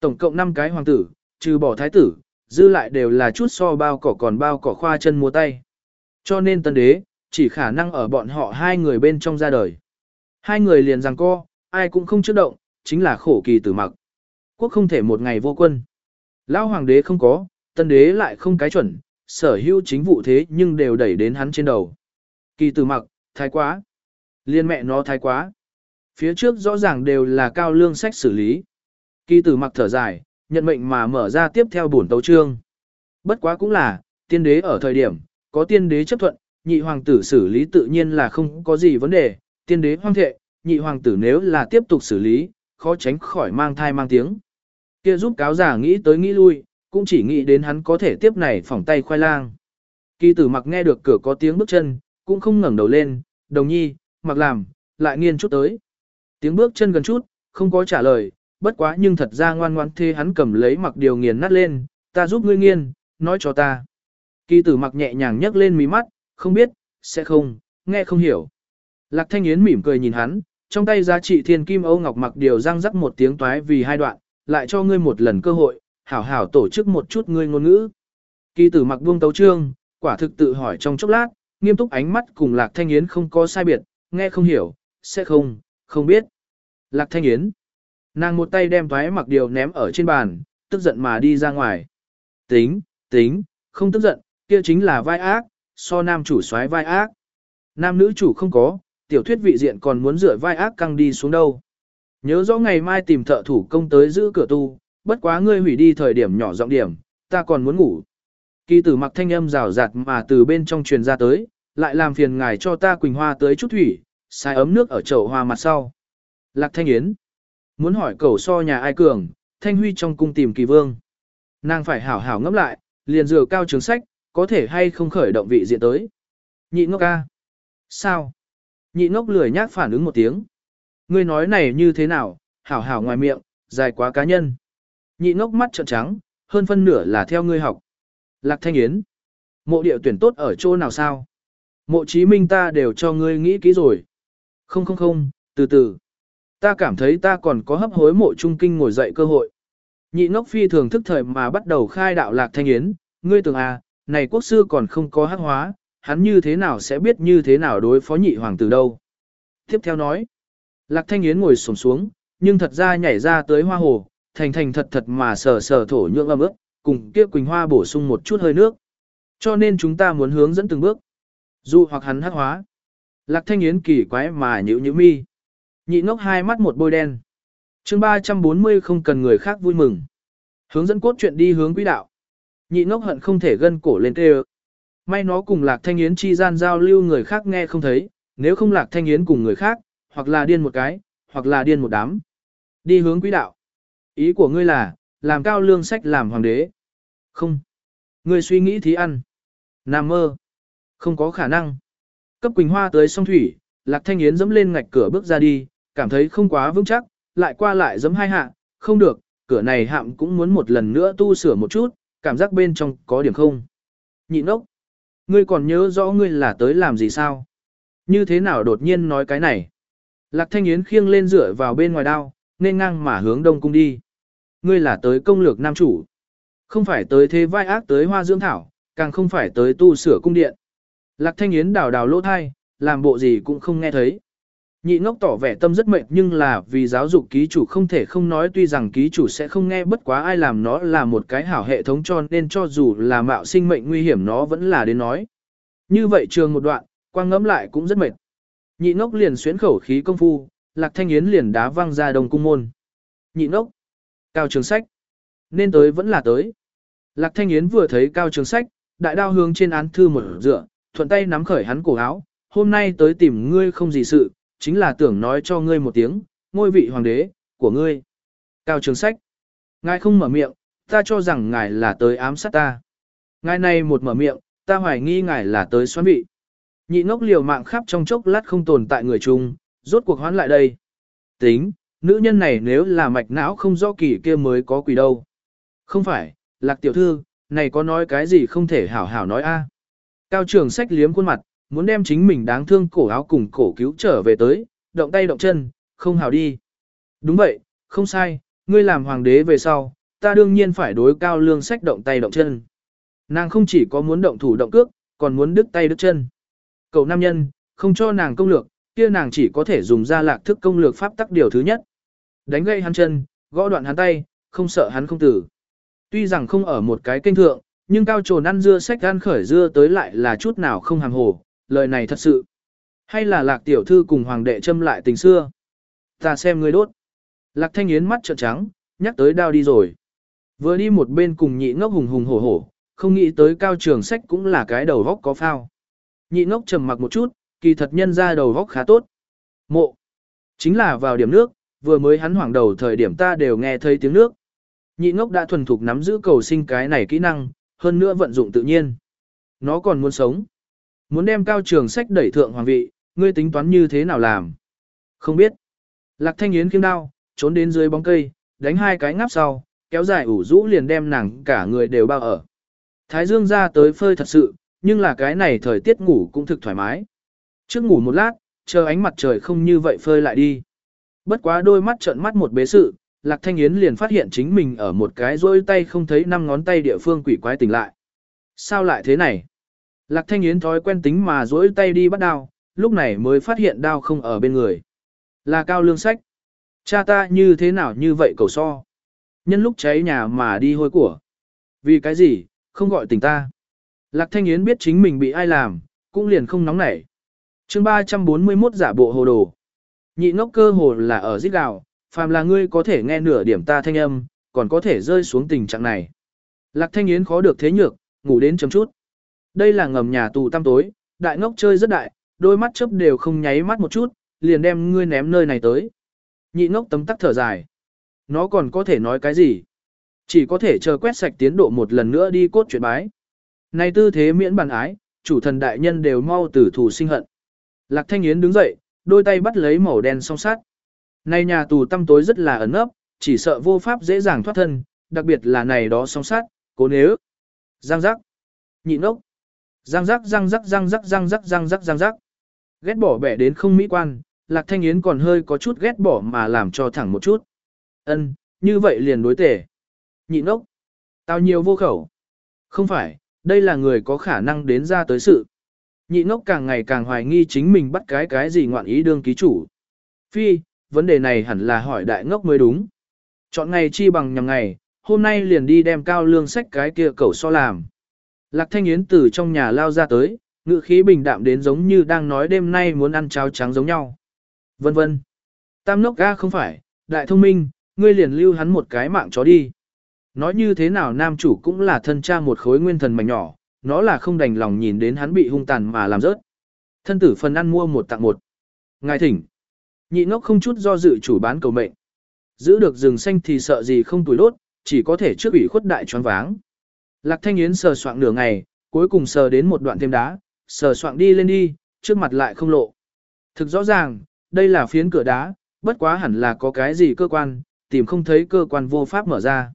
Tổng cộng 5 cái hoàng tử, trừ bỏ thái tử, dư lại đều là chút so bao cỏ còn bao cỏ khoa chân mua tay. Cho nên tân đế, chỉ khả năng ở bọn họ hai người bên trong ra đời. Hai người liền rằng co, ai cũng không trước động, chính là khổ kỳ tử mặc. Quốc không thể một ngày vô quân. Lão hoàng đế không có, tân đế lại không cái chuẩn, sở hữu chính vụ thế nhưng đều đẩy đến hắn trên đầu. Kỳ tử mặc, thái quá. Liên mẹ nó thái quá. Phía trước rõ ràng đều là cao lương sách xử lý. Kỳ tử mặc thở dài, nhận mệnh mà mở ra tiếp theo bổn tấu trương. Bất quá cũng là, tiên đế ở thời điểm, có tiên đế chấp thuận, nhị hoàng tử xử lý tự nhiên là không có gì vấn đề, tiên đế hoang thệ, nhị hoàng tử nếu là tiếp tục xử lý, khó tránh khỏi mang thai mang tiếng. Kia giúp cáo giả nghĩ tới nghĩ lui, cũng chỉ nghĩ đến hắn có thể tiếp này phỏng tay khoai lang. Kỳ tử mặc nghe được cửa có tiếng bước chân, cũng không ngẩng đầu lên, đồng nhi, mặc làm, lại nghiên chút tới. Tiếng bước chân gần chút, không có trả lời, bất quá nhưng thật ra ngoan ngoan thê hắn cầm lấy mặc điều nghiền nát lên, ta giúp ngươi nghiên, nói cho ta. Kỳ tử mặc nhẹ nhàng nhấc lên mí mắt, không biết, sẽ không, nghe không hiểu. Lạc thanh yến mỉm cười nhìn hắn, trong tay giá trị thiên kim âu ngọc mặc điều răng rắc một tiếng toái vì hai đoạn, lại cho ngươi một lần cơ hội, hảo hảo tổ chức một chút ngươi ngôn ngữ. Kỳ tử mặc buông tấu trương, quả thực tự hỏi trong chốc lát, nghiêm túc ánh mắt cùng Lạc Thanh Yến không có sai biệt, nghe không hiểu, sẽ không, không biết. Lạc Thanh Yến. Nàng một tay đem thoái mặc điều ném ở trên bàn, tức giận mà đi ra ngoài. Tính, tính, không tức giận, kia chính là vai ác, so nam chủ soái vai ác. Nam nữ chủ không có, tiểu thuyết vị diện còn muốn rửa vai ác căng đi xuống đâu. Nhớ rõ ngày mai tìm thợ thủ công tới giữ cửa tu, bất quá ngươi hủy đi thời điểm nhỏ giọng điểm, ta còn muốn ngủ. Kỳ tử mặc thanh âm rào rạt mà từ bên trong truyền ra tới, lại làm phiền ngài cho ta quỳnh hoa tới chút thủy, xài ấm nước ở chậu hoa mặt sau. Lạc thanh yến. Muốn hỏi cầu so nhà ai cường, Thanh Huy trong cung tìm kỳ vương. Nàng phải hảo hảo ngẫm lại, liền dừa cao trường sách, có thể hay không khởi động vị diện tới. Nhị ngốc ca. Sao? Nhị ngốc lười nhác phản ứng một tiếng. Ngươi nói này như thế nào, hảo hảo ngoài miệng, dài quá cá nhân. Nhị ngốc mắt trợn trắng, hơn phân nửa là theo ngươi học. Lạc Thanh Yến. Mộ địa tuyển tốt ở chỗ nào sao? Mộ chí minh ta đều cho ngươi nghĩ kỹ rồi. Không không không, từ từ. Ta cảm thấy ta còn có hấp hối mộ trung kinh ngồi dậy cơ hội. Nhị ngốc phi thường thức thời mà bắt đầu khai đạo Lạc Thanh Yến. Ngươi tưởng à, này quốc sư còn không có hắc hóa, hắn như thế nào sẽ biết như thế nào đối phó nhị hoàng tử đâu. Tiếp theo nói. Lạc Thanh Yến ngồi sổm xuống, nhưng thật ra nhảy ra tới hoa hồ, thành thành thật thật mà sờ sờ thổ nhưỡng âm ướt, cùng kia quỳnh hoa bổ sung một chút hơi nước. Cho nên chúng ta muốn hướng dẫn từng bước. Dù hoặc hắn hắc hóa. Lạc thanh yến kỳ quái mà nhữ nhữ mi. Nhị ngốc hai mắt một bôi đen. chương 340 không cần người khác vui mừng. Hướng dẫn cốt chuyện đi hướng quỹ đạo. Nhị ngốc hận không thể gân cổ lên tê May nó cùng lạc thanh yến chi gian giao lưu người khác nghe không thấy, nếu không lạc thanh yến cùng người khác, hoặc là điên một cái, hoặc là điên một đám. Đi hướng quỹ đạo. Ý của ngươi là, làm cao lương sách làm hoàng đế. Không. Ngươi suy nghĩ thí ăn. Nam mơ. Không có khả năng. Cấp Quỳnh Hoa tới song thủy, Lạc Thanh Yến dẫm lên ngạch cửa bước ra đi, cảm thấy không quá vững chắc, lại qua lại dẫm hai hạ, không được, cửa này hạm cũng muốn một lần nữa tu sửa một chút, cảm giác bên trong có điểm không. Nhị nốc. Ngươi còn nhớ rõ ngươi là tới làm gì sao? Như thế nào đột nhiên nói cái này? Lạc Thanh Yến khiêng lên dựa vào bên ngoài đao, nên ngang mà hướng đông cung đi. Ngươi là tới công lược nam chủ. Không phải tới thế vai ác tới hoa dưỡng thảo, càng không phải tới tu sửa cung điện. Lạc Thanh Yến đào đào lỗ thai, làm bộ gì cũng không nghe thấy. Nhị ngốc tỏ vẻ tâm rất mệt nhưng là vì giáo dục ký chủ không thể không nói tuy rằng ký chủ sẽ không nghe bất quá ai làm nó là một cái hảo hệ thống cho nên cho dù là mạo sinh mệnh nguy hiểm nó vẫn là đến nói. Như vậy trường một đoạn, quang ngẫm lại cũng rất mệt. Nhị ngốc liền xuyến khẩu khí công phu, Lạc Thanh Yến liền đá văng ra đồng cung môn. Nhị ngốc, cao trường sách, nên tới vẫn là tới. Lạc Thanh Yến vừa thấy cao trường sách, đại đao hướng trên án thư một dựa, thuận tay nắm khởi hắn cổ áo, hôm nay tới tìm ngươi không gì sự, chính là tưởng nói cho ngươi một tiếng, ngôi vị hoàng đế, của ngươi. Cao trường sách, ngài không mở miệng, ta cho rằng ngài là tới ám sát ta. Ngài này một mở miệng, ta hoài nghi ngài là tới xoắn vị. Nhị ngốc liều mạng khắp trong chốc lát không tồn tại người chung, rốt cuộc hoán lại đây. Tính, nữ nhân này nếu là mạch não không rõ kỳ kia mới có quỷ đâu. Không phải, lạc tiểu thư, này có nói cái gì không thể hảo hảo nói a. Cao trường sách liếm khuôn mặt, muốn đem chính mình đáng thương cổ áo cùng cổ cứu trở về tới, động tay động chân, không hào đi. Đúng vậy, không sai, ngươi làm hoàng đế về sau, ta đương nhiên phải đối cao lương sách động tay động chân. Nàng không chỉ có muốn động thủ động cước, còn muốn đứt tay đứt chân. Cậu nam nhân, không cho nàng công lược, kia nàng chỉ có thể dùng ra lạc thức công lược pháp tắc điều thứ nhất. Đánh gãy hắn chân, gõ đoạn hắn tay, không sợ hắn không tử. Tuy rằng không ở một cái kênh thượng, nhưng cao trồn ăn dưa sách gan khởi dưa tới lại là chút nào không hàng hồ, lời này thật sự. Hay là lạc tiểu thư cùng hoàng đệ châm lại tình xưa? Ta xem ngươi đốt. Lạc thanh yến mắt trợn trắng, nhắc tới đao đi rồi. Vừa đi một bên cùng nhị ngốc hùng hùng hổ hổ, không nghĩ tới cao trường sách cũng là cái đầu góc có phao. Nhị ngốc trầm mặc một chút, kỳ thật nhân ra đầu góc khá tốt. Mộ. Chính là vào điểm nước, vừa mới hắn hoảng đầu thời điểm ta đều nghe thấy tiếng nước. Nhị ngốc đã thuần thục nắm giữ cầu sinh cái này kỹ năng, hơn nữa vận dụng tự nhiên. Nó còn muốn sống. Muốn đem cao trường sách đẩy thượng hoàng vị, ngươi tính toán như thế nào làm? Không biết. Lạc thanh yến kiếm đao, trốn đến dưới bóng cây, đánh hai cái ngáp sau, kéo dài ủ rũ liền đem nàng cả người đều bao ở. Thái dương ra tới phơi thật sự, nhưng là cái này thời tiết ngủ cũng thực thoải mái. Trước ngủ một lát, chờ ánh mặt trời không như vậy phơi lại đi. Bất quá đôi mắt trợn mắt một bế sự, Lạc Thanh Yến liền phát hiện chính mình ở một cái rôi tay không thấy năm ngón tay địa phương quỷ quái tỉnh lại. Sao lại thế này? Lạc Thanh Yến thói quen tính mà rỗi tay đi bắt đao, lúc này mới phát hiện đao không ở bên người. Là cao lương sách. Cha ta như thế nào như vậy cầu so. Nhân lúc cháy nhà mà đi hôi của. Vì cái gì, không gọi tỉnh ta. Lạc Thanh Yến biết chính mình bị ai làm, cũng liền không nóng nảy. chương 341 giả bộ hồ đồ. Nhị ngốc cơ hồ là ở giết gạo phàm là ngươi có thể nghe nửa điểm ta thanh âm, còn có thể rơi xuống tình trạng này. Lạc Thanh Yến khó được thế nhược, ngủ đến chấm chút. Đây là ngầm nhà tù tăm tối, đại ngốc chơi rất đại, đôi mắt chớp đều không nháy mắt một chút, liền đem ngươi ném nơi này tới. Nhị ngốc tấm tắc thở dài. nó còn có thể nói cái gì? Chỉ có thể chờ quét sạch tiến độ một lần nữa đi cốt chuyện bái. Này tư thế miễn bàn ái, chủ thần đại nhân đều mau tử thủ sinh hận. Lạc Thanh Yến đứng dậy, đôi tay bắt lấy màu đen song sát nay nhà tù tăm tối rất là ẩn ấp, chỉ sợ vô pháp dễ dàng thoát thân, đặc biệt là này đó song sát, cố nếu. Giang giác. Nhịn ốc. Giang giác giang giác giang giác giang giác giang giác giang giác. Ghét bỏ bẻ đến không mỹ quan, Lạc Thanh Yến còn hơi có chút ghét bỏ mà làm cho thẳng một chút. Ân, như vậy liền đối tể. Nhịn ốc. Tao nhiều vô khẩu. Không phải, đây là người có khả năng đến ra tới sự. Nhị ngốc càng ngày càng hoài nghi chính mình bắt cái cái gì ngoạn ý đương ký chủ. Phi, vấn đề này hẳn là hỏi đại ngốc mới đúng. Chọn ngày chi bằng nhằm ngày, hôm nay liền đi đem cao lương sách cái kia cẩu so làm. Lạc Thanh Yến từ trong nhà lao ra tới, ngự khí bình đạm đến giống như đang nói đêm nay muốn ăn cháo trắng giống nhau. Vân vân. Tam nốc ga không phải, đại thông minh, ngươi liền lưu hắn một cái mạng chó đi. Nói như thế nào nam chủ cũng là thân cha một khối nguyên thần mảnh nhỏ, nó là không đành lòng nhìn đến hắn bị hung tàn mà làm rớt. Thân tử phần ăn mua một tặng một. Ngài thỉnh. Nhị ngốc không chút do dự chủ bán cầu mệnh. Giữ được rừng xanh thì sợ gì không tuổi đốt, chỉ có thể trước ủy khuất đại choáng váng. Lạc thanh yến sờ soạng nửa ngày, cuối cùng sờ đến một đoạn thêm đá, sờ soạng đi lên đi, trước mặt lại không lộ. Thực rõ ràng, đây là phiến cửa đá, bất quá hẳn là có cái gì cơ quan, tìm không thấy cơ quan vô pháp mở ra.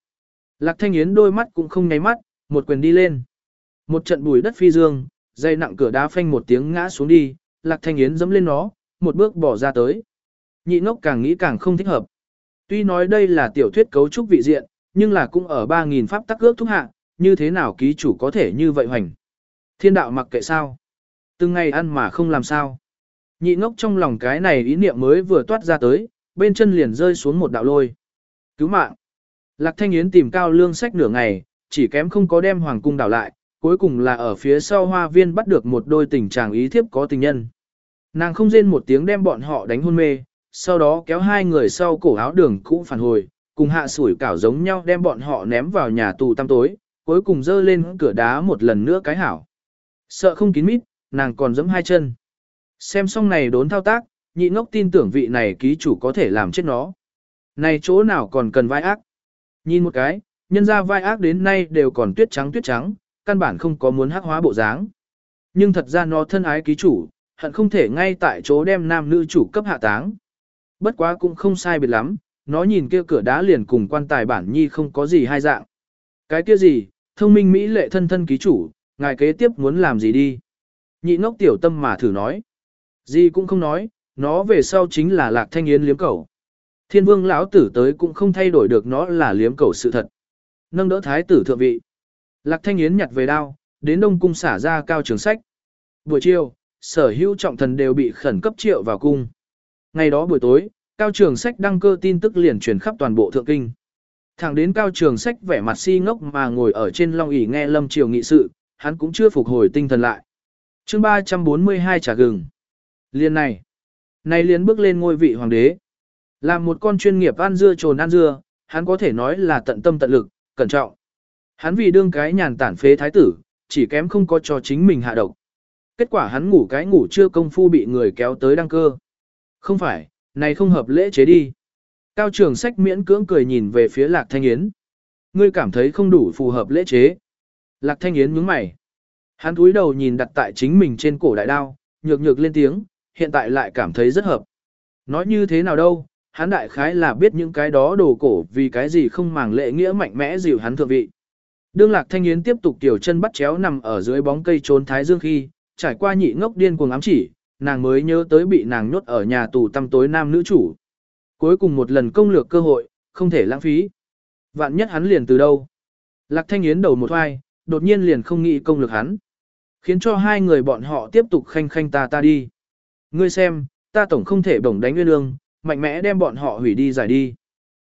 Lạc thanh yến đôi mắt cũng không nháy mắt, một quyền đi lên. Một trận bùi đất phi dương, dây nặng cửa đá phanh một tiếng ngã xuống đi, Lạc Thanh Yến dẫm lên nó, một bước bỏ ra tới. Nhị ngốc càng nghĩ càng không thích hợp. Tuy nói đây là tiểu thuyết cấu trúc vị diện, nhưng là cũng ở 3.000 pháp tắc ước thúc hạ, như thế nào ký chủ có thể như vậy hoành. Thiên đạo mặc kệ sao. Từng ngày ăn mà không làm sao. Nhị ngốc trong lòng cái này ý niệm mới vừa toát ra tới, bên chân liền rơi xuống một đạo lôi. Cứu mạng. Lạc Thanh Yến tìm cao lương sách nửa ngày, chỉ kém không có đem hoàng cung đảo lại, cuối cùng là ở phía sau hoa viên bắt được một đôi tình chàng ý thiếp có tình nhân. Nàng không rên một tiếng đem bọn họ đánh hôn mê, sau đó kéo hai người sau cổ áo đường cũ phản hồi, cùng hạ sủi cảo giống nhau đem bọn họ ném vào nhà tù tăm tối, cuối cùng dơ lên cửa đá một lần nữa cái hảo. Sợ không kín mít, nàng còn giẫm hai chân. Xem xong này đốn thao tác, nhị ngốc tin tưởng vị này ký chủ có thể làm chết nó. Này chỗ nào còn cần vai ác? Nhìn một cái, nhân ra vai ác đến nay đều còn tuyết trắng tuyết trắng, căn bản không có muốn hắc hóa bộ dáng. Nhưng thật ra nó thân ái ký chủ, hận không thể ngay tại chỗ đem nam nữ chủ cấp hạ táng. Bất quá cũng không sai biệt lắm, nó nhìn kia cửa đá liền cùng quan tài bản nhi không có gì hai dạng. Cái kia gì, thông minh mỹ lệ thân thân ký chủ, ngài kế tiếp muốn làm gì đi. Nhị ngốc tiểu tâm mà thử nói. Gì cũng không nói, nó về sau chính là lạc thanh yến liếm cầu. Thiên vương lão tử tới cũng không thay đổi được nó là liếm cầu sự thật. Nâng đỡ thái tử thượng vị. Lạc Thanh Yến nhặt về đao, đến Đông Cung xả ra cao trường sách. Buổi chiều, sở hữu trọng thần đều bị khẩn cấp triệu vào cung. Ngày đó buổi tối, cao trường sách đăng cơ tin tức liền truyền khắp toàn bộ thượng kinh. Thẳng đến cao trường sách vẻ mặt si ngốc mà ngồi ở trên long ỷ nghe lâm triều nghị sự, hắn cũng chưa phục hồi tinh thần lại. chương 342 trả gừng. Liên này. Này liền bước lên ngôi vị hoàng đế. Làm một con chuyên nghiệp ăn dưa trồn ăn dưa, hắn có thể nói là tận tâm tận lực, cẩn trọng. Hắn vì đương cái nhàn tản phế thái tử, chỉ kém không có cho chính mình hạ độc. Kết quả hắn ngủ cái ngủ chưa công phu bị người kéo tới đăng cơ. Không phải, này không hợp lễ chế đi. Cao trường sách miễn cưỡng cười nhìn về phía Lạc Thanh Yến. Ngươi cảm thấy không đủ phù hợp lễ chế. Lạc Thanh Yến nhướng mày. Hắn cúi đầu nhìn đặt tại chính mình trên cổ đại đao, nhược nhược lên tiếng, hiện tại lại cảm thấy rất hợp. Nói như thế nào đâu, hắn đại khái là biết những cái đó đồ cổ vì cái gì không màng lễ nghĩa mạnh mẽ dịu hắn thượng vị. Đương Lạc Thanh Yến tiếp tục tiểu chân bắt chéo nằm ở dưới bóng cây trốn thái dương khi, trải qua nhị ngốc điên cuồng ám chỉ, nàng mới nhớ tới bị nàng nhốt ở nhà tù tăm tối nam nữ chủ. Cuối cùng một lần công lược cơ hội, không thể lãng phí. Vạn nhất hắn liền từ đâu. Lạc Thanh Yến đầu một hoài, đột nhiên liền không nghĩ công lược hắn. Khiến cho hai người bọn họ tiếp tục khanh khanh ta ta đi. Ngươi xem, ta tổng không thể bổng đánh nguyên lương, mạnh mẽ đem bọn họ hủy đi giải đi.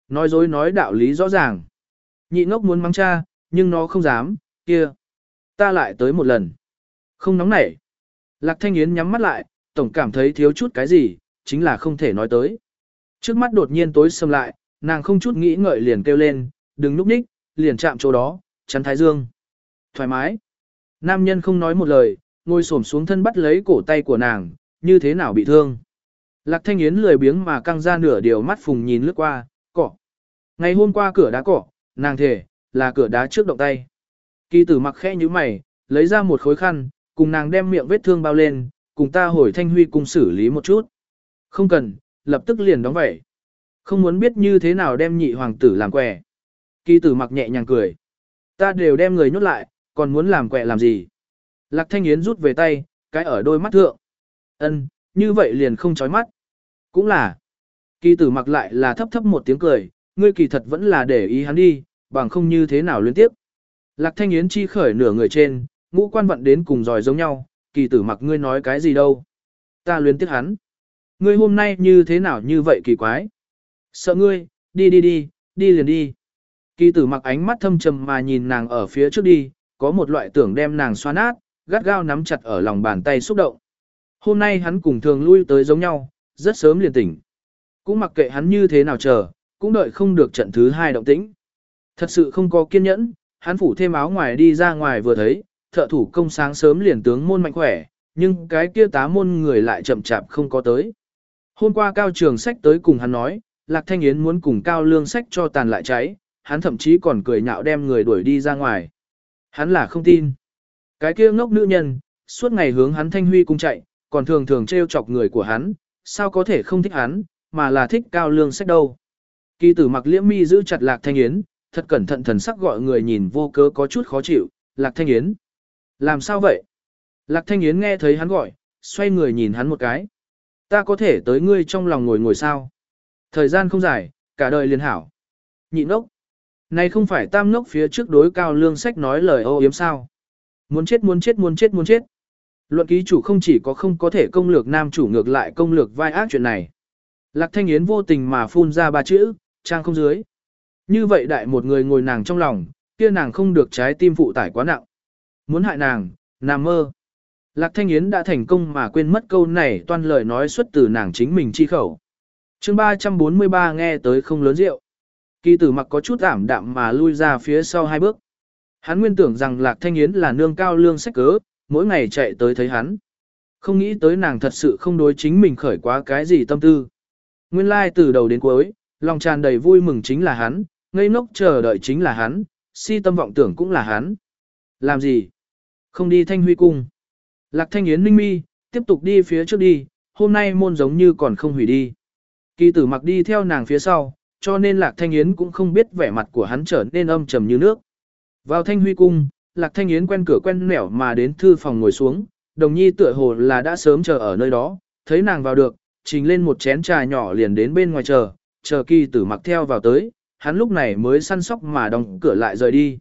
Nói dối nói đạo lý rõ ràng. Nhị ngốc muốn mắng cha, nhưng nó không dám, kia. Ta lại tới một lần. Không nóng nảy. Lạc Thanh Yến nhắm mắt lại, tổng cảm thấy thiếu chút cái gì, chính là không thể nói tới. Trước mắt đột nhiên tối sầm lại, nàng không chút nghĩ ngợi liền kêu lên, đừng núp ních, liền chạm chỗ đó, chắn thái dương. Thoải mái. Nam nhân không nói một lời, ngồi xổm xuống thân bắt lấy cổ tay của nàng, như thế nào bị thương. Lạc Thanh Yến lười biếng mà căng ra nửa điều mắt phùng nhìn lướt qua, cỏ. Ngày hôm qua cửa đá cỏ, nàng thể, là cửa đá trước động tay. Kỳ tử mặc khẽ như mày, lấy ra một khối khăn, cùng nàng đem miệng vết thương bao lên, cùng ta hồi thanh huy cùng xử lý một chút. Không cần, lập tức liền đóng vậy. Không muốn biết như thế nào đem nhị hoàng tử làm quẻ. Kỳ tử mặc nhẹ nhàng cười. Ta đều đem người nhốt lại, còn muốn làm quẻ làm gì? Lạc thanh yến rút về tay, cái ở đôi mắt thượng. Ân, như vậy liền không chói mắt. Cũng là. Kỳ tử mặc lại là thấp thấp một tiếng cười, ngươi kỳ thật vẫn là để ý hắn đi, bằng không như thế nào liên tiếp. Lạc thanh yến chi khởi nửa người trên, ngũ quan vận đến cùng giỏi giống nhau, kỳ tử mặc ngươi nói cái gì đâu. Ta luyến tiếc hắn. Ngươi hôm nay như thế nào như vậy kỳ quái. Sợ ngươi, đi đi đi, đi liền đi. Kỳ tử mặc ánh mắt thâm trầm mà nhìn nàng ở phía trước đi, có một loại tưởng đem nàng xoa nát, gắt gao nắm chặt ở lòng bàn tay xúc động. Hôm nay hắn cùng thường lui tới giống nhau, rất sớm liền tỉnh. Cũng mặc kệ hắn như thế nào chờ, cũng đợi không được trận thứ hai động tĩnh. Thật sự không có kiên nhẫn, hắn phủ thêm áo ngoài đi ra ngoài vừa thấy, thợ thủ công sáng sớm liền tướng môn mạnh khỏe, nhưng cái kia tá môn người lại chậm chạp không có tới. Hôm qua cao trường sách tới cùng hắn nói, Lạc Thanh Yến muốn cùng cao lương sách cho tàn lại cháy, hắn thậm chí còn cười nhạo đem người đuổi đi ra ngoài. Hắn là không tin. Cái kia ngốc nữ nhân, suốt ngày hướng hắn thanh huy cung chạy, còn thường thường trêu chọc người của hắn, sao có thể không thích hắn, mà là thích cao lương sách đâu. Kỳ tử mặc liễm mi giữ chặt lạc thanh yến, thật cẩn thận thần sắc gọi người nhìn vô cớ có chút khó chịu, lạc thanh yến. Làm sao vậy? Lạc thanh yến nghe thấy hắn gọi, xoay người nhìn hắn một cái. Ta có thể tới ngươi trong lòng ngồi ngồi sao? Thời gian không dài, cả đời liền hảo. Nhịn ốc. Này không phải tam ngốc phía trước đối cao lương sách nói lời ô yếm sao. Muốn chết muốn chết muốn chết muốn chết. Luận ký chủ không chỉ có không có thể công lược nam chủ ngược lại công lược vai ác chuyện này. Lạc thanh yến vô tình mà phun ra ba chữ, trang không dưới. Như vậy đại một người ngồi nàng trong lòng, kia nàng không được trái tim phụ tải quá nặng. Muốn hại nàng, nằm mơ. Lạc thanh yến đã thành công mà quên mất câu này toàn lời nói xuất từ nàng chính mình chi khẩu. chương 343 nghe tới không lớn rượu. Kỳ tử mặc có chút ảm đạm mà lui ra phía sau hai bước. Hắn nguyên tưởng rằng Lạc Thanh Yến là nương cao lương sách cớ, mỗi ngày chạy tới thấy hắn. Không nghĩ tới nàng thật sự không đối chính mình khởi quá cái gì tâm tư. Nguyên lai like từ đầu đến cuối, lòng tràn đầy vui mừng chính là hắn, ngây ngốc chờ đợi chính là hắn, si tâm vọng tưởng cũng là hắn. Làm gì? Không đi thanh huy cung. Lạc Thanh Yến ninh mi, tiếp tục đi phía trước đi, hôm nay môn giống như còn không hủy đi. Kỳ tử mặc đi theo nàng phía sau, cho nên Lạc Thanh Yến cũng không biết vẻ mặt của hắn trở nên âm trầm như nước. Vào Thanh Huy cung, Lạc Thanh Yến quen cửa quen nẻo mà đến thư phòng ngồi xuống, đồng nhi tựa hồ là đã sớm chờ ở nơi đó, thấy nàng vào được, trình lên một chén trà nhỏ liền đến bên ngoài chờ, chờ kỳ tử mặc theo vào tới, hắn lúc này mới săn sóc mà đóng cửa lại rời đi.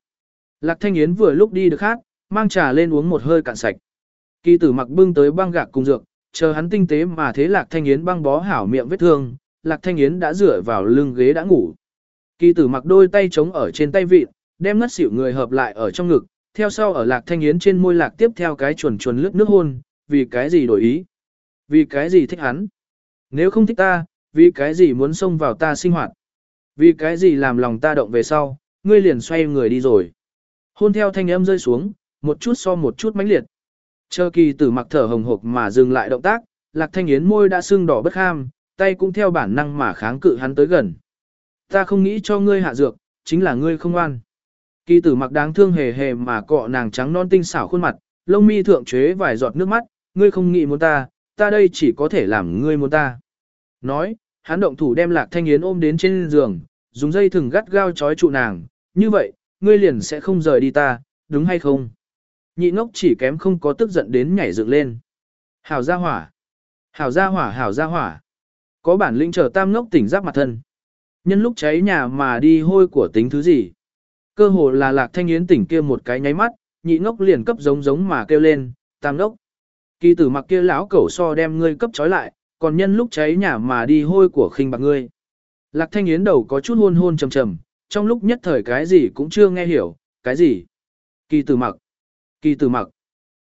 Lạc Thanh Yến vừa lúc đi được khác, mang trà lên uống một hơi cạn sạch. Kỳ tử mặc bưng tới băng gạc cùng dược, chờ hắn tinh tế mà thế Lạc Thanh Yến băng bó hảo miệng vết thương, Lạc Thanh Yến đã dựa vào lưng ghế đã ngủ. Kỳ tử mặc đôi tay chống ở trên tay vịt, đem ngất xỉu người hợp lại ở trong ngực, theo sau ở Lạc Thanh Yến trên môi Lạc tiếp theo cái chuồn chuồn lướt nước hôn, vì cái gì đổi ý? Vì cái gì thích hắn? Nếu không thích ta, vì cái gì muốn xông vào ta sinh hoạt? Vì cái gì làm lòng ta động về sau, ngươi liền xoay người đi rồi. Hôn theo thanh âm rơi xuống, một chút so một chút mãnh liệt. Chờ kỳ tử mặc thở hồng hộc mà dừng lại động tác, Lạc Thanh Yến môi đã sưng đỏ bất ham, tay cũng theo bản năng mà kháng cự hắn tới gần. Ta không nghĩ cho ngươi hạ dược, chính là ngươi không an. Kỳ tử mặc đáng thương hề hề mà cọ nàng trắng non tinh xảo khuôn mặt, lông mi thượng chế vài giọt nước mắt, ngươi không nghĩ muốn ta, ta đây chỉ có thể làm ngươi muốn ta. Nói, hắn động thủ đem lạc thanh yến ôm đến trên giường, dùng dây thừng gắt gao trói trụ nàng, như vậy, ngươi liền sẽ không rời đi ta, đúng hay không? Nhị ngốc chỉ kém không có tức giận đến nhảy dựng lên. Hảo gia hỏa! Hảo gia hỏa hảo gia hỏa! Có bản lĩnh chờ tam ngốc tỉnh giáp mặt thân. Nhân lúc cháy nhà mà đi hôi của tính thứ gì? Cơ hồ là lạc thanh yến tỉnh kia một cái nháy mắt, nhị ngốc liền cấp giống giống mà kêu lên, tam ngốc. Kỳ tử mặc kia lão cẩu so đem ngươi cấp trói lại, còn nhân lúc cháy nhà mà đi hôi của khinh bạc ngươi. Lạc thanh yến đầu có chút hôn hôn trầm trầm, trong lúc nhất thời cái gì cũng chưa nghe hiểu, cái gì. Kỳ tử mặc, kỳ tử mặc,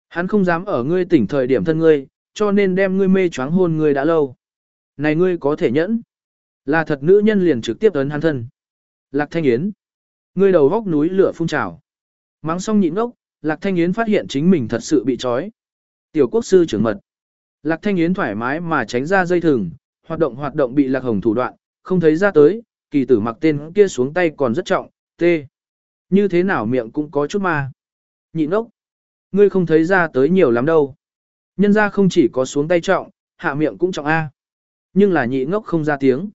hắn không dám ở ngươi tỉnh thời điểm thân ngươi, cho nên đem ngươi mê choáng hôn ngươi đã lâu. Này ngươi có thể nhẫn. Là thật nữ nhân liền trực tiếp ấn hắn thân. Lạc thanh yến. Ngươi đầu góc núi lửa phun trào. Mắng xong nhịn ngốc, Lạc Thanh Yến phát hiện chính mình thật sự bị trói. Tiểu quốc sư trưởng mật. Lạc Thanh Yến thoải mái mà tránh ra dây thừng, hoạt động hoạt động bị Lạc Hồng thủ đoạn, không thấy ra tới, kỳ tử mặc tên kia xuống tay còn rất trọng, tê. Như thế nào miệng cũng có chút ma. Nhị ốc. Ngươi không thấy ra tới nhiều lắm đâu. Nhân ra không chỉ có xuống tay trọng, hạ miệng cũng trọng A. Nhưng là nhị ngốc không ra tiếng.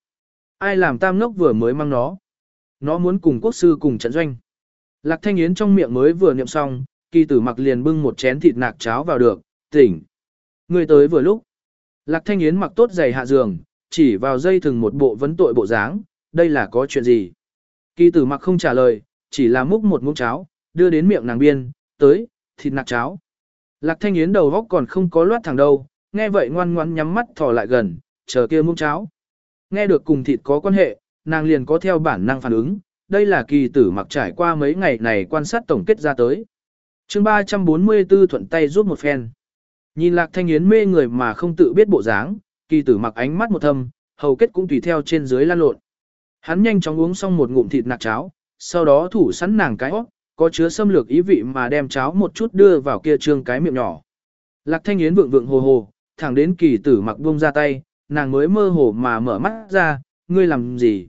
Ai làm tam ngốc vừa mới mang nó. Nó muốn cùng quốc sư cùng trận doanh. Lạc thanh yến trong miệng mới vừa niệm xong, kỳ tử mặc liền bưng một chén thịt nạc cháo vào được, tỉnh. Người tới vừa lúc. Lạc thanh yến mặc tốt giày hạ giường, chỉ vào dây thừng một bộ vấn tội bộ dáng, đây là có chuyện gì. Kỳ tử mặc không trả lời, chỉ là múc một muỗng cháo, đưa đến miệng nàng biên, tới, thịt nạc cháo. Lạc thanh yến đầu góc còn không có loát thẳng đâu, nghe vậy ngoan ngoãn nhắm mắt thò lại gần, chờ kia muỗng cháo. Nghe được cùng thịt có quan hệ, nàng liền có theo bản năng phản ứng, đây là kỳ tử mặc trải qua mấy ngày này quan sát tổng kết ra tới. chương 344 thuận tay giúp một phen. Nhìn lạc thanh yến mê người mà không tự biết bộ dáng, kỳ tử mặc ánh mắt một thâm, hầu kết cũng tùy theo trên dưới lan lộn. Hắn nhanh chóng uống xong một ngụm thịt nạc cháo, sau đó thủ sẵn nàng cái óc, có chứa xâm lược ý vị mà đem cháo một chút đưa vào kia trương cái miệng nhỏ. Lạc thanh yến vượng vượng hồ hồ, thẳng đến kỳ tử mặc buông ra tay, nàng mới mơ hồ mà mở mắt ra, ngươi làm gì?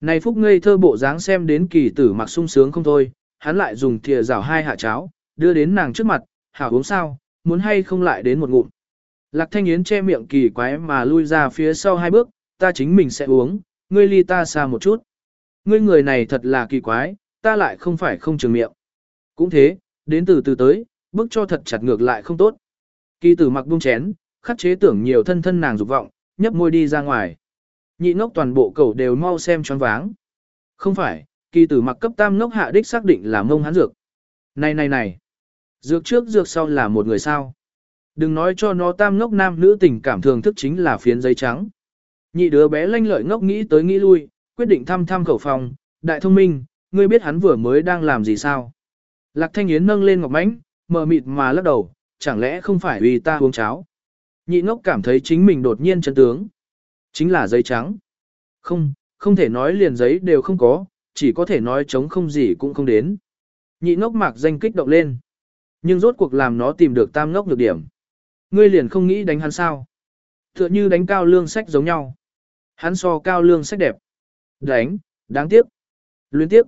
Này phúc ngây thơ bộ dáng xem đến kỳ tử mặc sung sướng không thôi, hắn lại dùng thìa rào hai hạ cháo, đưa đến nàng trước mặt, hảo uống sao, muốn hay không lại đến một ngụm. Lạc thanh yến che miệng kỳ quái mà lui ra phía sau hai bước, ta chính mình sẽ uống, ngươi ly ta xa một chút. Ngươi người này thật là kỳ quái, ta lại không phải không trường miệng. Cũng thế, đến từ từ tới, bước cho thật chặt ngược lại không tốt. Kỳ tử mặc buông chén, khắc chế tưởng nhiều thân thân nàng dục vọng, nhấp môi đi ra ngoài. Nhị ngốc toàn bộ cầu đều mau xem choáng váng. Không phải, kỳ tử mặc cấp tam ngốc hạ đích xác định là mông hắn dược. Này này này, dược trước dược sau là một người sao. Đừng nói cho nó tam ngốc nam nữ tình cảm thường thức chính là phiến giấy trắng. Nhị đứa bé lanh lợi ngốc nghĩ tới nghĩ lui, quyết định thăm thăm khẩu phòng, đại thông minh, ngươi biết hắn vừa mới đang làm gì sao? Lạc Thanh Yến nâng lên ngọc mãnh, mờ mịt mà lắc đầu, chẳng lẽ không phải vì ta uống cháo? Nhị ngốc cảm thấy chính mình đột nhiên chân tướng. Chính là giấy trắng. Không, không thể nói liền giấy đều không có, chỉ có thể nói chống không gì cũng không đến. Nhị ngốc mạc danh kích động lên. Nhưng rốt cuộc làm nó tìm được tam ngốc được điểm. Ngươi liền không nghĩ đánh hắn sao? Tựa như đánh cao lương sách giống nhau. Hắn so cao lương sách đẹp. Đánh, đáng tiếc. Luyến tiếc.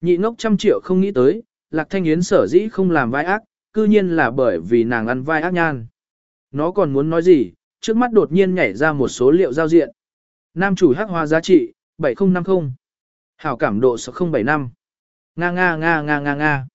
Nhị ngốc trăm triệu không nghĩ tới, Lạc Thanh Yến sở dĩ không làm vai ác, cư nhiên là bởi vì nàng ăn vai ác nhan. Nó còn muốn nói gì, trước mắt đột nhiên nhảy ra một số liệu giao diện. Nam chủ hắc hoa giá trị, 7050. Hảo cảm độ 075. Nga nga nga nga nga nga.